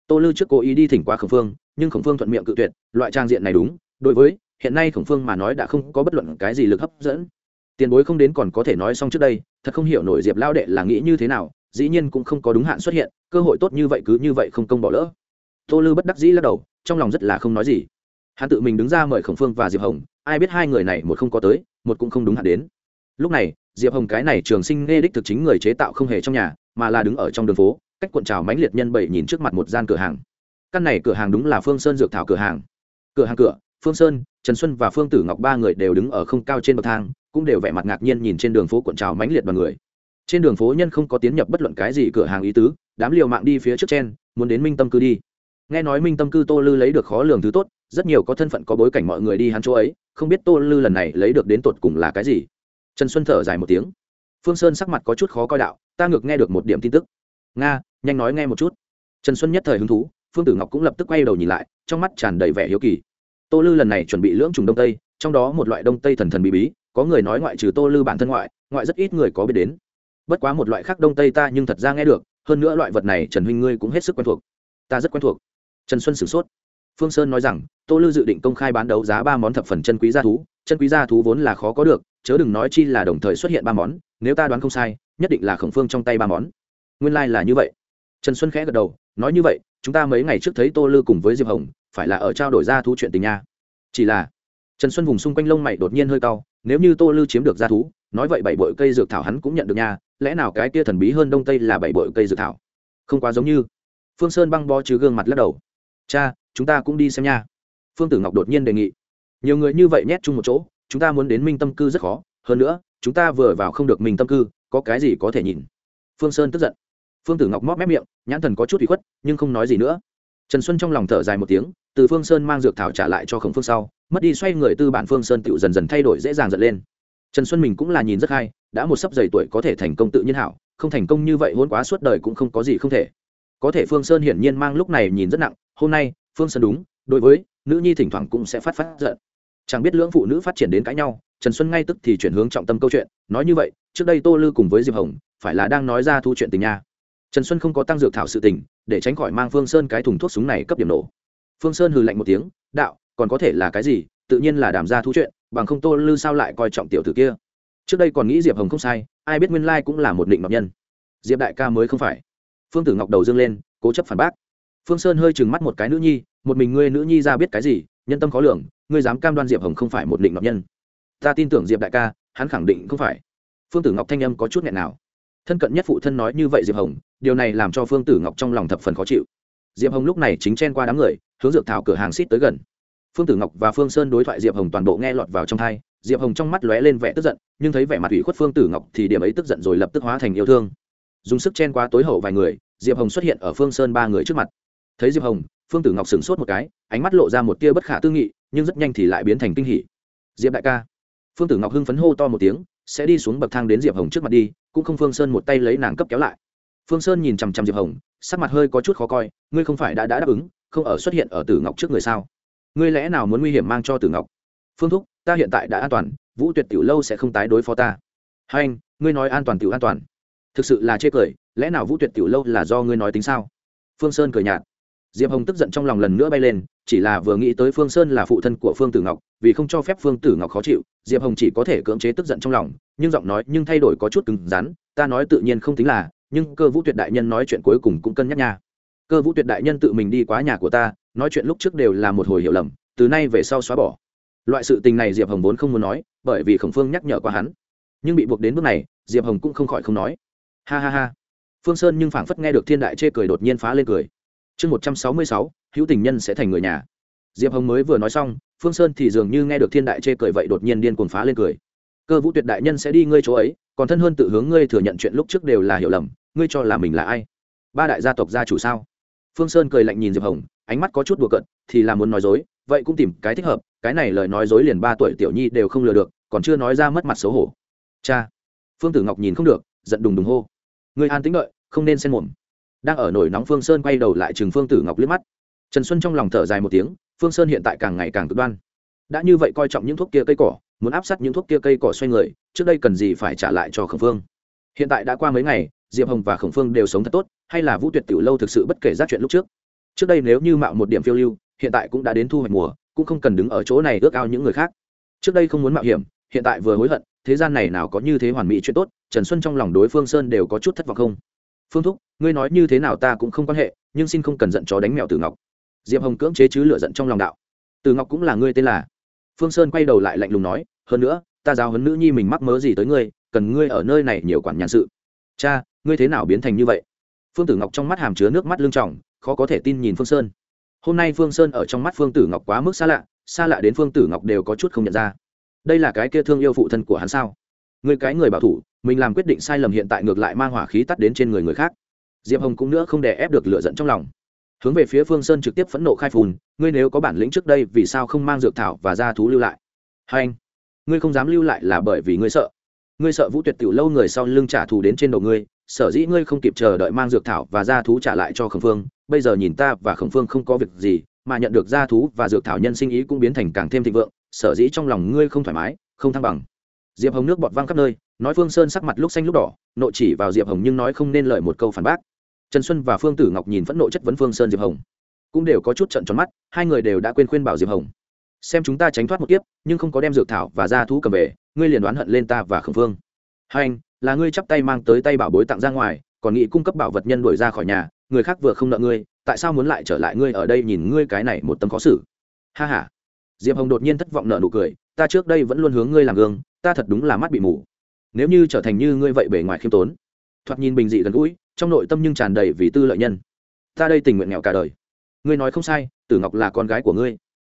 Tô lư trước cố ý đi thỉnh qua khổng phương, nhưng khổng phương thuận miệng cự tuyệt, loại trang diện này đúng, đối với, hiện nay khổng phương mà nói đã không có bất luận cái gì lực hấp dẫn. Tiền bối không đến còn có thể nói xong trước đây, thật không hiểu nổi diệp lao đệ là nghĩ như thế nào, dĩ nhiên cũng không có đúng hạn xuất hiện, cơ hội tốt như vậy cứ như vậy không công bỏ lỡ. Tô lư bất đắc dĩ lắc đầu, trong lòng rất là không nói gì. Hắn tự mình đứng ra mời khổng phương và diệp hồng, ai biết hai người này một không có tới, một cũng không đúng hạn đến. Lúc này, diệp hồng cái này trường sinh nghe đích thực chính người chế tạo không hề trong nhà, mà là đứng ở trong đường phố cách cuộn trào mãnh liệt nhân bảy nhìn trước mặt một gian cửa hàng. Căn này cửa hàng đúng là phương sơn dược thảo cửa hàng. Cửa hàng cửa, phương sơn, trần xuân và phương tử ngọc ba người đều đứng ở không cao trên bậc thang, cũng đều vẻ mặt ngạc nhiên nhìn trên đường phố cuộn trào mãnh liệt đoàn người. Trên đường phố nhân không có tiến nhập bất luận cái gì cửa hàng ý tứ, đám liều mạng đi phía trước trên, muốn đến minh tâm cư đi. Nghe nói minh tâm cư tô lư lấy được khó lường thứ tốt, rất nhiều có thân phận có bối cảnh mọi người đi hắn chỗ ấy, không biết tô lư lần này lấy được đến tột cùng là cái gì. Trần xuân thở dài một tiếng. Phương sơn sắc mặt có chút khó coi đạo, ta ngược nghe được một điểm tin tức. Nga nhanh nói nghe một chút. Trần xuân nhất thời hứng thú, phương tử ngọc cũng lập tức quay đầu nhìn lại, trong mắt tràn đầy vẻ hiếu kỳ. Tô lư lần này chuẩn bị lưỡng trùng đông tây, trong đó một loại đông tây thần thần bí bí, có người nói ngoại trừ tô lư bản thân ngoại ngoại rất ít người có biết đến. Bất quá một loại khác đông tây ta nhưng thật ra nghe được, hơn nữa loại vật này trần huynh ngươi cũng hết sức quen thuộc. Ta rất quen thuộc. Trần xuân sửng sốt. Phương sơn nói rằng, tô lư dự định công khai bán đấu giá ba món thập phần chân quý gia thú, chân quý gia thú vốn là khó có được, chớ đừng nói chi là đồng thời xuất hiện ba món, nếu ta đoán không sai, nhất định là khổng phương trong tay ba món. Nguyên lai、like、là như vậy trần xuân khẽ gật đầu, nói như vậy, chúng ta mấy ngày trước thấy tô lư cùng với diệp hồng, phải là ở trao đổi gia thú chuyện tình nha. Chỉ là, trần xuân vùng xung quanh lông mày đột nhiên hơi cao nếu như tô lư chiếm được gia thú, nói vậy bảy bội cây dược thảo hắn cũng nhận được nha, lẽ nào cái kia thần bí hơn đông tây là bảy bội cây dược thảo? Không quá giống như. Phương sơn băng bó chứ gương mặt lắc đầu. Cha, chúng ta cũng đi xem nha. Phương tử ngọc đột nhiên đề nghị. Nhiều người như vậy nhét chung một chỗ, chúng ta muốn đến minh tâm cư rất khó. Hơn nữa, chúng ta vừa vào không được minh tâm cư, có cái gì có thể nhìn? Phương sơn tức giận phương tử ngọc móp mép miệng, nhãn thần có chút bị khuất, nhưng không nói gì nữa. Trần xuân trong lòng thở dài một tiếng, từ phương sơn mang dược thảo trả lại cho khổng phương sau, mất đi xoay người tư bản phương sơn tựu dần dần thay đổi dễ dàng dần lên. Trần xuân mình cũng là nhìn rất hay, đã một sấp dày tuổi có thể thành công tự nhiên hảo, không thành công như vậy hôn quá suốt đời cũng không có gì không thể. Có thể phương sơn hiển nhiên mang lúc này nhìn rất nặng, hôm nay, phương sơn đúng, đối với nữ nhi thỉnh thoảng cũng sẽ phát phát giận. Chẳng biết lưỡng phụ nữ phát triển đến cãi nhau, trần xuân ngay tức thì chuyển hướng trọng tâm câu chuyện, nói như vậy, trước đây tô lư cùng với diệp hồng, phải là đang nói ra thu chuyện tình nha trần xuân không có tăng dược thảo sự tình, để tránh khỏi mang phương sơn cái thùng thuốc súng này cấp điểm nổ. Phương sơn hừ lạnh một tiếng, đạo, còn có thể là cái gì? Tự nhiên là đảm ra thú chuyện, bằng không tô lư sao lại coi trọng tiểu tử kia? Trước đây còn nghĩ diệp hồng không sai, ai biết nguyên lai cũng là một định ngọc nhân. Diệp đại ca mới không phải. Phương tử ngọc đầu dương lên, cố chấp phản bác. Phương sơn hơi trừng mắt một cái nữ nhi, một mình ngươi nữ nhi ra biết cái gì, nhân tâm khó lường, ngươi dám cam đoan diệp hồng không phải một định ngọc nhân. Ta tin tưởng diệp đại ca, hắn khẳng định không phải. Phương tử ngọc thanh âm có chút nghẹn nào thân cận nhất phụ thân nói như vậy diệp hồng điều này làm cho phương tử ngọc trong lòng thập phần khó chịu diệp hồng lúc này chính chen qua đám người hướng dược thảo cửa hàng xít tới gần phương tử ngọc và phương sơn đối thoại diệp hồng toàn bộ nghe lọt vào trong thai diệp hồng trong mắt lóe lên vẻ tức giận nhưng thấy vẻ mặt ủy khuất phương tử ngọc thì điểm ấy tức giận rồi lập tức hóa thành yêu thương dùng sức chen qua tối hậu vài người diệp hồng xuất hiện ở phương sơn ba người trước mặt thấy diệp hồng phương tử ngọc sửng sốt một cái ánh mắt lộ ra một tia bất khả tư nghị nhưng rất nhanh thì lại biến thành kinh hỉ diệp đại ca phương tử ngọc hưng phấn hô to một tiếng sẽ đi xuống bậc thang đến diệp hồng trước mặt đi cũng không phương sơn một tay lấy nàng cấp kéo lại. Phương sơn nhìn chằm chằm diệp hồng sắc mặt hơi có chút khó coi ngươi không phải đã, đã đáp ứng không ở xuất hiện ở tử ngọc trước người sao? Ngươi lẽ nào muốn nguy hiểm mang cho tử ngọc? Phương thúc ta hiện tại đã an toàn vũ tuyệt tiểu lâu sẽ không tái đối phó ta. Hai anh ngươi nói an toàn tiểu an toàn. Thực sự là chê cười lẽ nào vũ tuyệt tiểu lâu là do ngươi nói tính sao? Phương sơn cười nhạt diệp hồng tức giận trong lòng lần nữa bay lên, chỉ là vừa nghĩ tới phương sơn là phụ thân của phương tử ngọc, vì không cho phép phương tử ngọc khó chịu, diệp hồng chỉ có thể cưỡng chế tức giận trong lòng, nhưng giọng nói nhưng thay đổi có chút cứng rắn, ta nói tự nhiên không tính là, nhưng cơ vũ tuyệt đại nhân nói chuyện cuối cùng cũng cân nhắc nha. Cơ vũ tuyệt đại nhân tự mình đi quá nhà của ta, nói chuyện lúc trước đều là một hồi hiểu lầm, từ nay về sau xóa bỏ. Loại sự tình này diệp hồng vốn không muốn nói, bởi vì khổng phương nhắc nhở qua hắn. Nhưng bị buộc đến bước này, diệp hồng cũng không khỏi không nói. Ha ha ha. Phương sơn nhưng phảng phất nghe được thiên đại chê cười đột nhiên phá lên cười chương một trăm sáu mươi sáu, hữu tình nhân sẽ thành người nhà. Diệp hồng mới vừa nói xong, phương sơn thì dường như nghe được thiên đại chê cười vậy đột nhiên điên cuồng phá lên cười. Cơ vũ tuyệt đại nhân sẽ đi ngươi chỗ ấy, còn thân hơn tự hướng ngươi thừa nhận chuyện lúc trước đều là hiểu lầm, ngươi cho là mình là ai? Ba đại gia tộc gia chủ sao? Phương sơn cười lạnh nhìn diệp hồng, ánh mắt có chút đùa cận thì là muốn nói dối, vậy cũng tìm cái thích hợp, cái này lời nói dối liền ba tuổi tiểu nhi đều không lừa được, còn chưa nói ra mất mặt xấu hổ. Cha! Phương tử ngọc nhìn không được, giận đùng đùng hô. Người an tính đợi, không nên xen mồm đang ở nổi nóng phương sơn quay đầu lại chừng phương tử ngọc liếc mắt. Trần xuân trong lòng thở dài một tiếng, phương sơn hiện tại càng ngày càng cực đoan. Đã như vậy coi trọng những thuốc kia cây cỏ, muốn áp sát những thuốc kia cây cỏ xoay người, trước đây cần gì phải trả lại cho khổng phương? Hiện tại đã qua mấy ngày, diệp hồng và khổng phương đều sống thật tốt, hay là vũ tuyệt tiểu lâu thực sự bất kể giác chuyện lúc trước? Trước đây nếu như mạo một điểm phiêu lưu, hiện tại cũng đã đến thu hoạch mùa, cũng không cần đứng ở chỗ này ước ao những người khác. Trước đây không muốn mạo hiểm, hiện tại vừa hối hận, thế gian này nào có như thế hoàn mỹ chuyện tốt, trần xuân trong lòng đối phương sơn đều có chút thất vọng không? Phương thúc ngươi nói như thế nào ta cũng không quan hệ nhưng xin không cần giận chó đánh mèo từ ngọc. Diệp hồng cưỡng chế chứ lựa giận trong lòng đạo. Từ ngọc cũng là ngươi tên là. Phương sơn quay đầu lại lạnh lùng nói hơn nữa ta giáo huấn nữ nhi mình mắc mớ gì tới ngươi cần ngươi ở nơi này nhiều quản nhàn sự. Cha ngươi thế nào biến thành như vậy? Phương tử ngọc trong mắt hàm chứa nước mắt lưng tròng, khó có thể tin nhìn phương sơn. Hôm nay phương sơn ở trong mắt phương tử ngọc quá mức xa lạ xa lạ đến phương tử ngọc đều có chút không nhận ra. Đây là cái kia thương yêu phụ thân của hắn sao? Người cái người bảo thủ, mình làm quyết định sai lầm hiện tại ngược lại mang hỏa khí tắt đến trên người người khác. Diệp hồng cũng nữa không đè ép được lựa giận trong lòng. Hướng về phía phương sơn trực tiếp phẫn nộ khai phùn ngươi nếu có bản lĩnh trước đây, vì sao không mang dược thảo và gia thú lưu lại? Hai anh, ngươi không dám lưu lại là bởi vì ngươi sợ. Ngươi sợ vũ tuyệt tiểu lâu người sau lưng trả thù đến trên đầu ngươi, sở dĩ ngươi không kịp chờ đợi mang dược thảo và gia thú trả lại cho khổng phương, bây giờ nhìn ta và khổng phương không có việc gì, mà nhận được gia thú và dược thảo nhân sinh ý cũng biến thành càng thêm thịnh vượng, sở dĩ trong lòng ngươi không thoải mái, không thăng bằng diệp hồng nước bọt văng khắp nơi, nói phương sơn sắc mặt lúc xanh lúc đỏ, nộ chỉ vào diệp hồng nhưng nói không nên lời một câu phản bác. Trần xuân và phương tử ngọc nhìn phẫn nộ chất vấn phương sơn diệp hồng. Cũng đều có chút trận tròn mắt, hai người đều đã quên khuyên bảo diệp hồng. Xem chúng ta tránh thoát một kiếp, nhưng không có đem dược thảo và gia thú cầm về, ngươi liền đoán hận lên ta và khẩn phương hai anh, là ngươi chắp tay mang tới tay bảo bối tặng ra ngoài, còn nghĩ cung cấp bảo vật nhân đuổi ra khỏi nhà, người khác vừa không nợ ngươi, tại sao muốn lại trở lại ngươi ở đây nhìn ngươi cái này một tấm khó xử? Ha ha. diệp hồng đột nhiên thất vọng nợ nụ cười, ta trước đây vẫn luôn hướng ngươi làm gương ta thật đúng là mắt bị mù. Nếu như trở thành như ngươi vậy bề ngoài khiêm tốn. Thoạt nhìn bình dị gần gũi, trong nội tâm nhưng tràn đầy vì tư lợi nhân. Ta đây tình nguyện nghèo cả đời. Ngươi nói không sai, tử ngọc là con gái của ngươi.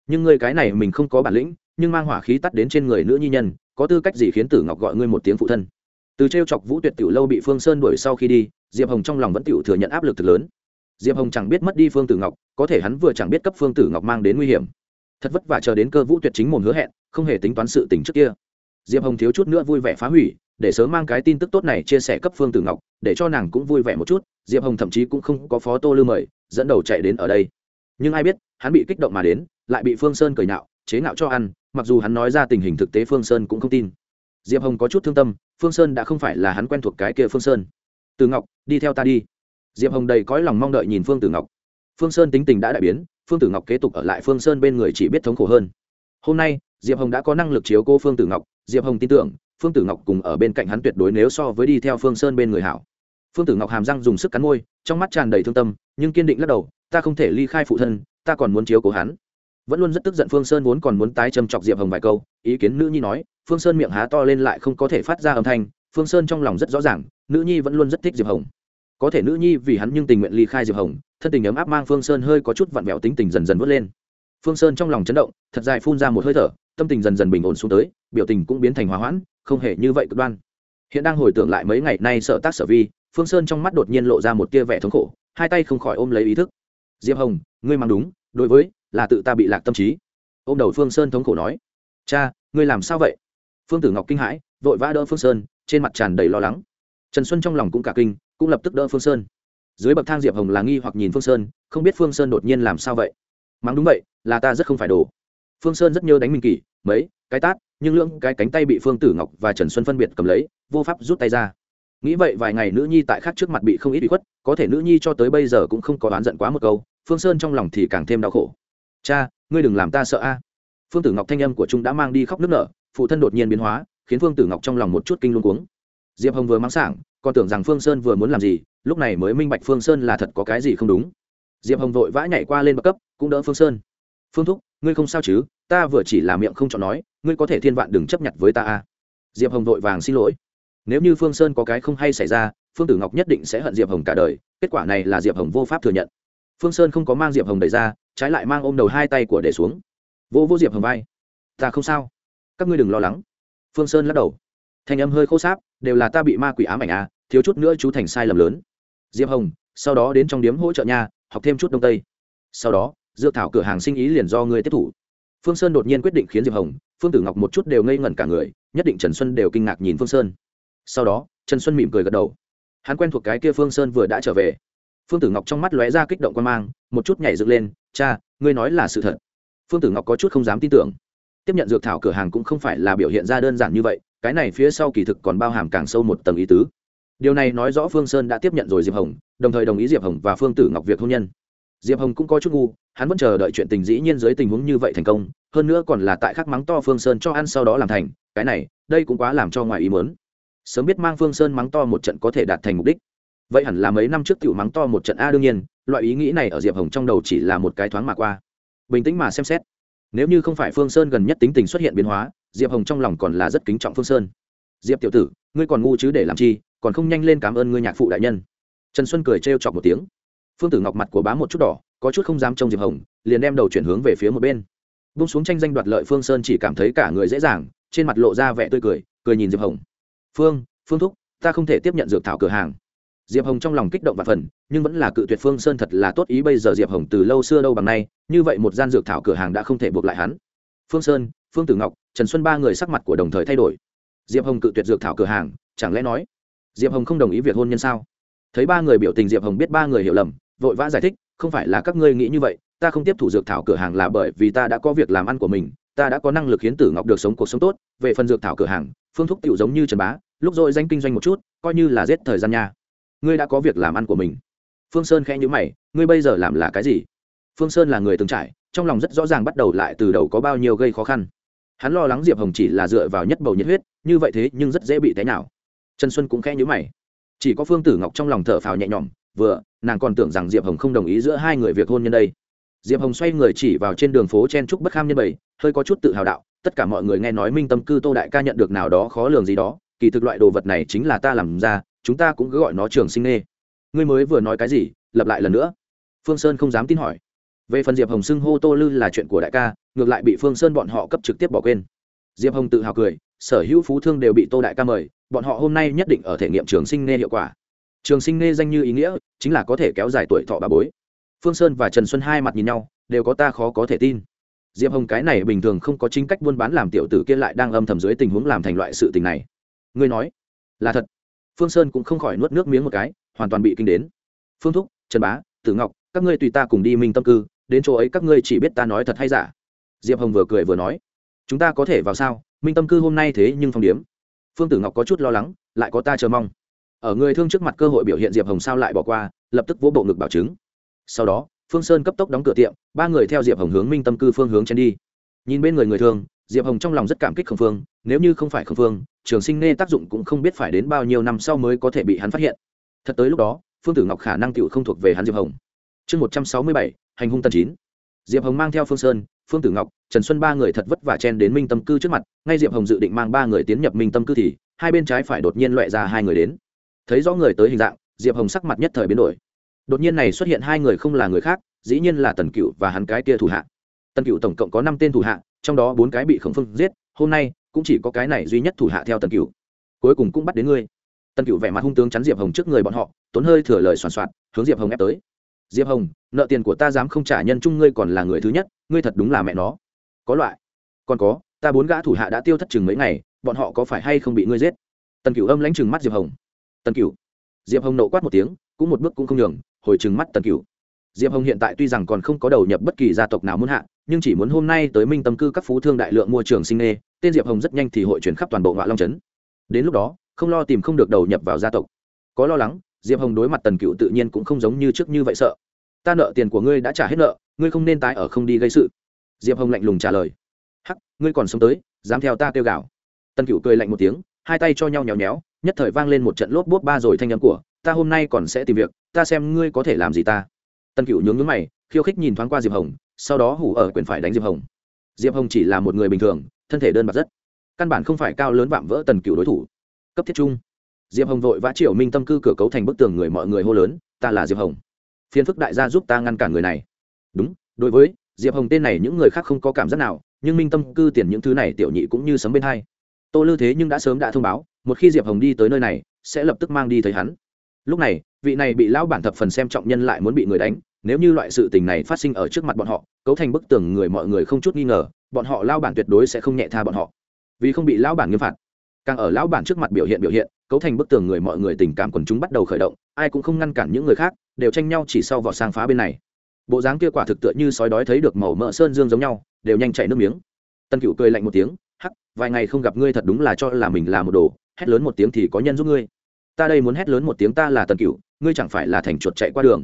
Nhưng ngươi cái này mình không có bản lĩnh, nhưng mang hỏa khí tắt đến trên người nữ nhi nhân, có tư cách gì khiến tử ngọc gọi ngươi một tiếng phụ thân? Từ t r e o chọc vũ tuyệt tiểu lâu bị phương sơn đuổi sau khi đi, diệp hồng trong lòng vẫn tiểu thừa nhận áp lực thực lớn. Diệp hồng chẳng biết mất đi phương tử ngọc, có thể hắn vừa chẳng biết cấp phương tử ngọc mang đến nguy hiểm. Thật vất vả chờ đến cơ vũ tuyệt chính mồm hứa hẹn, không hề tính toán sự tình trước kia diệp hồng thiếu chút nữa vui vẻ phá hủy, để sớm mang cái tin tức tốt này chia sẻ cấp phương tử ngọc, để cho nàng cũng vui vẻ một chút, diệp hồng thậm chí cũng không có phó tô lư mời, dẫn đầu chạy đến ở đây. Nhưng ai biết, hắn bị kích động mà đến, lại bị phương sơn cười nạo chế nạo cho ăn, mặc dù hắn nói ra tình hình thực tế phương sơn cũng không tin. Diệp hồng có chút thương tâm, phương sơn đã không phải là hắn quen thuộc cái kia phương sơn. Từ ngọc, đi theo ta đi. Diệp hồng đầy cõi lòng mong đợi nhìn phương tử ngọc. Phương sơn tính tình đã đại biến, phương tử ngọc kế tục ở lại phương sơn bên người chỉ biết thống khổ hơn. Hôm nay, diệp hồng đã có năng lực chiếu cô phương tử ngọc diệp hồng tin tưởng, phương tử ngọc cùng ở bên cạnh hắn tuyệt đối nếu so với đi theo phương sơn bên người hảo. Phương tử ngọc hàm răng dùng sức cắn môi, trong mắt tràn đầy thương tâm, nhưng kiên định lắc đầu, ta không thể ly khai phụ thân, ta còn muốn chiếu cố hắn. Vẫn luôn rất tức giận phương sơn vốn còn muốn tái châm chọc diệp hồng vài câu, ý kiến nữ nhi nói, phương sơn miệng há to lên lại không có thể phát ra âm thanh, phương sơn trong lòng rất rõ ràng, nữ nhi vẫn luôn rất thích diệp hồng. Có thể nữ nhi vì hắn nhưng tình nguyện ly khai diệp hồng, thân tình ấm áp mang phương sơn hơi có chút vặn vẹo tính tình dần dần vớt lên. Phương sơn trong lòng chấn động, thật dài phun ra một hơi thở tâm tình dần dần bình ổn xuống tới, biểu tình cũng biến thành hòa hoãn, không hề như vậy cực đoan. Hiện đang hồi tưởng lại mấy ngày nay sợ tác sở vi, phương sơn trong mắt đột nhiên lộ ra một tia vẻ thống khổ, hai tay không khỏi ôm lấy ý thức. Diệp hồng, ngươi mang đúng, đối với, là tự ta bị lạc tâm trí. Ô m đầu phương sơn thống khổ nói. Cha, ngươi làm sao vậy? Phương tử ngọc kinh hãi, vội vã đỡ phương sơn, trên mặt tràn đầy lo lắng. Trần xuân trong lòng cũng cả kinh, cũng lập tức đỡ phương sơn. Dưới bậc thang diệp hồng là nghi hoặc nhìn phương sơn, không biết phương sơn đột nhiên làm sao vậy. Mắng đúng vậy, là ta rất không phải đồ. Phương sơn rất nhớ đánh mình kỷ mấy, cái tát, nhưng lưỡng cái cánh tay bị phương tử ngọc và trần xuân phân biệt cầm lấy, vô pháp rút tay ra. Nghĩ vậy vài ngày nữ nhi tại khác trước mặt bị không ít bị khuất, có thể nữ nhi cho tới bây giờ cũng không có oán giận quá một câu, phương sơn trong lòng thì càng thêm đau khổ. Cha, ngươi đừng làm ta sợ a. Phương tử ngọc thanh âm của chúng đã mang đi khóc nức nở, phụ thân đột nhiên biến hóa, khiến phương tử ngọc trong lòng một chút kinh luôn cuống. Diệp hồng vừa mắng sảng, còn tưởng rằng phương sơn vừa muốn làm gì, lúc này mới minh bạch phương sơn là thật có cái gì không đúng. Diệp hồng vội vã nhảy qua lên bậc cấp, cũng đỡ phương sơn. Phương thúc ngươi không sao chứ? Ta vừa chỉ là miệng không chọn nói, ngươi có thể thiên vạn đừng chấp nhận với ta a. Diệp hồng vội vàng xin lỗi. Nếu như phương sơn có cái không hay xảy ra, phương tử ngọc nhất định sẽ hận diệp hồng cả đời, kết quả này là diệp hồng vô pháp thừa nhận. Phương sơn không có mang diệp hồng đẩy ra, trái lại mang ôm đầu hai tay của để xuống. Vô vô diệp hồng vai. Ta không sao. Các ngươi đừng lo lắng. Phương sơn lắc đầu. Thanh âm hơi khô sáp, đều là ta bị ma quỷ ám ảnh à thiếu chút nữa chú thành sai lầm lớn. Diệp hồng, sau đó đến trong điếm hỗ trợ nhà, học thêm chút đông tây. Sau đó dược thảo cửa hàng sinh ý liền do ngươi tiếp thủ. Phương sơn đột nhiên quyết định khiến diệp hồng, phương tử ngọc một chút đều ngây ngẩn cả người, nhất định trần xuân đều kinh ngạc nhìn phương sơn. Sau đó, trần xuân mỉm cười gật đầu. Hắn quen thuộc cái kia phương sơn vừa đã trở về. Phương tử ngọc trong mắt lóe ra kích động quan mang, một chút nhảy dựng lên, cha, ngươi nói là sự thật. Phương tử ngọc có chút không dám tin tưởng. Tiếp nhận dược thảo cửa hàng cũng không phải là biểu hiện ra đơn giản như vậy, cái này phía sau kỳ thực còn bao hàm càng sâu một tầng ý tứ. Điều này nói rõ phương sơn đã tiếp nhận rồi diệp hồng, đồng thời đồng ý diệp hồng và phương tử ngọc việc hôn nhân diệp hồng cũng có chút ngu, hắn vẫn chờ đợi chuyện tình dĩ nhiên dưới tình huống như vậy thành công, hơn nữa còn là tại khắc mắng to phương sơn cho ăn sau đó làm thành, cái này, đây cũng quá làm cho ngoài ý mớn sớm biết mang phương sơn mắng to một trận có thể đạt thành mục đích. Vậy hẳn là mấy năm trước tiểu mắng to một trận a, đương nhiên, loại ý nghĩ này ở diệp hồng trong đầu chỉ là một cái thoáng mà qua. Bình tĩnh mà xem xét. Nếu như không phải phương sơn gần nhất tính tình xuất hiện biến hóa, diệp hồng trong lòng còn là rất kính trọng phương sơn. Diệp tiểu tử, ngươi còn ngu chứ để làm chi, còn không nhanh lên cảm ơn ngươi nhạc phụ đại nhân. Trần xuân cười trêu chọc một tiếng phương tử ngọc mặt của bá một chút đỏ, có chút không dám trông diệp hồng, liền đem đầu chuyển hướng về phía một bên. Bung xuống tranh danh đoạt lợi phương sơn chỉ cảm thấy cả người dễ dàng, trên mặt lộ ra vẻ tươi cười cười nhìn diệp hồng. Phương phương thúc, ta không thể tiếp nhận dược thảo cửa hàng. Diệp hồng trong lòng kích động và phần nhưng vẫn là cự tuyệt phương sơn thật là tốt ý bây giờ diệp hồng từ lâu xưa đâu bằng nay, như vậy một gian dược thảo cửa hàng đã không thể buộc lại hắn. Phương sơn, phương tử ngọc, trần xuân ba người sắc mặt của đồng thời thay đổi. Diệp hồng cự tuyệt dược thảo cửa hàng, chẳng lẽ nói, diệp hồng không đồng ý việc hôn nhân sao? Thấy ba người biểu tình diệp hồng biết ba người hiểu lầm vội vã giải thích, không phải là các ngươi nghĩ như vậy, ta không tiếp thủ dược thảo cửa hàng là bởi vì ta đã có việc làm ăn của mình, ta đã có năng lực khiến tử ngọc được sống cuộc sống tốt, về phần dược thảo cửa hàng, phương thúc tiểu giống như trần bá, lúc rồi danh kinh doanh một chút, coi như là giết thời gian nha. Ngươi đã có việc làm ăn của mình. Phương sơn khẽ nhữ mày, ngươi bây giờ làm là cái gì? Phương sơn là người từng trải, trong lòng rất rõ ràng bắt đầu lại từ đầu có bao nhiêu gây khó khăn. Hắn lo lắng diệp hồng chỉ là dựa vào nhất bầu nhiệt huyết, như vậy thế nhưng rất dễ bị té nào trần xuân cũng khẽ nhữ mày. Chỉ có phương tử ngọc trong lòng thở phào nhẹ nhõm vừa, nàng còn tưởng rằng diệp hồng không đồng ý giữa hai người việc hôn nhân đây. Diệp hồng xoay người chỉ vào trên đường phố chen trúc bất kham nhân bảy, hơi có chút tự hào đạo, tất cả mọi người nghe nói minh tâm cư tô đại ca nhận được nào đó khó lường gì đó, kỳ thực loại đồ vật này chính là ta làm ra, chúng ta cũng cứ gọi nó trường sinh nghê ngươi mới vừa nói cái gì, lặp lại lần nữa. Phương sơn không dám tin hỏi. Về phần diệp hồng xưng hô tô lư là chuyện của đại ca, ngược lại bị phương sơn bọn họ cấp trực tiếp bỏ quên. Diệp hồng tự hào cười, sở hữu phú thương đều bị tô đại ca mời, bọn họ hôm nay nhất định ở thể nghiệm trường sinh nghe hiệu quả trường sinh nghe danh như ý nghĩa, chính là có thể kéo dài tuổi thọ bà bối. Phương sơn và trần xuân hai mặt nhìn nhau, đều có ta khó có thể tin. Diệp hồng cái này bình thường không có chính cách buôn bán làm tiểu tử kia lại đang âm thầm dưới tình huống làm thành loại sự tình này. Ngươi nói, là thật. Phương sơn cũng không khỏi nuốt nước miếng một cái, hoàn toàn bị kinh đến. Phương thúc, trần bá, tử ngọc, các ngươi tùy ta cùng đi minh tâm cư, đến chỗ ấy các ngươi chỉ biết ta nói thật hay giả. Diệp hồng vừa cười vừa nói, chúng ta có thể vào sao? Minh tâm cư hôm nay thế nhưng phong điếm. Phương tử ngọc có chút lo lắng, lại có ta chờ mong ở người thương trước mặt cơ hội biểu hiện diệp hồng sao lại bỏ qua, lập tức vỗ bộ ngực bảo chứng. Sau đó, phương sơn cấp tốc đóng cửa tiệm, ba người theo diệp hồng hướng minh tâm cư phương hướng chen đi. Nhìn bên người người thương, diệp hồng trong lòng rất cảm kích khẩn phương, nếu như không phải khẩn phương, trường sinh nê tác dụng cũng không biết phải đến bao nhiêu năm sau mới có thể bị hắn phát hiện. Thật tới lúc đó, phương tử ngọc khả năng tựu không thuộc về hắn diệp hồng. Chương một trăm sáu mươi bảy, hành hung tân chín. Diệp hồng mang theo phương sơn, phương tử ngọc, trần xuân ba người thật vất vả chen đến minh tâm cư trước mặt, ngay diệp hồng dự định mang ba người tiến nhập minh tâm cư thì, hai bên trái phải đột nhiên loại ra hai người đến thấy rõ người tới hình dạng, diệp hồng sắc mặt nhất thời biến đổi. Đột nhiên này xuất hiện hai người không là người khác, dĩ nhiên là tần cựu và hắn cái kia thủ hạ. Tần cựu tổng cộng có năm tên thủ hạ, trong đó bốn cái bị khổng phương giết, hôm nay cũng chỉ có cái này duy nhất thủ hạ theo tần cựu. Cuối cùng cũng bắt đến ngươi. Tần cựu vẻ mặt hung tướng chắn diệp hồng trước người bọn họ, tốn hơi thừa lời soàn soạt hướng diệp hồng ép tới. Diệp hồng, nợ tiền của ta dám không trả nhân trung ngươi còn là người thứ nhất, ngươi thật đúng là mẹ nó. Có loại. Còn có, ta bốn gã thủ hạ đã tiêu thất chừng mấy ngày, bọn họ có phải hay không bị ngươi giết? Tần Cựu âm lãnh chừng mắt diệp hồng tần cửu. Diệp hồng nộ quát một tiếng, cũng một bước cũng không nhường, hồi trừng mắt tần cửu. Diệp hồng hiện tại tuy rằng còn không có đầu nhập bất kỳ gia tộc nào muốn hạ, nhưng chỉ muốn hôm nay tới minh tâm cư các phú thương đại lượng mua trường sinh nê tên diệp hồng rất nhanh thì hội chuyển khắp toàn bộ ngoại long trấn. Đến lúc đó, không lo tìm không được đầu nhập vào gia tộc. Có lo lắng, diệp hồng đối mặt tần cựu tự nhiên cũng không giống như trước như vậy sợ. Ta nợ tiền của ngươi đã trả hết nợ, ngươi không nên tái ở không đi gây sự. Diệp hồng lạnh lùng trả lời. Hắc, ngươi còn sống tới, dám theo ta kêu gào. Tần cựu cười lạnh một tiếng, hai tay cho nhau nhéo nhéo nhất thời vang lên một trận lốp bốp ba rồi thanh âm của, ta hôm nay còn sẽ tìm việc, ta xem ngươi có thể làm gì ta. Tần cựu nhướng nhướng mày, khiêu khích nhìn thoáng qua diệp hồng, sau đó hủ ở quyền phải đánh diệp hồng. Diệp hồng chỉ là một người bình thường, thân thể đơn bạc rất. Căn bản không phải cao lớn vạm vỡ tần cựu đối thủ. Cấp thiết trung diệp hồng vội vã triệu minh tâm cư cửa cấu thành bức tường người mọi người hô lớn, ta là diệp hồng. Phiên phức đại gia giúp ta ngăn cản người này. Đúng, đối với diệp hồng tên này những người khác không có cảm giác nào, nhưng minh tâm cư tiền những thứ này tiểu nhị cũng như sấm bên hai. Tô lư thế nhưng đã sớm đã thông báo một khi diệp hồng đi tới nơi này sẽ lập tức mang đi thấy hắn lúc này vị này bị lão bản thập phần xem trọng nhân lại muốn bị người đánh nếu như loại sự tình này phát sinh ở trước mặt bọn họ cấu thành bức tường người mọi người không chút nghi ngờ bọn họ lao bản tuyệt đối sẽ không nhẹ tha bọn họ vì không bị lão bản nghiêm phạt càng ở lão bản trước mặt biểu hiện biểu hiện cấu thành bức tường người mọi người tình cảm quần chúng bắt đầu khởi động ai cũng không ngăn cản những người khác đều tranh nhau chỉ sau vỏ sang phá bên này bộ dáng kia quả thực tựa như sói đói thấy được màu mỡ sơn dương giống nhau đều nhanh chảy nước miếng tân cựu cười lạnh một tiếng hắc vài ngày không gặp ngươi thật đúng là cho là mình là một đồ hét lớn một tiếng thì có nhân giúp ngươi. Ta đây muốn hét lớn một tiếng ta là tần cựu ngươi chẳng phải là thành chuột chạy qua đường.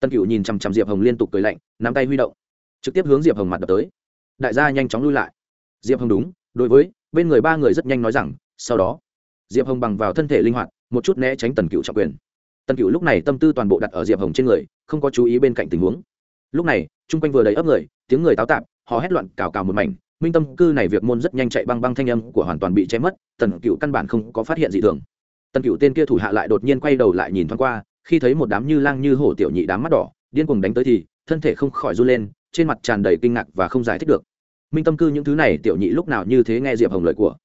Tần cựu nhìn chằm chằm diệp hồng liên tục cười lạnh, nắm tay huy động. Trực tiếp hướng diệp hồng mặt đập tới. Đại gia nhanh chóng lui lại. Diệp hồng đúng, đối với, bên người ba người rất nhanh nói rằng, sau đó, diệp hồng bằng vào thân thể linh hoạt, một chút né tránh tần cựu trọng quyền. Tần cựu lúc này tâm tư toàn bộ đặt ở diệp hồng trên người, không có chú ý bên cạnh tình huống. Lúc này, chung quanh vừa đầy ấp người, tiếng người táo tạp họ hét loạn cào cào một mảnh minh tâm cư này việc môn rất nhanh chạy băng băng thanh âm của hoàn toàn bị che mất, tần cựu căn bản không có phát hiện gì thường. Tần cựu tên kia thủ hạ lại đột nhiên quay đầu lại nhìn thoáng qua, khi thấy một đám như lang như hổ tiểu nhị đám mắt đỏ, điên cuồng đánh tới thì, thân thể không khỏi run lên, trên mặt tràn đầy kinh ngạc và không giải thích được. Minh tâm cư những thứ này tiểu nhị lúc nào như thế nghe diệp hồng lời của.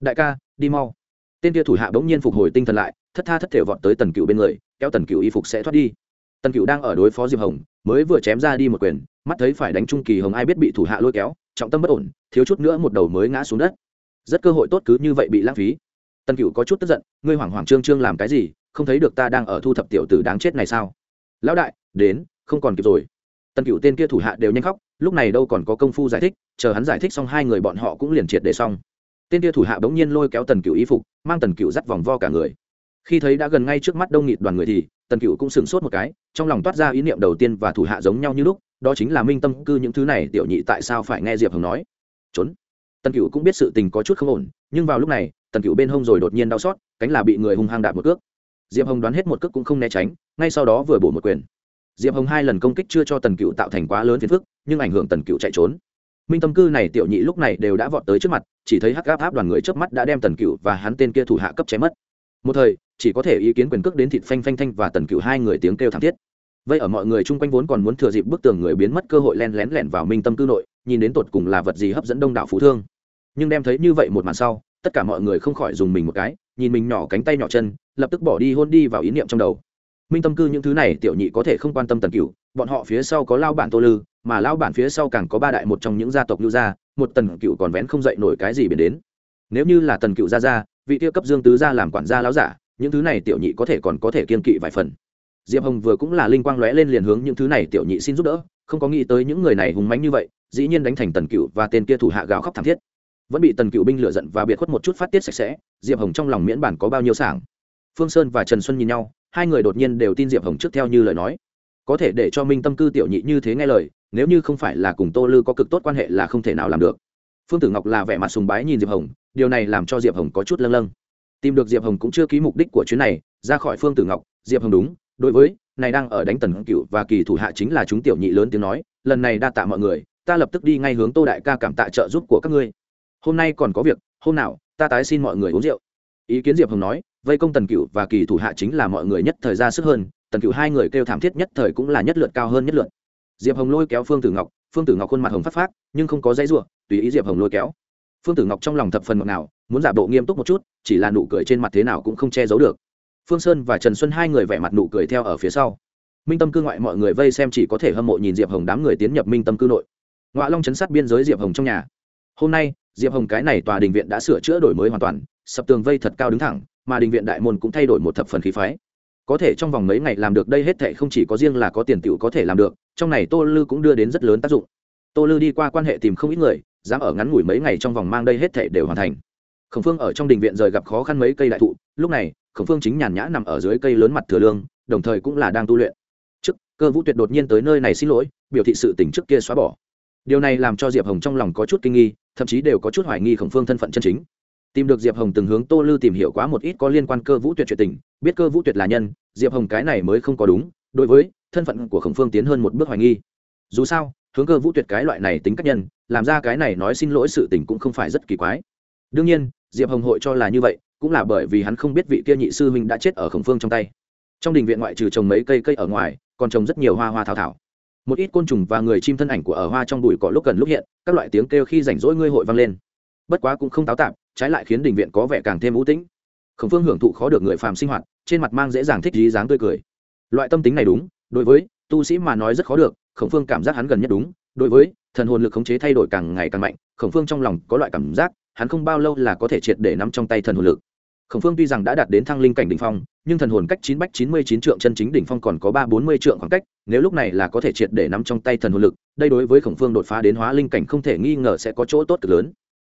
Đại ca, đi mau. Tên kia thủ hạ bỗng nhiên phục hồi tinh thần lại, thất tha thất thể vọt tới tần cựu bên người, kéo tần cựu y phục sẽ thoát đi tần cựu đang ở đối phó diệp hồng, mới vừa chém ra đi một quyền, mắt thấy phải đánh trung kỳ hồng ai biết bị thủ hạ lôi kéo, trọng tâm bất ổn, thiếu chút nữa một đầu mới ngã xuống đất. Rất cơ hội tốt cứ như vậy bị lãng phí. Tần cựu có chút tức giận, ngươi hoảng hoảng trương trương làm cái gì, không thấy được ta đang ở thu thập tiểu tử đáng chết này sao? Lão đại, đến, không còn kịp rồi. Tần cựu tên kia thủ hạ đều nhanh khóc, lúc này đâu còn có công phu giải thích, chờ hắn giải thích xong hai người bọn họ cũng liền triệt để xong. Tên kia thủ hạ bỗng nhiên lôi kéo tần cựu y phục, mang tần cựu dắt vòng vo cả người. Khi thấy đã gần ngay trước mắt đông nghịt đoàn người thì tần cựu cũng sửng sốt một cái, trong lòng toát ra ý niệm đầu tiên và thủ hạ giống nhau như lúc, đó chính là minh tâm cư những thứ này, tiểu nhị tại sao phải nghe diệp hồng nói? Trốn. Tần cựu cũng biết sự tình có chút không ổn, nhưng vào lúc này, tần cựu bên hông rồi đột nhiên đau xót, cánh là bị người hung hăng đạp một cước. Diệp hồng đoán hết một cước cũng không né tránh, ngay sau đó vừa bổ một quyền. Diệp hồng hai lần công kích chưa cho tần cựu tạo thành quá lớn phiền phức, nhưng ảnh hưởng tần cựu chạy trốn. Minh tâm cư này tiểu nhị lúc này đều đã vọt tới trước mặt, chỉ thấy hắc áp áp đoàn người trước mắt đã đem tần cựu và hắn tên kia thủ hạ cấp chém mất một thời, chỉ có thể ý kiến quyền cước đến thịt phanh phanh thanh và tần cựu hai người tiếng kêu thảm thiết. Vậy ở mọi người chung quanh vốn còn muốn thừa dịp bức tường người biến mất cơ hội len lén lẻn vào minh tâm cư nội, nhìn đến tột cùng là vật gì hấp dẫn đông đảo phú thương. Nhưng đem thấy như vậy một màn sau, tất cả mọi người không khỏi dùng mình một cái, nhìn mình nhỏ cánh tay nhỏ chân, lập tức bỏ đi hôn đi vào ý niệm trong đầu. Minh tâm cư những thứ này tiểu nhị có thể không quan tâm tần cựu bọn họ phía sau có lao bản tô lư, mà lao bản phía sau càng có ba đại một trong những gia tộc lưu gia, một tần cựu còn vén không dậy nổi cái gì biến đến. Nếu như là tần cựu gia gia vị tiêu cấp dương tứ gia làm quản gia láo giả, những thứ này tiểu nhị có thể còn có thể kiên kỵ vài phần. Diệp hồng vừa cũng là linh quang lóe lên liền hướng những thứ này tiểu nhị xin giúp đỡ, không có nghĩ tới những người này hùng mánh như vậy, dĩ nhiên đánh thành tần cựu và tên kia thủ hạ gào khóc thảm thiết. Vẫn bị tần cựu binh lựa giận và biệt khuất một chút phát tiết sạch sẽ, diệp hồng trong lòng miễn bản có bao nhiêu sảng. Phương sơn và trần xuân nhìn nhau, hai người đột nhiên đều tin diệp hồng trước theo như lời nói. Có thể để cho minh tâm cư tiểu nhị như thế nghe lời, nếu như không phải là cùng tô lư có cực tốt quan hệ là không thể nào làm được. Phương tử ngọc là vẻ mặt sùng bái nhìn diệp hồng điều này làm cho diệp hồng có chút lâng lâng. Tìm được diệp hồng cũng chưa ký mục đích của chuyến này, ra khỏi phương tử ngọc, diệp hồng đúng, đối với, này đang ở đánh tần cựu và kỳ thủ hạ chính là chúng tiểu nhị lớn tiếng nói, lần này đa tạ mọi người, ta lập tức đi ngay hướng tô đại ca cảm tạ trợ giúp của các ngươi. Hôm nay còn có việc, hôm nào, ta tái xin mọi người uống rượu. Ý kiến diệp hồng nói, vây công tần cựu và kỳ thủ hạ chính là mọi người nhất thời ra sức hơn, tần cựu hai người kêu thảm thiết nhất thời cũng là nhất lượt cao hơn nhất lượt. Diệp hồng lôi kéo phương tử ngọc, phương tử ngọc khuôn mặt hồng phát phát nhưng không có dãy ruộng tùy ý diệp hồng lôi kéo phương tử ngọc trong lòng thập phần ngọt nào muốn giả bộ nghiêm túc một chút, chỉ là nụ cười trên mặt thế nào cũng không che giấu được. Phương sơn và trần xuân hai người vẻ mặt nụ cười theo ở phía sau. Minh tâm cư ngoại mọi người vây xem chỉ có thể hâm mộ nhìn diệp hồng đám người tiến nhập minh tâm cư nội. Ngoại long chấn sát biên giới diệp hồng trong nhà. Hôm nay, diệp hồng cái này tòa đình viện đã sửa chữa đổi mới hoàn toàn, sập tường vây thật cao đứng thẳng, mà đình viện đại môn cũng thay đổi một thập phần khí phái. Có thể trong vòng mấy ngày làm được đây hết thệ không chỉ có riêng là có tiền tiểu có thể làm được, trong này tô lư cũng đưa đến rất lớn tác dụng. Tô lư đi qua quan hệ tìm không ít người dám ở ngắn ngủi mấy ngày trong vòng mang đây hết thể đều hoàn thành. Khổng phương ở trong đình viện rời gặp khó khăn mấy cây đại thụ, lúc này, khổng phương chính nhàn nhã nằm ở dưới cây lớn mặt thừa lương, đồng thời cũng là đang tu luyện. Trước, cơ vũ tuyệt đột nhiên tới nơi này xin lỗi, biểu thị sự tỉnh trước kia xóa bỏ. Điều này làm cho diệp hồng trong lòng có chút kinh nghi, thậm chí đều có chút hoài nghi khổng phương thân phận chân chính. Tìm được diệp hồng từng hướng tô lư tìm hiểu quá một ít có liên quan cơ vũ tuyệt chuyện tình, biết cơ vũ tuyệt là nhân, diệp hồng cái này mới không có đúng, đối với thân phận của khổng phương tiến hơn một bước hoài nghi. Dù sao hướng cơ vũ tuyệt cái loại này tính cách nhân, làm ra cái này nói xin lỗi sự tình cũng không phải rất kỳ quái. Đương nhiên, diệp hồng hội cho là như vậy, cũng là bởi vì hắn không biết vị kia nhị sư huynh đã chết ở khổng phương trong tay. Trong đình viện ngoại trừ trồng mấy cây cây ở ngoài, còn trồng rất nhiều hoa hoa thảo thảo. Một ít côn trùng và người chim thân ảnh của ở hoa trong bụi cỏ lúc gần lúc hiện, các loại tiếng kêu khi rảnh rỗi ngươi hội vang lên. Bất quá cũng không táo tạp trái lại khiến đình viện có vẻ càng thêm ưu tĩnh. Khổng phương hưởng thụ khó được người phàm sinh hoạt, trên mặt mang dễ dàng thích dí dáng tươi cười. Loại tâm tính này đúng, đối với tu sĩ mà nói rất khó được khổng phương cảm giác hắn gần nhất đúng, đối với thần hồn lực khống chế thay đổi càng ngày càng mạnh, khổng phương trong lòng có loại cảm giác, hắn không bao lâu là có thể triệt để nắm trong tay thần hồn lực. Khổng phương tuy rằng đã đạt đến thăng linh cảnh đ ỉ n h phong, nhưng thần hồn cách chín bách chín mươi chín trượng chân chính đ ỉ n h phong còn có ba bốn mươi trượng khoảng cách, nếu lúc này là có thể triệt để nắm trong tay thần hồn lực, đây đối với khổng phương đột phá đến hóa linh cảnh không thể nghi ngờ sẽ có chỗ tốt cực lớn.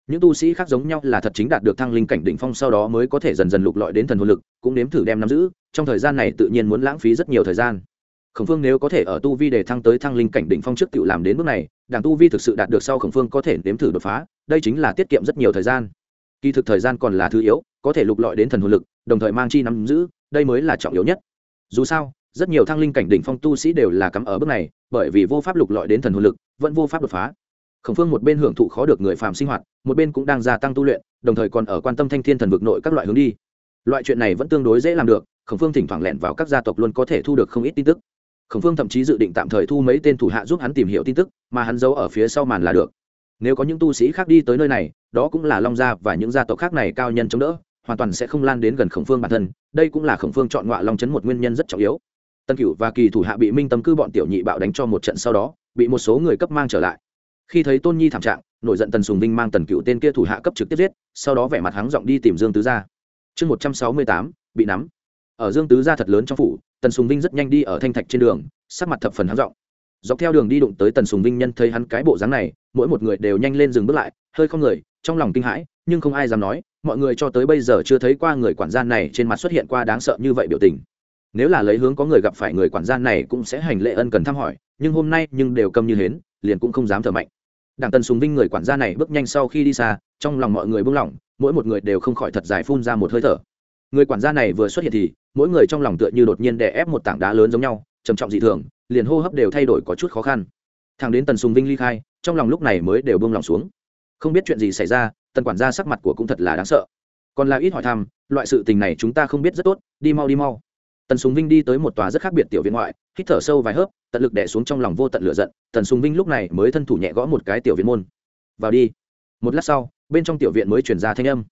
Những tu sĩ khác giống nhau là thật chính đạt được thăng linh cảnh đỉnh phong sau đó mới có thể dần dần lục lọi đến thần hồn lực, cũng nếm thử đem nắm giữ, trong thời gian này tự nhiên muốn lãng phí rất nhiều thời gian khổng phương nếu có thể ở tu vi để thăng tới thăng linh cảnh đỉnh phong trước tự làm đến bước này, đảng tu vi thực sự đạt được sau khổng phương có thể nếm thử đột phá, đây chính là tiết kiệm rất nhiều thời gian. Kỳ thực thời gian còn là thứ yếu, có thể lục lọi đến thần hồn lực, đồng thời mang chi nắm giữ, đây mới là trọng yếu nhất. Dù sao, rất nhiều thăng linh cảnh đỉnh phong tu sĩ đều là cắm ở bước này, bởi vì vô pháp lục lọi đến thần hồn lực, vẫn vô pháp đột phá. Khổng phương một bên hưởng thụ khó được người phàm sinh hoạt, một bên cũng đang gia tăng tu luyện, đồng thời còn ở quan tâm thanh thiên thần vực nội các loại hướng đi. Loại chuyện này vẫn tương đối dễ làm được, khổng phương thỉnh thoảng lẹn vào các gia tộc luôn có thể thu được không ít tin tức khổng phương thậm chí dự định tạm thời thu mấy tên thủ hạ giúp hắn tìm hiểu tin tức, mà hắn giấu ở phía sau màn là được. Nếu có những tu sĩ khác đi tới nơi này, đó cũng là long gia và những gia tộc khác này cao nhân chống đỡ, hoàn toàn sẽ không lan đến gần khổng phương bản thân, đây cũng là khổng phương chọn ngọa long chấn một nguyên nhân rất trọng yếu. Tân cửu và kỳ thủ hạ bị minh tâm cư bọn tiểu nhị bạo đánh cho một trận sau đó, bị một số người cấp mang trở lại. Khi thấy tôn nhi thảm trạng, nổi giận tần sùng vinh mang tần cựu tên kia thủ hạ cấp trực tiếp giết, sau đó vẻ mặt hắng giọng đi tìm dương tứ gia. Chương một trăm sáu mươi tám, bị nắm. Ở dương tứ gia thật lớn trong phủ tần sùng vinh rất nhanh đi ở thanh thạch trên đường, sắc mặt thập phần hắng rộng. dọc theo đường đi đụng tới tần sùng vinh nhân thấy hắn cái bộ dáng này, mỗi một người đều nhanh lên dừng bước lại, hơi không người, trong lòng kinh hãi, nhưng không ai dám nói, mọi người cho tới bây giờ chưa thấy qua người quản gia này trên mặt xuất hiện qua đáng sợ như vậy biểu tình. Nếu là lấy hướng có người gặp phải người quản gia này cũng sẽ hành lễ ân cần thăm hỏi, nhưng hôm nay nhưng đều câm như hến, liền cũng không dám thở mạnh. Đảng tần sùng vinh người quản gia này bước nhanh sau khi đi xa, trong lòng mọi người buông lỏng, mỗi một người đều không khỏi thật dài phun ra một hơi thở người quản gia này vừa xuất hiện thì, mỗi người trong lòng tựa như đột nhiên đè ép một tảng đá lớn giống nhau, trầm trọng dị thường, liền hô hấp đều thay đổi có chút khó khăn. Thằng đến tần sùng vinh ly khai, trong lòng lúc này mới đều buông lòng xuống. Không biết chuyện gì xảy ra, tần quản gia sắc mặt của cũng thật là đáng sợ. Còn là ít hỏi thăm, loại sự tình này chúng ta không biết rất tốt, đi mau đi mau. Tần sùng vinh đi tới một tòa rất khác biệt tiểu viện ngoại, hít thở sâu vài hớp, tận lực đẻ xuống trong lòng vô tận lửa giận, tần sùng vinh lúc này mới thân thủ nhẹ gõ một cái tiểu viện môn. Vào đi. Một lát sau, bên trong tiểu viện mới chuyển ra thanh âm.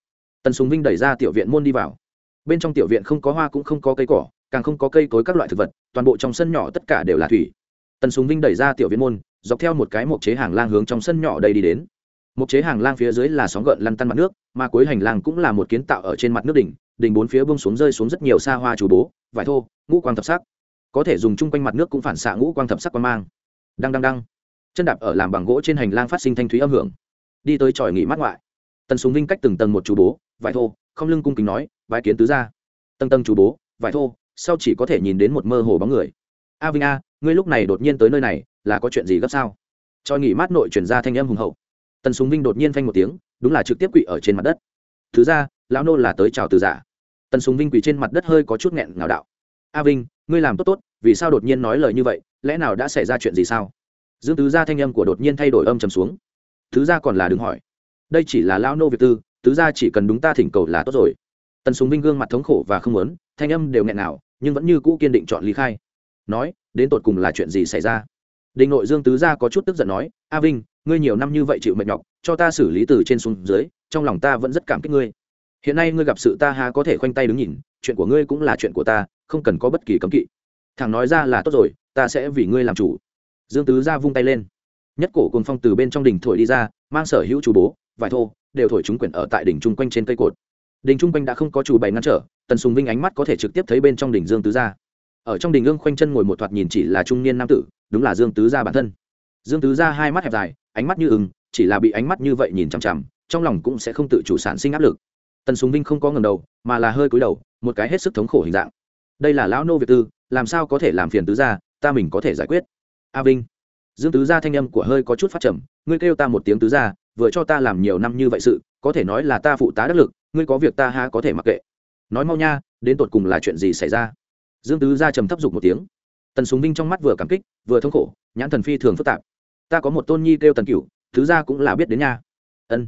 Tần sùng vinh đẩy ra tiểu viện môn đi vào bên trong tiểu viện không có hoa cũng không có cây cỏ, càng không có cây cối các loại thực vật, toàn bộ trong sân nhỏ tất cả đều là thủy. Tần sùng vinh đẩy ra tiểu viện môn, dọc theo một cái mộc chế hàng lang hướng trong sân nhỏ đây đi đến. Mộc chế hàng lang phía dưới là sóng gợn lăn tăn mặt nước, mà cuối hành lang cũng là một kiến tạo ở trên mặt nước đỉnh đỉnh bốn phía bông xuống rơi xuống rất nhiều xa hoa chủ bố, vải thô, ngũ quang thập sắc. Có thể dùng chung quanh mặt nước cũng phản xạ ngũ quang thập sắc quang mang. Đăng đăng đăng. Chân đạp ở làm bằng gỗ trên hành lang phát sinh thanh thúy âm hưởng. Đi tới tròi nghỉ mát ngoại. Tần súng vinh cách từng tầng một chủ bố, vải thô, không lưng cung kính nói bái kiến tứ gia, tầng tầng chú bố vải thô sau chỉ có thể nhìn đến một mơ hồ bóng người. A vinh a ngươi lúc này đột nhiên tới nơi này là có chuyện gì gấp sao? Choi nghỉ mát nội chuyển ra thanh âm hùng hậu. Tần súng vinh đột nhiên phanh một tiếng đúng là trực tiếp quỵ ở trên mặt đất. Thứ ra lão nô là tới chào từ giả. Tần súng vinh quỳ trên mặt đất hơi có chút nghẹn ngào đạo. A vinh ngươi làm tốt tốt vì sao đột nhiên nói lời như vậy lẽ nào đã xảy ra chuyện gì sao? Dương tứ gia thanh âm của đột nhiên thay đổi âm trầm xuống. Thứ gia còn là đừng hỏi. Đây chỉ là lão nô việt tư tứ gia chỉ cần đúng ta thỉnh cầu là tốt rồi tần súng vinh gương mặt thống khổ và không muốn, thanh âm đều nghẹn nào nhưng vẫn như cũ kiên định chọn lý khai. Nói, đến tột cùng là chuyện gì xảy ra? Đình nội dương tứ gia có chút tức giận nói, a vinh, ngươi nhiều năm như vậy chịu mệt nhọc, cho ta xử lý từ trên xuống dưới, trong lòng ta vẫn rất cảm kích ngươi. Hiện nay ngươi gặp sự ta há có thể khoanh tay đứng nhìn, chuyện của ngươi cũng là chuyện của ta, không cần có bất kỳ cấm kỵ. Thằng nói ra là tốt rồi, ta sẽ vì ngươi làm chủ. Dương tứ gia vung tay lên. Nhất cổ cùng phong từ bên trong đình thổi đi ra, mang sở hữu chủ bố, vải thô, đều thổi chúng quyển ở tại đỉnh chung quanh trên cây cột. Đình Trung quanh đã không có chủ bày ngăn trở, tần sùng vinh ánh mắt có thể trực tiếp thấy bên trong đỉnh dương tứ gia. Ở trong đỉnh ương khoanh chân ngồi một thoạt nhìn chỉ là trung niên nam tử, đúng là dương tứ gia bản thân. Dương tứ gia hai mắt hẹp dài, ánh mắt như ừng chỉ là bị ánh mắt như vậy nhìn chằm chằm, trong lòng cũng sẽ không tự chủ sản sinh áp lực. Tần sùng vinh không có ngầm đầu, mà là hơi cúi đầu, một cái hết sức thống khổ hình dạng. Đây là lão nô việt tư, làm sao có thể làm phiền tứ gia, ta mình có thể giải quyết. A vinh. Dương tứ gia thanh âm của hơi có chút phát trầm, ngươi kêu ta một tiếng tứ gia, vừa cho ta làm nhiều năm như vậy sự, có thể nói là ta phụ tá đắc lực ngươi có việc ta ha có thể mặc kệ. Nói mau nha, đến tột cùng là chuyện gì xảy ra? Dương tứ gia trầm thấp dục một tiếng. Tần súng vinh trong mắt vừa cảm kích, vừa thống khổ, nhãn thần phi thường phức tạp. Ta có một tôn nhi kêu tần cửu thứ gia cũng là biết đến nha. Ân.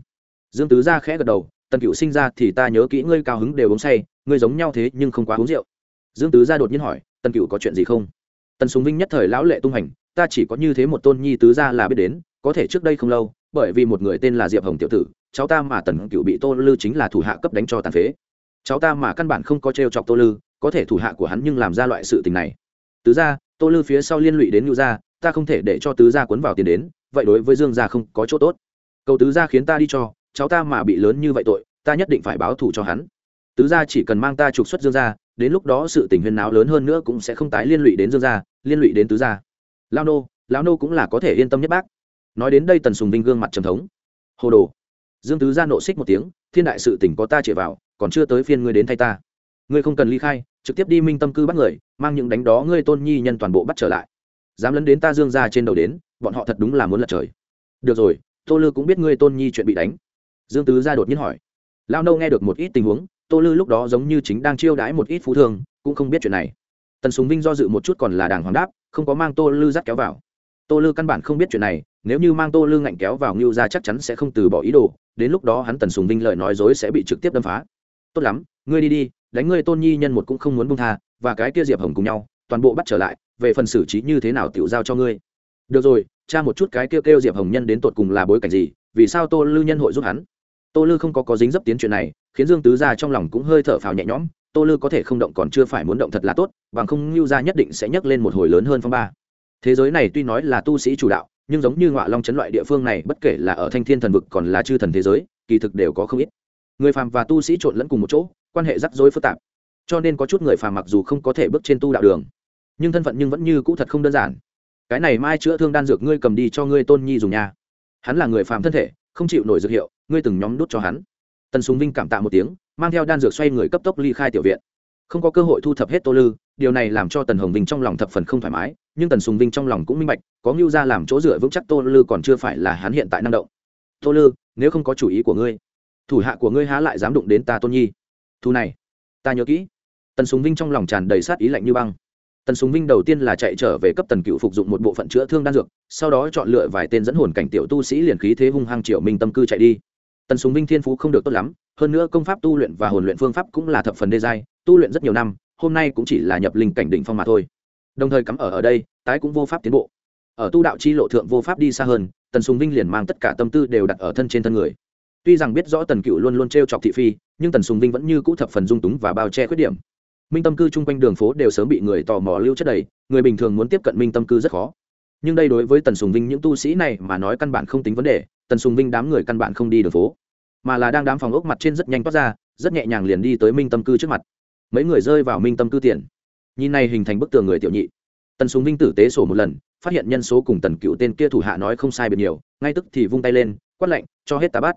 Dương tứ gia khẽ gật đầu, tần cửu sinh ra thì ta nhớ kỹ ngươi cao hứng đều uống say, ngươi giống nhau thế nhưng không quá uống rượu. Dương tứ gia đột nhiên hỏi, tần cửu có chuyện gì không? Tần súng vinh nhất thời lão lệ tung hành, ta chỉ có như thế một tôn nhi tứ gia là biết đến, có thể trước đây không lâu, bởi vì một người tên là diệp hồng tiểu tử cháu ta mà tần cựu bị tô lư chính là thủ hạ cấp đánh cho tàn phế. Cháu ta mà căn bản không có t chọc tô lư, có thể thủ hạ của hắn nhưng làm ra loại sự tình này. Tứ gia, tô lư phía sau liên lụy đến ngưu gia, ta không thể để cho tứ gia cuốn vào tiền đến, vậy đối với dương gia không có chỗ tốt. Cầu tứ gia khiến ta đi cho, cháu ta mà bị lớn như vậy tội, ta nhất định phải báo thù cho hắn. Tứ gia chỉ cần mang ta trục xuất dương gia, đến lúc đó sự tình huyên náo lớn hơn nữa cũng sẽ không tái liên lụy đến dương gia, liên lụy đến tứ gia. Lao nô, lão nô cũng là có thể yên tâm nhất bác. Nói đến đây tần sùng vinh gương mặt trầm thống. Hồ đồ dương tứ ra nộ xích một tiếng, thiên đại sự tỉnh có ta chĩa vào, còn chưa tới phiên ngươi đến thay ta. Ngươi không cần ly khai, trực tiếp đi minh tâm cư bắt người, mang những đánh đó ngươi tôn nhi nhân toàn bộ bắt trở lại. Dám lấn đến ta dương gia trên đầu đến, bọn họ thật đúng là muốn lật trời. Được rồi, tô lư cũng biết ngươi tôn nhi chuyện bị đánh. Dương tứ ra đột nhiên hỏi. Lao nâu nghe được một ít tình huống, tô lư lúc đó giống như chính đang chiêu đãi một ít phú thương, cũng không biết chuyện này. Tần súng vinh do dự một chút còn là đàng hoàng đáp, không có mang tô lư dắt kéo vào. Tô lư căn bản không biết chuyện này, nếu như mang tô lư ngạnh kéo vào ngưu ra chắc chắn sẽ không từ bỏ ý đồ đến lúc đó hắn tần sùng vinh lời nói dối sẽ bị trực tiếp đâm phá. Tốt lắm, ngươi đi đi, đánh ngươi tôn nhi nhân một cũng không muốn bông tha, và cái kia diệp hồng cùng nhau, toàn bộ bắt trở lại, về phần xử trí như thế nào tiểu giao cho ngươi. Được rồi cha một chút cái kêu kêu diệp hồng nhân đến tột cùng là bối cảnh gì, vì sao tô lư nhân hội giúp hắn? Tô lư không có có dính dấp tiến chuyện này, khiến dương tứ gia trong lòng cũng hơi thở phào nhẹ nhõm, tô lư có thể không động còn chưa phải muốn động thật là tốt, bằng không lưu gia nhất định sẽ nhấc lên một hồi lớn hơn phong ba. Thế giới này tuy nói là tu sĩ chủ đạo nhưng giống như ngọa long chấn loại địa phương này, bất kể là ở thanh thiên thần vực còn là chư thần thế giới, kỳ thực đều có không ít. Người phàm và tu sĩ trộn lẫn cùng một chỗ, quan hệ rắc rối phức tạp. Cho nên có chút người phàm mặc dù không có thể bước trên tu đạo đường, nhưng thân phận nhưng vẫn như cũ thật không đơn giản. Cái này mai chữa thương đan dược ngươi cầm đi cho ngươi tôn nhi dùng nhà hắn là người phàm thân thể, không chịu nổi dược hiệu, ngươi từng nhóm đút cho hắn. Tần súng vinh cảm tạ một tiếng, mang theo đan dược xoay người cấp tốc ly khai tiểu viện không có cơ hội thu thập hết tô lư, điều này làm cho tần hồng vinh trong lòng thập phần không thoải mái, nhưng tần sùng vinh trong lòng cũng minh bạch, có ngưu ra làm chỗ dựa vững chắc tô lư còn chưa phải là hắn hiện tại năng động. Tô lư, nếu không có chủ ý của ngươi, thủ hạ của ngươi há lại dám đụng đến ta tôn nhi? Thu này, ta nhớ kỹ. Tần sùng vinh trong lòng tràn đầy sát ý lạnh như băng. Tần sùng vinh đầu tiên là chạy trở về cấp tần cựu phục dụng một bộ phận chữa thương đan dược, sau đó chọn lựa vài tên dẫn hồn cảnh tiểu tu sĩ liền khí thế hung hăng triệu minh tâm cư chạy đi. Tần sùng vinh thiên phú không được tốt lắm, hơn nữa công pháp tu luyện và hồn luyện phương pháp cũng là thập phần đê giai tu luyện rất nhiều năm, hôm nay cũng chỉ là nhập linh cảnh đỉnh phong mà thôi. Đồng thời cắm ở ở đây, tái cũng vô pháp tiến bộ. Ở tu đạo chi lộ thượng vô pháp đi xa hơn, tần sùng vinh liền mang tất cả tâm tư đều đặt ở thân trên thân người. Tuy rằng biết rõ tần cựu luôn luôn t r e o chọc thị phi, nhưng tần sùng vinh vẫn như cũ thập phần dung túng và bao che khuyết điểm. Minh tâm cư chung quanh đường phố đều sớm bị người tò mò lưu chất đầy, người bình thường muốn tiếp cận minh tâm cư rất khó. Nhưng đây đối với tần sùng vinh những tu sĩ này mà nói căn bản không tính vấn đề, tần sùng vinh đám người căn bản không đi đường phố, mà là đang đám phòng ốc mặt trên rất nhanh toát ra, rất nhẹ nhàng liền đi tới minh tâm cư trước mặt mấy người rơi vào minh tâm cư tiền. Nhìn này hình thành bức tường người tiểu nhị. Tần súng vinh tử tế sổ một lần, phát hiện nhân số cùng tần cựu tên kia thủ hạ nói không sai biệt nhiều, ngay tức thì vung tay lên, quát lạnh, cho hết tá bắt.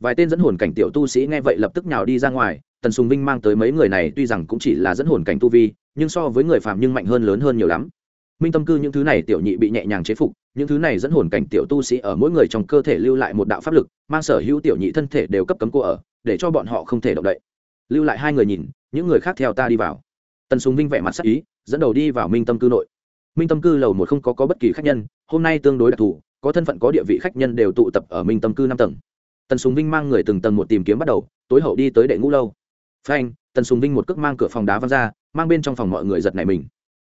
Vài tên dẫn hồn cảnh tiểu tu sĩ nghe vậy lập tức nhào đi ra ngoài, tần sùng vinh mang tới mấy người này tuy rằng cũng chỉ là dẫn hồn cảnh tu vi, nhưng so với người phạm nhưng mạnh hơn lớn hơn nhiều lắm. Minh tâm cư những thứ này tiểu nhị bị nhẹ nhàng chế phục, những thứ này dẫn hồn cảnh tiểu tu sĩ ở mỗi người trong cơ thể lưu lại một đạo pháp lực, mang sở hữu tiểu nhị thân thể đều cấp cấm cô ở, để cho bọn họ không thể động đậy lưu lại hai người nhìn những người khác theo ta đi vào. Tần sùng vinh vẻ mặt sắc ý dẫn đầu đi vào minh tâm cư nội. Minh tâm cư lầu một không có, có bất kỳ khách nhân hôm nay tương đối đặc thù có thân phận có địa vị khách nhân đều tụ tập ở minh tâm cư năm tầng. Tần sùng vinh mang người từng tầng một tìm kiếm bắt đầu tối hậu đi tới đệ ngũ lâu. Phanh tần sùng vinh một cước mang cửa phòng đá văng ra mang bên trong phòng mọi người giật nảy mình.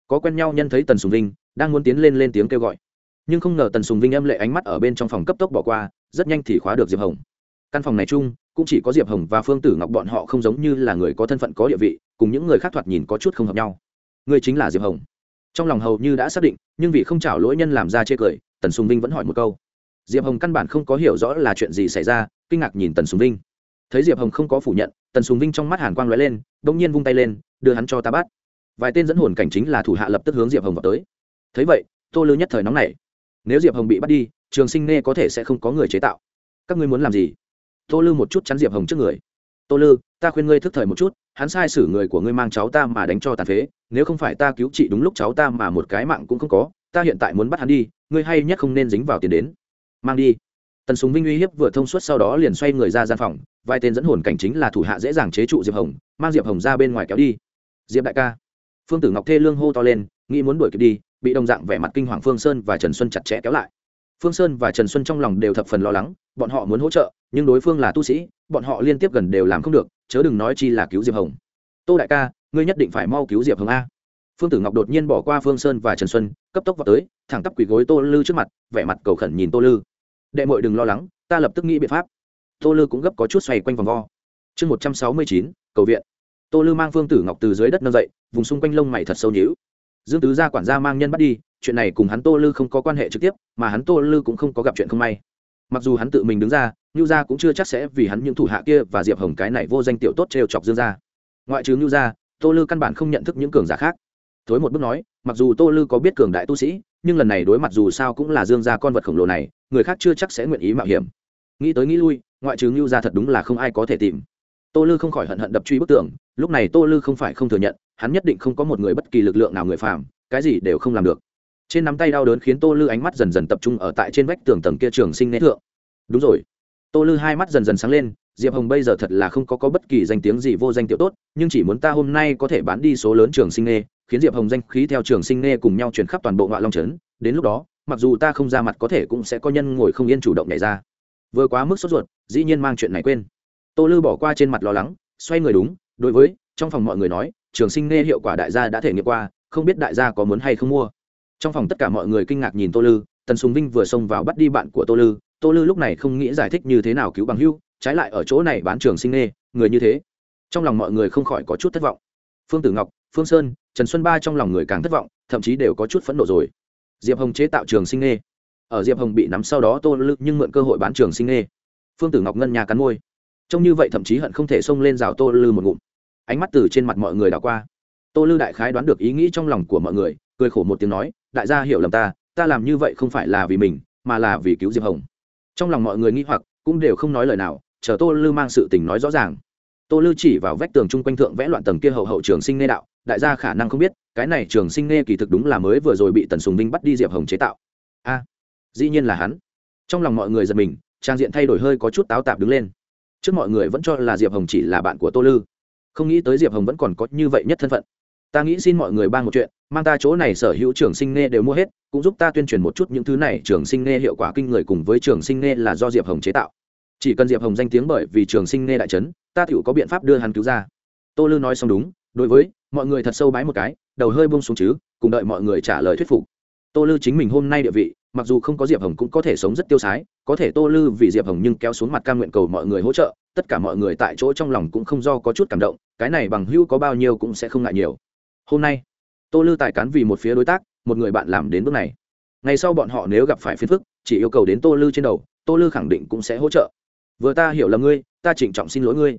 Có quen nhau nhân thấy tần sùng vinh đang muốn tiến lên lên tiếng kêu gọi. Nhưng không ngờ tần sùng vinh âm lệ ánh mắt ở bên trong phòng cấp tốc bỏ qua rất nhanh thì khóa được diệp hồng. Căn phòng này chung cũng chỉ có diệp hồng và phương tử ngọc bọn họ không giống như là người có thân phận có địa vị, cùng những người khác thoạt nhìn có chút không hợp nhau. Người chính là diệp hồng. Trong lòng hầu như đã xác định, nhưng vì không chảo lỗi nhân làm ra chê cười, tần sùng vinh vẫn hỏi một câu. Diệp hồng căn bản không có hiểu rõ là chuyện gì xảy ra, kinh ngạc nhìn tần sùng vinh. Thấy diệp hồng không có phủ nhận, tần sùng vinh trong mắt hàn quang l ó e lên đ ỗ n g nhiên vung tay lên, đưa hắn cho ta bắt. Vài tên dẫn hồn cảnh chính là thủ hạ lập tức hướng diệp hồng vào tới. Thấy vậy, tô lư nhất thời nóng này nếu diệp hồng bị bắt đi, trường sinh nê có thể sẽ không có người chế tạo. Các ngươi muốn làm gì? Tô lư một chút chắn diệp hồng trước người. Tô lư, ta khuyên ngươi thức thời một chút, hắn sai xử người của ngươi mang cháu ta mà đánh cho tàn phế, nếu không phải ta cứu trị đúng lúc cháu ta mà một cái mạng cũng không có, ta hiện tại muốn bắt hắn đi, ngươi hay nhất không nên dính vào tiền đến. Mang đi. Tần súng vinh uy hiếp vừa thông suốt sau đó liền xoay người ra gian phòng, vài tên dẫn hồn cảnh chính là thủ hạ dễ dàng chế trụ diệp hồng, mang diệp hồng ra bên ngoài kéo đi. Diệp đại ca. Phương tử ngọc thê lương hô to lên, nghĩ muốn đuổi kịp đi, bị đồng dạng vẻ mặt kinh hoàng phương sơn và trần xuân chặt chẽ kéo lại. Phương sơn và trần xuân trong lòng đều thập phần lo lắng, bọn họ muốn hỗ trợ nhưng đối phương là tu sĩ, bọn họ liên tiếp gần đều làm không được, chớ đừng nói chi là cứu diệp hồng. Tô đại ca, ngươi nhất định phải mau cứu diệp hồng a. Phương tử ngọc đột nhiên bỏ qua phương sơn và trần xuân, cấp tốc vào tới, thẳng tắp quỳ gối tô lư trước mặt, vẻ mặt cầu khẩn nhìn tô lư. Đệ mội đừng lo lắng, ta lập tức nghĩ biện pháp. Tô lư cũng gấp có chút xoay quanh vòng vo. Chương một trăm sáu mươi chín, cầu viện. Tô lư mang phương tử ngọc từ dưới đất nâng dậy, vùng xung quanh lông mày thật sâu nhữ dương tứ gia quản gia mang nhân bắt đi, chuyện này cùng hắn tô lư không có quan hệ trực tiếp, mà hắn tô lư cũng không có gặp chuyện không may. Mặc dù hắn tự mình đứng ra Nưu gia cũng chưa chắc sẽ vì hắn những thủ hạ kia và diệp hồng cái này vô danh tiểu tốt trêu chọc dương gia. Ngoại trừ Nưu gia, tô lư căn bản không nhận thức những cường giả khác. Thối một bước nói, mặc dù tô lư có biết cường đại tu sĩ, nhưng lần này đối mặt dù sao cũng là dương gia con vật khổng lồ này, người khác chưa chắc sẽ nguyện ý mạo hiểm. Nghĩ tới nghĩ lui, ngoại trừ Nưu gia thật đúng là không ai có thể tìm. Tô lư không khỏi hận hận đập truy bức tưởng lúc này tô lư không phải không thừa nhận, hắn nhất định không có một người bất kỳ lực lượng nào người phàm, cái gì đều không làm được. Trên nắm tay đau đớn khiến tô lư ánh mắt dần dần tập trung ở tại trên vách tường tầng kia trường sinh nế thượng. Đúng rồi tô lư hai mắt dần dần sáng lên diệp hồng bây giờ thật là không có, có bất kỳ danh tiếng gì vô danh tiểu tốt nhưng chỉ muốn ta hôm nay có thể bán đi số lớn trường sinh nê khiến diệp hồng danh khí theo trường sinh nê cùng nhau chuyển khắp toàn bộ ngoại long trấn. Đến lúc đó mặc dù ta không ra mặt có thể cũng sẽ có nhân ngồi không yên chủ động nhảy ra. Vừa quá mức sốt ruột dĩ nhiên mang chuyện này quên. Tô lư bỏ qua trên mặt lo lắng xoay người đúng đối với trong phòng mọi người nói trường sinh nê hiệu quả đại gia đã thể nghiệm qua không biết đại gia có muốn hay không mua. Trong phòng tất cả mọi người kinh ngạc nhìn tô lư tần sùng vinh vừa xông vào bắt đi bạn của tô lư tô lư lúc này không nghĩ giải thích như thế nào cứu bằng hưu, trái lại ở chỗ này bán trường sinh nghê, người như thế. Trong lòng mọi người không khỏi có chút thất vọng. Phương tử ngọc, phương sơn, trần xuân ba trong lòng người càng thất vọng, thậm chí đều có chút phẫn nộ rồi. Diệp hồng chế tạo trường sinh nghê. Ở diệp hồng bị nắm sau đó tô lư nhưng mượn cơ hội bán trường sinh nghê. Phương tử ngọc ngân nhà cắn môi. Trông như vậy thậm chí hận không thể xông lên rào tô lư một ngụm. Ánh mắt từ trên mặt mọi người đảo qua. Tô lư đại khái đoán được ý nghĩ trong lòng của mọi người, cười khổ một tiếng nói, đại gia hiểu lầm ta ta làm như vậy không phải là vì mình, mà là vì cứu diệp hồng trong lòng mọi người nghĩ hoặc, cũng đều không nói lời nào, chờ tô lư mang sự tình nói rõ ràng. Tô lư chỉ vào vách tường chung quanh thượng vẽ loạn tầng kia hậu hậu trường sinh nê đạo, đại gia khả năng không biết, cái này trường sinh nê kỳ thực đúng là mới vừa rồi bị tần sùng minh bắt đi diệp hồng chế tạo. A, dĩ nhiên là hắn. Trong lòng mọi người giật mình, trang diện thay đổi hơi có chút táo tạp đứng lên. Trước mọi người vẫn cho là diệp hồng chỉ là bạn của tô lư. Không nghĩ tới diệp hồng vẫn còn có như vậy nhất thân phận ta nghĩ xin mọi người ban một chuyện, mang ta chỗ này sở hữu trường sinh nghe đều mua hết, cũng giúp ta tuyên truyền một chút những thứ này, trường sinh nghe hiệu quả kinh người cùng với trường sinh nghe là do diệp hồng chế tạo. Chỉ cần diệp hồng danh tiếng bởi vì trường sinh nghe đại trấn ta tựu có biện pháp đưa hắn cứu ra. Tô lư nói xong đúng, đối với, mọi người thật sâu bái một cái, đầu hơi bông xuống chứ, cùng đợi mọi người trả lời thuyết phục. Tô lư chính mình hôm nay địa vị, mặc dù không có diệp hồng cũng có thể sống rất tiêu sái, có thể tô lư vì diệp hồng nhưng kéo xuống mặt ca nguyện cầu mọi người hỗ trợ, tất cả mọi người tại chỗ trong lòng cũng không do có chút cảm động, cái này bằng hữu có bao nhiêu cũng sẽ không ngại nhiều hôm nay, tô lư tài cán vì một phía đối tác, một người bạn làm đến bước này. Ngày sau bọn họ nếu gặp phải phiền phức, chỉ yêu cầu đến tô lư trên đầu, tô lư khẳng định cũng sẽ hỗ trợ. Vừa ta hiểu là ngươi, ta trịnh trọng xin lỗi ngươi.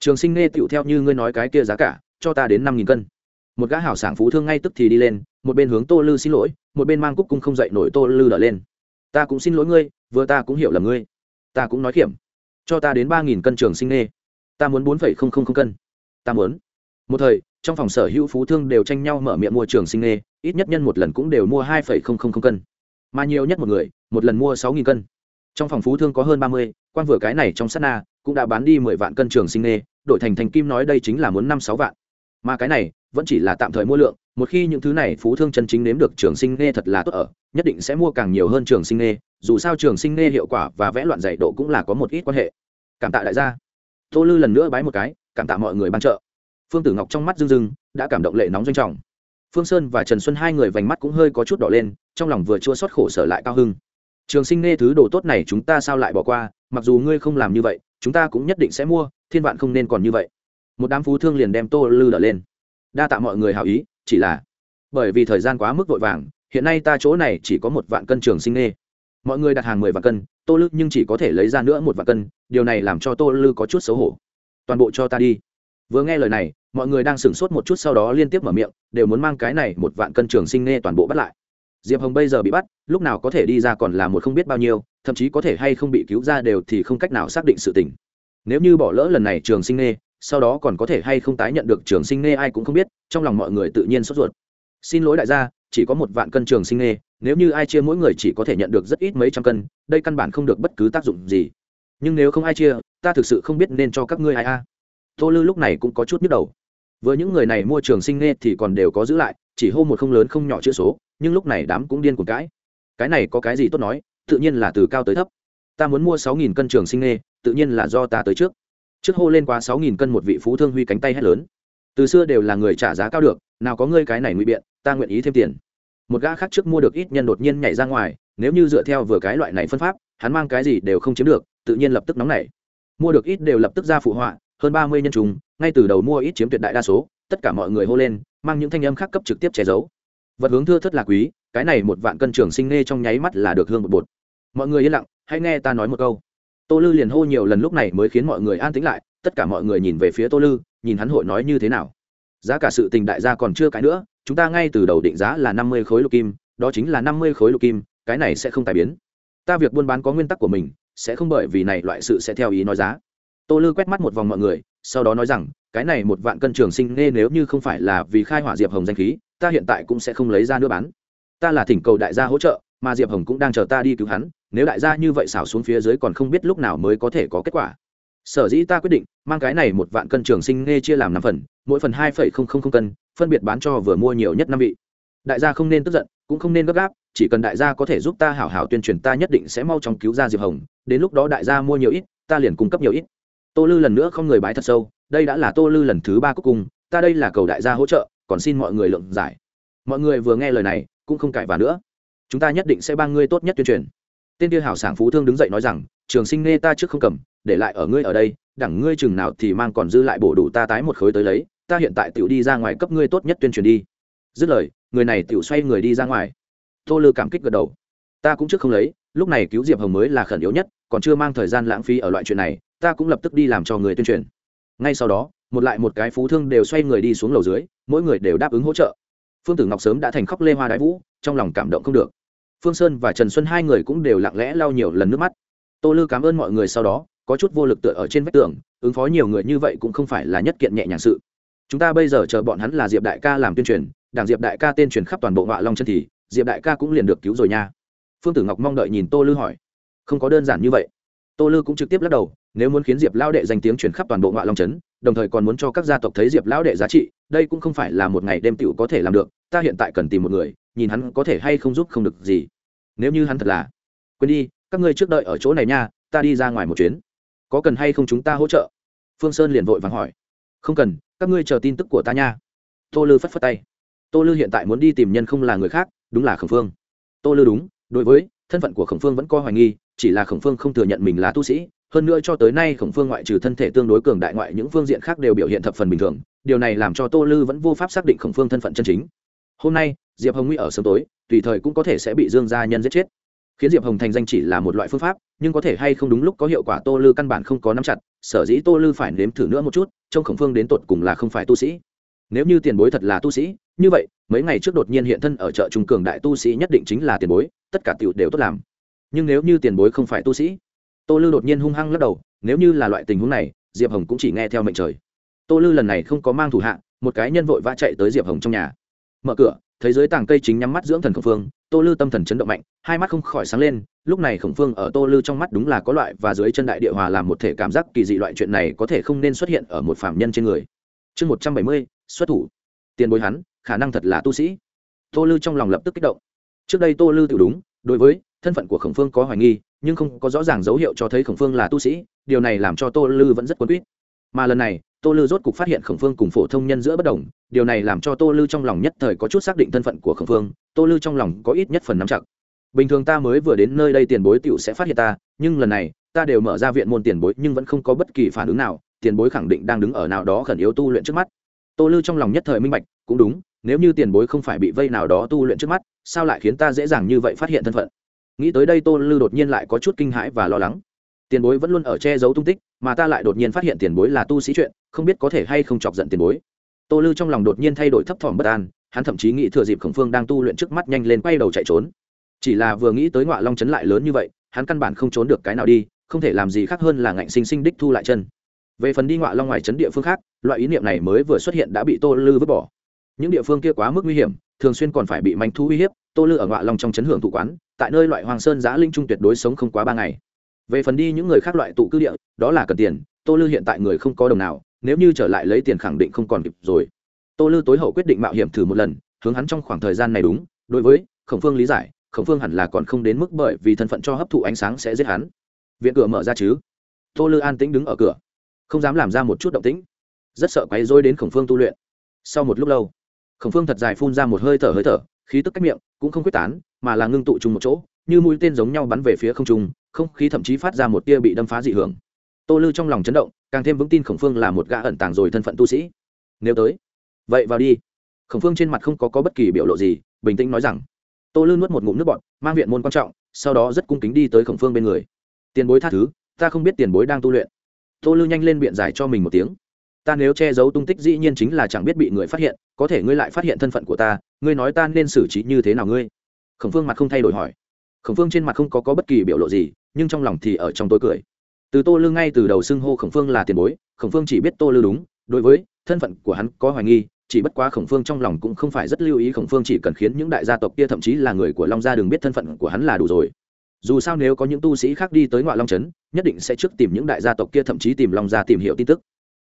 Trường sinh nghe tựu theo như ngươi nói cái kia giá cả, cho ta đến năm nghìn cân. Một gã hảo sảng phú thương ngay tức thì đi lên, một bên hướng tô lư xin lỗi, một bên mang cúc cung không dậy nổi tô lư đỡ lên. Ta cũng xin lỗi ngươi, vừa ta cũng hiểu là ngươi. Ta cũng nói kiểm cho ta đến ba nghìn cân trường sinh nghe ta muốn bốn phẩy không không không cân. Ta muốn. Một thời trong phòng sở hữu phú thương đều tranh nhau mở miệng mua trường sinh nghê, ít nhất nhân một lần cũng đều mua hai phẩy không không không cân. Mà nhiều nhất một người, một lần mua sáu nghìn cân. Trong phòng phú thương có hơn ba mươi, quan vừa cái này trong sát na cũng đã bán đi mười vạn cân trường sinh nghê, đổi thành thành kim nói đây chính là muốn năm sáu vạn. Mà cái này vẫn chỉ là tạm thời mua lượng, một khi những thứ này phú thương chân chính nếm được trường sinh nghe thật là tốt ở, nhất định sẽ mua càng nhiều hơn trường sinh nghe dù sao trường sinh nghe hiệu quả và vẽ loạn dạy độ cũng là có một ít quan hệ. Cảm tạ đại gia. Tô lư lần nữa bái một cái, cảm tạ mọi người ban trợ phương tử ngọc trong mắt rưng rưng, đã cảm động lệ nóng doanh trọng. Phương sơn và trần xuân hai người vành mắt cũng hơi có chút đỏ lên, trong lòng vừa chua xót khổ sở lại cao hưng. Trường sinh nghe thứ đồ tốt này chúng ta sao lại bỏ qua, mặc dù ngươi không làm như vậy, chúng ta cũng nhất định sẽ mua, thiên vạn không nên còn như vậy. Một đám phú thương liền đem tô lư đỡ lên. Đa tạ mọi người hào ý, chỉ là bởi vì thời gian quá mức vội vàng, hiện nay ta chỗ này chỉ có một vạn cân trường sinh nghe. Mọi người đặt hàng mười vạn cân, tô lư nhưng chỉ có thể lấy ra nữa một vạn cân, điều này làm cho tô lư có chút xấu hổ. Toàn bộ cho ta đi vừa nghe lời này, mọi người đang sửng sốt một chút sau đó liên tiếp mở miệng, đều muốn mang cái này một vạn cân trường sinh nghe toàn bộ bắt lại. Diệp hồng bây giờ bị bắt, lúc nào có thể đi ra còn là một không biết bao nhiêu, thậm chí có thể hay không bị cứu ra đều thì không cách nào xác định sự tình. Nếu như bỏ lỡ lần này trường sinh nghe sau đó còn có thể hay không tái nhận được trường sinh nghe ai cũng không biết, trong lòng mọi người tự nhiên sốt ruột. Xin lỗi đại gia, chỉ có một vạn cân trường sinh nghe nếu như ai chia mỗi người chỉ có thể nhận được rất ít mấy trăm cân, đây căn bản không được bất cứ tác dụng gì. Nhưng nếu không ai chia, ta thực sự không biết nên cho các ngươi ai a tô lư lúc này cũng có chút nhức đầu. Với những người này mua trường sinh nghe thì còn đều có giữ lại, chỉ hô một không lớn không nhỏ chữ số, nhưng lúc này đám cũng điên cuồng cãi. Cái này có cái gì tốt nói, tự nhiên là từ cao tới thấp. Ta muốn mua sáu nghìn cân trường sinh nghe, tự nhiên là do ta tới trước. Trước hô lên quá sáu nghìn cân một vị phú thương huy cánh tay hét lớn. Từ xưa đều là người trả giá cao được, nào có ngươi cái này ngụy biện, ta nguyện ý thêm tiền. Một gã khác trước mua được ít nhân đột nhiên nhảy ra ngoài, nếu như dựa theo vừa cái loại này phân pháp, hắn mang cái gì đều không chiếm được, tự nhiên lập tức nóng nảy. Mua được ít đều lập tức ra phụ họa hơn ba mươi nhân trùng ngay từ đầu mua ít chiếm tuyệt đại đa số, tất cả mọi người hô lên, mang những thanh âm khác cấp trực tiếp che giấu. Vật hướng thưa thất là quý, cái này một vạn cân trường sinh nghe trong nháy mắt là được hương một bột. Mọi người yên lặng, hãy nghe ta nói một câu. Tô lư liền hô nhiều lần lúc này mới khiến mọi người an tĩnh lại, tất cả mọi người nhìn về phía tô lư, nhìn hắn hội nói như thế nào. Giá cả sự tình đại gia còn chưa cái nữa, chúng ta ngay từ đầu định giá là năm mươi khối lục kim, đó chính là năm mươi khối lục kim, cái này sẽ không tài biến. Ta việc buôn bán có nguyên tắc của mình, sẽ không bởi vì này loại sự sẽ theo ý nói giá tô lư quét mắt một vòng mọi người, sau đó nói rằng, cái này một vạn cân trường sinh nghe nếu như không phải là vì khai hỏa diệp hồng danh khí, ta hiện tại cũng sẽ không lấy ra nữa bán. Ta là thỉnh cầu đại gia hỗ trợ, mà diệp hồng cũng đang chờ ta đi cứu hắn, nếu đại gia như vậy xảo xuống phía dưới còn không biết lúc nào mới có thể có kết quả. Sở dĩ ta quyết định mang cái này một vạn cân trường sinh nghe chia làm năm phần, mỗi phần hai phẩy không không không cân, phân biệt bán cho vừa mua nhiều nhất năm vị. Đại gia không nên tức giận, cũng không nên gấp gáp, chỉ cần đại gia có thể giúp ta hảo hảo tuyên truyền ta nhất định sẽ mau chóng cứu ra diệp hồng, đến lúc đó đại gia mua nhiều ít, ta liền cung cấp nhiều ít tô lư lần nữa không người bái thật sâu, đây đã là tô lư lần thứ ba cuối cùng, ta đây là cầu đại gia hỗ trợ, còn xin mọi người lượng giải. Mọi người vừa nghe lời này, cũng không cãi và nữa. Chúng ta nhất định sẽ ban ngươi tốt nhất tuyên truyền. Tên kia hảo sảng phú thương đứng dậy nói rằng, trường sinh nghe ta trước không cầm, để lại ở ngươi ở đây, đẳng ngươi chừng nào thì mang còn dư lại bổ đủ ta tái một khối tới lấy, ta hiện tại tiểu đi ra ngoài cấp ngươi tốt nhất tuyên truyền đi. Dứt lời, người này tiểu xoay người đi ra ngoài. Tô lư cảm kích gật đầu. Ta cũng trước không lấy, lúc này cứu diệp hồng mới là khẩn yếu nhất, còn chưa mang thời gian lãng phí ở loại chuyện này ta cũng lập tức đi làm cho người tuyên truyền. Ngay sau đó, một lại một cái phú thương đều xoay người đi xuống lầu dưới, mỗi người đều đáp ứng hỗ trợ. Phương tử ngọc sớm đã thành khóc lê hoa đái vũ, trong lòng cảm động không được. Phương sơn và trần xuân hai người cũng đều lặng lẽ lau nhiều lần nước mắt. Tô lư cảm ơn mọi người sau đó, có chút vô lực tựa ở trên vách tường, ứng phó nhiều người như vậy cũng không phải là nhất kiện nhẹ nhàng sự. Chúng ta bây giờ chờ bọn hắn là diệp đại ca làm tuyên truyền, đảng diệp đại ca tên truyền khắp toàn bộ ngọa long chân thì, diệp đại ca cũng liền được cứu rồi nha. Phương tử ngọc mong đợi nhìn tô lư hỏi. Không có đơn giản như vậy. Tô lư cũng trực tiếp lắc đầu nếu muốn khiến diệp lão đệ danh tiếng truyền khắp toàn bộ ngọa long trấn, đồng thời còn muốn cho các gia tộc thấy diệp lão đệ giá trị, đây cũng không phải là một ngày đêm tựu có thể làm được, ta hiện tại cần tìm một người, nhìn hắn có thể hay không giúp không được gì. Nếu như hắn thật là, quên đi, các ngươi trước đợi ở chỗ này nha, ta đi ra ngoài một chuyến. Có cần hay không chúng ta hỗ trợ? Phương sơn liền vội vàng hỏi. Không cần, các ngươi chờ tin tức của ta nha. Tô lư phất phất tay. Tô lư hiện tại muốn đi tìm nhân không là người khác, đúng là khẩn phương. Tô lư đúng, đối với thân phận của khổng phương vẫn coi hoài nghi, chỉ là khổng phương không thừa nhận mình là tu sĩ. Hơn nữa cho tới nay khổng phương ngoại trừ thân thể tương đối cường đại ngoại, những phương diện khác đều biểu hiện thập phần bình thường. Điều này làm cho tô lư vẫn vô pháp xác định khổng phương thân phận chân chính. Hôm nay, diệp hồng nguy ở sớm tối, tùy thời cũng có thể sẽ bị dương gia nhân giết chết. Khiến diệp hồng thành danh chỉ là một loại phương pháp, nhưng có thể hay không đúng lúc có hiệu quả tô lư căn bản không có nắm chặt, sở dĩ tô lư phải nếm thử nữa một chút trong khổng phương đến tột cùng là không phải tu sĩ. Nếu như tiền bối thật là tu sĩ, như vậy mấy ngày trước đột nhiên hiện thân ở chợ trung cường đại tu sĩ nhất định chính là tiền bối, tất cả tiểu đều tốt làm. Nhưng nếu như tiền bối không phải tu sĩ, tô lư đột nhiên hung hăng lắc đầu, nếu như là loại tình huống này, diệp hồng cũng chỉ nghe theo mệnh trời. Tô lư lần này không có mang thủ hạ, một cái nhân vội vã chạy tới diệp hồng trong nhà. Mở cửa, thấy dưới tàng cây chính nhắm mắt dưỡng thần khổng phương, tô lư tâm thần chấn động mạnh, hai mắt không khỏi sáng lên, lúc này khổng phương ở tô lư trong mắt đúng là có loại và dưới chân đại địa hòa làm một thể cảm giác kỳ dị loại chuyện này có thể không nên xuất hiện ở một phạm nhân trên người. Chương một trăm bảy mươi, xuất thủ tiền bối hắn, khả năng thật là tu sĩ. Tô lư trong lòng lập tức kích động. Trước đây tô lư tự đúng, đối với thân phận của khổng phương có hoài nghi, nhưng không có rõ ràng dấu hiệu cho thấy khổng phương là tu sĩ, điều này làm cho tô lư vẫn rất quấn quýt. Mà lần này, tô lư rốt cục phát hiện khổng phương cùng phổ thông nhân giữa bất đồng, điều này làm cho tô lư trong lòng nhất thời có chút xác định thân phận của khổng phương, tô lư trong lòng có ít nhất phần nắm chặt. Bình thường ta mới vừa đến nơi đây tiền bối t sẽ phát hiện ta, nhưng lần này, ta đều mở ra viện môn tiền bối nhưng vẫn không có bất kỳ phản ứng nào, tiền bối khẳng định đang đứng ở nào đó khẩn yếu tu luyện trước mắt tô lư trong lòng nhất thời minh bạch, cũng đúng, nếu như tiền bối không phải bị vây nào đó tu luyện trước mắt, sao lại khiến ta dễ dàng như vậy phát hiện thân phận? Nghĩ tới đây tô lư đột nhiên lại có chút kinh hãi và lo lắng. Tiền bối vẫn luôn ở che giấu tung tích, mà ta lại đột nhiên phát hiện tiền bối là tu sĩ chuyện, không biết có thể hay không chọc giận tiền bối. Tô lư trong lòng đột nhiên thay đổi thấp thỏm bất an, hắn thậm chí nghĩ thừa dịp khổng phương đang tu luyện trước mắt nhanh lên quay đầu chạy trốn. Chỉ là vừa nghĩ tới ngọa long chấn lại lớn như vậy, hắn căn bản không trốn được cái nào đi, không thể làm gì khác hơn là ngạnh sinh sinh đích thu lại chân về phần đi ngọa long ngoài chấn địa phương khác, loại ý niệm này mới vừa xuất hiện đã bị tô lư vứt bỏ. Những địa phương kia quá mức nguy hiểm, thường xuyên còn phải bị manh thu uy hiếp, tô lư ở ngọa long trong chấn hưởng thụ quán, tại nơi loại hoàng sơn giã linh trung tuyệt đối sống không quá ba ngày. Về phần đi những người khác loại tụ cư địa, đó là cần tiền, tô lư hiện tại người không có đồng nào, nếu như trở lại lấy tiền khẳng định không còn kịp rồi. Tô lư tối hậu quyết định mạo hiểm thử một lần, hướng hắn trong khoảng thời gian này đúng, đối với khổng phương lý giải, khổng phương hẳn là còn không đến mức bởi vì thân phận cho hấp thụ ánh sáng sẽ giết hắn. Viện cửa mở ra chứ? Tô lư an tĩnh đứng ở cửa không dám làm ra một chút động tĩnh. Rất sợ quấy rối đến khổng phương tu luyện. Sau một lúc lâu khổng phương thật dài phun ra một hơi thở hơi thở khí tức cách miệng cũng không quyết tán mà là ngưng tụ chung một chỗ như mũi tên giống nhau bắn về phía không trung không khí thậm chí phát ra một tia bị đâm phá dị hưởng. Tô lư trong lòng chấn động càng thêm vững tin khổng phương là một gã ẩn tàng rồi thân phận tu sĩ. Nếu tới vậy vào đi. Khổng phương trên mặt không có, có bất kỳ biểu lộ gì bình tĩnh nói rằng tô lư nuốt một ngụm nước bọt mang viện môn quan trọng sau đó rất cung kính đi tới khổng phương bên người. Tiền bối tha thứ ta không biết tiền bối đang tu luyện tô lư nhanh lên biện giải cho mình một tiếng. Ta nếu che giấu tung tích dĩ nhiên chính là chẳng biết bị người phát hiện có thể ngươi lại phát hiện thân phận của ta ngươi nói ta nên xử trí như thế nào ngươi? Khổng phương mặt không thay đổi hỏi. Khổng phương trên mặt không có, có bất kỳ biểu lộ gì nhưng trong lòng thì ở trong tôi cười. Từ tô lư ngay từ đầu xưng hô khổng phương là tiền bối khổng phương chỉ biết tô lư đúng đối với thân phận của hắn có hoài nghi chỉ bất quá khổng phương trong lòng cũng không phải rất lưu ý khổng phương chỉ cần khiến những đại gia tộc kia thậm chí là người của long gia đừng biết thân phận của hắn là đủ rồi dù sao nếu có những tu sĩ khác đi tới ngoại long trấn, nhất định sẽ trước tìm những đại gia tộc kia, thậm chí tìm long gia tìm hiểu tin tức.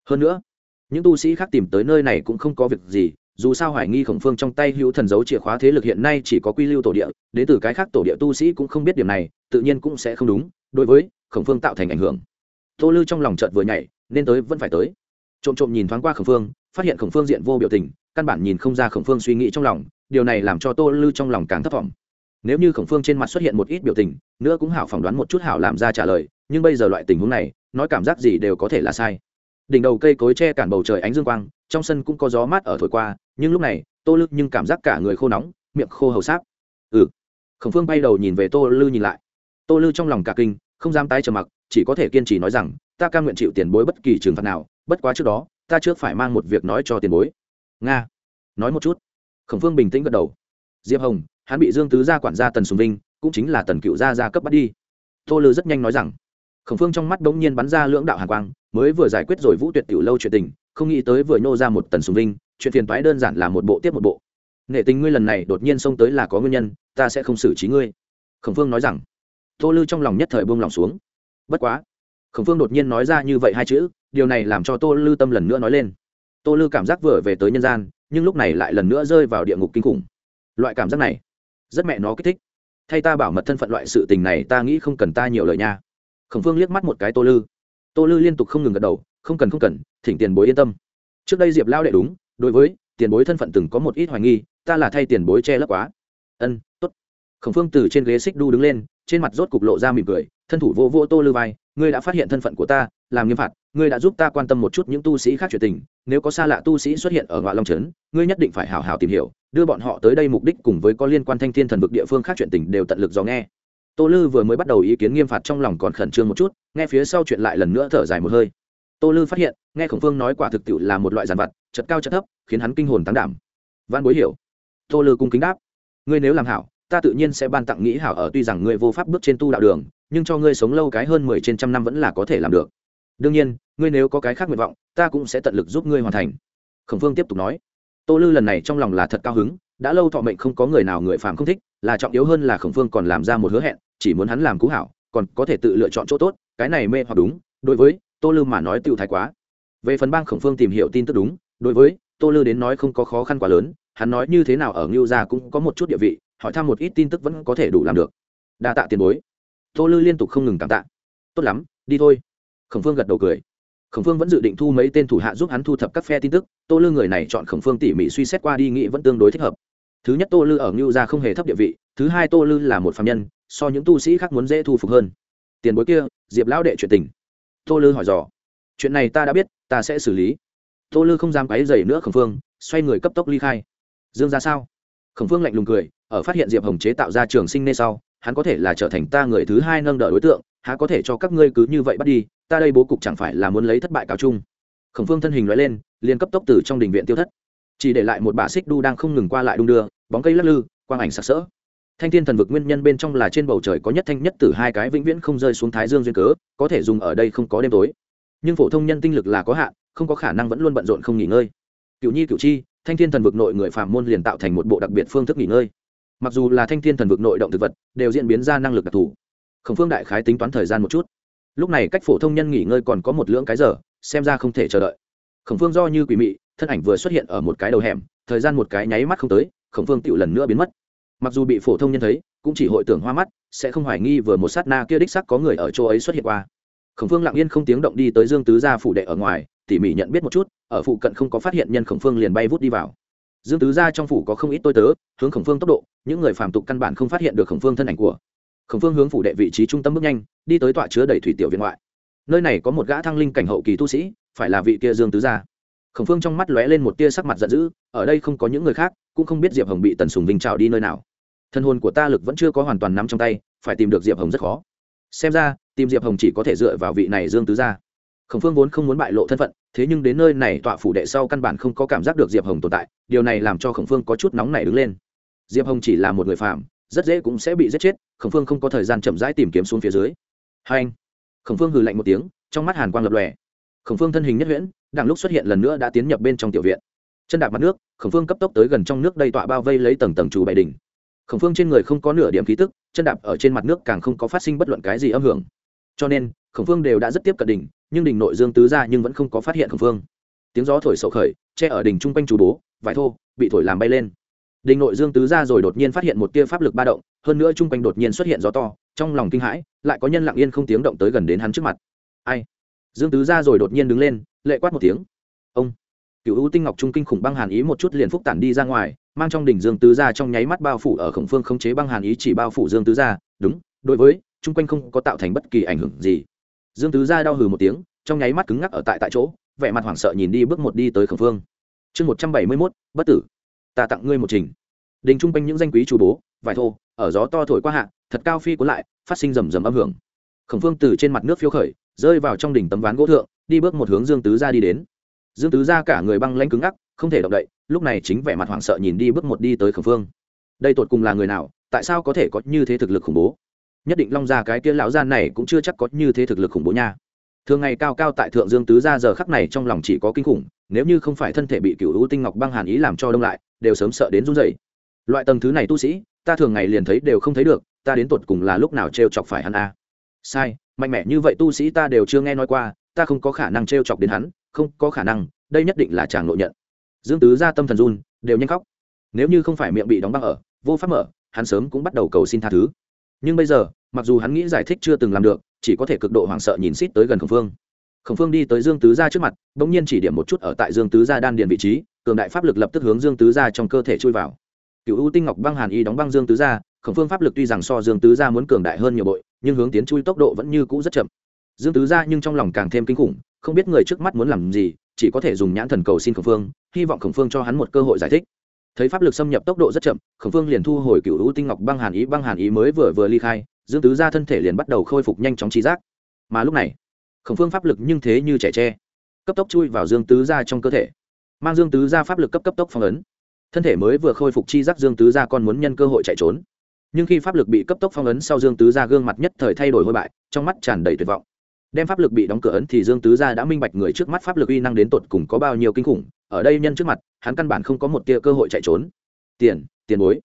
Hơn nữa, những tu sĩ khác tìm tới nơi này cũng không có việc gì, dù sao hoài nghi khổng phương trong tay hữu thần dấu chìa khóa thế lực hiện nay chỉ có quy lưu tổ địa, đến từ cái khác tổ địa tu sĩ cũng không biết điểm này, tự nhiên cũng sẽ không đúng, đối với khổng phương tạo thành ảnh hưởng. Tô lư trong lòng chợt vừa nhảy, nên tới vẫn phải tới. Trộm trộm nhìn thoáng qua khổng phương, phát hiện khổng phương diện vô biểu tình, căn bản nhìn không ra khổng phương suy nghĩ trong lòng, điều này làm cho tô lư trong lòng càng thấp t nếu như khổng phương trên mặt xuất hiện một ít biểu tình, nữa cũng hảo phỏng đoán một chút hảo làm ra trả lời, nhưng bây giờ loại tình huống này, nói cảm giác gì đều có thể là sai. Đỉnh đầu cây cối che cản bầu trời ánh dương quang, trong sân cũng có gió mát ở thổi qua, nhưng lúc này, tô lư nhưng cảm giác cả người khô nóng, miệng khô hầu sáp. Ừ. Khổng phương bay đầu nhìn về tô lư nhìn lại. Tô lư trong lòng cả kinh, không dám tái trầm mặc, chỉ có thể kiên trì nói rằng, ta cam nguyện chịu tiền bối bất kỳ trừng phạt nào, bất quá trước đó, ta trước phải mang một việc nói cho tiền bối. Nga. Nói một chút. Khổng phương bình tĩnh gật đầu. Diệp hồng hắn bị dương tứ gia quản gia tần sùng vinh, cũng chính là tần cựu gia gia cấp bắt đi. Tô lư rất nhanh nói rằng, khổng phương trong mắt đ ố n g nhiên bắn ra lưỡng đạo hàn quang, mới vừa giải quyết rồi vũ tuyệt tiểu lâu chuyện tình, không nghĩ tới vừa nhô ra một tần sùng vinh, chuyện phiền toái đơn giản là một bộ tiếp một bộ. Nghệ tình ngươi lần này đột nhiên xông tới là có nguyên nhân, ta sẽ không xử trí ngươi. Khổng phương nói rằng, tô lư trong lòng nhất thời buông lòng xuống. Bất quá, khổng phương đột nhiên nói ra như vậy hai chữ, điều này làm cho tô lư tâm lần nữa nói lên. Tô lư cảm giác vừa về tới nhân gian, nhưng lúc này lại lần nữa rơi vào địa ngục kinh khủng. Loại cảm giác này rất mẹ nó kích thích. Thay ta bảo mật thân phận loại sự tình này, ta nghĩ không cần ta nhiều lời nha. Khổng phương liếc mắt một cái tô lư. Tô lư liên tục không ngừng gật đầu, không cần không cần, thỉnh tiền bối yên tâm. Trước đây diệp lao đệ đúng, đối với tiền bối thân phận từng có một ít hoài nghi, ta là thay tiền bối che lấp quá. Ân t ố t khổng phương từ trên ghế xích đu đứng lên, trên mặt rốt cục lộ ra mỉm cười, thân thủ vô vô tô lư vai, ngươi đã phát hiện thân phận của ta làm nghiêm phạt, ngươi đã giúp ta quan tâm một chút những tu sĩ khác chuyện tình, nếu có xa lạ tu sĩ xuất hiện ở ngoại long trấn, ngươi nhất định phải hào hào tìm hiểu, đưa bọn họ tới đây mục đích cùng với có liên quan thanh thiên thần vực địa phương khác chuyện tình đều tận lực do nghe. Tô lư vừa mới bắt đầu ý kiến nghiêm phạt trong lòng còn khẩn trương một chút, nghe phía sau chuyện lại lần nữa thở dài một hơi. Tô lư phát hiện, nghe khổng phương nói quả thực tiệu là một loại giàn vật chật cao chật thấp, khiến hắn kinh hồn tăng đảm. Văn bối hiểu. Tô lư cung kính đáp, ngươi nếu làm hảo, ta tự nhiên sẽ ban tặng nghĩ hảo ở, tuy rằng ngươi vô pháp bước trên tu đạo đường, nhưng cho ngươi sống lâu cái hơn mười trên trăm năm vẫn là có thể làm được đương nhiên, ngươi nếu có cái khác nguyện vọng, ta cũng sẽ tận lực giúp ngươi hoàn thành. Khổng phương tiếp tục nói. Tô lư lần này trong lòng là thật cao hứng, đã lâu thọ mệnh không có người nào người phàm không thích, là trọng yếu hơn là khổng phương còn làm ra một hứa hẹn, chỉ muốn hắn làm cú hảo, còn có thể tự lựa chọn chỗ tốt, cái này mê hoặc đúng, đối với tô lư mà nói tiêu thái quá. Về phần bang khổng phương tìm hiểu tin tức đúng, đối với tô lư đến nói không có khó khăn quá lớn, hắn nói như thế nào ở ngưu gia cũng có một chút địa vị, hỏi thăm một ít tin tức vẫn có thể đủ làm được. Đa tạ tiền bối. Tô lư liên tục không ngừng cảm tạ. Tốt lắm, đi thôi khổng phương gật đầu cười. Khổng phương vẫn dự định thu mấy tên thủ hạ giúp hắn thu thập các phe tin tức, tô lư người này chọn khổng phương tỉ mỉ suy xét qua đi nghĩ vẫn tương đối thích hợp. Thứ nhất, tô lư ở ngưu gia không hề thấp địa vị, thứ hai, tô lư là một phạm nhân, so những tu sĩ khác muốn dễ thu phục hơn. Tiền bối kia, diệp lão đệ chuyện tình. Tô lư hỏi dò. Chuyện này ta đã biết, ta sẽ xử lý. Tô lư không dám quáy dày nữa khổng phương, xoay người cấp tốc ly khai. Dương ra sao? Khổng phương lạnh lùng cười, ở phát hiện diệp hồng chế tạo ra trường sinh nê sau, hắn có thể là trở thành ta người thứ hai nâng đỡ đối tượng, há có thể cho các ngươi cứ như vậy bắt đi ta đây bố cục chẳng phải là muốn lấy thất bại cáo chung. Khổng phương thân hình loại lên, liền cấp tốc từ trong đình viện tiêu thất. Chỉ để lại một bà xích đu đang không ngừng qua lại đung đưa, bóng cây lắc lư, quang ảnh sặc sỡ. Thanh thiên thần vực nguyên nhân bên trong là trên bầu trời có nhất thanh nhất từ hai cái vĩnh viễn không rơi xuống thái dương duyên cớ, có thể dùng ở đây không có đêm tối. Nhưng phổ thông nhân tinh lực là có hạn, không có khả năng vẫn luôn bận rộn không nghỉ ngơi. Cựu nhi cựu chi, thanh thiên thần vực nội người phạm môn liền tạo thành một bộ đặc biệt phương thức nghỉ ngơi. Mặc dù là thanh thiên thần vực nội động thực vật, đều diễn biến ra năng lực đặc thù. Khổng phương đại khái tính toán thời gian một chút lúc này cách phổ thông nhân nghỉ ngơi còn có một lưỡng cái giờ, xem ra không thể chờ đợi. Khổng phương do như quỷ mị, thân ảnh vừa xuất hiện ở một cái đầu hẻm, thời gian một cái nháy mắt không tới, khổng phương tựu lần nữa biến mất. Mặc dù bị phổ thông nhân thấy, cũng chỉ hội tưởng hoa mắt, sẽ không hoài nghi vừa một sát na kia đích sắc có người ở chỗ ấy xuất hiện qua. Khổng phương lặng yên không tiếng động đi tới dương tứ gia phủ đệ ở ngoài, tỉ mỉ nhận biết một chút, ở phụ cận không có phát hiện nhân khổng phương liền bay vút đi vào. Dương tứ gia trong phủ có không ít tôi tớ, hướng khổng phương tốc độ, những người phàm tục căn bản không phát hiện được khổng phương thân ảnh của khổng phương hướng phủ đệ vị trí trung tâm bước nhanh, đi tới tọa chứa đầy thủy tiểu viện ngoại. Nơi này có một gã thăng linh cảnh hậu kỳ tu sĩ, phải là vị kia dương tứ gia. Khổng phương trong mắt lóe lên một tia sắc mặt giận dữ, ở đây không có những người khác, cũng không biết diệp hồng bị tần sùng vinh trào đi nơi nào. Thân hồn của ta lực vẫn chưa có hoàn toàn nắm trong tay, phải tìm được diệp hồng rất khó. Xem ra, tìm diệp hồng chỉ có thể dựa vào vị này dương tứ gia. Khổng phương vốn không muốn bại lộ thân phận, thế nhưng đến nơi này tọa phủ đệ sau căn bản không có cảm giác được diệp hồng tồn tại, điều này làm cho khổng phương có chút nóng nảy đứng lên. Diệp hồng chỉ là một người phạm rất dễ cũng sẽ bị giết chết, khổng phương không có thời gian chậm rãi tìm kiếm xuống phía dưới. Hai anh, khổng phương hừ lạnh một tiếng, trong mắt hàn quang lập lòe. Khổng phương thân hình nhất huyễn, đằng lúc xuất hiện lần nữa đã tiến nhập bên trong tiểu viện. Chân đạp mặt nước, khổng phương cấp tốc tới gần trong nước đầy tọa bao vây lấy tầng tầng trù bày đỉnh. Khổng phương trên người không có nửa điểm khí tức, chân đạp ở trên mặt nước càng không có phát sinh bất luận cái gì âm hưởng. Cho nên, khổng phương đều đã rất tiếp cận đỉnh, nhưng đỉnh nội dương tứ ra nhưng vẫn không có phát hiện khổng phương. Tiếng gió thổi sậu khởi, che ở đỉnh trung quanh chú bố, vải thô, bị thổi làm bay lên đình nội dương tứ ra rồi đột nhiên phát hiện một tia pháp lực ba động, hơn nữa trung quanh đột nhiên xuất hiện gió to, trong lòng kinh hãi, lại có nhân lặng yên không tiếng động tới gần đến hắn trước mặt. Ai? Dương tứ ra rồi đột nhiên đứng lên, lệ quát một tiếng. Ông! Cựu u tinh ngọc trung kinh khủng băng hàn ý một chút liền phúc tản đi ra ngoài, mang trong đỉnh dương tứ ra trong nháy mắt bao phủ ở khổng phương khống chế băng hàn ý chỉ bao phủ dương tứ ra đúng, đối với, chung quanh không có tạo thành bất kỳ ảnh hưởng gì. Dương tứ ra đau hừ một tiếng, trong nháy mắt cứng ngắc ở tại tại chỗ, vẻ mặt hoảng sợ nhìn đi bước một đi tới khổng phương. Chương một trăm bảy mươi mốt, bất tử ta tặng ngươi một trình. Đình chung quanh những danh quý chủ bố, vải thô, ở gió to thổi qua hạ, thật cao phi cuốn lại, phát sinh rầm rầm âm hưởng. Khổng phương từ trên mặt nước phiêu khởi, rơi vào trong đỉnh tấm ván gỗ thượng, đi bước một hướng dương tứ ra đi đến. Dương tứ ra cả người băng lanh cứng ngắc, không thể động đậy, lúc này chính vẻ mặt hoảng sợ nhìn đi bước một đi tới khổng phương. Đây tột cùng là người nào, tại sao có thể có như thế thực lực khủng bố? Nhất định long ra cái kia lão gian này cũng chưa chắc có như thế thực lực khủng bố nha thường ngày cao cao tại thượng dương tứ ra giờ khắc này trong lòng chỉ có kinh khủng, nếu như không phải thân thể bị cựu u tinh ngọc băng hàn ý làm cho đông lại, đều sớm sợ đến run dậy loại tầng thứ này tu sĩ, ta thường ngày liền thấy đều không thấy được, ta đến tột cùng là lúc nào t r e o chọc phải hắn a? Sai, mạnh mẽ như vậy tu sĩ ta đều chưa nghe nói qua, ta không có khả năng t r e o chọc đến hắn, không có khả năng, đây nhất định là chàng nội nhận. Dương tứ ra tâm thần run, đều nhanh khóc. Nếu như không phải miệng bị đóng băng ở, vô pháp mở, hắn sớm cũng bắt đầu cầu xin tha thứ. Nhưng bây giờ, mặc dù hắn nghĩ giải thích chưa từng làm được chỉ có thể cực độ hoảng sợ nhìn xít tới gần khổng phương. Khổng phương đi tới dương tứ gia trước mặt đ ỗ n g nhiên chỉ điểm một chút ở tại dương tứ gia đan điện vị trí, cường đại pháp lực lập tức hướng dương tứ gia trong cơ thể chui vào. Cựu ưu tinh ngọc băng hàn y đóng băng dương tứ gia, khổng phương pháp lực tuy rằng so dương tứ gia muốn cường đại hơn nhiều bội, nhưng hướng tiến chui tốc độ vẫn như cũ rất chậm. Dương tứ gia nhưng trong lòng càng thêm kinh khủng, không biết người trước mắt muốn làm gì, chỉ có thể dùng nhãn thần cầu xin khổng phương, hy vọng khổng phương cho hắn một cơ hội giải thích. Thấy pháp lực xâm nhập tốc độ rất chậm, khổng phương liền thu hồi cựu ưu tinh ngọc băng hàn ý băng hàn ý mới vừa vừa ly khai dương tứ gia thân thể liền bắt đầu khôi phục nhanh chóng trí giác. Mà lúc này, khổng phương pháp lực nhưng thế như trẻ tre, cấp tốc chui vào dương tứ gia trong cơ thể. Mang dương tứ gia pháp lực cấp cấp tốc phong ấn. Thân thể mới vừa khôi phục chi giác dương tứ gia còn muốn nhân cơ hội chạy trốn. Nhưng khi pháp lực bị cấp tốc phong ấn sau dương tứ gia gương mặt nhất thời thay đổi hôi bại, trong mắt tràn đầy tuyệt vọng. Đem pháp lực bị đóng cửa ấn thì dương tứ gia đã minh bạch người trước mắt pháp lực uy năng đến tột cùng có bao nhiêu kinh khủng, ở đây nhân trước mặt, hắn căn bản không có một tia cơ hội chạy trốn. Tiền tiền bối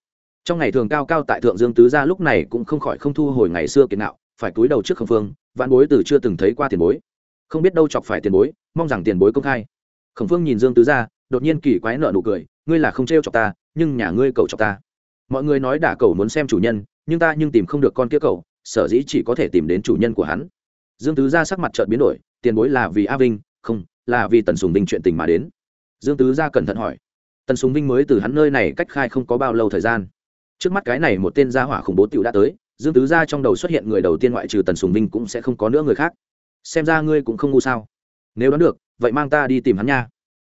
trong ngày thường cao cao tại thượng dương tứ gia lúc này cũng không khỏi không thu hồi ngày xưa kiệt nạo, phải cúi đầu trước khâm phương vạn bối từ chưa từng thấy qua tiền bối. Không biết đâu chọc phải tiền bối, mong rằng tiền bối công khai. Khổng phương nhìn dương tứ gia, đột nhiên kỳ quái nợ nụ cười, ngươi là không trêu chọc ta, nhưng nhà ngươi cầu chọc ta. Mọi người nói đả cầu muốn xem chủ nhân, nhưng ta nhưng tìm không được con kia cầu, sở dĩ chỉ có thể tìm đến chủ nhân của hắn. Dương tứ gia sắc mặt trợn biến đổi, tiền bối là vì a vinh, không, là vì tần sùng vinh chuyện tình mà đến. Dương tứ gia cẩn thận hỏi. Tần sùng vinh mới từ hắn nơi này cách khai không có bao lâu thời gian trước mắt cái này một tên gia hỏa khủng bố tiểu đã tới, dương tứ gia trong đầu xuất hiện người đầu tiên ngoại trừ tần sùng vinh cũng sẽ không có nữa người khác. Xem ra ngươi cũng không ngu sao. Nếu đoán được, vậy mang ta đi tìm hắn nha.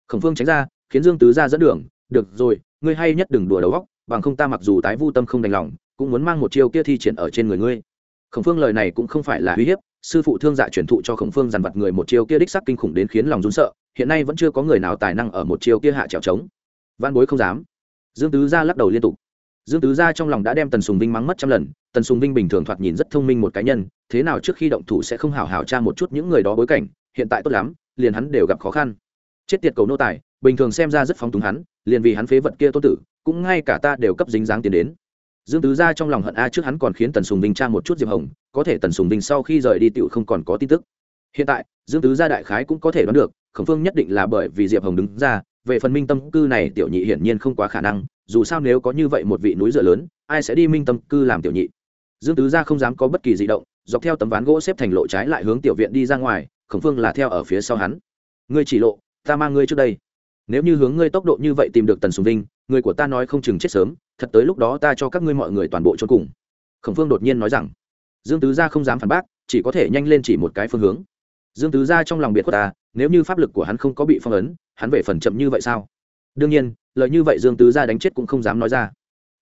Khổng phương tránh ra, khiến dương tứ gia dẫn đường. Được rồi, ngươi hay nhất đừng đùa đầu góc bằng không ta mặc dù tái vu tâm không đành lòng, cũng muốn mang một chiêu kia thi triển ở trên người ngươi. Khổng phương lời này cũng không phải là uy hiếp, sư phụ thương dạ truyền thụ cho khổng phương dằn vặt người một chiêu kia đích sắc kinh khủng đến khiến lòng run sợ, hiện nay vẫn chưa có người nào tài năng ở một chiêu kia hạ trèo trống. Văn bối không dám. Dương tứ gia lắc đầu liên tục dương tứ gia trong lòng đã đem tần sùng vinh mắng mất trăm lần, tần sùng vinh bình thường thoạt nhìn rất thông minh một cá nhân, thế nào trước khi động thủ sẽ không hảo hảo tra một chút những người đó bối cảnh, hiện tại tốt lắm, liền hắn đều gặp khó khăn. Chết tiệt cầu nô tài, bình thường xem ra rất phóng túng hắn, liền vì hắn phế vật kia tô tử, cũng ngay cả ta đều cấp dính dáng tiền đến. Dương tứ gia trong lòng hận a trước hắn còn khiến tần sùng vinh tra một chút diệp hồng, có thể tần sùng vinh sau khi rời đi tựu không còn có tin tức. Hiện tại, dương tứ gia đại khái cũng có thể đoán được, khổng phương nhất định là bởi vì diệp hồng đứng ra, về phần minh tâm cư này tiểu nhị hiển nhiên không quá khả năng dù sao nếu có như vậy một vị núi dựa lớn, ai sẽ đi minh tâm cư làm tiểu nhị? Dương tứ gia không dám có bất kỳ di động, dọc theo tấm ván gỗ xếp thành lộ trái lại hướng tiểu viện đi ra ngoài, khổng phương là theo ở phía sau hắn. Ngươi chỉ lộ, ta mang ngươi trước đây. Nếu như hướng ngươi tốc độ như vậy tìm được tần sùng vinh, người của ta nói không chừng chết sớm, thật tới lúc đó ta cho các ngươi mọi người toàn bộ cho cùng. Khổng phương đột nhiên nói rằng. Dương tứ gia không dám phản bác, chỉ có thể nhanh lên chỉ một cái phương hướng. Dương tứ gia trong lòng biệt của ta, nếu như pháp lực của hắn không có bị phong ấn, hắn về phần chậm như vậy sao? Đương nhiên lời như vậy dương tứ gia đánh chết cũng không dám nói ra.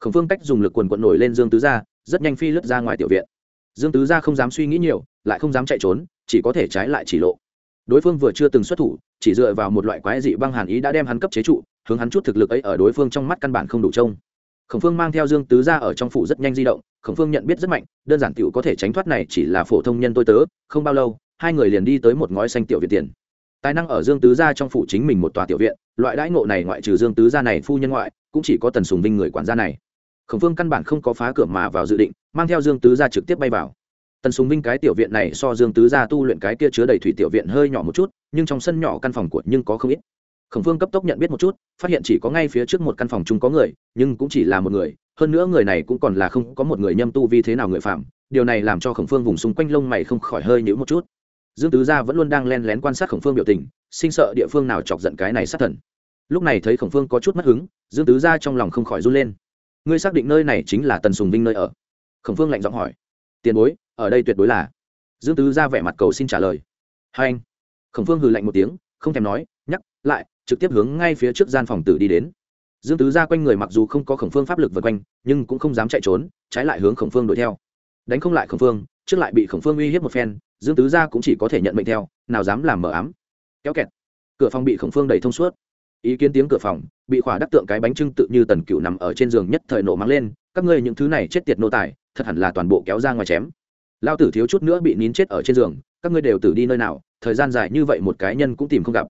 Khổng phương cách dùng lực quần quận nổi lên dương tứ gia, rất nhanh phi lướt ra ngoài tiểu viện. Dương tứ gia không dám suy nghĩ nhiều, lại không dám chạy trốn, chỉ có thể trái lại chỉ lộ. Đối phương vừa chưa từng xuất thủ, chỉ dựa vào một loại quái dị băng hàn ý đã đem hắn cấp chế trụ, hướng hắn chút thực lực ấy ở đối phương trong mắt căn bản không đủ trông. Khổng phương mang theo dương tứ gia ở trong phủ rất nhanh di động, khổng phương nhận biết rất mạnh, đơn giản t có thể tránh thoát này chỉ là phổ thông nhân tôi tớ, không bao lâu, hai người liền đi tới một ngói xanh tiểu viện tiền tài năng ở dương tứ gia trong phủ chính mình một tòa tiểu viện, loại đãi ngộ này ngoại trừ dương tứ gia này phu nhân ngoại, cũng chỉ có tần sùng vinh người quản gia này. Khổng phương căn bản không có phá cửa mà vào dự định, mang theo dương tứ gia trực tiếp bay vào. Tần sùng vinh cái tiểu viện này so dương tứ gia tu luyện cái kia chứa đầy thủy tiểu viện hơi nhỏ một chút, nhưng trong sân nhỏ căn phòng của nhưng có không ít. Khổng phương cấp tốc nhận biết một chút, phát hiện chỉ có ngay phía trước một căn phòng chung có người, nhưng cũng chỉ là một người, hơn nữa người này cũng còn là không có một người nhâm tu vi thế nào người phạm, điều này làm cho khổng phương vùng xung quanh lông mày không khỏi hơi nhữ một chút dương tứ gia vẫn luôn đang len lén quan sát khổng phương biểu tình, sinh sợ địa phương nào chọc giận cái này sát thần. Lúc này thấy khổng phương có chút mất hứng, dương tứ gia trong lòng không khỏi run lên. Ngươi xác định nơi này chính là tần sùng vinh nơi ở? Khổng phương lạnh giọng hỏi. Tiền bối, ở đây tuyệt đối là. Dương tứ ra vẻ mặt cầu xin trả lời. Hai anh. Khổng phương hừ lạnh một tiếng, không thèm nói, nhắc lại, trực tiếp hướng ngay phía trước gian phòng tử đi đến. Dương tứ ra quanh người mặc dù không có khổng phương pháp lực vượt quanh, nhưng cũng không dám chạy trốn, trái lại hướng khổng phương đuổi theo. Đánh không lại khổng phương, trước lại bị khổng phương uy hiếp một phen dương tứ gia cũng chỉ có thể nhận mệnh theo, nào dám làm mờ ám. Kéo kẹt. Cửa phòng bị khổng phương đẩy thông suốt. Ý kiến tiếng cửa phòng, bị khỏa đắc tượng cái bánh trưng tự như tần cựu nằm ở trên giường nhất thời nổ mắng lên, các ngươi những thứ này chết tiệt nô tài, thật hẳn là toàn bộ kéo ra ngoài chém. Lao tử thiếu chút nữa bị nín chết ở trên giường, các ngươi đều tử đi nơi nào, thời gian dài như vậy một cái nhân cũng tìm không gặp.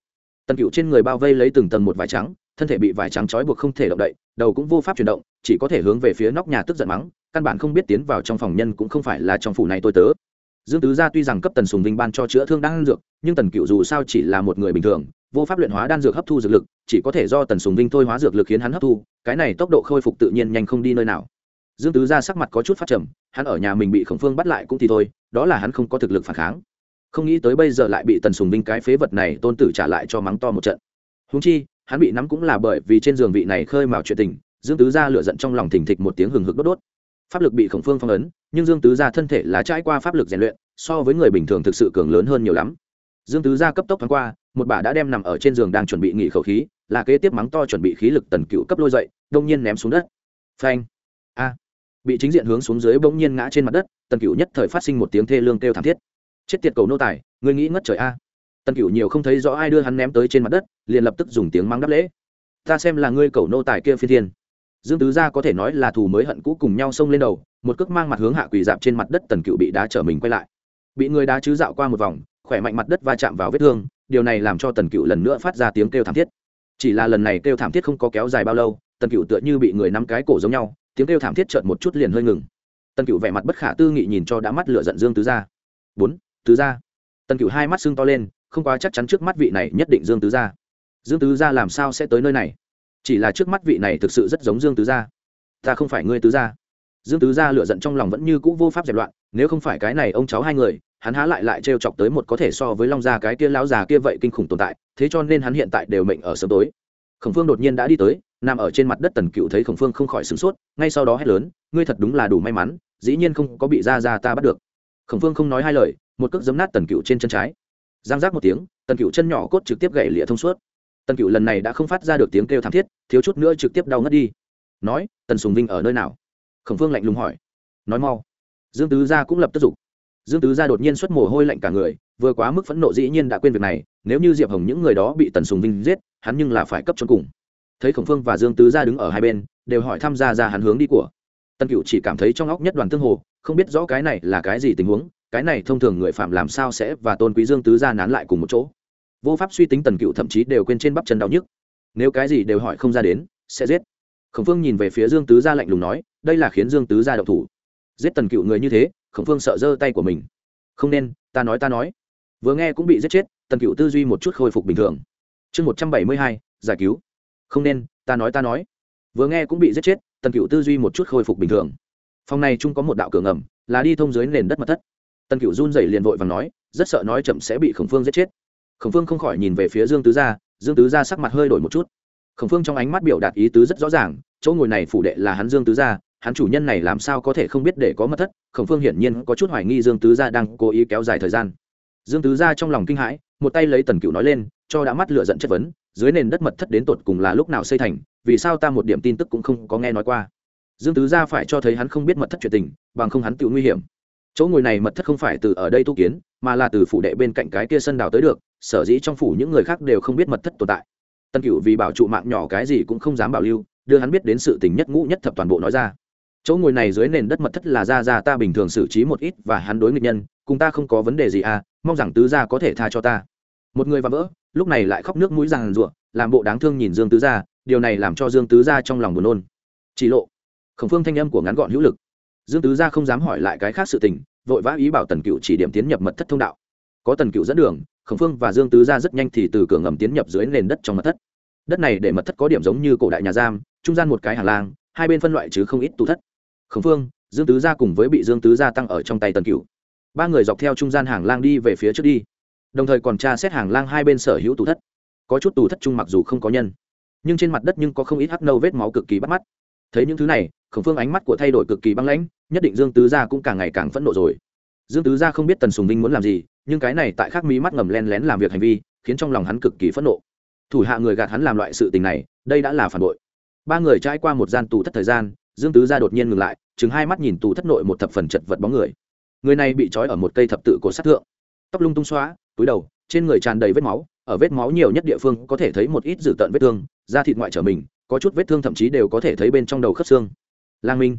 Tần cựu trên người bao vây lấy từng tầng một vải trắng, thân thể bị vải trắng trói buộc không thể động đậy, đầu cũng vô pháp chuyển động, chỉ có thể hướng về phía nóc nhà tức giận mắng, căn bản không biết tiến vào trong phòng nhân cũng không phải là trong phủ này tôi tớ dương tứ gia tuy rằng cấp tần sùng vinh ban cho chữa thương đan dược, nhưng tần cựu dù sao chỉ là một người bình thường, vô pháp luyện hóa đan dược hấp thu dược lực, chỉ có thể do tần sùng vinh thôi hóa dược lực khiến hắn hấp thu, cái này tốc độ khôi phục tự nhiên nhanh không đi nơi nào. Dương tứ gia sắc mặt có chút phát trầm, hắn ở nhà mình bị khổng phương bắt lại cũng thì thôi, đó là hắn không có thực lực phản kháng. Không nghĩ tới bây giờ lại bị tần sùng vinh cái phế vật này tôn tử trả lại cho mắng to một trận. Húng chi, hắn bị nắm cũng là bởi vì trên giường vị này khơi mào chuyện tình, dương tứ gia lựa giận trong lòng thình thịch một tiếng hừng hực đốt đốt pháp lực bị khổng phương phong ấn, nhưng dương tứ gia thân thể là trải qua pháp lực rèn luyện, so với người bình thường thực sự cường lớn hơn nhiều lắm. Dương tứ gia cấp tốc thoáng qua, một bà đã đem nằm ở trên giường đang chuẩn bị nghỉ khẩu khí, là kế tiếp mắng to chuẩn bị khí lực tần cựu cấp lôi dậy, đông nhiên ném xuống đất. Phanh. A. Bị chính diện hướng xuống dưới bỗng nhiên ngã trên mặt đất, tần cựu nhất thời phát sinh một tiếng thê lương kêu thảm thiết. Chết tiệt cầu nô tài, người nghĩ ngất trời a. Tần cựu nhiều không thấy rõ ai đưa hắn ném tới trên mặt đất, liền lập tức dùng tiếng mắng đáp lễ. Ta xem là ngươi cầu nô tài kia phi thiên dương tứ gia có thể nói là thù mới hận cũ cùng nhau xông lên đầu, một cước mang mặt hướng hạ quỳ dạp trên mặt đất tần cựu bị đá trở mình quay lại. Bị người đá chứ dạo qua một vòng, khỏe mạnh mặt đất va chạm vào vết thương, điều này làm cho tần cựu lần nữa phát ra tiếng kêu thảm thiết. Chỉ là lần này kêu thảm thiết không có kéo dài bao lâu, tần cựu tựa như bị người nắm cái cổ giống nhau, tiếng kêu thảm thiết trợn một chút liền hơi ngừng. Tần cựu vẻ mặt bất khả tư nghị nhìn cho đã mắt lửa giận dương tứ gia. Bốn, tứ gia. Tần cựu hai mắt sưng to lên, không quá chắc chắn trước mắt vị này nhất định dương tứ gia. Dương tứ gia làm sao sẽ tới nơi này? Chỉ là trước mắt vị này thực sự rất giống dương tứ gia. Ta không phải ngươi tứ gia. Dương tứ gia lựa giận trong lòng vẫn như cũ vô pháp dẹp loạn, nếu không phải cái này ông cháu hai người, hắn há lại lại trêu chọc tới một có thể so với long gia cái kia lão già kia vậy kinh khủng tồn tại, thế cho nên hắn hiện tại đều mệnh ở sớm tối. Khổng phương đột nhiên đã đi tới, nằm ở trên mặt đất tần cựu thấy khổng phương không khỏi sửng sốt, ngay sau đó hét lớn, ngươi thật đúng là đủ may mắn, dĩ nhiên không có bị ra ra ta bắt được. Khổng phương không nói hai lời, một cước giấm nát tần cựu trên chân trái. Giang giác một tiếng, tần cựu chân nhỏ cốt trực tiếp gãy lịa thông suốt tần cựu lần này đã không phát ra được tiếng kêu thảm thiết, thiếu chút nữa trực tiếp đau ngất đi. Nói, tần sùng vinh ở nơi nào? Khổng phương lạnh lùng hỏi. Nói mau. Dương tứ gia cũng lập tức dục. Dương tứ gia đột nhiên xuất mồ hôi lạnh cả người, vừa quá mức phẫn nộ dĩ nhiên đã quên việc này, nếu như diệp hồng những người đó bị tần sùng vinh giết, hắn nhưng là phải cấp cho cùng. Thấy khổng phương và dương tứ gia đứng ở hai bên, đều hỏi tham gia ra hắn hướng đi của. Tần cựu chỉ cảm thấy trong óc nhất đoàn tương hồ, không biết rõ cái này là cái gì tình huống, cái này thông thường người phạm làm sao sẽ và tôn quý dương tứ gia nán lại cùng một chỗ vô pháp suy tính tần cựu thậm chí đều quên trên bắp chân đau nhức. Nếu cái gì đều hỏi không ra đến, sẽ giết. Khổng phương nhìn về phía dương tứ gia lạnh lùng nói, đây là khiến dương tứ gia độc thủ. Giết tần cựu người như thế, khổng phương sợ giơ tay của mình. Không nên, ta nói ta nói. Vừa nghe cũng bị giết chết, tần cựu tư duy một chút khôi phục bình thường. Chương một trăm bảy mươi hai, giải cứu. Không nên, ta nói ta nói. Vừa nghe cũng bị giết chết, tần cựu tư duy một chút khôi phục bình thường. Phòng này chung có một đạo cửa ngầm, là đi thông dưới nền đất mật thất. Tần cựu run dày liền vội và nói, rất sợ nói chậm sẽ bị khổng phương giết chết khổng phương không khỏi nhìn về phía dương tứ gia, dương tứ gia sắc mặt hơi đổi một chút. Khổng phương trong ánh mắt biểu đạt ý tứ rất rõ ràng, chỗ ngồi này phủ đệ là hắn dương tứ gia, hắn chủ nhân này làm sao có thể không biết để có mật thất? Khổng phương hiển nhiên có chút hoài nghi dương tứ gia đang cố ý kéo dài thời gian. Dương tứ gia trong lòng kinh hãi, một tay lấy tần cựu nói lên, cho đã mắt lựa giận chất vấn, dưới nền đất mật thất đến tột cùng là lúc nào xây thành, vì sao ta một điểm tin tức cũng không có nghe nói qua. Dương tứ gia phải cho thấy hắn không biết mật thất chuyện tình, bằng không hắn tự nguy hiểm. Chỗ ngồi này mật thất không phải từ ở đây tu kiến, mà là từ phủ đệ bên cạnh cái kia sân đào tới được sở dĩ trong phủ những người khác đều không biết mật thất tồn tại. Tân cựu vì bảo trụ mạng nhỏ cái gì cũng không dám bảo lưu, đưa hắn biết đến sự tình nhất ngũ nhất thập toàn bộ nói ra. Chỗ ngồi này dưới nền đất mật thất là ra ra ta bình thường xử trí một ít và hắn đối nghịch nhân, cùng ta không có vấn đề gì à mong rằng tứ gia có thể tha cho ta. Một người và vỡ, lúc này lại khóc nước mũi ràng rụa, làm bộ đáng thương nhìn dương tứ gia, điều này làm cho dương tứ gia trong lòng buồn nôn. Chỉ lộ, khổng phương thanh âm của ngắn gọn hữu lực. Dương tứ gia không dám hỏi lại cái khác sự tình, vội vã ý bảo tần cựu chỉ điểm tiến nhập mật thất thông đạo có tần cựu dẫn đường khẩn phương và dương tứ gia rất nhanh thì từ cửa ngầm tiến nhập dưới nền đất trong mật thất. Đất này để mật thất có điểm giống như cổ đại nhà giam, trung gian một cái hàng lang, hai bên phân loại chứ không ít tủ thất. Khẩn phương, dương tứ gia cùng với bị dương tứ gia tăng ở trong tay tần cựu. Ba người dọc theo trung gian hàng lang đi về phía trước đi. Đồng thời còn tra xét hàng lang hai bên sở hữu tủ thất. Có chút tủ thất chung mặc dù không có nhân, nhưng trên mặt đất nhưng có không ít hắc nâu vết máu cực kỳ bắt mắt. Thấy những thứ này, khổng phương ánh mắt của thay đổi cực kỳ băng lãnh, nhất định dương tứ gia cũng càng ngày càng phẫn nộ rồi dương tứ gia không biết tần sùng vinh muốn làm gì, nhưng cái này tại khắc mí mắt ngầm len lén làm việc hành vi, khiến trong lòng hắn cực kỳ phẫn nộ. Thủ hạ người gạt hắn làm loại sự tình này, đây đã là phản bội. Ba người trải qua một gian tù thất thời gian, dương tứ gia đột nhiên ngừng lại, chừng hai mắt nhìn tù thất nội một thập phần chật vật bóng người. Người này bị trói ở một cây thập tự cổ sát thượng. Tóc lung tung xóa, túi đầu, trên người tràn đầy vết máu, ở vết máu nhiều nhất địa phương có thể thấy một ít dử tận vết thương, da thịt ngoại trở mình, có chút vết thương thậm chí đều có thể thấy bên trong đầu khớp xương. Lang minh.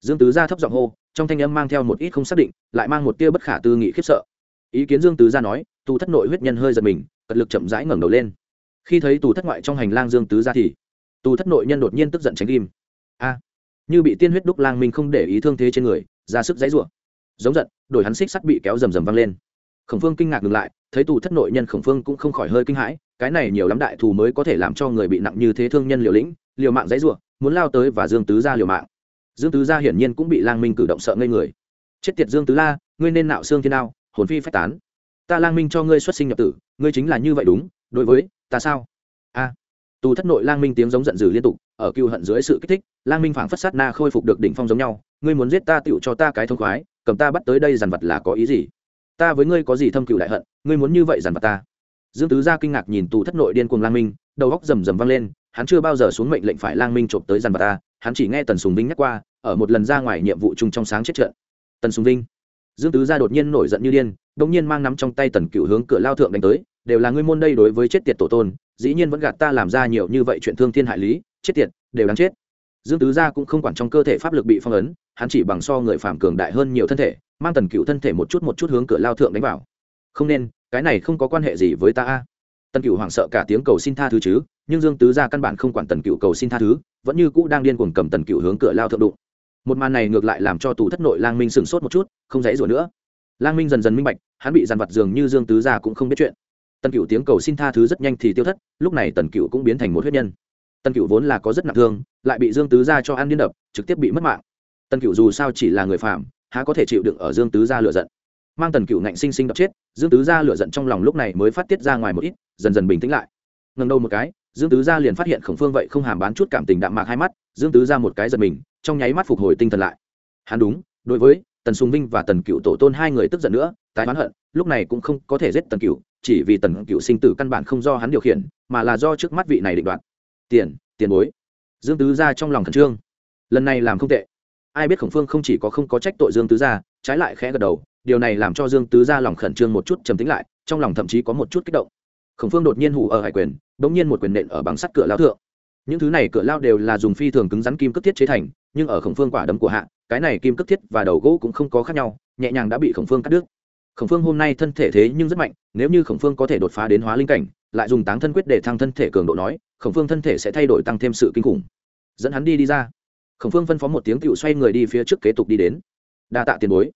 Dương tứ gia thấp giọng hô trong thanh âm mang theo một ít không xác định, lại mang một tia bất khả tư nghị khiếp sợ. Ý kiến dương tứ gia nói, tù thất nội huyết nhân hơi giật mình, cật lực chậm rãi ngẩng đầu lên. Khi thấy tù thất ngoại trong hành lang dương tứ gia thì, tù thất nội nhân đột nhiên tức giận tránh ghim. a, như bị tiên huyết đúc lang minh không để ý thương thế trên người, ra sức dãy rủa. Giống giận, đổi hắn xích sắt bị kéo rầm rầm văng lên. Khổng phương kinh ngạc ngừng lại, thấy tù thất nội nhân khổng phương cũng không khỏi hơi kinh hãi, cái này nhiều lắm đại thù mới có thể làm cho người bị nặng như thế thương nhân liều lĩnh, liều mạng dãy rủa, muốn lao tới và dương tứ gia liều mạng dương tứ gia hiển nhiên cũng bị lang minh cử động sợ ngây người. Chết tiệt dương tứ la, ngươi nên nạo xương thiên đao, hồn phi phách tán. Ta lang minh cho ngươi xuất sinh nhập tử, ngươi chính là như vậy đúng, đối với, ta sao? A. Tù thất nội lang minh tiếng giống giận dữ liên tục, ở cựu hận dưới sự kích thích, lang minh phảng phất sát na khôi phục được đỉnh phong giống nhau. Ngươi muốn giết ta tựu cho ta cái thông khoái, cầm ta bắt tới đây dằn vật là có ý gì? Ta với ngươi có gì thâm cựu đại hận, ngươi muốn như vậy dằn vật ta? Dương tứ gia kinh ngạc nhìn tù thất nội điên cuồng lang minh, đầu góc rầm rầm vang lên, hắn chưa bao giờ xuống mệnh lệnh phải lang minh trộm tới dằn vật ta hắn chỉ nghe tần sùng vinh nhắc qua, ở một lần ra ngoài nhiệm vụ chung trong sáng chết trận. Tần sùng vinh. Dương tứ gia đột nhiên nổi giận như điên, đột nhiên mang nắm trong tay tần cựu hướng cửa lao thượng đánh tới, đều là ngươi môn đây đối với chết tiệt tổ tôn, dĩ nhiên vẫn gạt ta làm ra nhiều như vậy chuyện thương thiên hại lý, chết tiệt, đều đáng chết. Dương tứ gia cũng không quản trong cơ thể pháp lực bị phong ấn, hắn chỉ bằng so người phạm cường đại hơn nhiều thân thể, mang tần cựu thân thể một chút một chút hướng cửa lao thượng đánh vào. Không nên, cái này không có quan hệ gì với ta a. Tần cựu hoảng sợ cả tiếng cầu xin tha thứ chứ nhưng dương tứ gia căn bản không quản tần cựu cầu xin tha thứ, vẫn như cũ đang điên cuồng cầm tần cựu hướng cửa lao thượng đụng. Một màn này ngược lại làm cho tù thất nội lang minh sửng sốt một chút, không dãy rủa nữa. Lang minh dần dần minh bạch, hắn bị dằn vặt dường như dương tứ gia cũng không biết chuyện. Tần cựu tiếng cầu xin tha thứ rất nhanh thì tiêu thất, lúc này tần cựu cũng biến thành một huyết nhân. Tần cựu vốn là có rất nặng thương, lại bị dương tứ gia cho ăn điên đập, trực tiếp bị mất mạng. Tần cựu dù sao chỉ là người phạm há có thể chịu đựng ở dương tứ gia lựa giận. Mang tần cựu ngạnh sinh sinh đập chết, dương tứ gia lựa giận trong lòng lúc này mới phát tiết ra ngoài một ít, dần dần bình tĩnh lại. Ngần đầu một cái dương tứ gia liền phát hiện khổng phương vậy không hàm bán chút cảm tình đạm mạc hai mắt, dương tứ gia một cái giật mình, trong nháy mắt phục hồi tinh thần lại. Hắn đúng, đối với tần sùng vinh và tần cựu tổ tôn hai người tức giận nữa, tái oán hận, lúc này cũng không có thể giết tần cựu chỉ vì tần cựu sinh tử căn bản không do hắn điều khiển, mà là do trước mắt vị này định đoạt. Tiền tiền bối. Dương tứ gia trong lòng khẩn trương. Lần này làm không tệ. Ai biết khổng phương không chỉ có không có trách tội dương tứ gia, trái lại khẽ gật đầu, điều này làm cho dương tứ gia lòng khẩn trương một chút, trầm tính lại, trong lòng thậm chí có một chút kích động khổng phương đột nhiên hủ ở hải quyền bỗng nhiên một quyền nện ở bằng sắt cửa lao thượng. Những thứ này cửa lao đều là dùng phi thường cứng rắn kim cước thiết chế thành, nhưng ở khổng phương quả đấm của hạ, cái này kim cước thiết và đầu gỗ cũng không có khác nhau, nhẹ nhàng đã bị khổng phương cắt đứt. Khổng phương hôm nay thân thể thế nhưng rất mạnh, nếu như khổng phương có thể đột phá đến hóa linh cảnh, lại dùng táng thân quyết để thăng thân thể cường độ nói, khổng phương thân thể sẽ thay đổi tăng thêm sự kinh khủng. Dẫn hắn đi đi ra. Khổng phương phân phó một tiếng cựu xoay người đi phía trước kế tục đi đến. Đa tạ tiền bối.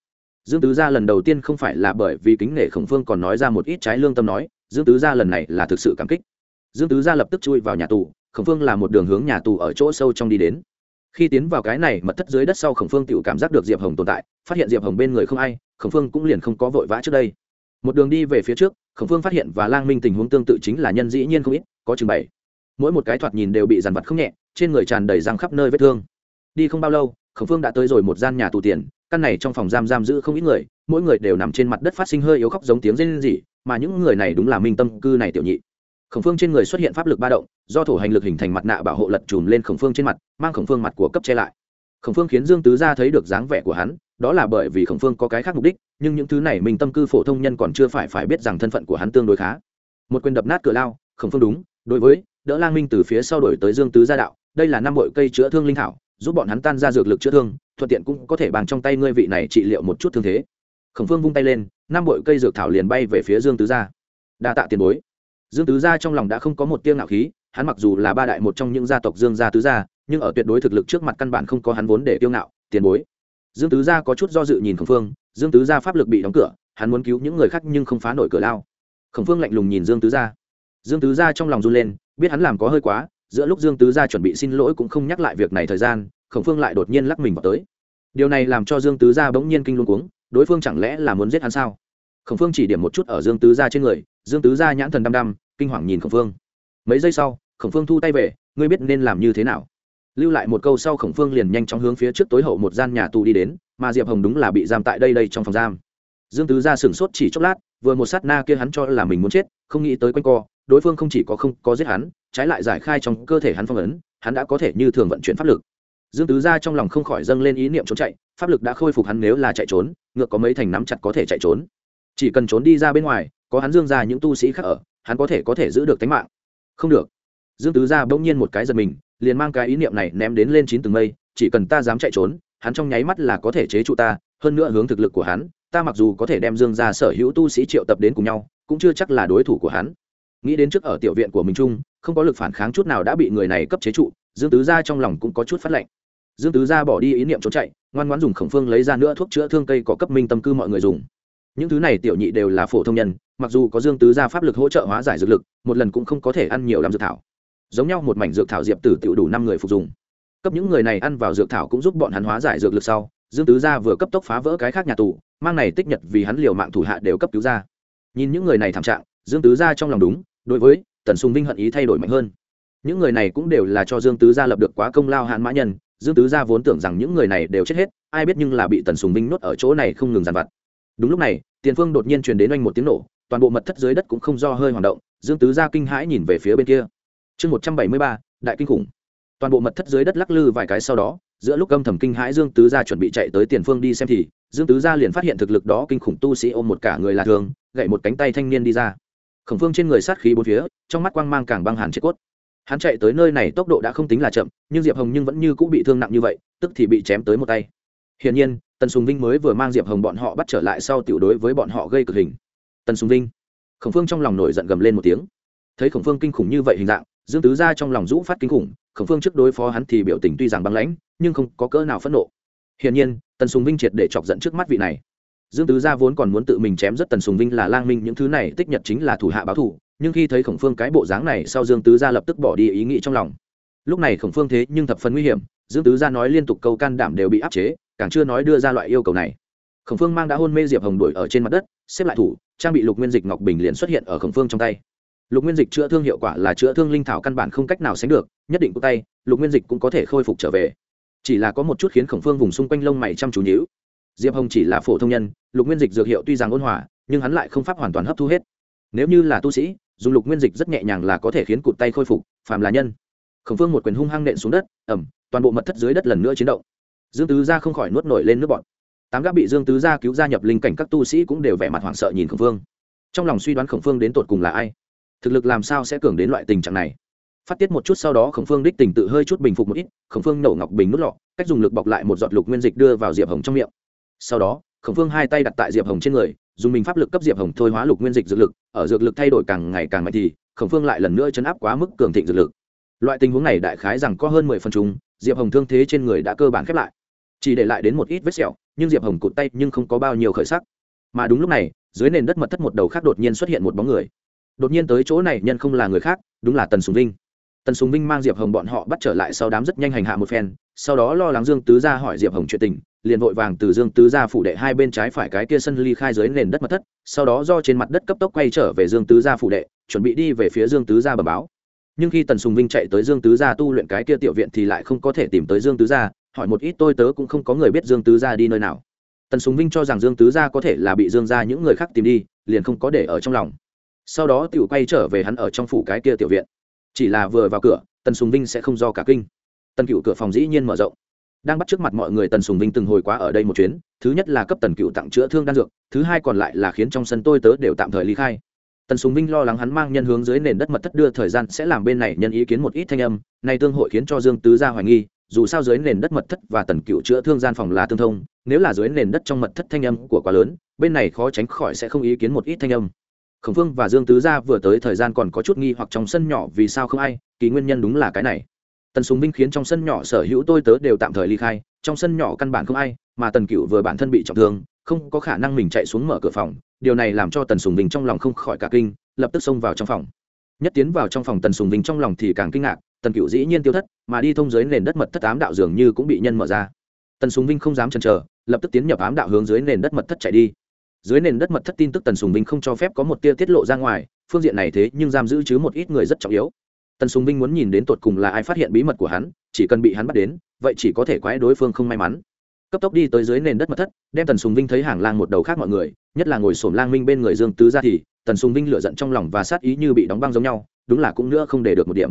Dương tứ gia lần đầu tiên không phải là bởi vì kính nể khổng phương còn nói ra một ít trái lương tâm nói dương tứ gia lần này là thực sự cảm kích. Dương tứ gia lập tức chui vào nhà tù, khổng phương là một đường hướng nhà tù ở chỗ sâu trong đi đến. Khi tiến vào cái này mật thất dưới đất sau, khổng phương tự cảm giác được diệp hồng tồn tại, phát hiện diệp hồng bên người không ai, khổng phương cũng liền không có vội vã trước đây. Một đường đi về phía trước, khổng phương phát hiện và lang minh tình huống tương tự chính là nhân dĩ nhiên không ít, có chừng bảy. Mỗi một cái thoạt nhìn đều bị dàn vặt không nhẹ, trên người tràn đầy răng khắp nơi vết thương. Đi không bao lâu, khổng phương đã tới rồi một gian nhà tù tiền, căn này trong phòng giam giam giữ không ít người, mỗi người đều nằm trên mặt đất phát sinh hơi yếu khóc giống tiếng rên rỉ mà những người này đúng là minh tâm cư này tiểu nhị. Khổng phương trên người xuất hiện pháp lực ba động, do thổ hành lực hình thành mặt nạ bảo hộ lật chùm lên khổng phương trên mặt, mang khổng phương mặt của cấp che lại. Khổng phương khiến dương tứ gia thấy được dáng vẻ của hắn, đó là bởi vì khổng phương có cái khác mục đích, nhưng những thứ này mình tâm cư phổ thông nhân còn chưa phải phải biết rằng thân phận của hắn tương đối khá. Một quyền đập nát cửa lao, khổng phương đúng, đối với, đỡ lang minh từ phía sau đổi tới dương tứ gia đạo, đây là năm bội cây chữa thương linh thảo, giúp bọn hắn tan ra dược lực chữa thương, thuận tiện cũng có thể bàn trong tay ngươi vị này trị liệu một chút thương thế khổng phương vung tay lên, năm bội cây dược thảo liền bay về phía dương tứ gia. Đa tạ tiền bối. Dương tứ gia trong lòng đã không có một tiêu ngạo khí, hắn mặc dù là ba đại một trong những gia tộc dương gia tứ gia, nhưng ở tuyệt đối thực lực trước mặt căn bản không có hắn vốn để tiêu ngạo, tiền bối. Dương tứ gia có chút do dự nhìn khổng phương, dương tứ gia pháp lực bị đóng cửa, hắn muốn cứu những người khác nhưng không phá nổi cửa lao. Khổng phương lạnh lùng nhìn dương tứ gia. Dương tứ gia trong lòng run lên, biết hắn làm có hơi quá, giữa lúc dương tứ gia chuẩn bị xin lỗi cũng không nhắc lại việc này thời gian, khổng phương lại đột nhiên lắc mình vào tới. Điều này làm cho dương tứ gia bỗng nhiên kinh luôn cuống đối phương chẳng lẽ là muốn giết hắn sao? Khổng phương chỉ điểm một chút ở dương tứ gia trên người, dương tứ gia nhãn thần đăm đăm, kinh hoàng nhìn khổng phương. Mấy giây sau, khổng phương thu tay về, ngươi biết nên làm như thế nào? Lưu lại một câu sau khổng phương liền nhanh chóng hướng phía trước tối hậu một gian nhà tù đi đến, mà diệp hồng đúng là bị giam tại đây đây trong phòng giam. Dương tứ Gia sửng sốt chỉ chốc lát, vừa một sát na kia hắn cho là mình muốn chết, không nghĩ tới quanh co, đối phương không chỉ có không có giết hắn, trái lại giải khai trong cơ thể hắn phong ấn, hắn đã có thể như thường vận chuyển pháp lực dương tứ gia trong lòng không khỏi dâng lên ý niệm trốn chạy, pháp lực đã khôi phục hắn nếu là chạy trốn, ngược có mấy thành nắm chặt có thể chạy trốn. Chỉ cần trốn đi ra bên ngoài, có hắn dương ra những tu sĩ khác ở, hắn có thể có thể giữ được tính mạng. Không được. Dương tứ gia bỗng nhiên một cái giật mình, liền mang cái ý niệm này ném đến lên chín tầng mây, chỉ cần ta dám chạy trốn, hắn trong nháy mắt là có thể chế trụ ta, hơn nữa hướng thực lực của hắn, ta mặc dù có thể đem dương ra sở hữu tu sĩ triệu tập đến cùng nhau, cũng chưa chắc là đối thủ của hắn. Nghĩ đến trước ở tiểu viện của mình trung không có lực phản kháng chút nào đã bị người này cấp chế trụ, dương tứ gia trong lòng cũng có chút phát lệnh dương tứ gia bỏ đi ý niệm trốn chạy, ngoan ngoãn dùng khổng phương lấy ra nữa thuốc chữa thương cây có cấp minh tâm cư mọi người dùng. Những thứ này tiểu nhị đều là phổ thông nhân, mặc dù có dương tứ gia pháp lực hỗ trợ hóa giải dược lực, một lần cũng không có thể ăn nhiều làm dược thảo. Giống nhau một mảnh dược thảo diệp tử tiểu đủ năm người phục dùng. Cấp những người này ăn vào dược thảo cũng giúp bọn hắn hóa giải dược lực sau, dương tứ gia vừa cấp tốc phá vỡ cái khác nhà tù, mang này tích nhật vì hắn liều mạng thủ hạ đều cấp cứu ra. Nhìn những người này thảm trạng, dương tứ gia trong lòng đúng, đối với tần sùng vinh hận ý thay đổi mạnh hơn. Những người này cũng đều là cho dương tứ gia lập được quá công lao hạn mã nhân dương tứ gia vốn tưởng rằng những người này đều chết hết, ai biết nhưng là bị tần sùng vinh nuốt ở chỗ này không ngừng dàn vặt. Đúng lúc này, tiền phương đột nhiên truyền đến oanh một tiếng nổ, toàn bộ mật thất dưới đất cũng không do hơi hoạt động, dương tứ gia kinh hãi nhìn về phía bên kia. Chương một trăm bảy mươi ba, đại kinh khủng. Toàn bộ mật thất dưới đất lắc lư vài cái sau đó, giữa lúc âm thầm kinh hãi dương tứ gia chuẩn bị chạy tới tiền phương đi xem thì, dương tứ gia liền phát hiện thực lực đó kinh khủng tu sĩ ôm một cả người là thường, gậy một cánh tay thanh niên đi ra. Khổng phương trên người sát khí bốn phía, trong mắt quang mang càng băng hàn chết cốt hắn chạy tới nơi này tốc độ đã không tính là chậm, nhưng diệp hồng nhưng vẫn như cũng bị thương nặng như vậy, tức thì bị chém tới một tay. Hiển nhiên, tần sùng vinh mới vừa mang diệp hồng bọn họ bắt trở lại sau tiểu đối với bọn họ gây cực hình. Tần sùng vinh. Khổng phương trong lòng nổi giận gầm lên một tiếng. Thấy khổng phương kinh khủng như vậy hình dạng, dương tứ ra trong lòng rũ phát kinh khủng, khổng phương trước đối phó hắn thì biểu tình tuy rằng băng lãnh, nhưng không có cỡ nào phẫn nộ. Hiển nhiên, tần sùng vinh triệt để chọc giận trước mắt vị này. Dương tứ gia vốn còn muốn tự mình chém rất tần sùng vinh là lang minh, những thứ này tích nhật chính là thủ hạ báo thủ nhưng khi thấy khổng phương cái bộ dáng này sau dương tứ gia lập tức bỏ đi ý nghĩ trong lòng lúc này khổng phương thế nhưng thập phần nguy hiểm dương tứ gia nói liên tục câu can đảm đều bị áp chế càng chưa nói đưa ra loại yêu cầu này khổng phương mang đã hôn mê diệp hồng đuổi ở trên mặt đất xếp lại thủ trang bị lục nguyên dịch ngọc bình liền xuất hiện ở khổng phương trong tay lục nguyên dịch chữa thương hiệu quả là chữa thương linh thảo căn bản không cách nào sánh được nhất định của tay lục nguyên dịch cũng có thể khôi phục trở về chỉ là có một chút khiến khổng phương vùng xung quanh lông mày chăm chú nhữ diệp hồng chỉ là phổ thông nhân lục nguyên dịch dược hiệu tuy rằng ôn hòa nhưng hắn lại không pháp hoàn toàn hấp thu hết nếu như là tu sĩ dùng lục nguyên dịch rất nhẹ nhàng là có thể khiến cụt tay khôi phục, phàm là nhân. Khổng phương một quyền hung hăng nện xuống đất ẩm toàn bộ mật thất dưới đất lần nữa chiến động. Dương tứ gia không khỏi nuốt nổi lên nước bọn tám gã bị dương tứ gia cứu gia nhập linh cảnh các tu sĩ cũng đều vẻ mặt hoảng sợ nhìn khổng phương. Trong lòng suy đoán khổng phương đến tột cùng là ai? Thực lực làm sao sẽ cường đến loại tình trạng này? Phát tiết một chút sau đó khổng phương đích tình tự hơi chút bình phục một ít, khổng phương nổ ngọc bình nút lọ, cách dùng lực bọc lại một giọt lục nguyên dịch đưa vào diệp hồng trong miệng. Sau đó, khổng phương hai tay đặt tại diệp hồng trên người dùng mình pháp lực cấp diệp hồng thôi hóa lục nguyên dịch dược lực, ở dược lực thay đổi càng ngày càng mạnh thì, khổng phương lại lần nữa chấn áp quá mức cường thịnh dược lực. Loại tình huống này đại khái rằng có hơn mười phần chúng diệp hồng thương thế trên người đã cơ bản khép lại. Chỉ để lại đến một ít vết sẹo, nhưng diệp hồng cụt tay nhưng không có bao nhiêu khởi sắc. Mà đúng lúc này, dưới nền đất mật thất một đầu khác đột nhiên xuất hiện một bóng người. Đột nhiên tới chỗ này, nhân không là người khác, đúng là tần sùng vinh. Tần sùng vinh mang diệp hồng bọn họ bắt trở lại sau đám rất nhanh hành hạ một phen, sau đó lo lắng dương tứ ra hỏi diệp hồng chuyện tình liền vội vàng từ dương tứ ra phủ đệ hai bên trái phải cái kia sân ly khai dưới nền đất mật thất, sau đó do trên mặt đất cấp tốc quay trở về dương tứ ra phủ đệ, chuẩn bị đi về phía dương tứ ra bờ báo. Nhưng khi tần sùng vinh chạy tới dương tứ gia tu luyện cái kia tiểu viện thì lại không có thể tìm tới dương tứ gia, hỏi một ít tôi tớ cũng không có người biết dương tứ gia đi nơi nào. Tần sùng vinh cho rằng dương tứ gia có thể là bị dương gia những người khác tìm đi, liền không có để ở trong lòng. Sau đó tiểu quay trở về hắn ở trong phủ cái kia tiểu viện. Chỉ là vừa vào cửa, tần sùng vinh sẽ không do cả kinh. Tần cựu cửa phòng dĩ nhiên mở rộng đang bắt trước mặt mọi người tần sùng vinh từng hồi quá ở đây một chuyến, thứ nhất là cấp tần cựu tặng chữa thương đan dược, thứ hai còn lại là khiến trong sân tôi tớ đều tạm thời ly khai. Tần sùng vinh lo lắng hắn mang nhân hướng dưới nền đất mật thất đưa thời gian sẽ làm bên này nhân ý kiến một ít thanh âm nay tương hội khiến cho dương tứ gia hoài nghi, dù sao dưới nền đất mật thất và tần cựu chữa thương gian phòng là tương thông, nếu là dưới nền đất trong mật thất thanh âm của quá lớn, bên này khó tránh khỏi sẽ không ý kiến một ít thanh âm. Khổng phương và dương tứ gia vừa tới thời gian còn có chút nghi hoặc trong sân nhỏ vì sao không ai, kỳ nguyên nhân đúng là cái này tần sùng binh khiến trong sân nhỏ sở hữu tôi tớ đều tạm thời ly khai, trong sân nhỏ căn bản không ai, mà tần cựu vừa bản thân bị trọng thương, không có khả năng mình chạy xuống mở cửa phòng, điều này làm cho tần sùng binh trong lòng không khỏi cả kinh, lập tức xông vào trong phòng. Nhất tiến vào trong phòng tần sùng binh trong lòng thì càng kinh ngạc, tần cựu dĩ nhiên tiêu thất, mà đi thông dưới nền đất mật thất ám đạo dường như cũng bị nhân mở ra. Tần sùng binh không dám chần chờ, lập tức tiến nhập ám đạo hướng dưới nền đất mật thất chạy đi. Dưới nền đất mật thất tin tức tần sùng binh không cho phép có một tia tiết lộ ra ngoài, phương diện này thế nhưng giam giữ chứ một ít người rất trọng yếu tần sùng vinh muốn nhìn đến tột cùng là ai phát hiện bí mật của hắn, chỉ cần bị hắn bắt đến, vậy chỉ có thể quái đối phương không may mắn. Cấp tốc đi tới dưới nền đất mật thất, đem tần sùng vinh thấy hàng lang một đầu khác mọi người, nhất là ngồi sổm lang minh bên người dương tứ ra thì, tần sùng vinh lựa giận trong lòng và sát ý như bị đóng băng giống nhau, đúng là cũng nữa không để được một điểm.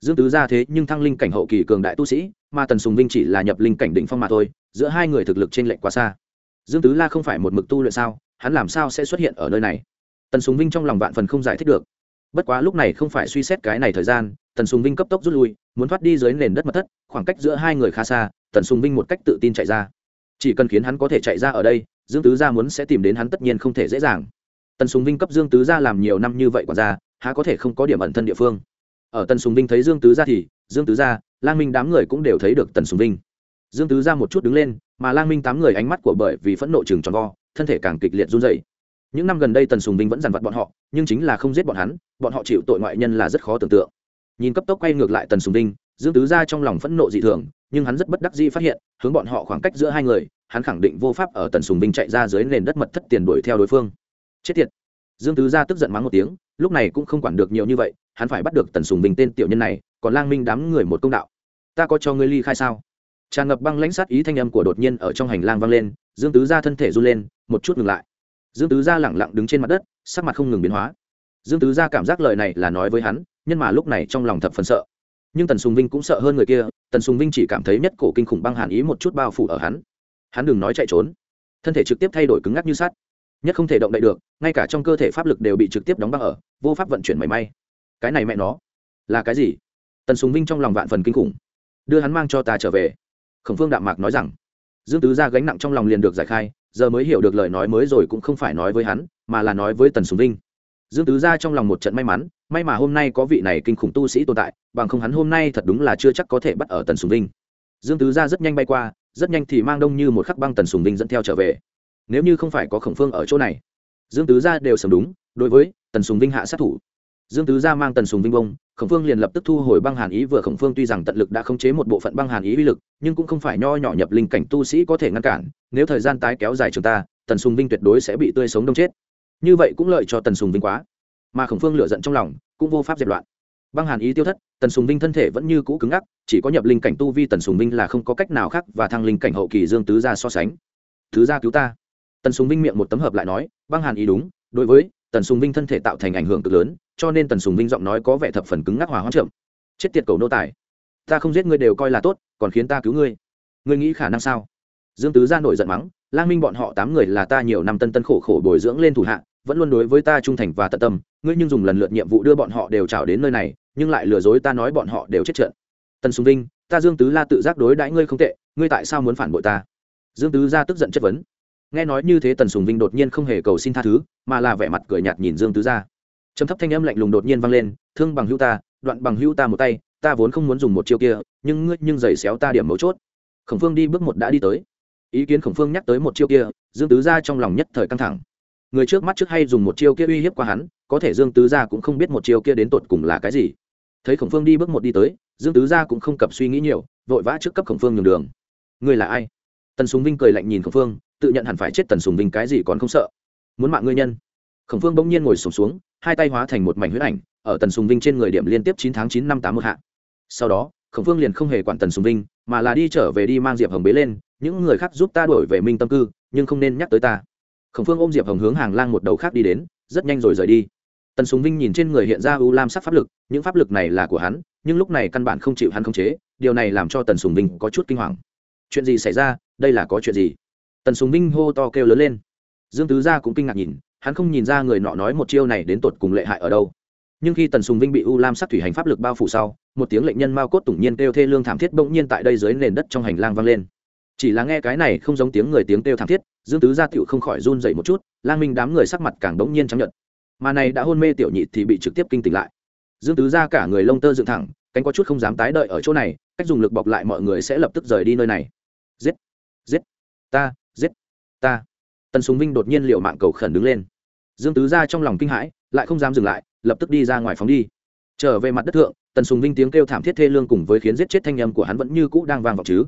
Dương tứ ra thế nhưng thăng linh cảnh hậu kỳ cường đại tu sĩ, mà tần sùng vinh chỉ là nhập linh cảnh đỉnh phong mà thôi, giữa hai người thực lực t r ê n lệch quá xa. Dương tứ la không phải một mực tu luyện sao, hắn làm sao sẽ xuất hiện ở nơi này? Tần sùng vinh trong lòng vạn phần không giải thích được bất quá lúc này không phải suy xét cái này thời gian, tần sùng vinh cấp tốc rút lui, muốn thoát đi dưới nền đất mật thất, khoảng cách giữa hai người khá xa, tần sùng vinh một cách tự tin chạy ra. Chỉ cần khiến hắn có thể chạy ra ở đây, dương tứ gia muốn sẽ tìm đến hắn tất nhiên không thể dễ dàng. Tần sùng vinh cấp dương tứ gia làm nhiều năm như vậy còn ra há có thể không có điểm ẩn thân địa phương. Ở tần sùng vinh thấy dương tứ gia thì, dương tứ gia, lang minh đám người cũng đều thấy được tần sùng vinh. Dương tứ gia một chút đứng lên, mà lang minh tám người ánh mắt của bởi vì phẫn nộ chừng tròn vo, thân thể càng kịch liệt run dậy những năm gần đây tần sùng vinh vẫn dằn vặt bọn họ, nhưng chính là không giết bọn hắn, bọn họ chịu tội ngoại nhân là rất khó tưởng tượng. Nhìn cấp tốc quay ngược lại tần sùng vinh, dương tứ gia trong lòng phẫn nộ dị thường, nhưng hắn rất bất đắc dĩ phát hiện, hướng bọn họ khoảng cách giữa hai người, hắn khẳng định vô pháp ở tần sùng vinh chạy ra dưới nền đất mật thất tiền đuổi theo đối phương. Chết tiệt! Dương tứ gia tức giận mắng một tiếng, lúc này cũng không quản được nhiều như vậy, hắn phải bắt được tần sùng vinh tên tiểu nhân này, còn lang minh đám người một công đạo. Ta có cho ngươi ly khai sao? Tràn ngập băng lãnh sát ý thanh âm của đột nhiên ở trong hành lang vang lên, dương tứ gia thân thể run lên, một chút ngừng lại dương tứ gia lẳng lặng đứng trên mặt đất, sắc mặt không ngừng biến hóa. Dương tứ gia cảm giác lời này là nói với hắn nhưng mà lúc này trong lòng thập phần sợ. Nhưng tần sùng vinh cũng sợ hơn người kia, tần sùng vinh chỉ cảm thấy nhất cổ kinh khủng băng hàn ý một chút bao phủ ở hắn. Hắn đừng nói chạy trốn. Thân thể trực tiếp thay đổi cứng ngắc như sắt. Nhất không thể động đậy được, ngay cả trong cơ thể pháp lực đều bị trực tiếp đóng băng ở, vô pháp vận chuyển mảy may. Cái này mẹ nó, là cái gì? Tần sùng vinh trong lòng vạn phần kinh khủng. Đưa hắn mang cho ta trở về. Khổng phương đạm mạc nói rằng. Dương tứ ra gánh nặng trong lòng liền được giải khai giờ mới hiểu được lời nói mới rồi cũng không phải nói với hắn, mà là nói với tần sùng vinh. Dương tứ ra trong lòng một trận may mắn, may mà hôm nay có vị này kinh khủng tu sĩ tồn tại, bằng không hắn hôm nay thật đúng là chưa chắc có thể bắt ở tần sùng vinh. Dương tứ ra rất nhanh bay qua, rất nhanh thì mang đông như một khắc băng tần sùng vinh dẫn theo trở về. Nếu như không phải có khổng phương ở chỗ này, dương tứ gia đều sầm đúng, đối với tần sùng vinh hạ sát thủ dương tứ gia mang tần sùng vinh bông, khổng phương liền lập tức thu hồi băng hàn ý. Vừa khổng phương tuy rằng tận lực đã khống chế một bộ phận băng hàn ý uy lực, nhưng cũng không phải nho nhỏ nhập linh cảnh tu sĩ có thể ngăn cản. Nếu thời gian tái kéo dài chúng ta, tần sùng vinh tuyệt đối sẽ bị tươi sống đông chết. Như vậy cũng lợi cho tần sùng vinh quá. Mà khổng phương lựa giận trong lòng, cũng vô pháp dẹp loạn. Băng hàn ý tiêu thất, tần sùng vinh thân thể vẫn như cũ cứng ngắc, chỉ có nhập linh cảnh tu vi tần sùng vinh là không có cách nào khác và thăng linh cảnh hậu kỳ dương tứ gia so sánh. Thứ gia cứu ta. Tần sùng vinh miệng một tấm hợp lại nói, băng hàn ý đúng, đối với tần sùng vinh thân thể tạo thành ảnh hưởng cực lớn cho nên tần sùng vinh giọng nói có vẻ thập phần cứng ngắc hòa hoãn chậm. Chết tiệt cầu nô tài, ta không giết ngươi đều coi là tốt, còn khiến ta cứu ngươi. Ngươi nghĩ khả năng sao? Dương tứ gia nổi giận mắng, lang minh bọn họ tám người là ta nhiều năm tân tân khổ khổ bồi dưỡng lên thủ hạ, vẫn luôn đối với ta trung thành và tận tâm, ngươi nhưng dùng lần lượt nhiệm vụ đưa bọn họ đều trào đến nơi này, nhưng lại lừa dối ta nói bọn họ đều chết trận tần sùng vinh, ta dương tứ la tự giác đối đãi ngươi không tệ, ngươi tại sao muốn phản bội ta? Dương tứ gia tức giận chất vấn. Nghe nói như thế tần sùng vinh đột nhiên không hề cầu xin tha thứ, mà là vẻ mặt cười nhạt nhìn dương tứ gia trầm thấp thanh âm lạnh lùng đột nhiên vang lên, thương bằng hữu ta, đoạn bằng hữu ta một tay, ta vốn không muốn dùng một chiêu kia, nhưng ngươi nhưng giày xéo ta điểm mấu chốt. Khổng phương đi bước một đã đi tới. Ý kiến khổng phương nhắc tới một chiêu kia, dương tứ gia trong lòng nhất thời căng thẳng. Người trước mắt trước hay dùng một chiêu kia uy hiếp qua hắn, có thể dương tứ gia cũng không biết một chiêu kia đến tột cùng là cái gì. Thấy khổng phương đi bước một đi tới, dương tứ gia cũng không cập suy nghĩ nhiều, vội vã trước cấp khổng phương nhường đường. Ngươi là ai? Tần súng vinh cười lạnh nhìn khổng phương, tự nhận hẳn phải chết tần sùng vinh cái gì còn không sợ. Muốn mạng ngươi nhân khổng phương bỗng nhiên ngồi sùng xuống, xuống hai tay hóa thành một mảnh huyết ảnh ở tần sùng vinh trên người điểm liên tiếp chín tháng chín năm tám mươi hạ. Sau đó khổng phương liền không hề quản tần sùng vinh mà là đi trở về đi mang diệp hồng bế lên những người khác giúp ta đổi về minh tâm cư nhưng không nên nhắc tới ta. Khổng phương ôm diệp hồng hướng hàng lang một đầu khác đi đến rất nhanh rồi rời đi. Tần sùng vinh nhìn trên người hiện ra u lam sắc pháp lực những pháp lực này là của hắn nhưng lúc này căn bản không chịu hắn khống chế điều này làm cho tần sùng vinh có chút kinh hoàng. Chuyện gì xảy ra? Đây là có chuyện gì? Tần sùng Vinh hô to kêu lớn lên. Dương tứ gia cũng kinh ngạc nhìn hắn không nhìn ra người nọ nói một chiêu này đến tột cùng lệ hại ở đâu. Nhưng khi tần sùng vinh bị u lam sắc thủy hành pháp lực bao phủ sau, một tiếng lệnh nhân mao cốt tủng nhiên kêu thê lương thảm thiết bỗng nhiên tại đây dưới nền đất trong hành lang vang lên. Chỉ là nghe cái này không giống tiếng người tiếng kêu thảm thiết, dương tứ gia tựu không khỏi run dậy một chút, lang minh đám người sắc mặt càng bỗng nhiên chấp nhận mà này đã hôn mê tiểu nhị thì bị trực tiếp kinh tỉnh lại. Dương tứ gia cả người lông tơ dựng thẳng, cánh có chút không dám tái đợi ở chỗ này, cách dùng lực bọc lại mọi người sẽ lập tức rời đi nơi này. Giết! Giết! Ta! Giết! Ta! Tần sùng vinh đột nhiên liệu mạng cầu khẩn đứng lên dương tứ ra trong lòng kinh hãi, lại không dám dừng lại, lập tức đi ra ngoài phóng đi. Trở về mặt đất thượng, tần sùng vinh tiếng kêu thảm thiết thê lương cùng với khiến giết chết thanh âm của hắn vẫn như cũ đang vang vọng chứ.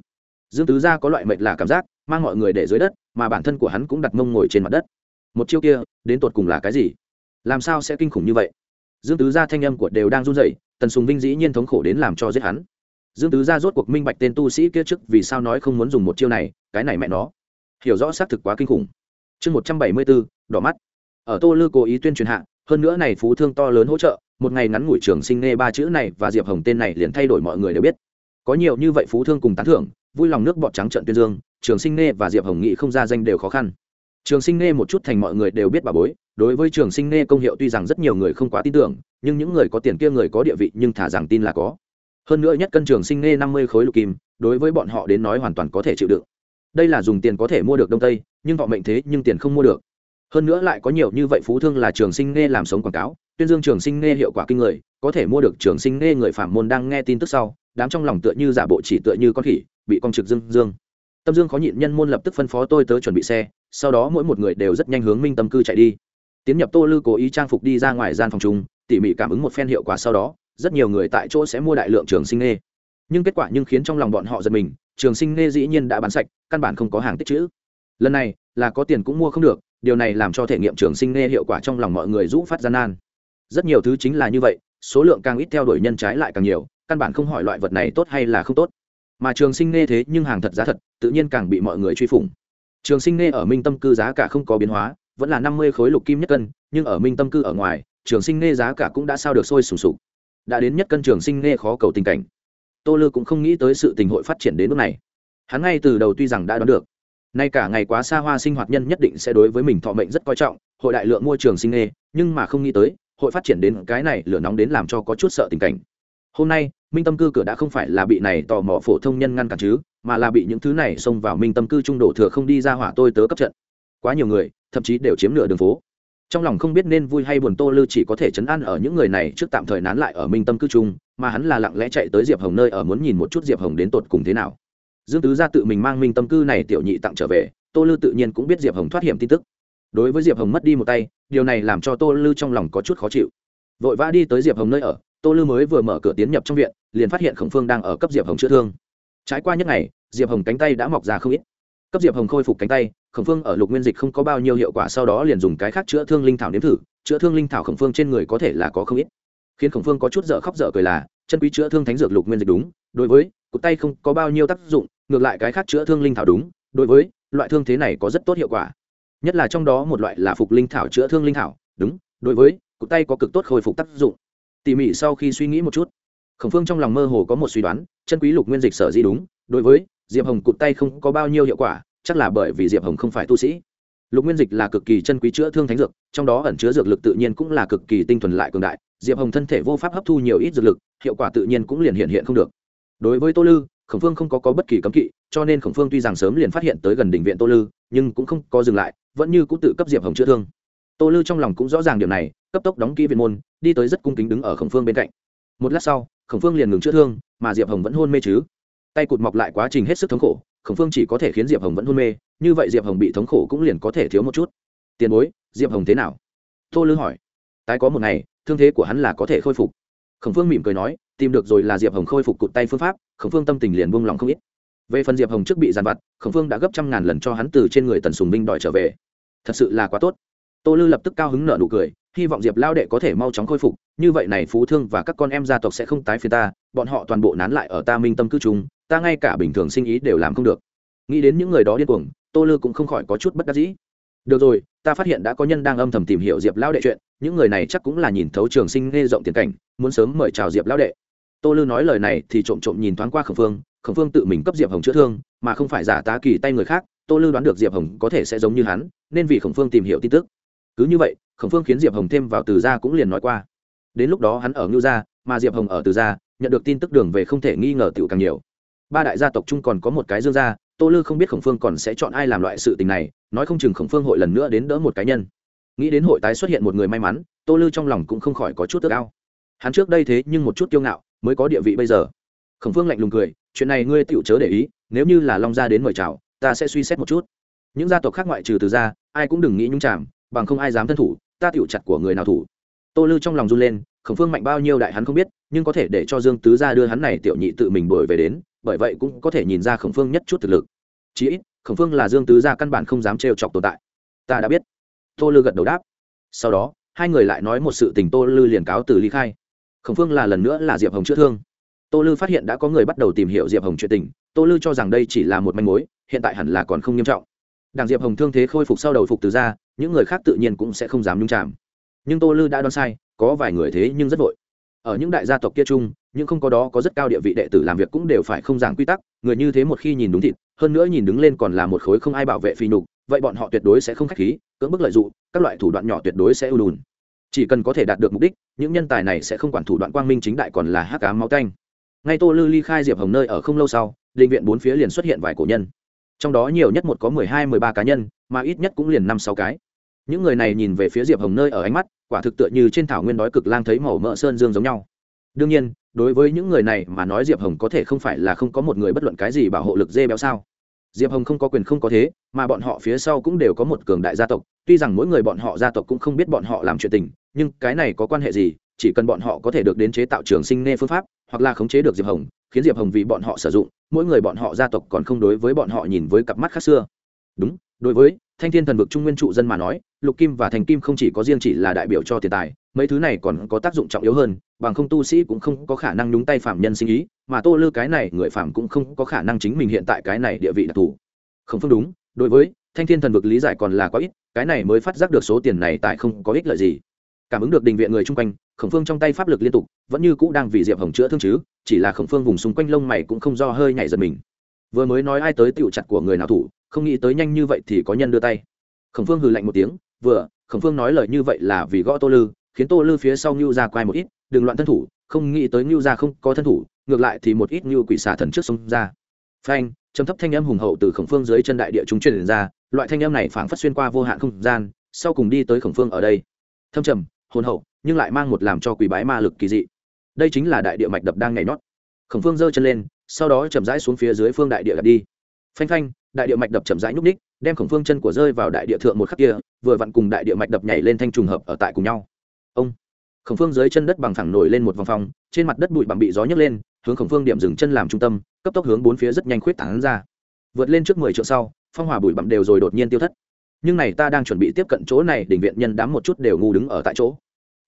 Dương tứ ra có loại mệnh là cảm giác, mang mọi người để dưới đất, mà bản thân của hắn cũng đặt mông ngồi trên mặt đất. Một chiêu kia, đến tột cùng là cái gì? Làm sao sẽ kinh khủng như vậy? Dương tứ gia thanh âm của đều đang run rẩy, tần sùng vinh dĩ nhiên thống khổ đến làm cho giết hắn. Dương tứ gia rốt cuộc minh bạch tên tu sĩ kia trước vì sao nói không muốn dùng một chiêu này, cái này mẹ nó. Hiểu rõ xác thực quá kinh khủng. Chương một trăm bảy mươi bốn đỏ mắt ở tô lư cố ý tuyên truyền hạ, hơn nữa này phú thương to lớn hỗ trợ, một ngày ngắn ngủi trường sinh nghe ba chữ này và diệp hồng tên này liền thay đổi mọi người đều biết. Có nhiều như vậy phú thương cùng tán thưởng, vui lòng nước bọt trắng trận tuyên dương, trường sinh nghe và diệp hồng nghị không ra danh đều khó khăn. Trường sinh nghe một chút thành mọi người đều biết bà bối, đối với trường sinh nghe công hiệu tuy rằng rất nhiều người không quá tin tưởng, nhưng những người có tiền kia người có địa vị nhưng thả rằng tin là có. Hơn nữa nhất cân trường sinh nghe năm mươi khối lục kim, đối với bọn họ đến nói hoàn toàn có thể chịu đựng. Đây là dùng tiền có thể mua được đông tây, nhưng họ mệnh thế nhưng tiền không mua được hơn nữa lại có nhiều như vậy phú thương là trường sinh nghe làm sống quảng cáo, tuyên dương trường sinh nghe hiệu quả kinh người, có thể mua được trường sinh nghe người phạm môn đang nghe tin tức sau, đám trong lòng tựa như giả bộ chỉ tựa như con khỉ, bị con trực dương dương. Tâm dương khó nhịn nhân môn lập tức phân phó tôi tới chuẩn bị xe, sau đó mỗi một người đều rất nhanh hướng minh tâm cư chạy đi. Tiến nhập tô lư cố ý trang phục đi ra ngoài gian phòng chung, tỉ mỉ cảm ứng một phen hiệu quả sau đó, rất nhiều người tại chỗ sẽ mua đại lượng trường sinh nghe nhưng kết quả nhưng khiến trong lòng bọn họ giật mình, trường sinh nghe dĩ nhiên đã bán sạch, căn bản không có hàng tích chữ. Lần này là có tiền cũng mua không được điều này làm cho thể nghiệm trường sinh nghe hiệu quả trong lòng mọi người rũ phát gian nan. Rất nhiều thứ chính là như vậy, số lượng càng ít theo đuổi nhân trái lại càng nhiều, căn bản không hỏi loại vật này tốt hay là không tốt. Mà trường sinh nghe thế nhưng hàng thật giá thật, tự nhiên càng bị mọi người truy phủng. Trường sinh nghe ở minh tâm cư giá cả không có biến hóa, vẫn là năm mươi khối lục kim nhất cân, nhưng ở minh tâm cư ở ngoài, trường sinh nghe giá cả cũng đã sao được sôi sùng sục. Đã đến nhất cân trường sinh nghe khó cầu tình cảnh. Tô lư cũng không nghĩ tới sự tình hội phát triển đến nước này. Hắn ngay từ đầu tuy rằng đã đoán được nay cả ngày quá xa hoa sinh hoạt nhân nhất định sẽ đối với mình thọ mệnh rất coi trọng, hội đại lượng mua trường sinh nghề, nhưng mà không nghĩ tới, hội phát triển đến cái này lửa nóng đến làm cho có chút sợ tình cảnh. Hôm nay, minh tâm cư cửa đã không phải là bị này tò mò phổ thông nhân ngăn cản chứ, mà là bị những thứ này xông vào minh tâm cư trung đổ thừa không đi ra hỏa tôi tớ cấp trận. Quá nhiều người, thậm chí đều chiếm nửa đường phố. Trong lòng không biết nên vui hay buồn tô lư chỉ có thể chấn an ở những người này trước tạm thời nán lại ở minh tâm cư trung, mà hắn là lặng lẽ chạy tới diệp hồng nơi ở muốn nhìn một chút diệp hồng đến tột cùng thế nào dương tứ gia tự mình mang minh tâm cư này tiểu nhị tặng trở về, tô lư tự nhiên cũng biết diệp hồng thoát hiểm tin tức. Đối với diệp hồng mất đi một tay, điều này làm cho tô lư trong lòng có chút khó chịu. Vội vã đi tới diệp hồng nơi ở, tô lư mới vừa mở cửa tiến nhập trong viện, liền phát hiện khổng phương đang ở cấp diệp hồng chữa thương. Trái qua những ngày, diệp hồng cánh tay đã mọc ra không ít. Cấp diệp hồng khôi phục cánh tay, khổng phương ở lục nguyên dịch không có bao nhiêu hiệu quả, sau đó liền dùng cái khác chữa thương linh thảo nếm thử, chữa thương linh thảo khổng phương trên người có thể là có không ít. Khiến khổng phương có chút dở khóc dở cười là, chân quý chữa thương thánh dược lục nguyên dịch đúng, đối với, cụt tay không có bao nhiêu tác dụng ngược lại cái khác chữa thương linh thảo đúng, đối với loại thương thế này có rất tốt hiệu quả. Nhất là trong đó một loại là phục linh thảo chữa thương linh thảo, đúng, đối với cụt tay có cực tốt khôi phục tác dụng. Tỉ mỉ sau khi suy nghĩ một chút, khổng phương trong lòng mơ hồ có một suy đoán, chân quý lục nguyên dịch sở di đúng, đối với diệp hồng cụt tay không có bao nhiêu hiệu quả, chắc là bởi vì diệp hồng không phải tu sĩ. Lục nguyên dịch là cực kỳ chân quý chữa thương thánh dược, trong đó ẩn chứa dược lực tự nhiên cũng là cực kỳ tinh thuần lại cường đại, diệp hồng thân thể vô pháp hấp thu nhiều ít dược lực, hiệu quả tự nhiên cũng liền hiện hiện không được. Đối với tô lư khổng phương không có, có bất kỳ cấm kỵ cho nên khổng phương tuy rằng sớm liền phát hiện tới gần đỉnh viện tô lư nhưng cũng không có dừng lại vẫn như cũng tự cấp diệp hồng chữa thương. Tô lư trong lòng cũng rõ ràng điều này cấp tốc đóng kỹ viện môn đi tới rất cung kính đứng ở khổng phương bên cạnh. Một lát sau khổng phương liền ngừng chữa thương mà diệp hồng vẫn hôn mê chứ. Tay cụt mọc lại quá trình hết sức thống khổ khổng phương chỉ có thể khiến diệp hồng vẫn hôn mê như vậy diệp hồng bị thống khổ cũng liền có thể thiếu một chút. Tiền bối diệp hồng thế nào? Tô lư hỏi. Tái có một ngày thương thế của hắn là có thể khôi phục khổng phương mỉm cười nói tìm được rồi là diệp hồng khôi phục cụt tay phương pháp. Khổng phương tâm tình liền buông lòng không ít. Về phần diệp hồng trước bị giàn vặt khổng phương đã gấp trăm ngàn lần cho hắn từ trên người tần sùng minh đòi trở về. Thật sự là quá tốt. Tô lư lập tức cao hứng nợ nụ cười hy vọng diệp lao đệ có thể mau chóng khôi phục như vậy này phú thương và các con em gia tộc sẽ không tái phiền ta bọn họ toàn bộ nán lại ở ta minh tâm cư trung, ta ngay cả bình thường sinh ý đều làm không được. Nghĩ đến những người đó điên cuồng tô lư cũng không khỏi có chút bất đắc dĩ được rồi, ta phát hiện đã có nhân đang âm thầm tìm hiểu diệp lão đệ chuyện, những người này chắc cũng là nhìn thấu trường sinh nghe rộng tiền cảnh, muốn sớm mời chào diệp lão đệ. Tô lư nói lời này thì trộm trộm nhìn thoáng qua khẩn phương khẩn phương tự mình cấp diệp hồng chữa thương, mà không phải giả tá kỳ tay người khác, tô lư đoán được diệp hồng có thể sẽ giống như hắn, nên vì khẩn phương tìm hiểu tin tức. Cứ như vậy khẩn phương khiến diệp hồng thêm vào từ gia cũng liền nói qua. Đến lúc đó hắn ở ngưu gia, mà diệp hồng ở từ gia, nhận được tin tức đường về không thể nghi ngờ tiểu càng nhiều. Ba đại gia tộc chung còn có một cái dương gia tô lư không biết khổng phương còn sẽ chọn ai làm loại sự tình này nói không chừng khổng phương hội lần nữa đến đỡ một cá nhân. Nghĩ đến hội tái xuất hiện một người may mắn tô lư trong lòng cũng không khỏi có chút tức ao. Hắn trước đây thế nhưng một chút kiêu ngạo mới có địa vị bây giờ. Khổng phương lạnh lùng cười chuyện này ngươi tựu chớ để ý nếu như là long gia đến mời chào ta sẽ suy xét một chút. Những gia tộc khác ngoại trừ từ gia ai cũng đừng nghĩ nhung chạm, bằng không ai dám thân thủ ta tựu chặt của người nào thủ. Tô lư trong lòng run lên khổng phương mạnh bao nhiêu đại hắn không biết, nhưng có thể để cho dương tứ gia đưa hắn này tiểu nhị tự mình đổi về đến, bởi vậy cũng có thể nhìn ra khổng phương nhất chút thực lực. Chí ít, khổng phương là dương tứ gia căn bản không dám trêu chọc tồn tại. Ta đã biết. Tô lư gật đầu đáp. Sau đó, hai người lại nói một sự tình tô lư liền cáo từ ly khai. Khổng phương là lần nữa là diệp hồng chữa thương. Tô lư phát hiện đã có người bắt đầu tìm hiểu diệp hồng chuyện tình. Tô lư cho rằng đây chỉ là một manh mối, hiện tại hẳn là còn không nghiêm trọng. Đảng diệp hồng thương thế khôi phục sau đầu phục từ ra, những người khác tự nhiên cũng sẽ không dám nhung chạm nhưng tô lư đã đoán sai có vài người thế nhưng rất vội. Ở những đại gia tộc kia chung nhưng không có đó có rất cao địa vị đệ tử làm việc cũng đều phải không giảng quy tắc, người như thế một khi nhìn đúng thịt, hơn nữa nhìn đứng lên còn là một khối không ai bảo vệ phi nhục, vậy bọn họ tuyệt đối sẽ không khách khí, cưỡng bức lợi dụng, các loại thủ đoạn nhỏ tuyệt đối sẽ ưu đùn chỉ cần có thể đạt được mục đích, những nhân tài này sẽ không quản thủ đoạn quang minh chính đại còn là hắc cá máu canh ngay tô lư ly khai diệp hồng nơi ở không lâu sau, định viện bốn phía liền xuất hiện vài cổ nhân. Trong đó nhiều nhất một có mười hai, mười ba cá nhân, mà ít nhất cũng liền năm, sáu cái những người này nhìn về phía diệp hồng nơi ở ánh mắt, quả thực tựa như trên thảo nguyên đói cực lang thấy màu mỡ sơn dương giống nhau. Đương nhiên, đối với những người này mà nói diệp hồng có thể không phải là không có một người bất luận cái gì bảo hộ lực dê béo sao. Diệp hồng không có quyền không có thế, mà bọn họ phía sau cũng đều có một cường đại gia tộc, tuy rằng mỗi người bọn họ gia tộc cũng không biết bọn họ làm chuyện tình, nhưng cái này có quan hệ gì, chỉ cần bọn họ có thể được đến chế tạo trường sinh nê phương pháp, hoặc là khống chế được diệp hồng, khiến diệp hồng vì bọn họ sử dụng, mỗi người bọn họ gia tộc còn không đối với bọn họ nhìn với cặp mắt khác xưa. Đúng, đối với thanh thiên thần vực trung nguyên trụ dân mà nói, lục kim và thành kim không chỉ có riêng chỉ là đại biểu cho tiền tài, mấy thứ này còn có tác dụng trọng yếu hơn, bằng không tu sĩ cũng không có khả năng nhúng tay phạm nhân sinh ý, mà tô lư cái này người phạm cũng không có khả năng chính mình hiện tại cái này địa vị đặc thù không phương đúng, đối với thanh thiên thần vực lý giải còn là có ít, cái này mới phát giác được số tiền này tại không có ích lợi gì. Cảm ứng được đình viện người chung quanh, khổng phương trong tay pháp lực liên tục, vẫn như cũ đang vì diệp hồng chữa thương chứ, chỉ là khổng phương vùng xung quanh lông mày cũng không do hơi nhảy giật mình. Vừa mới nói ai tới tựu chặt của người nào thủ không nghĩ tới nhanh như vậy thì có nhân đưa tay. Khổng phương hừ lạnh một tiếng, vừa, khổng phương nói lời như vậy là vì gõ tô lư, khiến tô lư phía sau ngưu ra quay một ít, đừng loạn thân thủ, không nghĩ tới ngưu ra không có thân thủ, ngược lại thì một ít ngưu quỷ xả thần trước sông ra. Phanh, trầm thấp thanh âm hùng hậu từ khổng phương dưới chân đại địa chúng truyền ra, loại thanh âm này phảng phất xuyên qua vô hạn không gian, sau cùng đi tới khổng phương ở đây. Thâm trầm, hồn hậu, nhưng lại mang một làm cho quỷ bái ma lực kỳ dị. Đây chính là đại địa mạch đập đang nhảy nhót. Khổng phương giơ chân lên, sau đó chậm rãi xuống phía dưới phương đại địa đập đi. Phanh phanh đại địa mạch đập chậm rãi nhúc ních đem khổng phương chân của rơi vào đại địa thượng một khắc kia, vừa vặn cùng đại địa mạch đập nhảy lên thanh trùng hợp ở tại cùng nhau. Ông, khổng phương dưới chân đất bằng thẳng nổi lên một vòng phòng trên mặt đất bụi bằng bị gió nhấc lên, hướng khổng phương điểm dừng chân làm trung tâm, cấp tốc hướng bốn phía rất nhanh khuyết tảng ra. Vượt lên trước mười triệu sau, phong hỏa bụi bặm đều rồi đột nhiên tiêu thất. Nhưng này ta đang chuẩn bị tiếp cận chỗ này, đỉnh viện nhân đám một chút đều ngu đứng ở tại chỗ.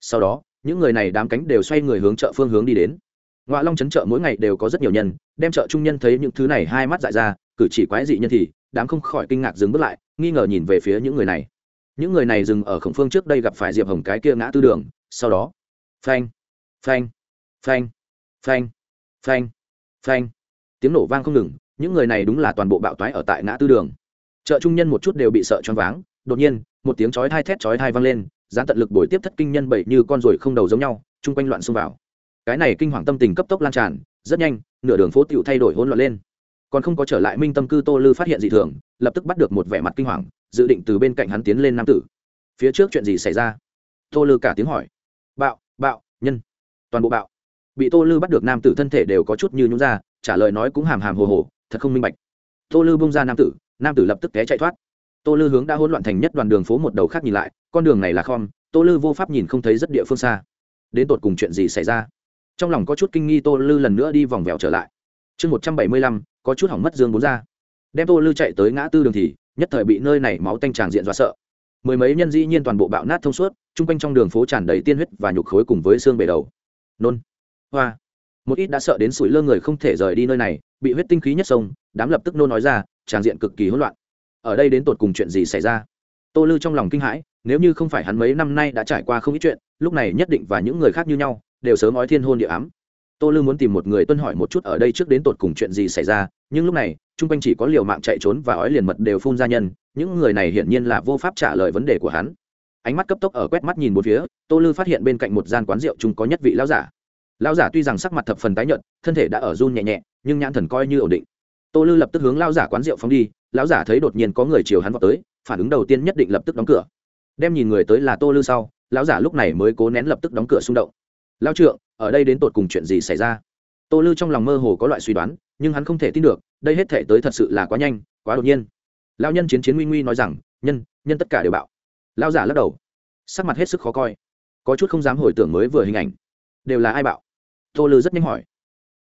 Sau đó, những người này đám cánh đều xoay người hướng chợ phương hướng đi đến. Ngoại long trấn chợ mỗi ngày đều có rất nhiều nhân đem chợ trung nhân thấy những thứ này hai mắt dại ra, cử chỉ quái dị nhân thì, đám không khỏi kinh ngạc dừng bước lại, nghi ngờ nhìn về phía những người này. Những người này dừng ở khổng phương trước đây gặp phải diệp hồng cái kia ngã tư đường, sau đó, phanh phanh phanh phanh phanh phanh. Tiếng nổ vang không ngừng, những người này đúng là toàn bộ bạo toái ở tại ngã tư đường. Chợ trung nhân một chút đều bị sợ choáng váng, đột nhiên, một tiếng chói thai thét chói thai vang lên gián tận lực bồi tiếp thất kinh nhân bảy như con ruồi không đầu giống nhau, chung quanh loạn xông vào. Cái này kinh hoàng tâm tình cấp tốc lan tràn rất nhanh, nửa đường phố tiểu thay đổi hỗn loạn lên. Còn không có trở lại minh tâm cư tô lư phát hiện dị thường, lập tức bắt được một vẻ mặt kinh hoàng, dự định từ bên cạnh hắn tiến lên nam tử. Phía trước chuyện gì xảy ra? Tô lư cả tiếng hỏi. Bạo bạo, nhân. Toàn bộ bạo. Bị tô lư bắt được nam tử thân thể đều có chút như nhún ra, trả lời nói cũng hàm hàm hồ hồ, thật không minh bạch. Tô lư bung ra nam tử nam tử lập tức té chạy thoát. Tô lư hướng đã hỗn loạn thành nhất đoàn đường phố một đầu khác nhìn lại, con đường này là khom, tô lư vô pháp nhìn không thấy rất địa phương xa. Đến tột cùng chuyện gì xảy ra? Trong lòng có chút kinh nghi tô lư lần nữa đi vòng vèo trở lại. Chương một trăm bảy mươi lăm, có chút hỏng mất dương bốn ra đem tô lư chạy tới ngã tư đường thì, nhất thời bị nơi này máu tanh tràng diện dọa sợ. Mười mấy nhân dĩ nhiên toàn bộ bạo nát thông suốt, chung quanh trong đường phố tràn đầy tiên huyết và nhục khối cùng với xương bể đầu. Nôn, hoa. Một ít đã sợ đến sủi lơ người không thể rời đi nơi này, bị huyết tinh khí nhất sông, đám lập tức nôn nói ra tràng diện cực kỳ hỗn loạn. Ở đây đến tột cùng chuyện gì xảy ra? Tô lư trong lòng kinh hãi, nếu như không phải hắn mấy năm nay đã trải qua không ít chuyện, lúc này nhất định và những người khác như nhau đều sớm nói thiên hôn địa ám. Tô lư muốn tìm một người tuân hỏi một chút ở đây trước đến tột cùng chuyện gì xảy ra, nhưng lúc này, chung quanh chỉ có liều mạng chạy trốn và ói liền mật đều phun ra nhân, những người này hiển nhiên là vô pháp trả lời vấn đề của hắn. Ánh mắt cấp tốc ở quét mắt nhìn một phía, tô lư phát hiện bên cạnh một gian quán rượu chung có nhất vị lão giả. Lão giả tuy rằng sắc mặt thập phần tái nhợt, thân thể đã ở run nhẹ nhẹ, nhưng nhãn thần coi như ổn định. Tô lư lập tức hướng lão giả quán rượu phóng đi, lão giả thấy đột nhiên có người chiều hắn vào tới, phản ứng đầu tiên nhất định lập tức đóng cửa. Đem nhìn người tới là tô lư sau, lão giả lúc này mới cố nén lập tức đóng cửa xung động lao trượng, ở đây đến tột cùng chuyện gì xảy ra? Tô lư trong lòng mơ hồ có loại suy đoán, nhưng hắn không thể tin được, đây hết thể tới thật sự là quá nhanh, quá đột nhiên. Lao nhân chiến chiến nguy nguy nói rằng, nhân nhân tất cả đều bạo. Lao giả lắc đầu. Sắc mặt hết sức khó coi. Có chút không dám hồi tưởng mới vừa hình ảnh. Đều là ai bạo? Tô lư rất nhanh hỏi.